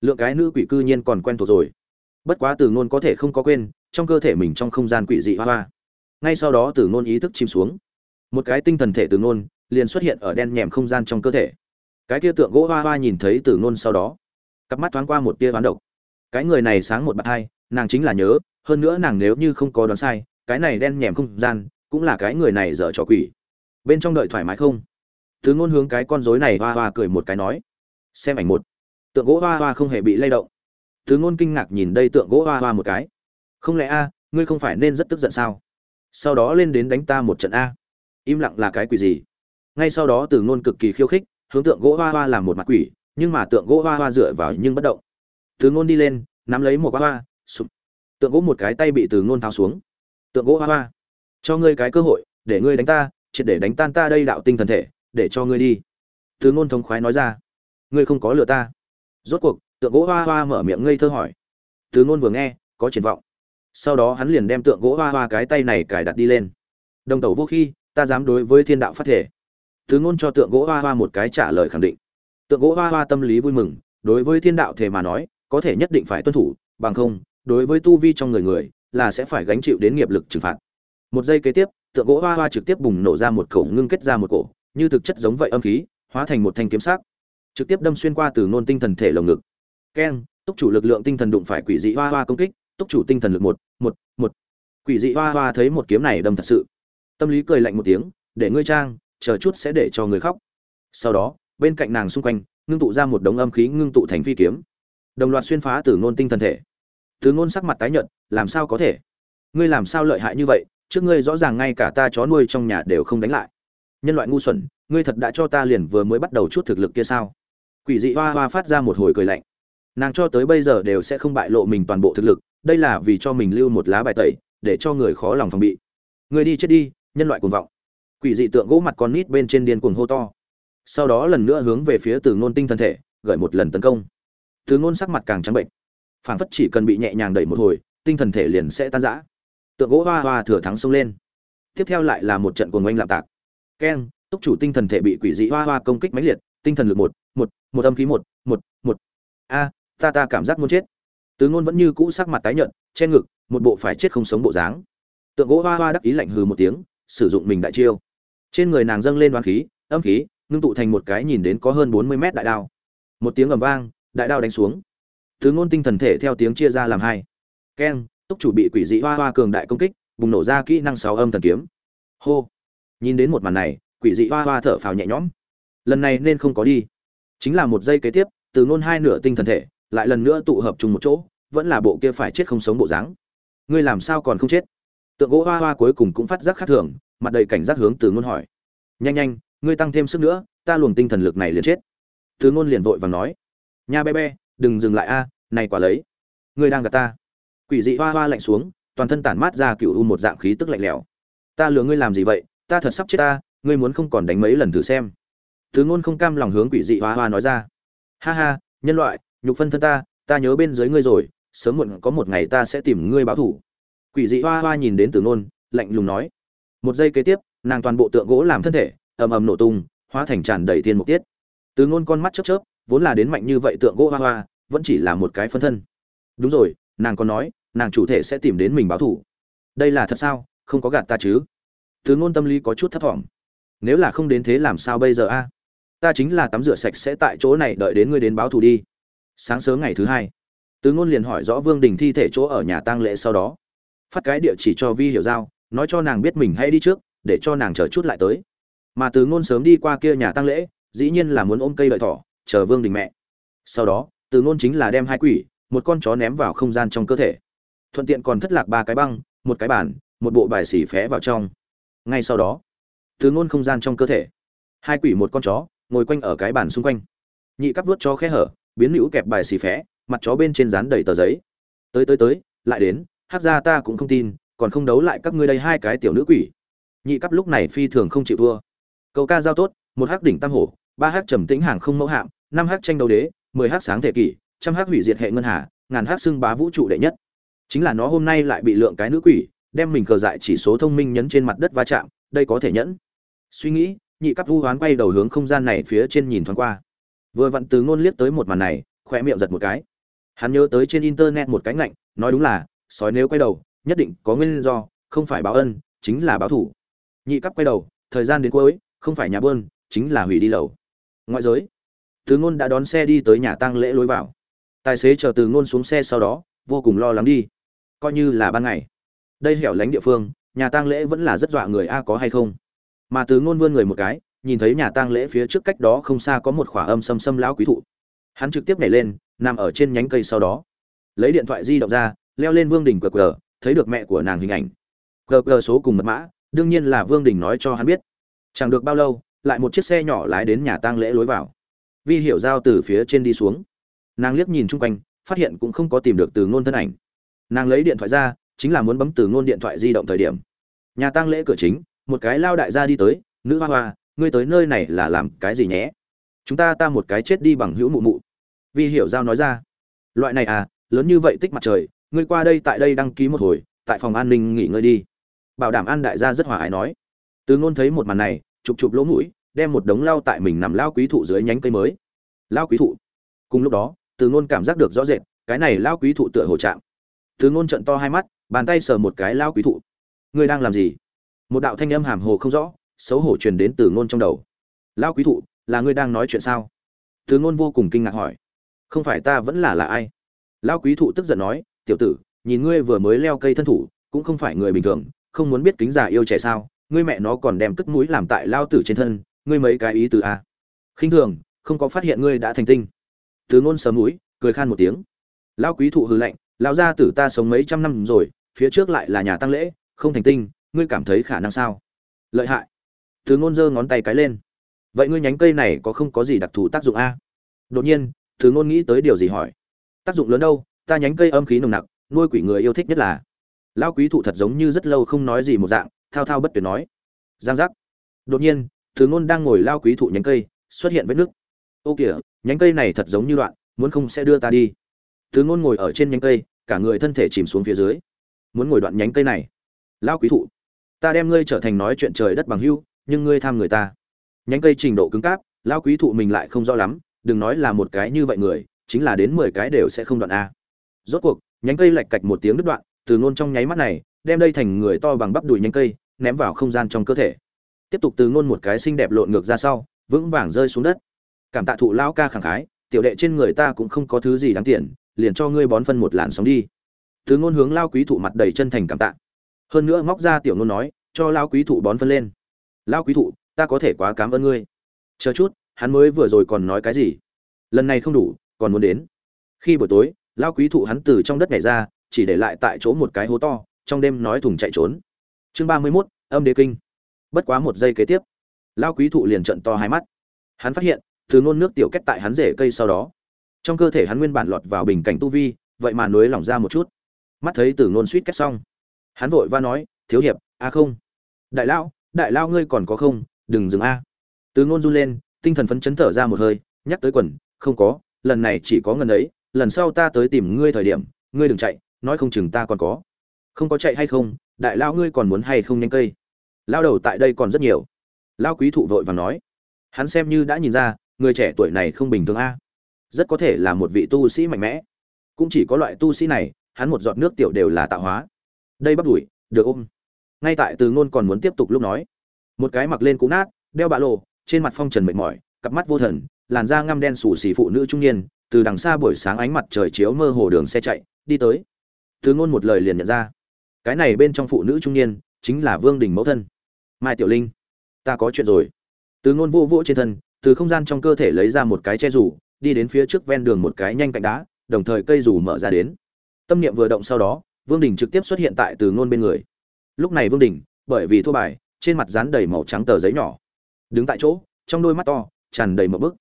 Lượng cái nữ quỷ cư nhiên còn quen thuộc rồi. Bất quá từ ngôn có thể không có quên, trong cơ thể mình trong không gian quỷ dị hoa hoa ngay sau đó từ ngôn ý thức chìm xuống. Một cái tinh thần thể từ ngôn liền xuất hiện ở đen nhèm không gian trong cơ thể. Cái kia tượng gỗ hoa hoa nhìn thấy từ ngôn sau đó, cặp mắt thoáng qua một tia ván độc. Cái người này sáng một bạt hai, nàng chính là nhớ, hơn nữa nàng nếu như không có đoán sai, cái này đen nhèm không gian cũng là cái người này dở trò quỷ. Bên trong đợi thoải mái không? Từ ngôn hướng cái con rối này hoa hoa cười một cái nói, xem ảnh một. Tượng gỗ hoa hoa không hề bị lay động. Từ ngôn kinh ngạc nhìn đây tượng gỗ hoa hoa một cái. Không lẽ a, ngươi không phải nên rất tức giận sao? Sau đó lên đến đánh ta một trận a. Im lặng là cái quỷ gì? Ngay sau đó từ ngôn cực kỳ khiêu khích, hướng tượng gỗ hoa hoa làm một mặt quỷ, nhưng mà tượng gỗ hoa hoa dựa vào nhưng bất động. Từ ngôn đi lên, nắm lấy một hoa hoa, sụp. Tượng gỗ một cái tay bị từ ngôn tháo xuống. Tượng gỗ hoa hoa, cho ngươi cái cơ hội, để ngươi đánh ta, triệt để đánh tan ta đây đạo tinh thần thể, để cho ngươi đi. Từ ngôn thống khoái nói ra. Ngươi không có lừa ta. Rốt cuộc, tượng gỗ hoa hoa mở miệng ngây thơ hỏi. Từ ngôn vừa nghe, có triển vọng sau đó hắn liền đem tượng gỗ hoa hoa cái tay này cài đặt đi lên. Đồng tẩu vô khi, ta dám đối với thiên đạo phát thể. Thứ ngôn cho tượng gỗ hoa hoa một cái trả lời khẳng định. Tượng gỗ hoa hoa tâm lý vui mừng, đối với thiên đạo thể mà nói, có thể nhất định phải tuân thủ, bằng không, đối với tu vi trong người người, là sẽ phải gánh chịu đến nghiệp lực trừng phạt. Một giây kế tiếp, tượng gỗ hoa hoa trực tiếp bùng nổ ra một khẩu ngưng kết ra một cổ, như thực chất giống vậy âm khí, hóa thành một thanh kiếm sắc. Trực tiếp đâm xuyên qua từ ngôn tinh thần thể lồng ngực. Keng, túc chủ lực lượng tinh thần đụng phải quỷ dị hoa hoa công kích túc chủ tinh thần lực một một một. Quỷ dị hoa hoa thấy một kiếm này đâm thật sự. Tâm lý cười lạnh một tiếng, để ngươi trang, chờ chút sẽ để cho người khóc. Sau đó, bên cạnh nàng xung quanh, ngưng tụ ra một đống âm khí ngưng tụ thành phi kiếm. Đồng loạt xuyên phá từ ngôn tinh thần thể. Từ ngôn sắc mặt tái nhợt, làm sao có thể? Ngươi làm sao lợi hại như vậy? Trước ngươi rõ ràng ngay cả ta chó nuôi trong nhà đều không đánh lại. Nhân loại ngu xuẩn, ngươi thật đã cho ta liền vừa mới bắt đầu chút thực lực kia sao? Quỷ dị hoa hoa phát ra một hồi cười lạnh. Nàng cho tới bây giờ đều sẽ không bại lộ mình toàn bộ thực lực đây là vì cho mình lưu một lá bài tẩy, để cho người khó lòng phòng bị. Người đi chết đi, nhân loại cuồng vọng. Quỷ dị tượng gỗ mặt con nít bên trên điên cuồng hô to. Sau đó lần nữa hướng về phía từ ngôn tinh thân thể, gợi một lần tấn công. Từ ngôn sắc mặt càng trắng bệnh. Phản phất chỉ cần bị nhẹ nhàng đẩy một hồi, tinh thần thể liền sẽ tan rã. Tượng gỗ hoa hoa thừa thắng xông lên. Tiếp theo lại là một trận cuồng oanh lạm tạc. Keng, túc chủ tinh thần thể bị quỷ dị hoa hoa công kích mãnh liệt, tinh thần lực một một một âm khí một một một. A, ta ta cảm giác muốn chết tứ ngôn vẫn như cũ sắc mặt tái nhợt trên ngực, một bộ phải chết không sống bộ dáng. Tượng gỗ hoa hoa đắc ý lạnh hừ một tiếng, sử dụng mình đại chiêu. Trên người nàng dâng lên oán khí, âm khí, ngưng tụ thành một cái nhìn đến có hơn bốn mươi mét đại đao. Một tiếng ầm vang, đại đao đánh xuống. Tứ ngôn tinh thần thể theo tiếng chia ra làm hai. Keng, túc chủ bị quỷ dị hoa hoa cường đại công kích, bùng nổ ra kỹ năng sáu âm thần kiếm. Hô. Nhìn đến một màn này, quỷ dị hoa hoa thở phào nhẹ nhõm. Lần này nên không có đi. Chính là một giây kế tiếp, từ ngôn hai nửa tinh thần thể lại lần nữa tụ hợp chung một chỗ, vẫn là bộ kia phải chết không sống bộ dáng. Ngươi làm sao còn không chết? Tượng gỗ hoa hoa cuối cùng cũng phát giác khác thường, mặt đầy cảnh giác hướng từ ngôn hỏi. Nhanh nhanh, ngươi tăng thêm sức nữa, ta luồng tinh thần lực này liền chết. Từ ngôn liền vội và nói. Nha bé bé, đừng dừng lại a, này quả lấy. Ngươi đang gặp ta. Quỷ dị hoa hoa lạnh xuống, toàn thân tản mát ra cựu u một dạng khí tức lạnh lẽo. Ta lừa ngươi làm gì vậy? Ta thật sắp chết ta, ngươi muốn không còn đánh mấy lần thử xem. Từ ngôn không cam lòng hướng quỷ dị hoa hoa nói ra. Ha ha, nhân loại nhục phân thân ta ta nhớ bên dưới ngươi rồi sớm muộn có một ngày ta sẽ tìm ngươi báo thủ. Quỷ dị hoa hoa nhìn đến từ nôn, lạnh lùng nói. Một giây kế tiếp nàng toàn bộ tượng gỗ làm thân thể ầm ầm nổ tung hóa thành tràn đầy thiên mục tiết. Từ ngôn con mắt chớp chớp vốn là đến mạnh như vậy tượng gỗ hoa hoa vẫn chỉ là một cái phân thân. Đúng rồi nàng còn nói nàng chủ thể sẽ tìm đến mình báo thủ. Đây là thật sao? Không có gạt ta chứ? Từ ngôn tâm lý có chút thấp thỏm. Nếu là không đến thế làm sao bây giờ a? Ta chính là tắm rửa sạch sẽ tại chỗ này đợi đến ngươi đến báo thù đi sáng sớm ngày thứ hai tứ ngôn liền hỏi rõ vương đình thi thể chỗ ở nhà tang lễ sau đó. Phát cái địa chỉ cho vi hiểu giao, nói cho nàng biết mình hay đi trước, để cho nàng chờ chút lại tới. Mà tứ ngôn sớm đi qua kia nhà tang lễ, dĩ nhiên là muốn ôm cây đợi thỏ, chờ vương đình mẹ. Sau đó tứ ngôn chính là đem hai quỷ, một con chó ném vào không gian trong cơ thể. Thuận tiện còn thất lạc ba cái băng, một cái bàn, một bộ bài xỉ phé vào trong. Ngay sau đó tứ ngôn không gian trong cơ thể. Hai quỷ một con chó, ngồi quanh ở cái bàn xung quanh. Nhị cắp vuốt cho khe hở biến hữu kẹp bài xì phé, mặt chó bên trên dán đầy tờ giấy. Tới tới tới, lại đến, hát ra ta cũng không tin, còn không đấu lại các ngươi đây hai cái tiểu nữ quỷ. Nhị cấp lúc này phi thường không chịu thua. Cầu ca giao tốt, một hắc đỉnh tam hổ, ba hắc trầm tĩnh hàng không mẫu hạng năm hắc tranh đấu đế, mười hắc sáng thể kỷ, trăm hắc hủy diệt hệ ngân hà, ngàn hắc xưng bá vũ trụ đệ nhất. Chính là nó hôm nay lại bị lượng cái nữ quỷ, đem mình cờ dại chỉ số thông minh nhấn trên mặt đất va chạm, đây có thể nhẫn. Suy nghĩ, nhị cấp vu hoán quay đầu hướng không gian này phía trên nhìn thoáng qua vừa vặn từ ngôn liếc tới một màn này khoe miệng giật một cái. Hắn nhớ tới trên internet một cái ngạnh, nói đúng là, sói nếu quay đầu, nhất định có nguyên do, không phải báo ân, chính là báo thủ. Nhị cấp quay đầu, thời gian đến cuối, không phải nhà bơn, chính là hủy đi lầu. Ngoại giới, từ ngôn đã đón xe đi tới nhà tang lễ lối vào. Tài xế chờ từ ngôn xuống xe sau đó, vô cùng lo lắng đi. Coi như là ban ngày. Đây hẻo lánh địa phương, nhà tang lễ vẫn là rất dọa người a có hay không? Mà từ ngôn vươn người một cái nhìn thấy nhà tang lễ phía trước cách đó không xa có một khỏa âm xâm xâm lão quý thụ. Hắn trực tiếp nhảy lên, nằm ở trên nhánh cây sau đó. Lấy điện thoại di động ra, leo lên vương đình cờ cờ thấy được mẹ của nàng hình ảnh. Cờ cờ số cùng mật mã, đương nhiên là vương đình nói cho hắn biết. Chẳng được bao lâu, lại một chiếc xe nhỏ lái đến nhà tang lễ lối vào. Vi hiểu giao từ phía trên đi xuống. Nàng liếc nhìn chung quanh, phát hiện cũng không có tìm được từ ngôn thân ảnh. Nàng lấy điện thoại ra, chính là muốn bấm từ ngôn điện thoại di động thời điểm. Nhà tang lễ cửa chính, một cái lao đại gia đi tới, nữ hoa hoa ngươi tới nơi này là làm cái gì nhé? Chúng ta ta một cái chết đi bằng hữu mụ mụ. Vi hiểu giao nói ra. Loại này à lớn như vậy tích mặt trời, ngươi qua đây tại đây đăng ký một hồi, tại phòng an ninh nghỉ ngơi đi. Bảo đảm an đại gia rất hòa ái nói. Từ ngôn thấy một màn này, chụp chụp lỗ mũi, đem một đống lao tại mình nằm lao quý thụ dưới nhánh cây mới. Lao quý thụ. Cùng lúc đó, từ ngôn cảm giác được rõ rệt, cái này lao quý thụ tựa hồ chạm. Từ ngôn trận to hai mắt, bàn tay sờ một cái lao quý thụ. Ngươi đang làm gì? Một đạo thanh âm hàm hồ không rõ xấu hổ truyền đến từ ngôn trong đầu. Lão quý thụ, là ngươi đang nói chuyện sao? Từ ngôn vô cùng kinh ngạc hỏi. Không phải ta vẫn là là ai? Lão quý thụ tức giận nói, tiểu tử, nhìn ngươi vừa mới leo cây thân thủ, cũng không phải người bình thường, không muốn biết kính già yêu trẻ sao, ngươi mẹ nó còn đem cất mũi làm tại lao tử trên thân, ngươi mấy cái ý từ a à? khinh thường, không có phát hiện ngươi đã thành tinh. Từ ngôn sớm mũi, cười khan một tiếng. Lão quý thụ hừ lạnh, lão gia tử ta sống mấy trăm năm rồi, phía trước lại là nhà tăng lễ, không thành tinh, ngươi cảm thấy khả năng sao? Lợi hại từ ngôn giơ ngón tay cái lên. Vậy ngươi nhánh cây này có không có gì đặc thù tác dụng a? Đột nhiên, từ ngôn nghĩ tới điều gì hỏi. Tác dụng lớn đâu? Ta nhánh cây âm khí nồng nặc, nuôi quỷ người yêu thích nhất là. Lão quý thụ thật giống như rất lâu không nói gì một dạng, thao thao bất tuyệt nói. Giang giác. Đột nhiên, từ ngôn đang ngồi lao quý thụ nhánh cây, xuất hiện vết nước. ô kìa, nhánh cây này thật giống như đoạn, muốn không sẽ đưa ta đi. Từ ngôn ngồi ở trên nhánh cây, cả người thân thể chìm xuống phía dưới. Muốn ngồi đoạn nhánh cây này. Lão quý thụ, ta đem ngươi trở thành nói chuyện trời đất bằng hưu nhưng ngươi tham người ta. Nhánh cây trình độ cứng cáp, lão quý thụ mình lại không rõ lắm, đừng nói là một cái như vậy người, chính là đến mười cái đều sẽ không đoạn a. Rốt cuộc, nhánh cây lạch cạch một tiếng đứt đoạn, từ ngôn trong nháy mắt này, đem đây thành người to bằng bắp đùi nhánh cây, ném vào không gian trong cơ thể. Tiếp tục từ ngôn một cái xinh đẹp lộn ngược ra sau, vững vàng rơi xuống đất. Cảm tạ thụ lão ca khẳng khái, tiểu đệ trên người ta cũng không có thứ gì đáng tiền, liền cho ngươi bón phân một làn sóng đi. Từ ngôn hướng lao quý thụ mặt đầy chân thành cảm tạ. Hơn nữa móc ra tiểu ngôn nói, cho lao quý thụ bón phân lên lao quý thụ, ta có thể quá cảm ơn ngươi. Chờ chút, hắn mới vừa rồi còn nói cái gì? Lần này không đủ, còn muốn đến. Khi buổi tối lao quý thụ hắn từ trong đất nhảy ra, chỉ để lại tại chỗ một cái hố to, trong đêm nói thùng chạy trốn. Chương ba mươi mốt, âm đế kinh. Bất quá một giây kế tiếp lao quý thụ liền trận to hai mắt. Hắn phát hiện, từ ngôn nước tiểu kết tại hắn rễ cây sau đó. Trong cơ thể hắn nguyên bản lọt vào bình cảnh tu vi, vậy mà nối lỏng ra một chút. Mắt thấy từ ngôn suýt kết xong. Hắn vội va nói, thiếu hiệp, a không. Đại lão đại lao ngươi còn có không, đừng dừng a. Từ ngôn run lên, tinh thần phấn chấn thở ra một hơi, nhắc tới quần, không có, lần này chỉ có ngần ấy, lần sau ta tới tìm ngươi thời điểm, ngươi đừng chạy, nói không chừng ta còn có. Không có chạy hay không, đại lao ngươi còn muốn hay không nhanh cây. Lao đầu tại đây còn rất nhiều. Lao quý thụ vội và nói. Hắn xem như đã nhìn ra, người trẻ tuổi này không bình thường a. Rất có thể là một vị tu sĩ mạnh mẽ. Cũng chỉ có loại tu sĩ này, hắn một giọt nước tiểu đều là tạo hóa. Đây bắt đuổi, được ôm ngay tại từ ngôn còn muốn tiếp tục lúc nói, một cái mặc lên cũ nát, đeo bạ lộ, trên mặt phong trần mệt mỏi, cặp mắt vô thần, làn da ngăm đen xù xì phụ nữ trung niên, từ đằng xa buổi sáng ánh mặt trời chiếu mơ hồ đường xe chạy, đi tới. Từ ngôn một lời liền nhận ra, cái này bên trong phụ nữ trung niên chính là vương đình mẫu thân. Mai tiểu linh, ta có chuyện rồi. Từ ngôn vô vỗ trên thân, từ không gian trong cơ thể lấy ra một cái che rủ, đi đến phía trước ven đường một cái nhanh cạnh đá, đồng thời cây rủ mở ra đến. Tâm niệm vừa động sau đó, vương đình trực tiếp xuất hiện tại từ ngôn bên người lúc này vương đình, bởi vì thua bài, trên mặt dán đầy màu trắng tờ giấy nhỏ. Đứng tại chỗ, trong đôi mắt to, tràn đầy một bức.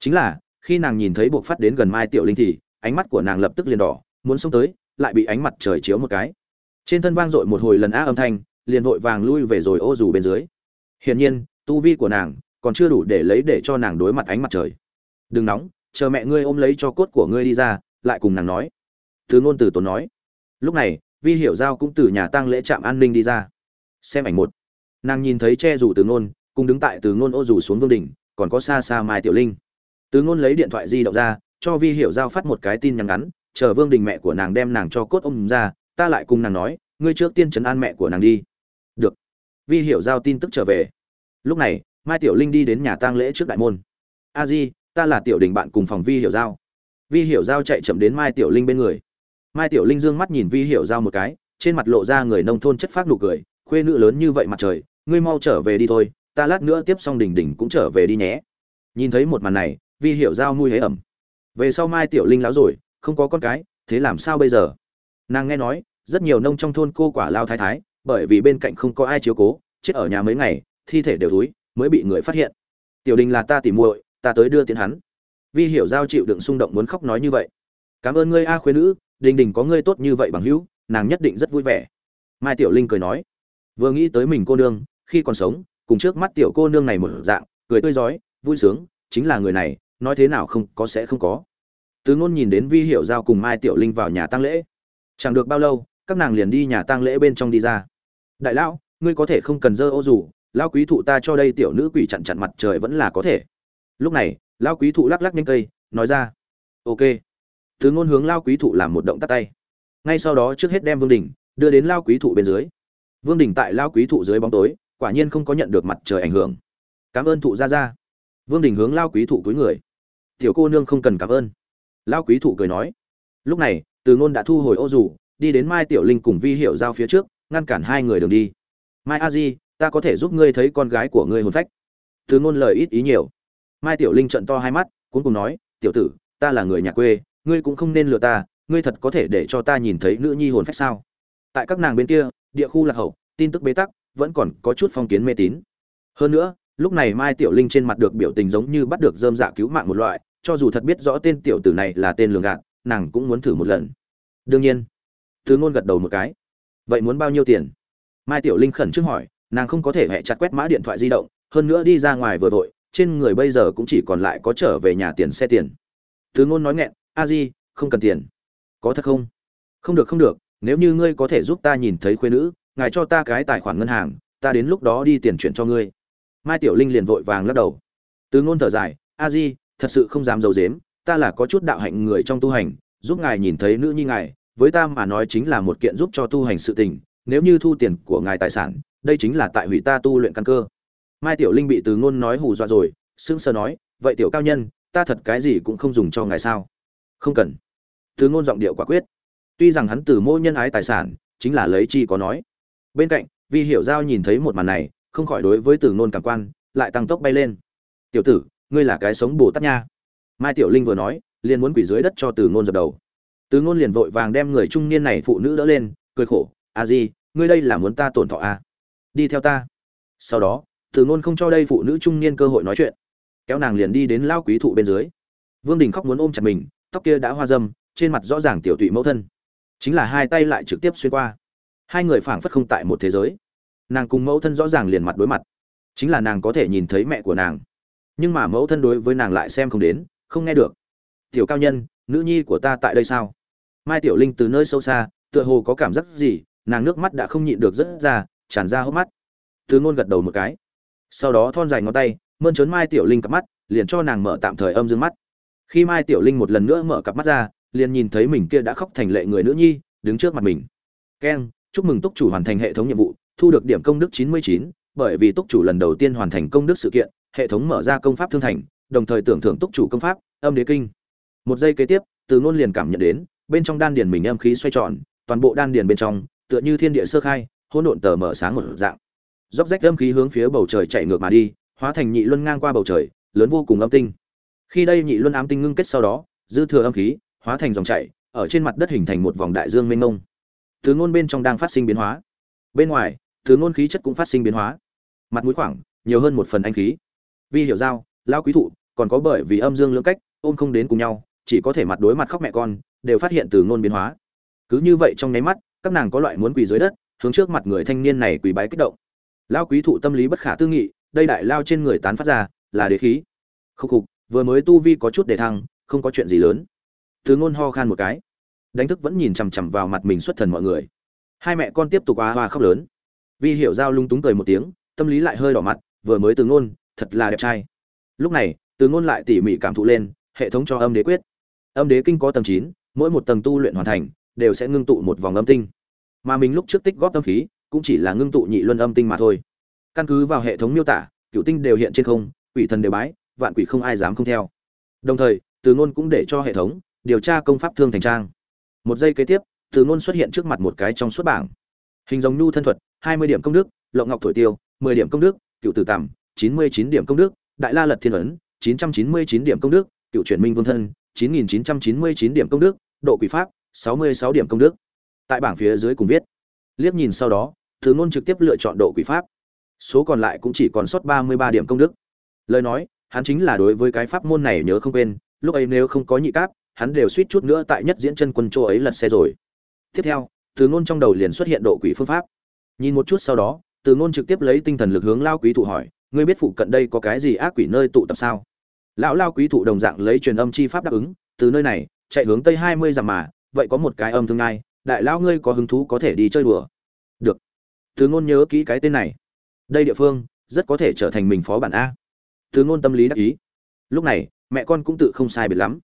Chính là, khi nàng nhìn thấy buộc phát đến gần mai tiểu linh thì, ánh mắt của nàng lập tức liền đỏ, muốn xông tới, lại bị ánh mặt trời chiếu một cái. Trên thân vang dội một hồi lần á âm thanh, liền vội vàng lui về rồi ô dù bên dưới. Hiển nhiên, tu vi của nàng còn chưa đủ để lấy để cho nàng đối mặt ánh mặt trời. Đừng nóng, chờ mẹ ngươi ôm lấy cho cốt của ngươi đi ra, lại cùng nàng nói. Thứ ngôn từ tốn nói. Lúc này vi hiểu giao cũng từ nhà tang lễ trạm an ninh đi ra. Xem ảnh một. Nàng nhìn thấy che rủ từ ngôn, cùng đứng tại từ ngôn ô rủ xuống vương đỉnh, còn có xa xa mai tiểu linh. Từ ngôn lấy điện thoại di động ra, cho vi hiểu giao phát một cái tin nhắn ngắn, chờ vương đình mẹ của nàng đem nàng cho cốt ông ra, ta lại cùng nàng nói, ngươi trước tiên trấn an mẹ của nàng đi. Được. Vi hiểu giao tin tức trở về. Lúc này, mai tiểu linh đi đến nhà tang lễ trước đại môn. A di, ta là tiểu đình bạn cùng phòng vi hiểu giao. Vi hiểu giao chạy chậm đến mai tiểu linh bên người mai tiểu linh dương mắt nhìn vi hiểu giao một cái, trên mặt lộ ra người nông thôn chất phác nụ cười, khuê nữ lớn như vậy mặt trời, ngươi mau trở về đi thôi, ta lát nữa tiếp xong đỉnh đỉnh cũng trở về đi nhé. Nhìn thấy một màn này, vi hiểu giao nuôi hế ẩm. Về sau mai tiểu linh láo rồi, không có con cái, thế làm sao bây giờ? Nàng nghe nói, rất nhiều nông trong thôn cô quả lao thái thái, bởi vì bên cạnh không có ai chiếu cố, chết ở nhà mấy ngày, thi thể đều túi mới bị người phát hiện. Tiểu đình là ta tỉ muội, ta tới đưa tiến hắn. Vi hiểu giao chịu đựng xung động muốn khóc nói như vậy. Cảm ơn ngươi a khuê nữ đình đình có ngươi tốt như vậy bằng hữu, nàng nhất định rất vui vẻ. Mai tiểu linh cười nói, vừa nghĩ tới mình cô nương, khi còn sống, cùng trước mắt tiểu cô nương này một dạng, cười tươi rói vui sướng, chính là người này, nói thế nào không có sẽ không có. Tứ ngôn nhìn đến vi hiểu giao cùng mai tiểu linh vào nhà tang lễ. Chẳng được bao lâu, các nàng liền đi nhà tang lễ bên trong đi ra. Đại lão, ngươi có thể không cần dơ ô dù, lão quý thụ ta cho đây tiểu nữ quỷ chặn chặn mặt trời vẫn là có thể. Lúc này, lão quý thụ lắc lắc nhanh cây, nói ra, ok thứ ngôn hướng lao quý thụ làm một động tác tay. Ngay sau đó trước hết đem vương đình đưa đến lao quý thụ bên dưới. Vương đình tại lao quý thụ dưới bóng tối, quả nhiên không có nhận được mặt trời ảnh hưởng. Cảm ơn thụ ra ra vương đình hướng lao quý thụ cúi người. Tiểu cô nương không cần cảm ơn. Lao quý thụ cười nói. Lúc này, từ ngôn đã thu hồi ô dù, đi đến mai tiểu linh cùng vi hiệu giao phía trước, ngăn cản hai người đường đi. Mai a di, ta có thể giúp ngươi thấy con gái của ngươi hồn phách. Từ ngôn lời ít ý nhiều. Mai tiểu linh trận to hai mắt cuối cùng nói, tiểu tử, ta là người nhà quê ngươi cũng không nên lừa ta, ngươi thật có thể để cho ta nhìn thấy nữ nhi hồn phách sao? Tại các nàng bên kia, địa khu lạc hậu, tin tức bế tắc, vẫn còn có chút phong kiến mê tín. Hơn nữa, lúc này mai tiểu linh trên mặt được biểu tình giống như bắt được dơm dạ cứu mạng một loại, cho dù thật biết rõ tên tiểu tử này là tên lường gạt, nàng cũng muốn thử một lần. Đương nhiên, thứ ngôn gật đầu một cái. Vậy muốn bao nhiêu tiền? Mai tiểu linh khẩn trương hỏi, nàng không có thể hẹ chặt quét mã điện thoại di động, hơn nữa đi ra ngoài vừa vội, trên người bây giờ cũng chỉ còn lại có trở về nhà tiền xe tiền. Thứ ngôn nói nghẹn a di, không cần tiền. Có thật không? Không được không được, nếu như ngươi có thể giúp ta nhìn thấy khuê nữ, ngài cho ta cái tài khoản ngân hàng, ta đến lúc đó đi tiền chuyển cho ngươi. Mai tiểu linh liền vội vàng lắc đầu. Từ ngôn thở dài, a di, thật sự không dám d i ấ u dếm ta là có chút đạo hạnh người trong tu hành, giúp ngài nhìn thấy nữ nhi ngài, với ta mà nói chính là một kiện giúp cho tu hành sự tình, nếu như thu tiền của ngài tài sản, đây chính là tại hủy ta tu luyện căn cơ. Mai tiểu linh bị từ ngôn nói hù dọa rồi, sững sờ nói, vậy tiểu cao nhân, ta thật cái gì cũng không dùng cho ngài sao? Không cần. Từ ngôn giọng điệu quả quyết. Tuy rằng hắn từ mô nhân ái tài sản, chính là lấy chi có nói. Bên cạnh, vi hiểu giao nhìn thấy một màn này, không khỏi đối với từ ngôn cảm quan, lại tăng tốc bay lên. Tiểu tử, ngươi là cái sống bồ tát nha. Mai tiểu linh vừa nói, liền muốn quỳ dưới đất cho từ ngôn dập đầu. Từ ngôn liền vội vàng đem người trung niên này phụ nữ đỡ lên, cười khổ, a à di, ngươi đây là muốn ta tổn thọ à? đi theo ta. Sau đó, từ ngôn không cho đây phụ nữ trung niên cơ hội nói chuyện. Kéo nàng liền đi đến lao quý thụ bên dưới. Vương đình khóc muốn ôm chặt mình tóc kia đã hoa dâm, trên mặt rõ ràng tiểu tụy mẫu thân. Chính là hai tay lại trực tiếp xuyên qua. Hai người phảng phất không tại một thế giới. Nàng cùng mẫu thân rõ ràng liền mặt đối mặt. Chính là nàng có thể nhìn thấy mẹ của nàng. Nhưng mà mẫu thân đối với nàng lại xem không đến, không nghe được. Tiểu cao nhân, nữ nhi của ta tại đây sao? Mai tiểu linh từ nơi sâu xa, tựa hồ có cảm giác gì, nàng nước mắt đã không nhịn được rất ra, tràn ra hốc mắt. Từ ngôn gật đầu một cái. Sau đó thon dài ngón tay, mơn trớn mai tiểu linh cặp mắt, liền cho nàng mở tạm thời âm dương mắt khi mai tiểu linh một lần nữa mở cặp mắt ra, liền nhìn thấy mình kia đã khóc thành lệ người nữ nhi, đứng trước mặt mình. Keng chúc mừng túc chủ hoàn thành hệ thống nhiệm vụ, thu được điểm công đức chín mươi chín, bởi vì túc chủ lần đầu tiên hoàn thành công đức sự kiện, hệ thống mở ra công pháp thương thành, đồng thời tưởng thưởng túc chủ công pháp, âm đế kinh. Một giây kế tiếp, từ ngôn liền cảm nhận đến, bên trong đan điền mình âm khí xoay tròn, toàn bộ đan điền bên trong, tựa như thiên địa sơ khai, hỗn độn tờ mở sáng một dạng. Róc rách âm khí hướng phía bầu trời chạy ngược mà đi, hóa thành nhị luân ngang qua bầu trời, lớn vô cùng âm tinh khi đây nhị luân ám tinh ngưng kết sau đó, dư thừa âm khí, hóa thành dòng chảy, ở trên mặt đất hình thành một vòng đại dương mênh mông. Từ ngôn bên trong đang phát sinh biến hóa. Bên ngoài từ ngôn khí chất cũng phát sinh biến hóa. Mặt mũi khoảng, nhiều hơn một phần anh khí. Vi hiểu giao lao quý thụ, còn có bởi vì âm dương lưỡng cách, ôm không đến cùng nhau, chỉ có thể mặt đối mặt khóc mẹ con, đều phát hiện từ ngôn biến hóa. Cứ như vậy trong nháy mắt, các nàng có loại muốn quỳ dưới đất, hướng trước mặt người thanh niên này quỳ bái kích động. Lao quý thụ tâm lý bất khả tư nghị, đây đại lao trên người tán phát ra, là đế khí. Khúc khục vừa mới tu vi có chút để thăng, không có chuyện gì lớn. Từ ngôn ho khan một cái. Đánh thức vẫn nhìn chằm chằm vào mặt mình xuất thần mọi người. Hai mẹ con tiếp tục á hoa khóc lớn. Vi hiểu giao lung túng cười một tiếng, tâm lý lại hơi đỏ mặt, vừa mới từ ngôn, thật là đẹp trai. Lúc này, từ ngôn lại tỉ mỉ cảm thụ lên, hệ thống cho âm đế quyết. Âm đế kinh có tầng chín, mỗi một tầng tu luyện hoàn thành, đều sẽ ngưng tụ một vòng âm tinh. Mà mình lúc trước tích góp tâm khí, cũng chỉ là ngưng tụ nhị luân âm tinh mà thôi. Căn cứ vào hệ thống miêu tả, cựu tinh đều hiện trên không, quỷ thần đều bái vạn quỷ không ai dám không theo. Đồng thời, từ ngôn cũng để cho hệ thống điều tra công pháp thương thành trang. Một giây kế tiếp, từ ngôn xuất hiện trước mặt một cái trong suốt bảng. Hình giống nhu thân thuật, hai mươi điểm công đức lộng ngọc thổi tiêu, mười điểm công đức, cựu tử tằm, chín mươi chín điểm công đức, đại la lật thiên ấn, chín trăm chín mươi chín điểm công đức, cựu chuyển minh vương thân, chín nghìn chín trăm chín mươi chín điểm công đức, độ quỷ pháp, sáu mươi sáu điểm công đức. Tại bảng phía dưới cùng viết. Liếc nhìn sau đó, từ ngôn trực tiếp lựa chọn độ quỷ pháp. Số còn lại cũng chỉ còn sót ba mươi ba điểm công đức. Lời nói hắn chính là đối với cái pháp môn này nhớ không quên, lúc ấy nếu không có nhị cáp, hắn đều suýt chút nữa tại nhất diễn chân quân chỗ ấy lật xe rồi. Tiếp theo, từ ngôn trong đầu liền xuất hiện độ quỷ phương pháp. Nhìn một chút sau đó, từ ngôn trực tiếp lấy tinh thần lực hướng lao quý thụ hỏi, ngươi biết phụ cận đây có cái gì ác quỷ nơi tụ tập sao? Lão lao quý thụ đồng dạng lấy truyền âm chi pháp đáp ứng, từ nơi này, chạy hướng tây hai mươi dặm mà, vậy có một cái âm thương ngay đại lão ngươi có hứng thú có thể đi chơi đùa? Được. Từ ngôn nhớ kỹ cái tên này. Đây địa phương rất có thể trở thành mình phó bản a từ ngôn tâm lý đắc ý. Lúc này, mẹ con cũng tự không sai biệt lắm.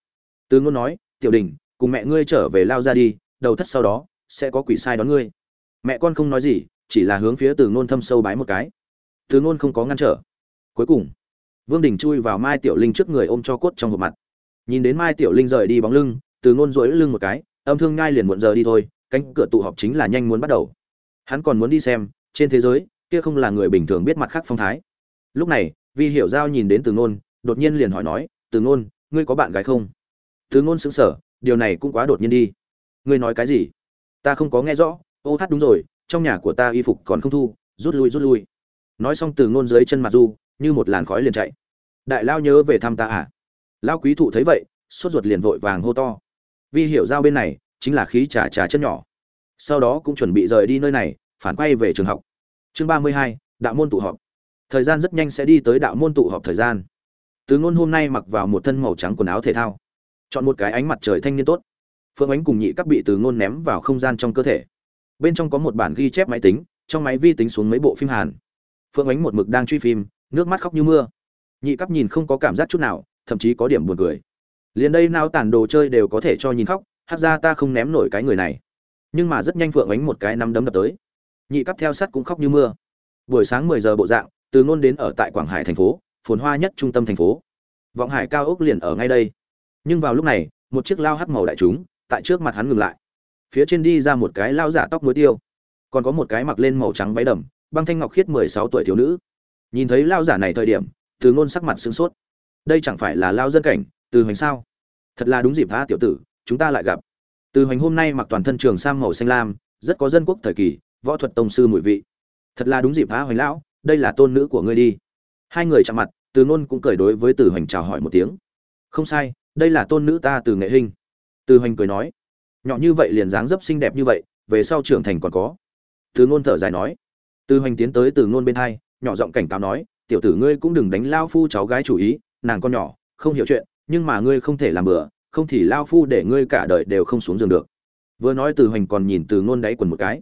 Từ ngôn nói, tiểu đình, cùng mẹ ngươi trở về lao ra đi, đầu thất sau đó, sẽ có quỷ sai đón ngươi. Mẹ con không nói gì, chỉ là hướng phía từ ngôn thâm sâu bái một cái. Từ ngôn không có ngăn trở. Cuối cùng, vương đình chui vào mai tiểu linh trước người ôm cho cốt trong hộp mặt. Nhìn đến mai tiểu linh rời đi bóng lưng, từ ngôn duỗi lưng một cái, âm thương ngai liền muộn giờ đi thôi, cánh cửa tụ họp chính là nhanh muốn bắt đầu. Hắn còn muốn đi xem, trên thế giới, kia không là người bình thường biết mặt khác phong thái. Lúc này vi hiểu giao nhìn đến từ ngôn, đột nhiên liền hỏi nói, từ ngôn, ngươi có bạn gái không? Từ ngôn sững sờ, điều này cũng quá đột nhiên đi. Ngươi nói cái gì? Ta không có nghe rõ. Ô hát, đúng rồi, trong nhà của ta y phục còn không thu, rút lui rút lui. Nói xong từ ngôn dưới chân mặt du, như một làn khói liền chạy. Đại lao nhớ về thăm ta à? Lao quý thụ thấy vậy, sốt ruột liền vội vàng hô to. Vi hiểu giao bên này, chính là khí trà trà chân nhỏ. Sau đó cũng chuẩn bị rời đi nơi này, phản quay về trường học. Chương ba mươi hai, đạo môn tụ họp thời gian rất nhanh sẽ đi tới đạo môn tụ họp thời gian. Từ ngôn hôm nay mặc vào một thân màu trắng quần áo thể thao, chọn một cái ánh mặt trời thanh niên tốt. Phương ánh cùng nhị các bị từ ngôn ném vào không gian trong cơ thể. Bên trong có một bản ghi chép máy tính, trong máy vi tính xuống mấy bộ phim hàn. Phượng ánh một mực đang truy phim, nước mắt khóc như mưa. Nhị cấp nhìn không có cảm giác chút nào, thậm chí có điểm buồn cười. Liền đây nào tản đồ chơi đều có thể cho nhìn khóc, hát ra ta không ném nổi cái người này. Nhưng mà rất nhanh phượng ánh một cái nắm đấm đập tới. Nhị cấp theo sắt cũng khóc như mưa. Buổi sáng 10 giờ bộ dạng từ ngôn đến ở tại quảng hải thành phố, phồn hoa nhất trung tâm thành phố. Vọng hải cao ốc liền ở ngay đây. Nhưng vào lúc này, một chiếc lao hắt màu đại chúng, tại trước mặt hắn ngừng lại. Phía trên đi ra một cái lao giả tóc muối tiêu. Còn có một cái mặc lên màu trắng váy đầm, băng thanh ngọc khiết 16 tuổi thiếu nữ. Nhìn thấy lao giả này thời điểm, từ ngôn sắc mặt sững sốt. Đây chẳng phải là lao dân cảnh, từ hoành sao? Thật là đúng dịp tha tiểu tử, chúng ta lại gặp. Từ hoành hôm nay mặc toàn thân trường sang màu xanh lam, rất có dân quốc thời kỳ, võ thuật tông sư mùi vị. Thật là đúng dịp tha hoành lão đây là tôn nữ của ngươi đi. Hai người chạm mặt, từ ngôn cũng cười đối với từ hoành chào hỏi một tiếng. Không sai, đây là tôn nữ ta từ nghệ hình từ hoành cười nói. Nhỏ như vậy liền dáng dấp xinh đẹp như vậy, về sau trưởng thành còn có. Từ ngôn thở dài nói. Từ hoành tiến tới từ ngôn bên hai, nhỏ giọng cảnh cáo nói, tiểu tử ngươi cũng đừng đánh lao phu cháu gái chủ ý, nàng con nhỏ, không hiểu chuyện, nhưng mà ngươi không thể làm bừa, không thì lao phu để ngươi cả đời đều không xuống giường được. Vừa nói từ hoành còn nhìn từ ngôn đáy quần một cái.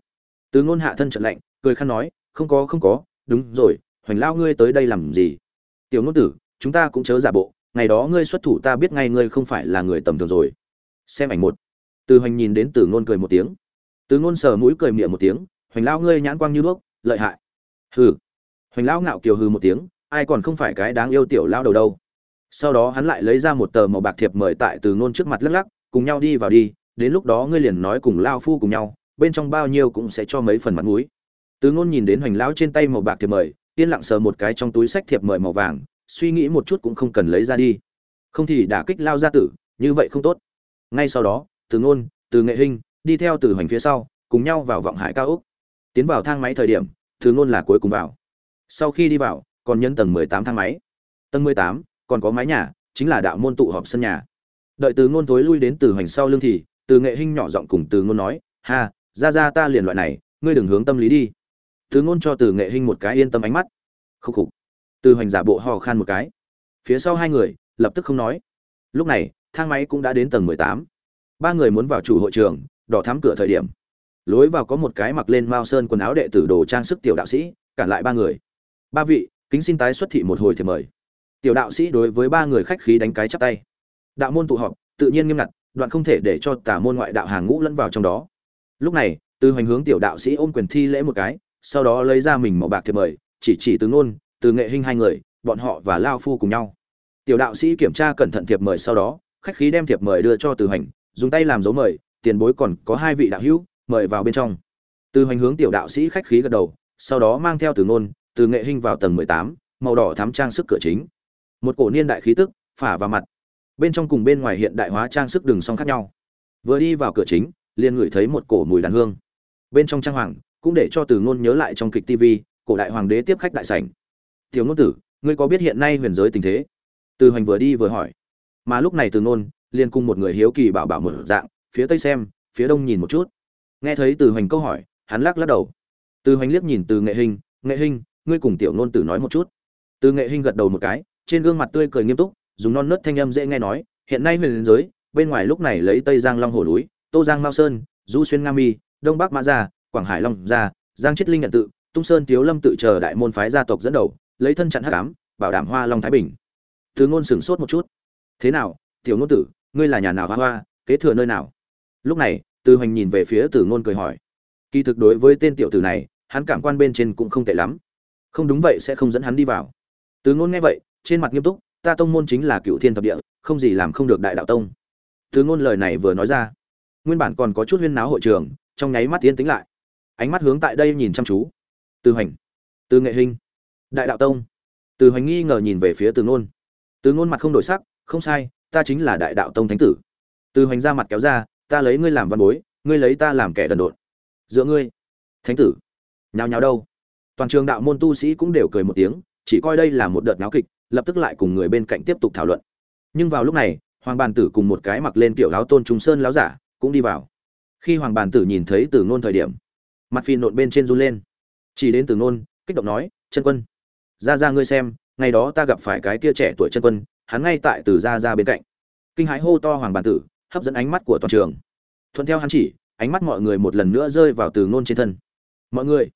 Từ ngôn hạ thân trận lạnh, cười khăn nói, không có không có đúng rồi, hoành lao ngươi tới đây làm gì? Tiểu ngôn tử, chúng ta cũng chớ giả bộ, ngày đó ngươi xuất thủ ta biết ngay ngươi không phải là người tầm thường rồi. Xem ảnh một. Từ hoành nhìn đến từ ngôn cười một tiếng. Từ ngôn sờ mũi cười miệng một tiếng, hoành lao ngươi nhãn quang như đuốc, lợi hại. Hừ. Hoành lao ngạo kiều hừ một tiếng, ai còn không phải cái đáng yêu tiểu lao đầu đâu. Sau đó hắn lại lấy ra một tờ màu bạc thiệp mời tại từ ngôn trước mặt lắc lắc, cùng nhau đi vào đi, đến lúc đó ngươi liền nói cùng lao phu cùng nhau, bên trong bao nhiêu cũng sẽ cho mấy phần mặt mũi từ ngôn nhìn đến hoành lão trên tay màu bạc thiệp mời yên lặng sờ một cái trong túi sách thiệp mời màu vàng suy nghĩ một chút cũng không cần lấy ra đi. Không thì đã kích lao gia tử như vậy không tốt. Ngay sau đó từ ngôn từ nghệ Hinh đi theo từ hoành phía sau cùng nhau vào vọng hải cao Ốc, tiến vào thang máy thời điểm từ ngôn là cuối cùng vào. Sau khi đi vào còn nhân tầng mười tám thang máy. Tầng mười tám còn có mái nhà chính là đạo môn tụ họp sân nhà. Đợi từ ngôn tối lui đến từ hoành sau lưng thì từ nghệ Hinh nhỏ giọng cùng từ ngôn nói ha ra ra ta liền loại này ngươi đừng hướng tâm lý đi từ ngôn cho từ nghệ Hinh một cái yên tâm ánh mắt. Khô khủng. từ hoành giả bộ ho khan một cái. Phía sau hai người, lập tức không nói. Lúc này, thang máy cũng đã đến tầng mười tám. Ba người muốn vào chủ hội trường, đỏ thắm cửa thời điểm. Lối vào có một cái mặc lên mao sơn quần áo đệ tử đồ trang sức tiểu đạo sĩ, cản lại ba người. Ba vị, kính xin tái xuất thị một hồi thì mời. Tiểu đạo sĩ đối với ba người khách khí đánh cái chắp tay. Đạo môn tụ họp, tự nhiên nghiêm ngặt, đoạn không thể để cho tà môn ngoại đạo hàng ngũ lẫn vào trong đó. Lúc này, từ hoành hướng tiểu đạo sĩ ôm quyền thi lễ một cái sau đó lấy ra mình màu bạc thiệp mời, chỉ chỉ từ ngôn, từ nghệ hình hai người, bọn họ và lao phu cùng nhau. Tiểu đạo sĩ kiểm tra cẩn thận thiệp mời sau đó, khách khí đem thiệp mời đưa cho từ hành dùng tay làm dấu mời, tiền bối còn có hai vị đạo hữu, mời vào bên trong. Từ hành hướng tiểu đạo sĩ khách khí gật đầu, sau đó mang theo từ ngôn, từ nghệ hình vào tầng mười tám, màu đỏ thắm trang sức cửa chính. Một cổ niên đại khí tức, phả vào mặt. Bên trong cùng bên ngoài hiện đại hóa trang sức đường song khác nhau. Vừa đi vào cửa chính, liền ngửi thấy một cổ mùi đàn hương. Bên trong trang hoàng cũng để cho từ ngôn nhớ lại trong kịch tv cổ đại hoàng đế tiếp khách đại sảnh. Tiểu ngôn tử, ngươi có biết hiện nay huyền giới tình thế? Từ hoành vừa đi vừa hỏi. Mà lúc này từ ngôn liền cùng một người hiếu kỳ bảo bảo một dạng, phía tây xem, phía đông nhìn một chút. Nghe thấy từ hoành câu hỏi, hắn lắc lắc đầu. Từ hoành liếc nhìn từ nghệ hình nghệ hình, ngươi cùng tiểu ngôn tử nói một chút. Từ nghệ hình gật đầu một cái, trên gương mặt tươi cười nghiêm túc, dùng non nớt thanh âm dễ nghe nói, hiện nay huyền giới, bên ngoài lúc này lấy tây giang long hồ núi, tô giang mao sơn, du xuyên nga mi, đông bắc mã gia quảng hải long gia giang chiết linh nhận tự, tung sơn tiếu lâm tự chờ đại môn phái gia tộc dẫn đầu, lấy thân chặn hắc ám, bảo đảm hoa long thái bình. Thứ ngôn sửng sốt một chút. Thế nào, tiểu ngôn tử, ngươi là nhà nào hoa hoa, kế thừa nơi nào? Lúc này, từ hoành nhìn về phía tử ngôn cười hỏi. Kỳ thực đối với tên tiểu tử này, hắn cảm quan bên trên cũng không tệ lắm. Không đúng vậy sẽ không dẫn hắn đi vào. Từ ngôn nghe vậy, trên mặt nghiêm túc, ta tông môn chính là cựu thiên thập địa, không gì làm không được đại đạo tông. Từ ngôn lời này vừa nói ra, nguyên bản còn có chút huyên náo hội trường, trong nháy mắt tiến tính lại ánh mắt hướng tại đây nhìn chăm chú. Từ hoành, từ nghệ hình, đại đạo tông. Từ hoành nghi ngờ nhìn về phía từ ngôn từ ngôn mặt không đổi sắc, không sai, ta chính là đại đạo tông thánh tử. Từ hoành ra mặt kéo ra, ta lấy ngươi làm văn bối, ngươi lấy ta làm kẻ đần độn. Giữa ngươi, thánh tử. Nhào nhào đâu? Toàn trường đạo môn tu sĩ cũng đều cười một tiếng, chỉ coi đây là một đợt náo kịch, lập tức lại cùng người bên cạnh tiếp tục thảo luận. Nhưng vào lúc này, hoàng bàn tử cùng một cái mặc lên kiểu áo tôn trung sơn láo giả cũng đi vào. Khi hoàng bàn tử nhìn thấy từ ngôn thời điểm mặt phi nộn bên trên run lên. Chỉ đến từ ngôn, kích động nói, chân quân, ra ra ngươi xem, ngày đó ta gặp phải cái kia trẻ tuổi chân quân, hắn ngay tại từ ra ra bên cạnh. Kinh hãi hô to hoàng bàn tử, hấp dẫn ánh mắt của toàn trường. Thuận theo hắn chỉ, ánh mắt mọi người một lần nữa rơi vào từ ngôn trên thân. Mọi người,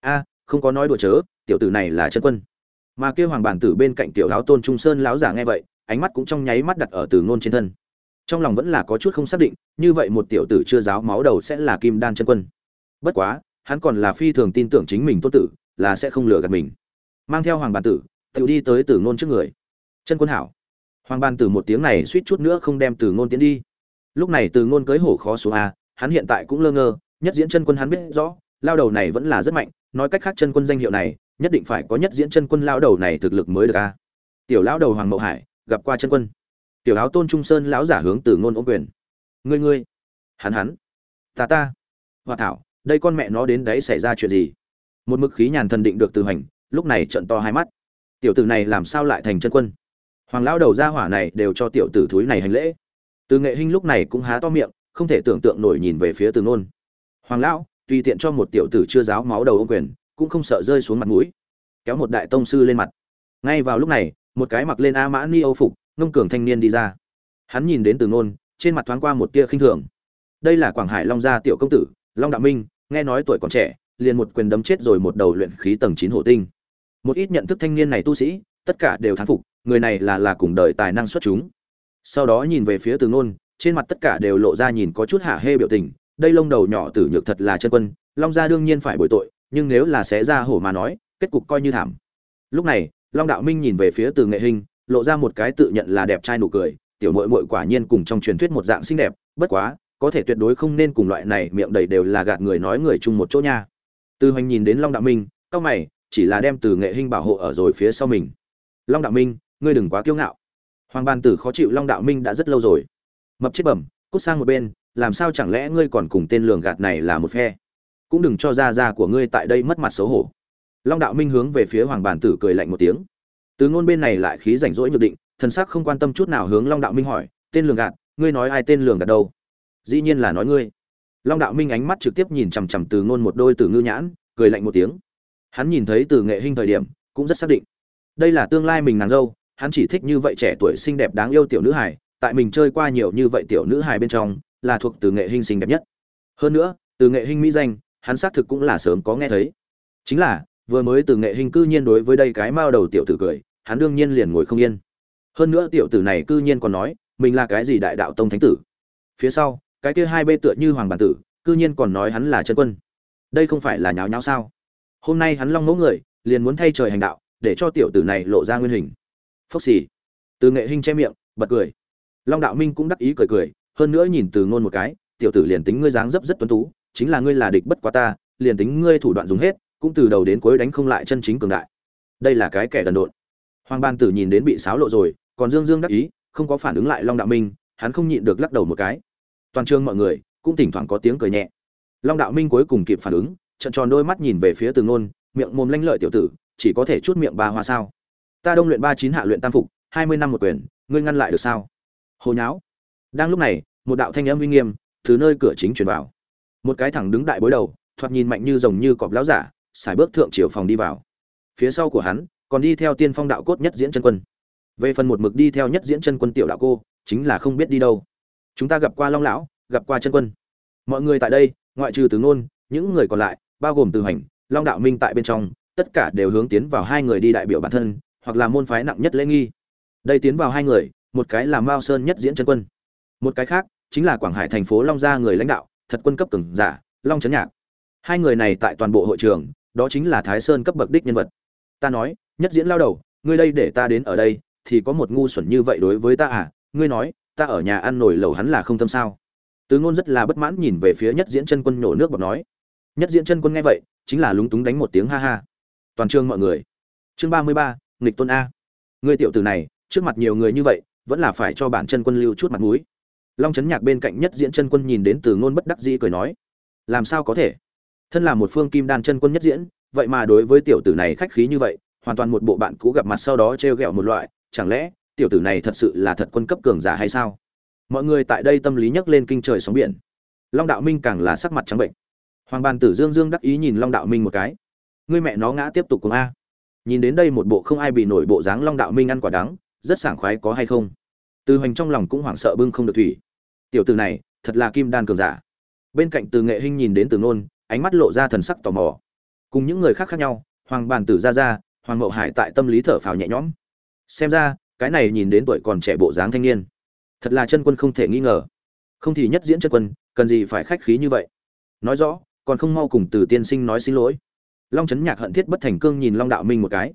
a, không có nói đùa chớ, tiểu tử này là chân quân. Mà kêu hoàng bản tử bên cạnh tiểu lão tôn trung sơn lão giả nghe vậy, ánh mắt cũng trong nháy mắt đặt ở từ ngôn trên thân. Trong lòng vẫn là có chút không xác định, như vậy một tiểu tử chưa giáo máu đầu sẽ là kim đan chân quân bất quá, hắn còn là phi thường tin tưởng chính mình tốt tử, là sẽ không lừa gạt mình. Mang theo hoàng bàn tử, tự đi tới tử ngôn trước người. Chân quân hảo. Hoàng bàn tử một tiếng này suýt chút nữa không đem tử ngôn tiến đi. Lúc này tử ngôn cưới hổ khó xuống a, hắn hiện tại cũng lơ ngơ, nhất diễn chân quân hắn biết rõ, lao đầu này vẫn là rất mạnh, nói cách khác chân quân danh hiệu này, nhất định phải có nhất diễn chân quân lao đầu này thực lực mới được a. Tiểu lão đầu hoàng mậu hải, gặp qua chân quân. Tiểu áo tôn trung sơn lão giả hướng tử ngôn ôm quyền. Ngươi ngươi. Hắn hắn. Ta ta. Hòa thảo đây con mẹ nó đến đấy xảy ra chuyện gì? Một mực khí nhàn thần định được từ hành, lúc này trận to hai mắt. Tiểu tử này làm sao lại thành chân quân? Hoàng lão đầu gia hỏa này đều cho tiểu tử thúi này hành lễ. Từ nghệ hinh lúc này cũng há to miệng, không thể tưởng tượng nổi nhìn về phía từ nôn. Hoàng lão, tùy tiện cho một tiểu tử chưa giáo máu đầu ô quyền, cũng không sợ rơi xuống mặt mũi. Kéo một đại tông sư lên mặt. Ngay vào lúc này, một cái mặc lên a mã ni âu phục, ngông cường thanh niên đi ra. Hắn nhìn đến từ nôn, trên mặt thoáng qua một tia khinh thường. Đây là quảng hải long gia tiểu công tử long đạo minh, nghe nói tuổi còn trẻ, liền một quyền đấm chết rồi một đầu luyện khí tầng chín hộ tinh. Một ít nhận thức thanh niên này tu sĩ, tất cả đều thán phục, người này là là cùng đời tài năng xuất chúng. Sau đó nhìn về phía từ ngôn trên mặt tất cả đều lộ ra nhìn có chút hạ hê biểu tình, đây lông đầu nhỏ tử nhược thật là chân quân, long gia đương nhiên phải bồi tội, nhưng nếu là xé ra hổ mà nói, kết cục coi như thảm. Lúc này, long đạo minh nhìn về phía từ nghệ hình, lộ ra một cái tự nhận là đẹp trai nụ cười, tiểu mội mội quả nhiên cùng trong truyền thuyết một dạng xinh đẹp, bất quá có thể tuyệt đối không nên cùng loại này miệng đầy đều là gạt người nói người chung một chỗ nha. Từ hoành nhìn đến long đạo minh cao mày, chỉ là đem từ nghệ hình bảo hộ ở rồi phía sau mình. Long đạo minh, ngươi đừng quá kiêu ngạo. Hoàng ban tử khó chịu long đạo minh đã rất lâu rồi. Mập chết bẩm, cút sang một bên, làm sao chẳng lẽ ngươi còn cùng tên lường gạt này là một phe? Cũng đừng cho ra ra của ngươi tại đây mất mặt xấu hổ. Long đạo minh hướng về phía hoàng Bàn tử cười lạnh một tiếng. Từ ngôn bên này lại khí rảnh rỗi nhược định, thần sắc không quan tâm chút nào hướng long đạo minh hỏi, tên lường gạt, ngươi nói ai tên lường gạt đâu? Dĩ nhiên là nói ngươi. Long đạo minh ánh mắt trực tiếp nhìn chằm chằm từ ngôn một đôi từ ngư nhãn, cười lạnh một tiếng. Hắn nhìn thấy từ nghệ hình thời điểm, cũng rất xác định. Đây là tương lai mình nàng dâu, hắn chỉ thích như vậy trẻ tuổi xinh đẹp đáng yêu tiểu nữ hài, tại mình chơi qua nhiều như vậy tiểu nữ hài bên trong, là thuộc từ nghệ hình xinh đẹp nhất. Hơn nữa, từ nghệ hình mỹ danh, hắn xác thực cũng là sớm có nghe thấy. Chính là, vừa mới từ nghệ hình cư nhiên đối với đây cái mao đầu tiểu tử cười, hắn đương nhiên liền ngồi không yên. Hơn nữa tiểu tử này cư nhiên còn nói, mình là cái gì đại đạo tông thánh tử. Phía sau cái kia hai bê tựa như hoàng bản tử, cư nhiên còn nói hắn là chân quân. Đây không phải là nháo nháo sao? Hôm nay hắn long mẫu người, liền muốn thay trời hành đạo, để cho tiểu tử này lộ ra nguyên hình. Phốc xì. Từ nghệ hình che miệng, bật cười. Long đạo minh cũng đắc ý cười cười, hơn nữa nhìn từ ngôn một cái, tiểu tử liền tính ngươi dáng dấp rất tuấn tú, chính là ngươi là địch bất quá ta, liền tính ngươi thủ đoạn dùng hết, cũng từ đầu đến cuối đánh không lại chân chính cường đại. Đây là cái kẻ đần độn. Hoàng ban tử nhìn đến bị xáo lộ rồi, còn dương dương đắc ý, không có phản ứng lại long đạo minh, hắn không nhịn được lắc đầu một cái toàn trường mọi người cũng thỉnh thoảng có tiếng cười nhẹ. Long đạo minh cuối cùng kịp phản ứng trận tròn đôi mắt nhìn về phía từ ngôn, miệng mồm lanh lợi tiểu tử, chỉ có thể chút miệng ba hoa sao. Ta đông luyện ba chín hạ luyện tam phục, hai mươi năm một quyền, ngươi ngăn lại được sao? Hồi nháo. Đang lúc này, một đạo thanh âm uy nghiêm từ nơi cửa chính truyền vào. Một cái thẳng đứng đại bối đầu, thoạt nhìn mạnh như rồng như cọp lão giả, xài bước thượng triều phòng đi vào. Phía sau của hắn, còn đi theo tiên phong đạo cốt nhất diễn chân quân. Về phần một mực đi theo nhất diễn chân quân tiểu đạo cô, chính là không biết đi đâu chúng ta gặp qua long lão, gặp qua chân quân. Mọi người tại đây, ngoại trừ từ ngôn, những người còn lại, bao gồm từ hành long đạo minh tại bên trong, tất cả đều hướng tiến vào hai người đi đại biểu bản thân, hoặc là môn phái nặng nhất lễ nghi. Đây tiến vào hai người, một cái là mao sơn nhất diễn chân quân. Một cái khác, chính là quảng hải thành phố long gia người lãnh đạo, thật quân cấp cường giả, long trấn nhạc. Hai người này tại toàn bộ hội trường, đó chính là thái sơn cấp bậc đích nhân vật. Ta nói, nhất diễn lao đầu, ngươi đây để ta đến ở đây, thì có một ngu xuẩn như vậy đối với ta à? Ngươi nói ta ở nhà ăn nổi lẩu hắn là không tâm sao? Tứ ngôn rất là bất mãn nhìn về phía nhất diễn chân quân nhổ nước bọt nói. Nhất diễn chân quân nghe vậy, chính là lúng túng đánh một tiếng ha ha. Toàn trường mọi người. Chương ba mươi ba, nghịch tôn a. Ngươi tiểu tử này, trước mặt nhiều người như vậy, vẫn là phải cho bản chân quân lưu chút mặt mũi. Long trấn nhạc bên cạnh nhất diễn chân quân nhìn đến từ ngôn bất đắc dĩ cười nói. Làm sao có thể? Thân là một phương kim đan chân quân nhất diễn, vậy mà đối với tiểu tử này khách khí như vậy, hoàn toàn một bộ bạn cũ gặp mặt sau đó trêu ghẹo một loại, chẳng lẽ tiểu tử này thật sự là thật quân cấp cường giả hay sao? Mọi người tại đây tâm lý nhấc lên kinh trời sóng biển. Long đạo minh càng là sắc mặt trắng bệnh. Hoàng bàn tử dương dương đắc ý nhìn long đạo minh một cái. Ngươi mẹ nó ngã tiếp tục cùng a. Nhìn đến đây một bộ không ai bị nổi bộ dáng long đạo minh ăn quả đắng, rất sảng khoái có hay không? Từ hoành trong lòng cũng hoảng sợ bưng không được thủy. Tiểu tử này, thật là kim đan cường giả. Bên cạnh từ nghệ hinh nhìn đến từ nôn, ánh mắt lộ ra thần sắc tò mò. Cùng những người khác khác nhau, hoàng bàn tử ra ra, hoàng mậu hải tại tâm lý thở phào nhẹ nhõm. Xem ra cái này nhìn đến tuổi còn trẻ bộ dáng thanh niên. Thật là chân quân không thể nghi ngờ. Không thì nhất diễn chân quân, cần gì phải khách khí như vậy? Nói rõ, còn không mau cùng từ tiên sinh nói xin lỗi. Long trấn nhạc hận thiết bất thành cương nhìn long đạo minh một cái.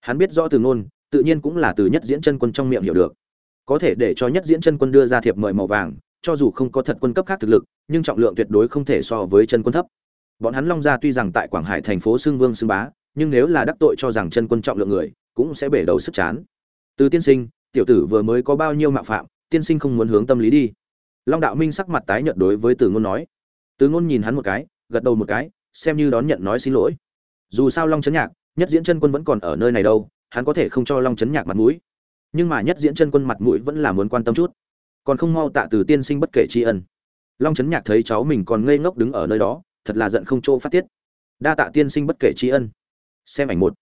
Hắn biết rõ từ ngôn, tự nhiên cũng là từ nhất diễn chân quân trong miệng hiểu được. Có thể để cho nhất diễn chân quân đưa ra thiệp mời màu vàng, cho dù không có thật quân cấp khác thực lực, nhưng trọng lượng tuyệt đối không thể so với chân quân thấp. Bọn hắn long gia tuy rằng tại quảng hải thành phố xương vương xương bá, nhưng nếu là đắc tội cho rằng chân quân trọng lượng người, cũng sẽ bể đầu sức chán từ tiên sinh, tiểu tử vừa mới có bao nhiêu mạo phạm, tiên sinh không muốn hướng tâm lý đi. Long đạo minh sắc mặt tái nhợt đối với từ ngôn nói. Từ ngôn nhìn hắn một cái, gật đầu một cái, xem như đón nhận nói xin lỗi. Dù sao long chấn nhạc, nhất diễn chân quân vẫn còn ở nơi này đâu, hắn có thể không cho long chấn nhạc mặt mũi. Nhưng mà nhất diễn chân quân mặt mũi vẫn là muốn quan tâm chút. Còn không mau tạ từ tiên sinh bất kể tri ân. Long chấn nhạc thấy cháu mình còn ngây ngốc đứng ở nơi đó, thật là giận không chỗ phát tiết. Đa tạ tiên sinh bất kể tri ân. Xem ảnh một.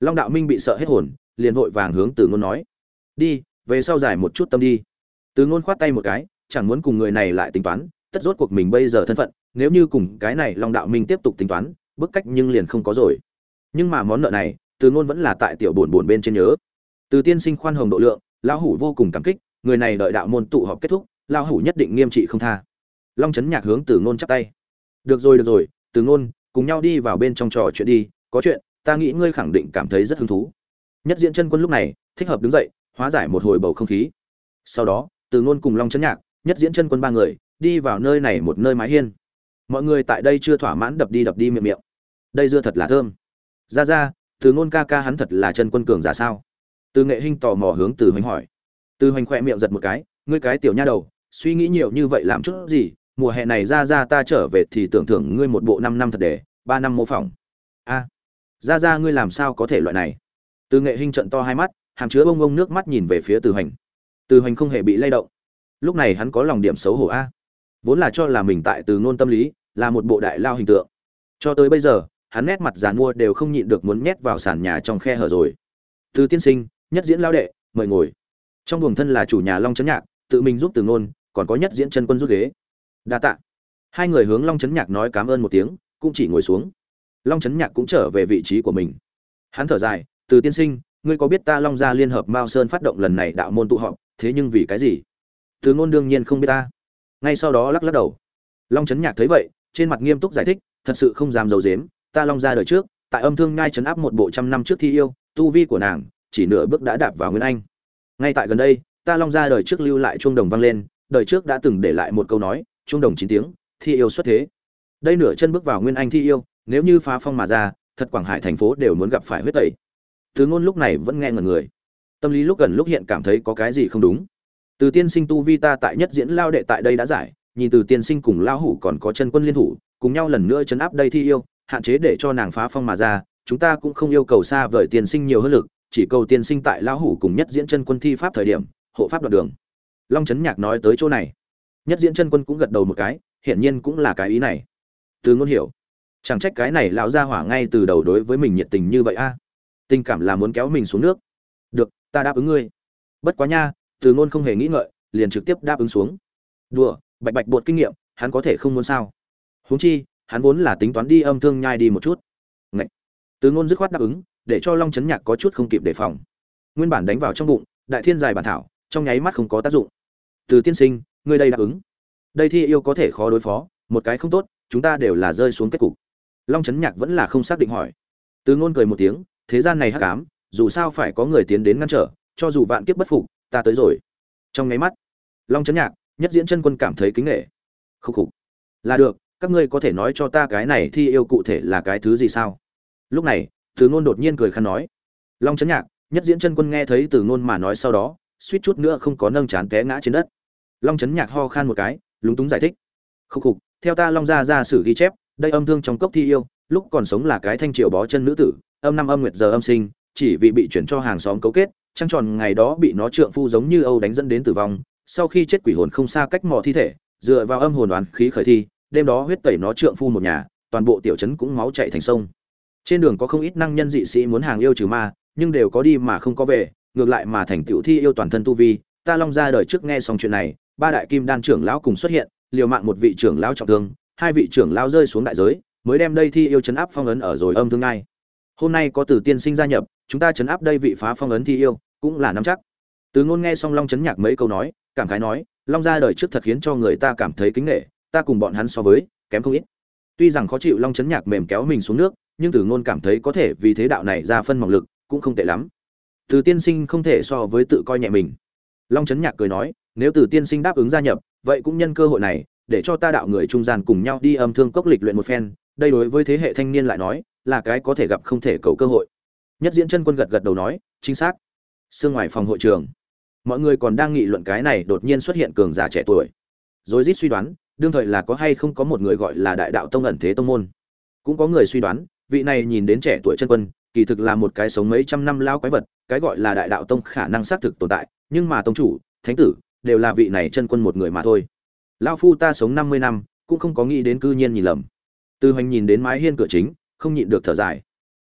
Long đạo minh bị sợ hết hồn liền vội vàng hướng từ ngôn nói, đi, về sau giải một chút tâm đi. Từ ngôn khoát tay một cái, chẳng muốn cùng người này lại tính toán, tất rốt cuộc mình bây giờ thân phận, nếu như cùng cái này long đạo minh tiếp tục tính toán, bức cách nhưng liền không có rồi. Nhưng mà món nợ này, từ ngôn vẫn là tại tiểu buồn buồn bên trên nhớ. Từ tiên sinh khoan hồng độ lượng, lão hủ vô cùng cảm kích, người này đợi đạo môn tụ họp kết thúc, lão hủ nhất định nghiêm trị không tha. Long Trấn nhạc hướng từ ngôn chắp tay. Được rồi được rồi, từ ngôn, cùng nhau đi vào bên trong trò chuyện đi, có chuyện, ta nghĩ ngươi khẳng định cảm thấy rất hứng thú nhất diễn chân quân lúc này thích hợp đứng dậy, hóa giải một hồi bầu không khí. Sau đó, từ ngôn cùng long chấn nhạc, nhất diễn chân quân ba người đi vào nơi này một nơi mái hiên. Mọi người tại đây chưa thỏa mãn đập đi đập đi miệng miệng. Đây dưa thật là thơm. Ra ra, từ ngôn ca ca hắn thật là chân quân cường giả sao? Từ nghệ hinh tò mò hướng từ hoành hỏi. Từ hoành khỏe miệng giật một cái, ngươi cái tiểu nha đầu, suy nghĩ nhiều như vậy làm chút gì? Mùa hè này ra ra ta trở về thì tưởng thưởng ngươi một bộ năm năm thật để, ba năm mô phỏng. A, ra ra ngươi làm sao có thể loại này? Từ nghệ hinh trận to hai mắt, hàm chứa bông bông nước mắt nhìn về phía từ hoành. Từ hoành không hề bị lay động. Lúc này hắn có lòng điểm xấu hổ a. Vốn là cho là mình tại từ ngôn tâm lý, là một bộ đại lao hình tượng. Cho tới bây giờ, hắn nét mặt giàn mua đều không nhịn được muốn nhét vào sàn nhà trong khe hở rồi. Từ tiên sinh, nhất diễn lao đệ, mời ngồi. Trong buồng thân là chủ nhà long trấn nhạc, tự mình giúp từ ngôn, còn có nhất diễn chân quân rút ghế. Đa tạ. Hai người hướng long trấn nhạc nói cảm ơn một tiếng, cũng chỉ ngồi xuống. Long trấn nhạc cũng trở về vị trí của mình. Hắn thở dài từ tiên sinh, ngươi có biết ta long gia liên hợp mao sơn phát động lần này đạo môn tụ họp, thế nhưng vì cái gì? Từ ngôn đương nhiên không biết ta. Ngay sau đó lắc lắc đầu. Long trấn nhạc thấy vậy, trên mặt nghiêm túc giải thích, thật sự không dám dầu dếm ta long ra đời trước, tại âm thương ngai chấn áp một bộ trăm năm trước thi yêu, tu vi của nàng, chỉ nửa bước đã đạp vào nguyên anh. Ngay tại gần đây, ta long ra đời trước lưu lại chuông đồng vang lên, đời trước đã từng để lại một câu nói, chuông đồng chín tiếng, thi yêu xuất thế. Đây nửa chân bước vào nguyên anh thi yêu, nếu như phá phong mà ra, thật quảng hải thành phố đều muốn gặp phải huyết tẩy từ ngôn lúc này vẫn nghe ngẩn người. Tâm lý lúc gần lúc hiện cảm thấy có cái gì không đúng. Từ tiên sinh tu vi ta tại nhất diễn lao đệ tại đây đã giải, nhìn từ tiên sinh cùng lao hủ còn có chân quân liên thủ, cùng nhau lần nữa chấn áp đây thi yêu, hạn chế để cho nàng phá phong mà ra, chúng ta cũng không yêu cầu xa vời tiên sinh nhiều hơn lực, chỉ cầu tiên sinh tại lao hủ cùng nhất diễn chân quân thi pháp thời điểm, hộ pháp đoạn đường. Long trấn nhạc nói tới chỗ này. Nhất diễn chân quân cũng gật đầu một cái, hiển nhiên cũng là cái ý này. Từ ngôn hiểu. Chẳng trách cái này lão ra hỏa ngay từ đầu đối với mình nhiệt tình như vậy a tình cảm là muốn kéo mình xuống nước. Được, ta đáp ứng ngươi. Bất quá nha, từ ngôn không hề nghĩ ngợi, liền trực tiếp đáp ứng xuống. Đùa, bạch bạch bột kinh nghiệm, hắn có thể không muốn sao? Huống chi, hắn vốn là tính toán đi âm thương nhai đi một chút. Ngậy. từ ngôn dứt khoát đáp ứng, để cho long chấn nhạc có chút không kịp đề phòng. Nguyên bản đánh vào trong bụng, đại thiên dài bản thảo, trong nháy mắt không có tác dụng. Từ tiên sinh, ngươi đây đáp ứng. Đây thi yêu có thể khó đối phó, một cái không tốt, chúng ta đều là rơi xuống kết cục. Long chấn nhạc vẫn là không xác định hỏi. Từ ngôn cười một tiếng thế gian này hắc ám, dù sao phải có người tiến đến ngăn trở, cho dù vạn kiếp bất phục, ta tới rồi. Trong nháy mắt, long chấn nhạc, nhất diễn chân quân cảm thấy kính nghệ khúc khục. Là được, các ngươi có thể nói cho ta cái này thi yêu cụ thể là cái thứ gì sao? Lúc này, từ ngôn đột nhiên cười khăn nói. Long chấn nhạc, nhất diễn chân quân nghe thấy từ ngôn mà nói sau đó, suýt chút nữa không có nâng chán té ngã trên đất. Long chấn nhạc ho khan một cái, lúng túng giải thích. Khúc khục, theo ta long gia ra sử ghi chép, đây âm thương trong cốc thi yêu, lúc còn sống là cái thanh triều bó chân nữ tử âm năm âm nguyệt giờ âm sinh, chỉ vì bị chuyển cho hàng xóm cấu kết, trăng tròn ngày đó bị nó trượng phu giống như âu đánh dẫn đến tử vong, sau khi chết quỷ hồn không xa cách mò thi thể, dựa vào âm hồn đoán khí khởi thi, đêm đó huyết tẩy nó trượng phu một nhà, toàn bộ tiểu trấn cũng máu chảy thành sông trên đường có không ít năng nhân dị sĩ muốn hàng yêu trừ ma, nhưng đều có đi mà không có về, ngược lại mà thành tiểu thi yêu toàn thân tu vi, ta long ra đời trước nghe xong chuyện này, ba đại kim đan trưởng lão cùng xuất hiện, liều mạng một vị trưởng lão trọng thương, hai vị trưởng lão rơi xuống đại giới, mới đem đây thi yêu trấn áp phong ấn ở rồi âm thương ngay hôm nay có từ tiên sinh gia nhập, chúng ta chấn áp đây vị phá phong ấn thi yêu, cũng là nắm chắc. Từ ngôn nghe xong long chấn nhạc mấy câu nói, cảm khái nói, long ra đời trước thật khiến cho người ta cảm thấy kính nghệ ta cùng bọn hắn so với, kém không ít. Tuy rằng khó chịu long chấn nhạc mềm kéo mình xuống nước, nhưng từ ngôn cảm thấy có thể vì thế đạo này ra phân mỏng lực, cũng không tệ lắm. Từ tiên sinh không thể so với tự coi nhẹ mình. Long chấn nhạc cười nói, nếu từ tiên sinh đáp ứng gia nhập, vậy cũng nhân cơ hội này, để cho ta đạo người trung gian cùng nhau đi âm thương cốc lịch luyện một phen. Đây đối với thế hệ thanh niên lại nói là cái có thể gặp không thể cầu cơ hội. Nhất diễn chân quân gật gật đầu nói, chính xác. Sương ngoài phòng hội trường. Mọi người còn đang nghị luận cái này đột nhiên xuất hiện cường giả trẻ tuổi. Rồi rít suy đoán, đương thời là có hay không có một người gọi là đại đạo tông ẩn thế tông môn. Cũng có người suy đoán, vị này nhìn đến trẻ tuổi chân quân, kỳ thực là một cái sống mấy trăm năm lao quái vật, cái gọi là đại đạo tông khả năng xác thực tồn tại, nhưng mà tông chủ, thánh tử, đều là vị này chân quân một người mà thôi. Lao phu ta sống năm mươi năm, cũng không có nghĩ đến cư nhiên nhìn lầm. Từ hoành nhìn đến mái hiên cửa chính không nhịn được thở dài.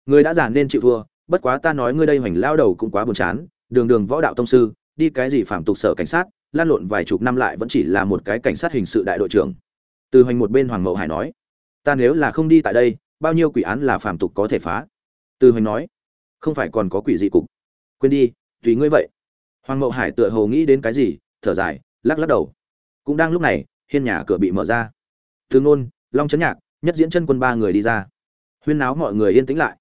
Người đã già nên chịu thua, bất quá ta nói ngươi đây hoành lao đầu cũng quá buồn chán, đường đường võ đạo tông sư, đi cái gì phạm tục sở cảnh sát, lan lộn vài chục năm lại vẫn chỉ là một cái cảnh sát hình sự đại đội trưởng. Từ hoành một bên hoàng mậu hải nói, ta nếu là không đi tại đây, bao nhiêu quỷ án là phạm tục có thể phá? Từ hoành nói, không phải còn có quỷ dị cục. Quên đi, tùy ngươi vậy. Hoàng mậu hải tựa hồ nghĩ đến cái gì, thở dài, lắc lắc đầu. Cũng đang lúc này, hiên nhà cửa bị mở ra. Từ ngôn, long trấn nhạc, nhất diễn chân quân ba người đi ra huyên náo mọi người yên tĩnh lại.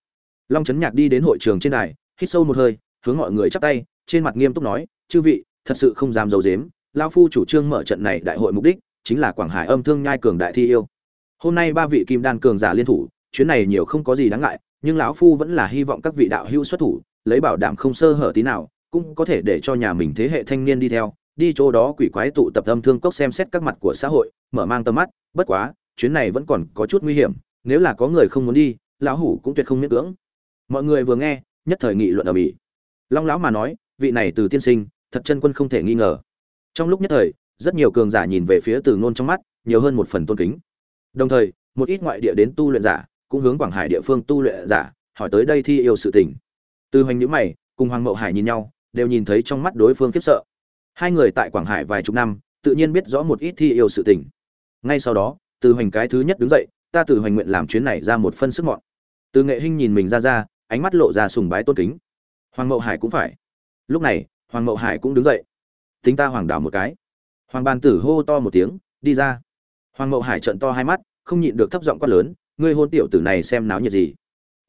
Long trấn nhạc đi đến hội trường trên đài, hít sâu một hơi, hướng mọi người chắp tay, trên mặt nghiêm túc nói, chư vị, thật sự không dám giấu dếm lao phu chủ trương mở trận này đại hội mục đích chính là quảng hải âm thương nhai cường đại thi yêu. Hôm nay ba vị kim đan cường giả liên thủ, chuyến này nhiều không có gì đáng ngại, nhưng lão phu vẫn là hy vọng các vị đạo hữu xuất thủ, lấy bảo đảm không sơ hở tí nào, cũng có thể để cho nhà mình thế hệ thanh niên đi theo, đi chỗ đó quỷ quái tụ tập âm thương cốc xem xét các mặt của xã hội, mở mang tầm mắt, bất quá, chuyến này vẫn còn có chút nguy hiểm nếu là có người không muốn đi, lão hủ cũng tuyệt không miễn cưỡng. Mọi người vừa nghe, nhất thời nghị luận ở mỹ. Long lão mà nói, vị này từ tiên sinh, thật chân quân không thể nghi ngờ. Trong lúc nhất thời, rất nhiều cường giả nhìn về phía từ ngôn trong mắt, nhiều hơn một phần tôn kính. Đồng thời, một ít ngoại địa đến tu luyện giả, cũng hướng quảng hải địa phương tu luyện giả, hỏi tới đây thi yêu sự tình. Từ hoành nhữ mày, cùng hoàng mậu hải nhìn nhau, đều nhìn thấy trong mắt đối phương khiếp sợ. Hai người tại quảng hải vài chục năm, tự nhiên biết rõ một ít thi yêu sự tình. Ngay sau đó, từ hoành cái thứ nhất đứng dậy ta từ hoành nguyện làm chuyến này ra một phân sức mọn. Từ nghệ hinh nhìn mình ra ra, ánh mắt lộ ra sùng bái tôn kính. Hoàng mậu hải cũng phải. Lúc này, hoàng mậu hải cũng đứng dậy. Tính ta hoàng đảo một cái. Hoàng bàn tử hô to một tiếng, đi ra. Hoàng mậu hải trận to hai mắt, không nhịn được thấp giọng quát lớn, ngươi hôn tiểu tử này xem náo nhiệt gì.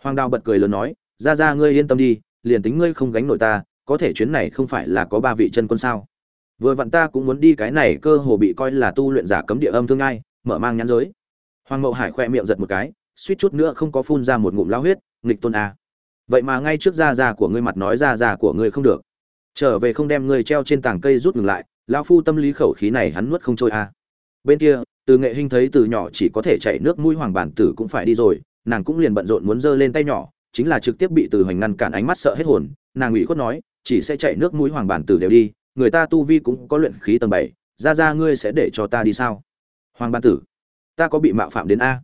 Hoàng đào bật cười lớn nói, ra ra ngươi yên tâm đi, liền tính ngươi không gánh nổi ta, có thể chuyến này không phải là có ba vị chân quân sao. Vừa vặn ta cũng muốn đi cái này cơ hồ bị coi là tu luyện giả cấm địa âm thương ai, mở mang nhãn giới hoàng mậu hải khoe miệng giật một cái, suýt chút nữa không có phun ra một ngụm lao huyết, nghịch tôn a vậy mà ngay trước da da của ngươi mặt nói da da của ngươi không được. Trở về không đem ngươi treo trên tảng cây rút ngừng lại, lão phu tâm lý khẩu khí này hắn nuốt không trôi a bên kia, từ nghệ hình thấy từ nhỏ chỉ có thể chạy nước mũi hoàng bản tử cũng phải đi rồi, nàng cũng liền bận rộn muốn giơ lên tay nhỏ, chính là trực tiếp bị từ hoành ngăn cản ánh mắt sợ hết hồn, nàng ủy khuất nói, chỉ sẽ chạy nước mũi hoàng bản tử đều đi, người ta tu vi cũng có luyện khí tầng bảy ra ra ngươi sẽ để cho ta đi sao? Hoàng bản tử ta có bị mạo phạm đến a?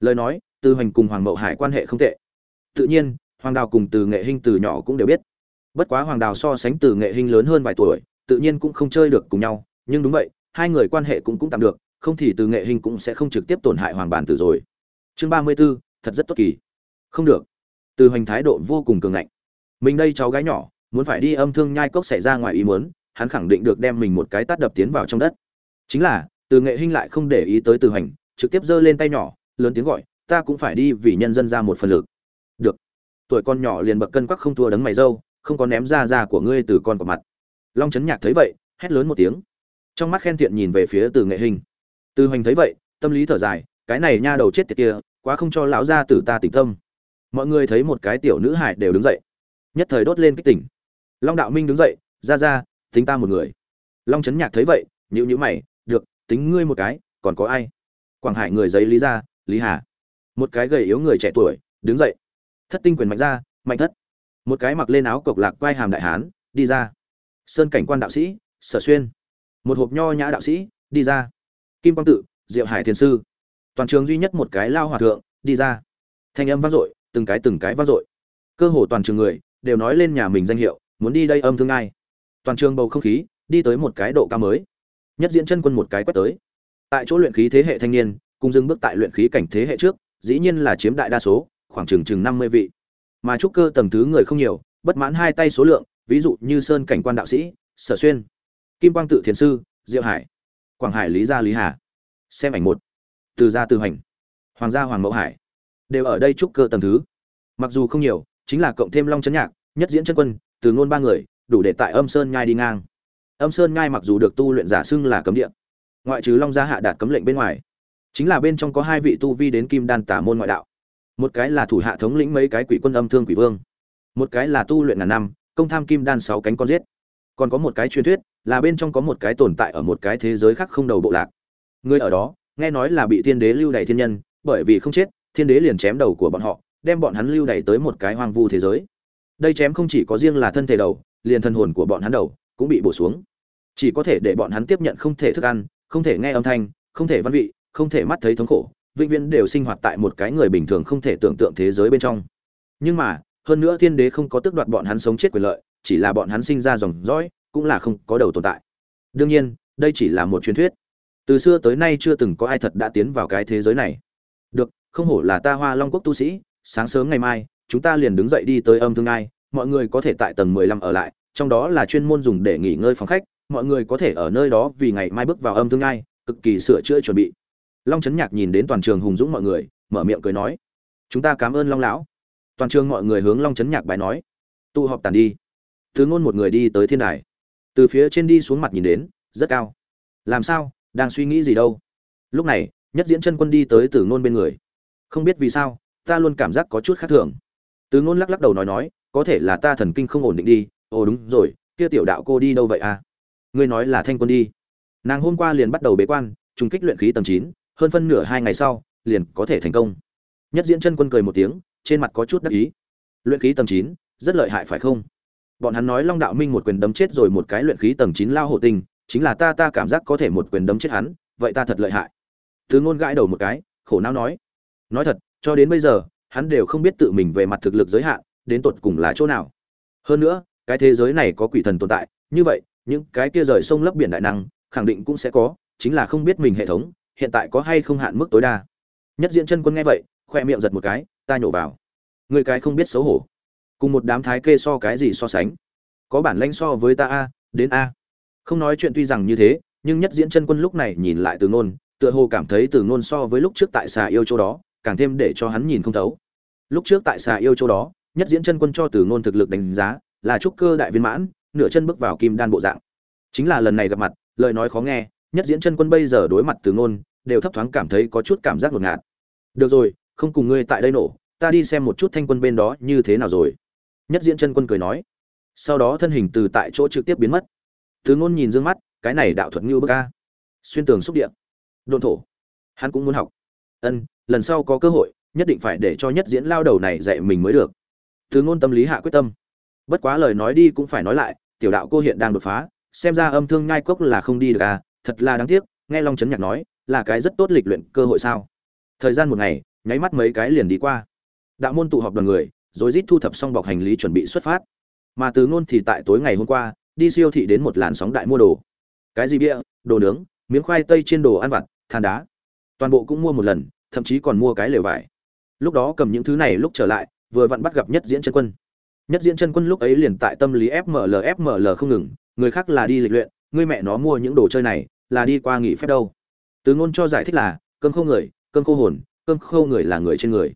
Lời nói từ hoành cùng hoàng mậu hải quan hệ không tệ. Tự nhiên hoàng đào cùng từ nghệ hình từ nhỏ cũng đều biết. Bất quá hoàng đào so sánh từ nghệ hình lớn hơn vài tuổi tự nhiên cũng không chơi được cùng nhau. Nhưng đúng vậy hai người quan hệ cũng cũng tạm được không thì từ nghệ hình cũng sẽ không trực tiếp tổn hại hoàng bản tử rồi. Chương ba mươi 34, thật rất tốt kỳ. Không được. Từ hoành thái độ vô cùng cường ngạnh. Mình đây cháu gái nhỏ muốn phải đi âm thương nhai cốc xảy ra ngoài ý muốn hắn khẳng định được đem mình một cái tát đập tiến vào trong đất. Chính là từ nghệ hình lại không để ý tới từ hoành trực tiếp giơ lên tay nhỏ, lớn tiếng gọi, ta cũng phải đi vì nhân dân ra một phần lực. Được. Tuổi con nhỏ liền bậc cân quắc không thua đấng mày râu không có ném ra ra của ngươi từ con của mặt. Long trấn nhạc thấy vậy, hét lớn một tiếng. Trong mắt khen thiện nhìn về phía từ nghệ hình. Từ hoành thấy vậy, tâm lý thở dài, cái này nha đầu chết tiệt kia, quá không cho lão gia tử ta tỉnh tâm. Mọi người thấy một cái tiểu nữ hải đều đứng dậy. Nhất thời đốt lên kích tỉnh. Long đạo minh đứng dậy ra ra tính ta một người. Long trấn nhạc thấy vậy nhữ nhữ mày, được, tính ngươi một cái, còn có ai? Quảng hải người giấy lý ra lý hà. Một cái gầy yếu người trẻ tuổi, đứng dậy. Thất tinh quyền mạnh ra, mạnh thất. Một cái mặc lên áo cộc lạc quai hàm đại hán, đi ra. Sơn cảnh quan đạo sĩ, sở xuyên. Một hộp nho nhã đạo sĩ, đi ra. Kim quang tự, diệu hải thiền sư. Toàn trường duy nhất một cái lao hòa thượng, đi ra. Thanh âm vang dội, từng cái từng cái vang dội. Cơ hồ toàn trường người, đều nói lên nhà mình danh hiệu, muốn đi đây âm thương ai. Toàn trường bầu không khí, đi tới một cái độ cao mới. Nhất diễn chân quân một cái quét tới tại chỗ luyện khí thế hệ thanh niên, cùng dừng bước tại luyện khí cảnh thế hệ trước, dĩ nhiên là chiếm đại đa số, khoảng chừng chừng năm mươi vị. Mà trúc cơ tầng thứ người không nhiều, bất mãn hai tay số lượng, ví dụ như sơn cảnh quan đạo sĩ, sở xuyên, kim quang tự thiền sư, diệu hải, quảng hải lý gia lý hà. Xem ảnh một. Từ gia từ hành hoàng gia hoàng mẫu hải. Đều ở đây trúc cơ tầng thứ. Mặc dù không nhiều, chính là cộng thêm long chấn nhạc, nhất diễn chân quân, từ ngôn ba người, đủ để tại âm sơn nhai đi ngang. Âm sơn nhai mặc dù được tu luyện giả xưng là cấm địa ngoại trừ long gia hạ đạt cấm lệnh bên ngoài, chính là bên trong có hai vị tu vi đến kim đan tả môn ngoại đạo. Một cái là thủ hạ thống lĩnh mấy cái quỷ quân âm thương quỷ vương, một cái là tu luyện ngàn năm, công tham kim đan sáu cánh con giết. Còn có một cái truyền thuyết là bên trong có một cái tồn tại ở một cái thế giới khác không đầu bộ lạc. Người ở đó, nghe nói là bị thiên đế lưu đày thiên nhân, bởi vì không chết, thiên đế liền chém đầu của bọn họ, đem bọn hắn lưu đày tới một cái hoang vu thế giới. Đây chém không chỉ có riêng là thân thể đầu, liền thân hồn của bọn hắn đầu cũng bị bổ xuống. Chỉ có thể để bọn hắn tiếp nhận không thể thức ăn không thể nghe âm thanh, không thể văn vị, không thể mắt thấy thống khổ, vĩnh viễn đều sinh hoạt tại một cái người bình thường không thể tưởng tượng thế giới bên trong. Nhưng mà, hơn nữa thiên đế không có tước đoạt bọn hắn sống chết quyền lợi, chỉ là bọn hắn sinh ra dòng dõi, cũng là không có đầu tồn tại. Đương nhiên, đây chỉ là một truyền thuyết. Từ xưa tới nay chưa từng có ai thật đã tiến vào cái thế giới này. Được, không hổ là ta hoa long quốc tu sĩ, sáng sớm ngày mai, chúng ta liền đứng dậy đi tới âm thương ai, mọi người có thể tại tầng mười lăm ở lại, trong đó là chuyên môn dùng để nghỉ ngơi phòng khách mọi người có thể ở nơi đó vì ngày mai bước vào âm thương ai, cực kỳ sửa chữa chuẩn bị. Long trấn nhạc nhìn đến toàn trường hùng dũng mọi người, mở miệng cười nói, chúng ta cảm ơn long lão. Toàn trường mọi người hướng long trấn nhạc bài nói, tụ họp tàn đi. Từ ngôn một người đi tới thiên đài. Từ phía trên đi xuống mặt nhìn đến, rất cao. Làm sao? Đang suy nghĩ gì đâu? Lúc này, nhất diễn chân quân đi tới từ ngôn bên người. Không biết vì sao, ta luôn cảm giác có chút khác thường. Từ ngôn lắc lắc đầu nói nói, có thể là ta thần kinh không ổn định đi. Ồ, đúng rồi, kia tiểu đạo cô đi đâu vậy à? Ngươi nói là thanh quân đi. Nàng hôm qua liền bắt đầu bế quan trùng kích luyện khí tầng chín hơn phân nửa hai ngày sau liền có thể thành công. Nhất diễn chân quân cười một tiếng trên mặt có chút đắc ý. Luyện khí tầng chín rất lợi hại phải không? Bọn hắn nói long đạo minh một quyền đấm chết rồi một cái luyện khí tầng chín lao hộ tình, chính là ta ta cảm giác có thể một quyền đấm chết hắn vậy ta thật lợi hại. Thứ ngôn gãi đầu một cái khổ não nói. Nói thật cho đến bây giờ hắn đều không biết tự mình về mặt thực lực giới hạn đến tột cùng là chỗ nào. Hơn nữa cái thế giới này có quỷ thần tồn tại như vậy những cái kia rời sông lấp biển đại năng, khẳng định cũng sẽ có, chính là không biết mình hệ thống, hiện tại có hay không hạn mức tối đa. Nhất diễn chân quân nghe vậy, khoe miệng giật một cái, ta nhổ vào. Người cái không biết xấu hổ. Cùng một đám thái kê so cái gì so sánh. Có bản lanh so với ta a, đến a. Không nói chuyện tuy rằng như thế, nhưng nhất diễn chân quân lúc này nhìn lại từ ngôn, tựa hồ cảm thấy từ ngôn so với lúc trước tại xà yêu chỗ đó, càng thêm để cho hắn nhìn không thấu. Lúc trước tại xà yêu chỗ đó, nhất diễn chân quân cho từ ngôn thực lực đánh giá là trúc cơ đại viên mãn nửa chân bước vào kim đan bộ dạng. Chính là lần này gặp mặt, lời nói khó nghe, nhất diễn chân quân bây giờ đối mặt từ ngôn, đều thấp thoáng cảm thấy có chút cảm giác ngột ngạt. Được rồi, không cùng ngươi tại đây nổ, ta đi xem một chút thanh quân bên đó như thế nào rồi. Nhất diễn chân quân cười nói. Sau đó thân hình từ tại chỗ trực tiếp biến mất. Từ ngôn nhìn dương mắt, cái này đạo thuật như bức a. Xuyên tường xúc điện đôn thổ. Hắn cũng muốn học. Ân, lần sau có cơ hội, nhất định phải để cho nhất diễn lao đầu này dạy mình mới được. Từ ngôn tâm lý hạ quyết tâm bất quá lời nói đi cũng phải nói lại, tiểu đạo cô hiện đang đột phá, xem ra âm thương ngai cốc là không đi được à thật là đáng tiếc, nghe long trấn nhạc nói, là cái rất tốt lịch luyện cơ hội sao. Thời gian một ngày, nháy mắt mấy cái liền đi qua. Đạo môn tụ họp đoàn người, rồi rít thu thập xong bọc hành lý chuẩn bị xuất phát. Mà từ ngôn thì tại tối ngày hôm qua, đi siêu thị đến một làn sóng đại mua đồ. Cái gì bia, đồ nướng, miếng khoai tây trên đồ ăn vặt, than đá. Toàn bộ cũng mua một lần, thậm chí còn mua cái lều vải. Lúc đó cầm những thứ này lúc trở lại, vừa vặn bắt gặp nhất diễn chân quân nhất diễn chân quân lúc ấy liền tại tâm lý fml fml không ngừng, người khác là đi lịch luyện, người mẹ nó mua những đồ chơi này, là đi qua nghỉ phép đâu. Từ ngôn cho giải thích là, cơm khô người, cơm khô hồn, cơm khô người là người trên người.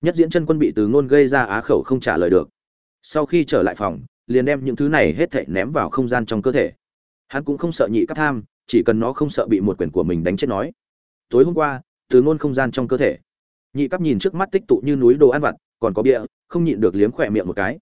Nhất diễn chân quân bị từ ngôn gây ra á khẩu không trả lời được. Sau khi trở lại phòng, liền đem những thứ này hết thảy ném vào không gian trong cơ thể. Hắn cũng không sợ nhị cấp tham, chỉ cần nó không sợ bị một quyền của mình đánh chết nói. Tối hôm qua, từ ngôn không gian trong cơ thể. Nhị cấp nhìn trước mắt tích tụ như núi đồ ăn vặt, còn có bia, không nhịn được liếm khỏe miệng một cái.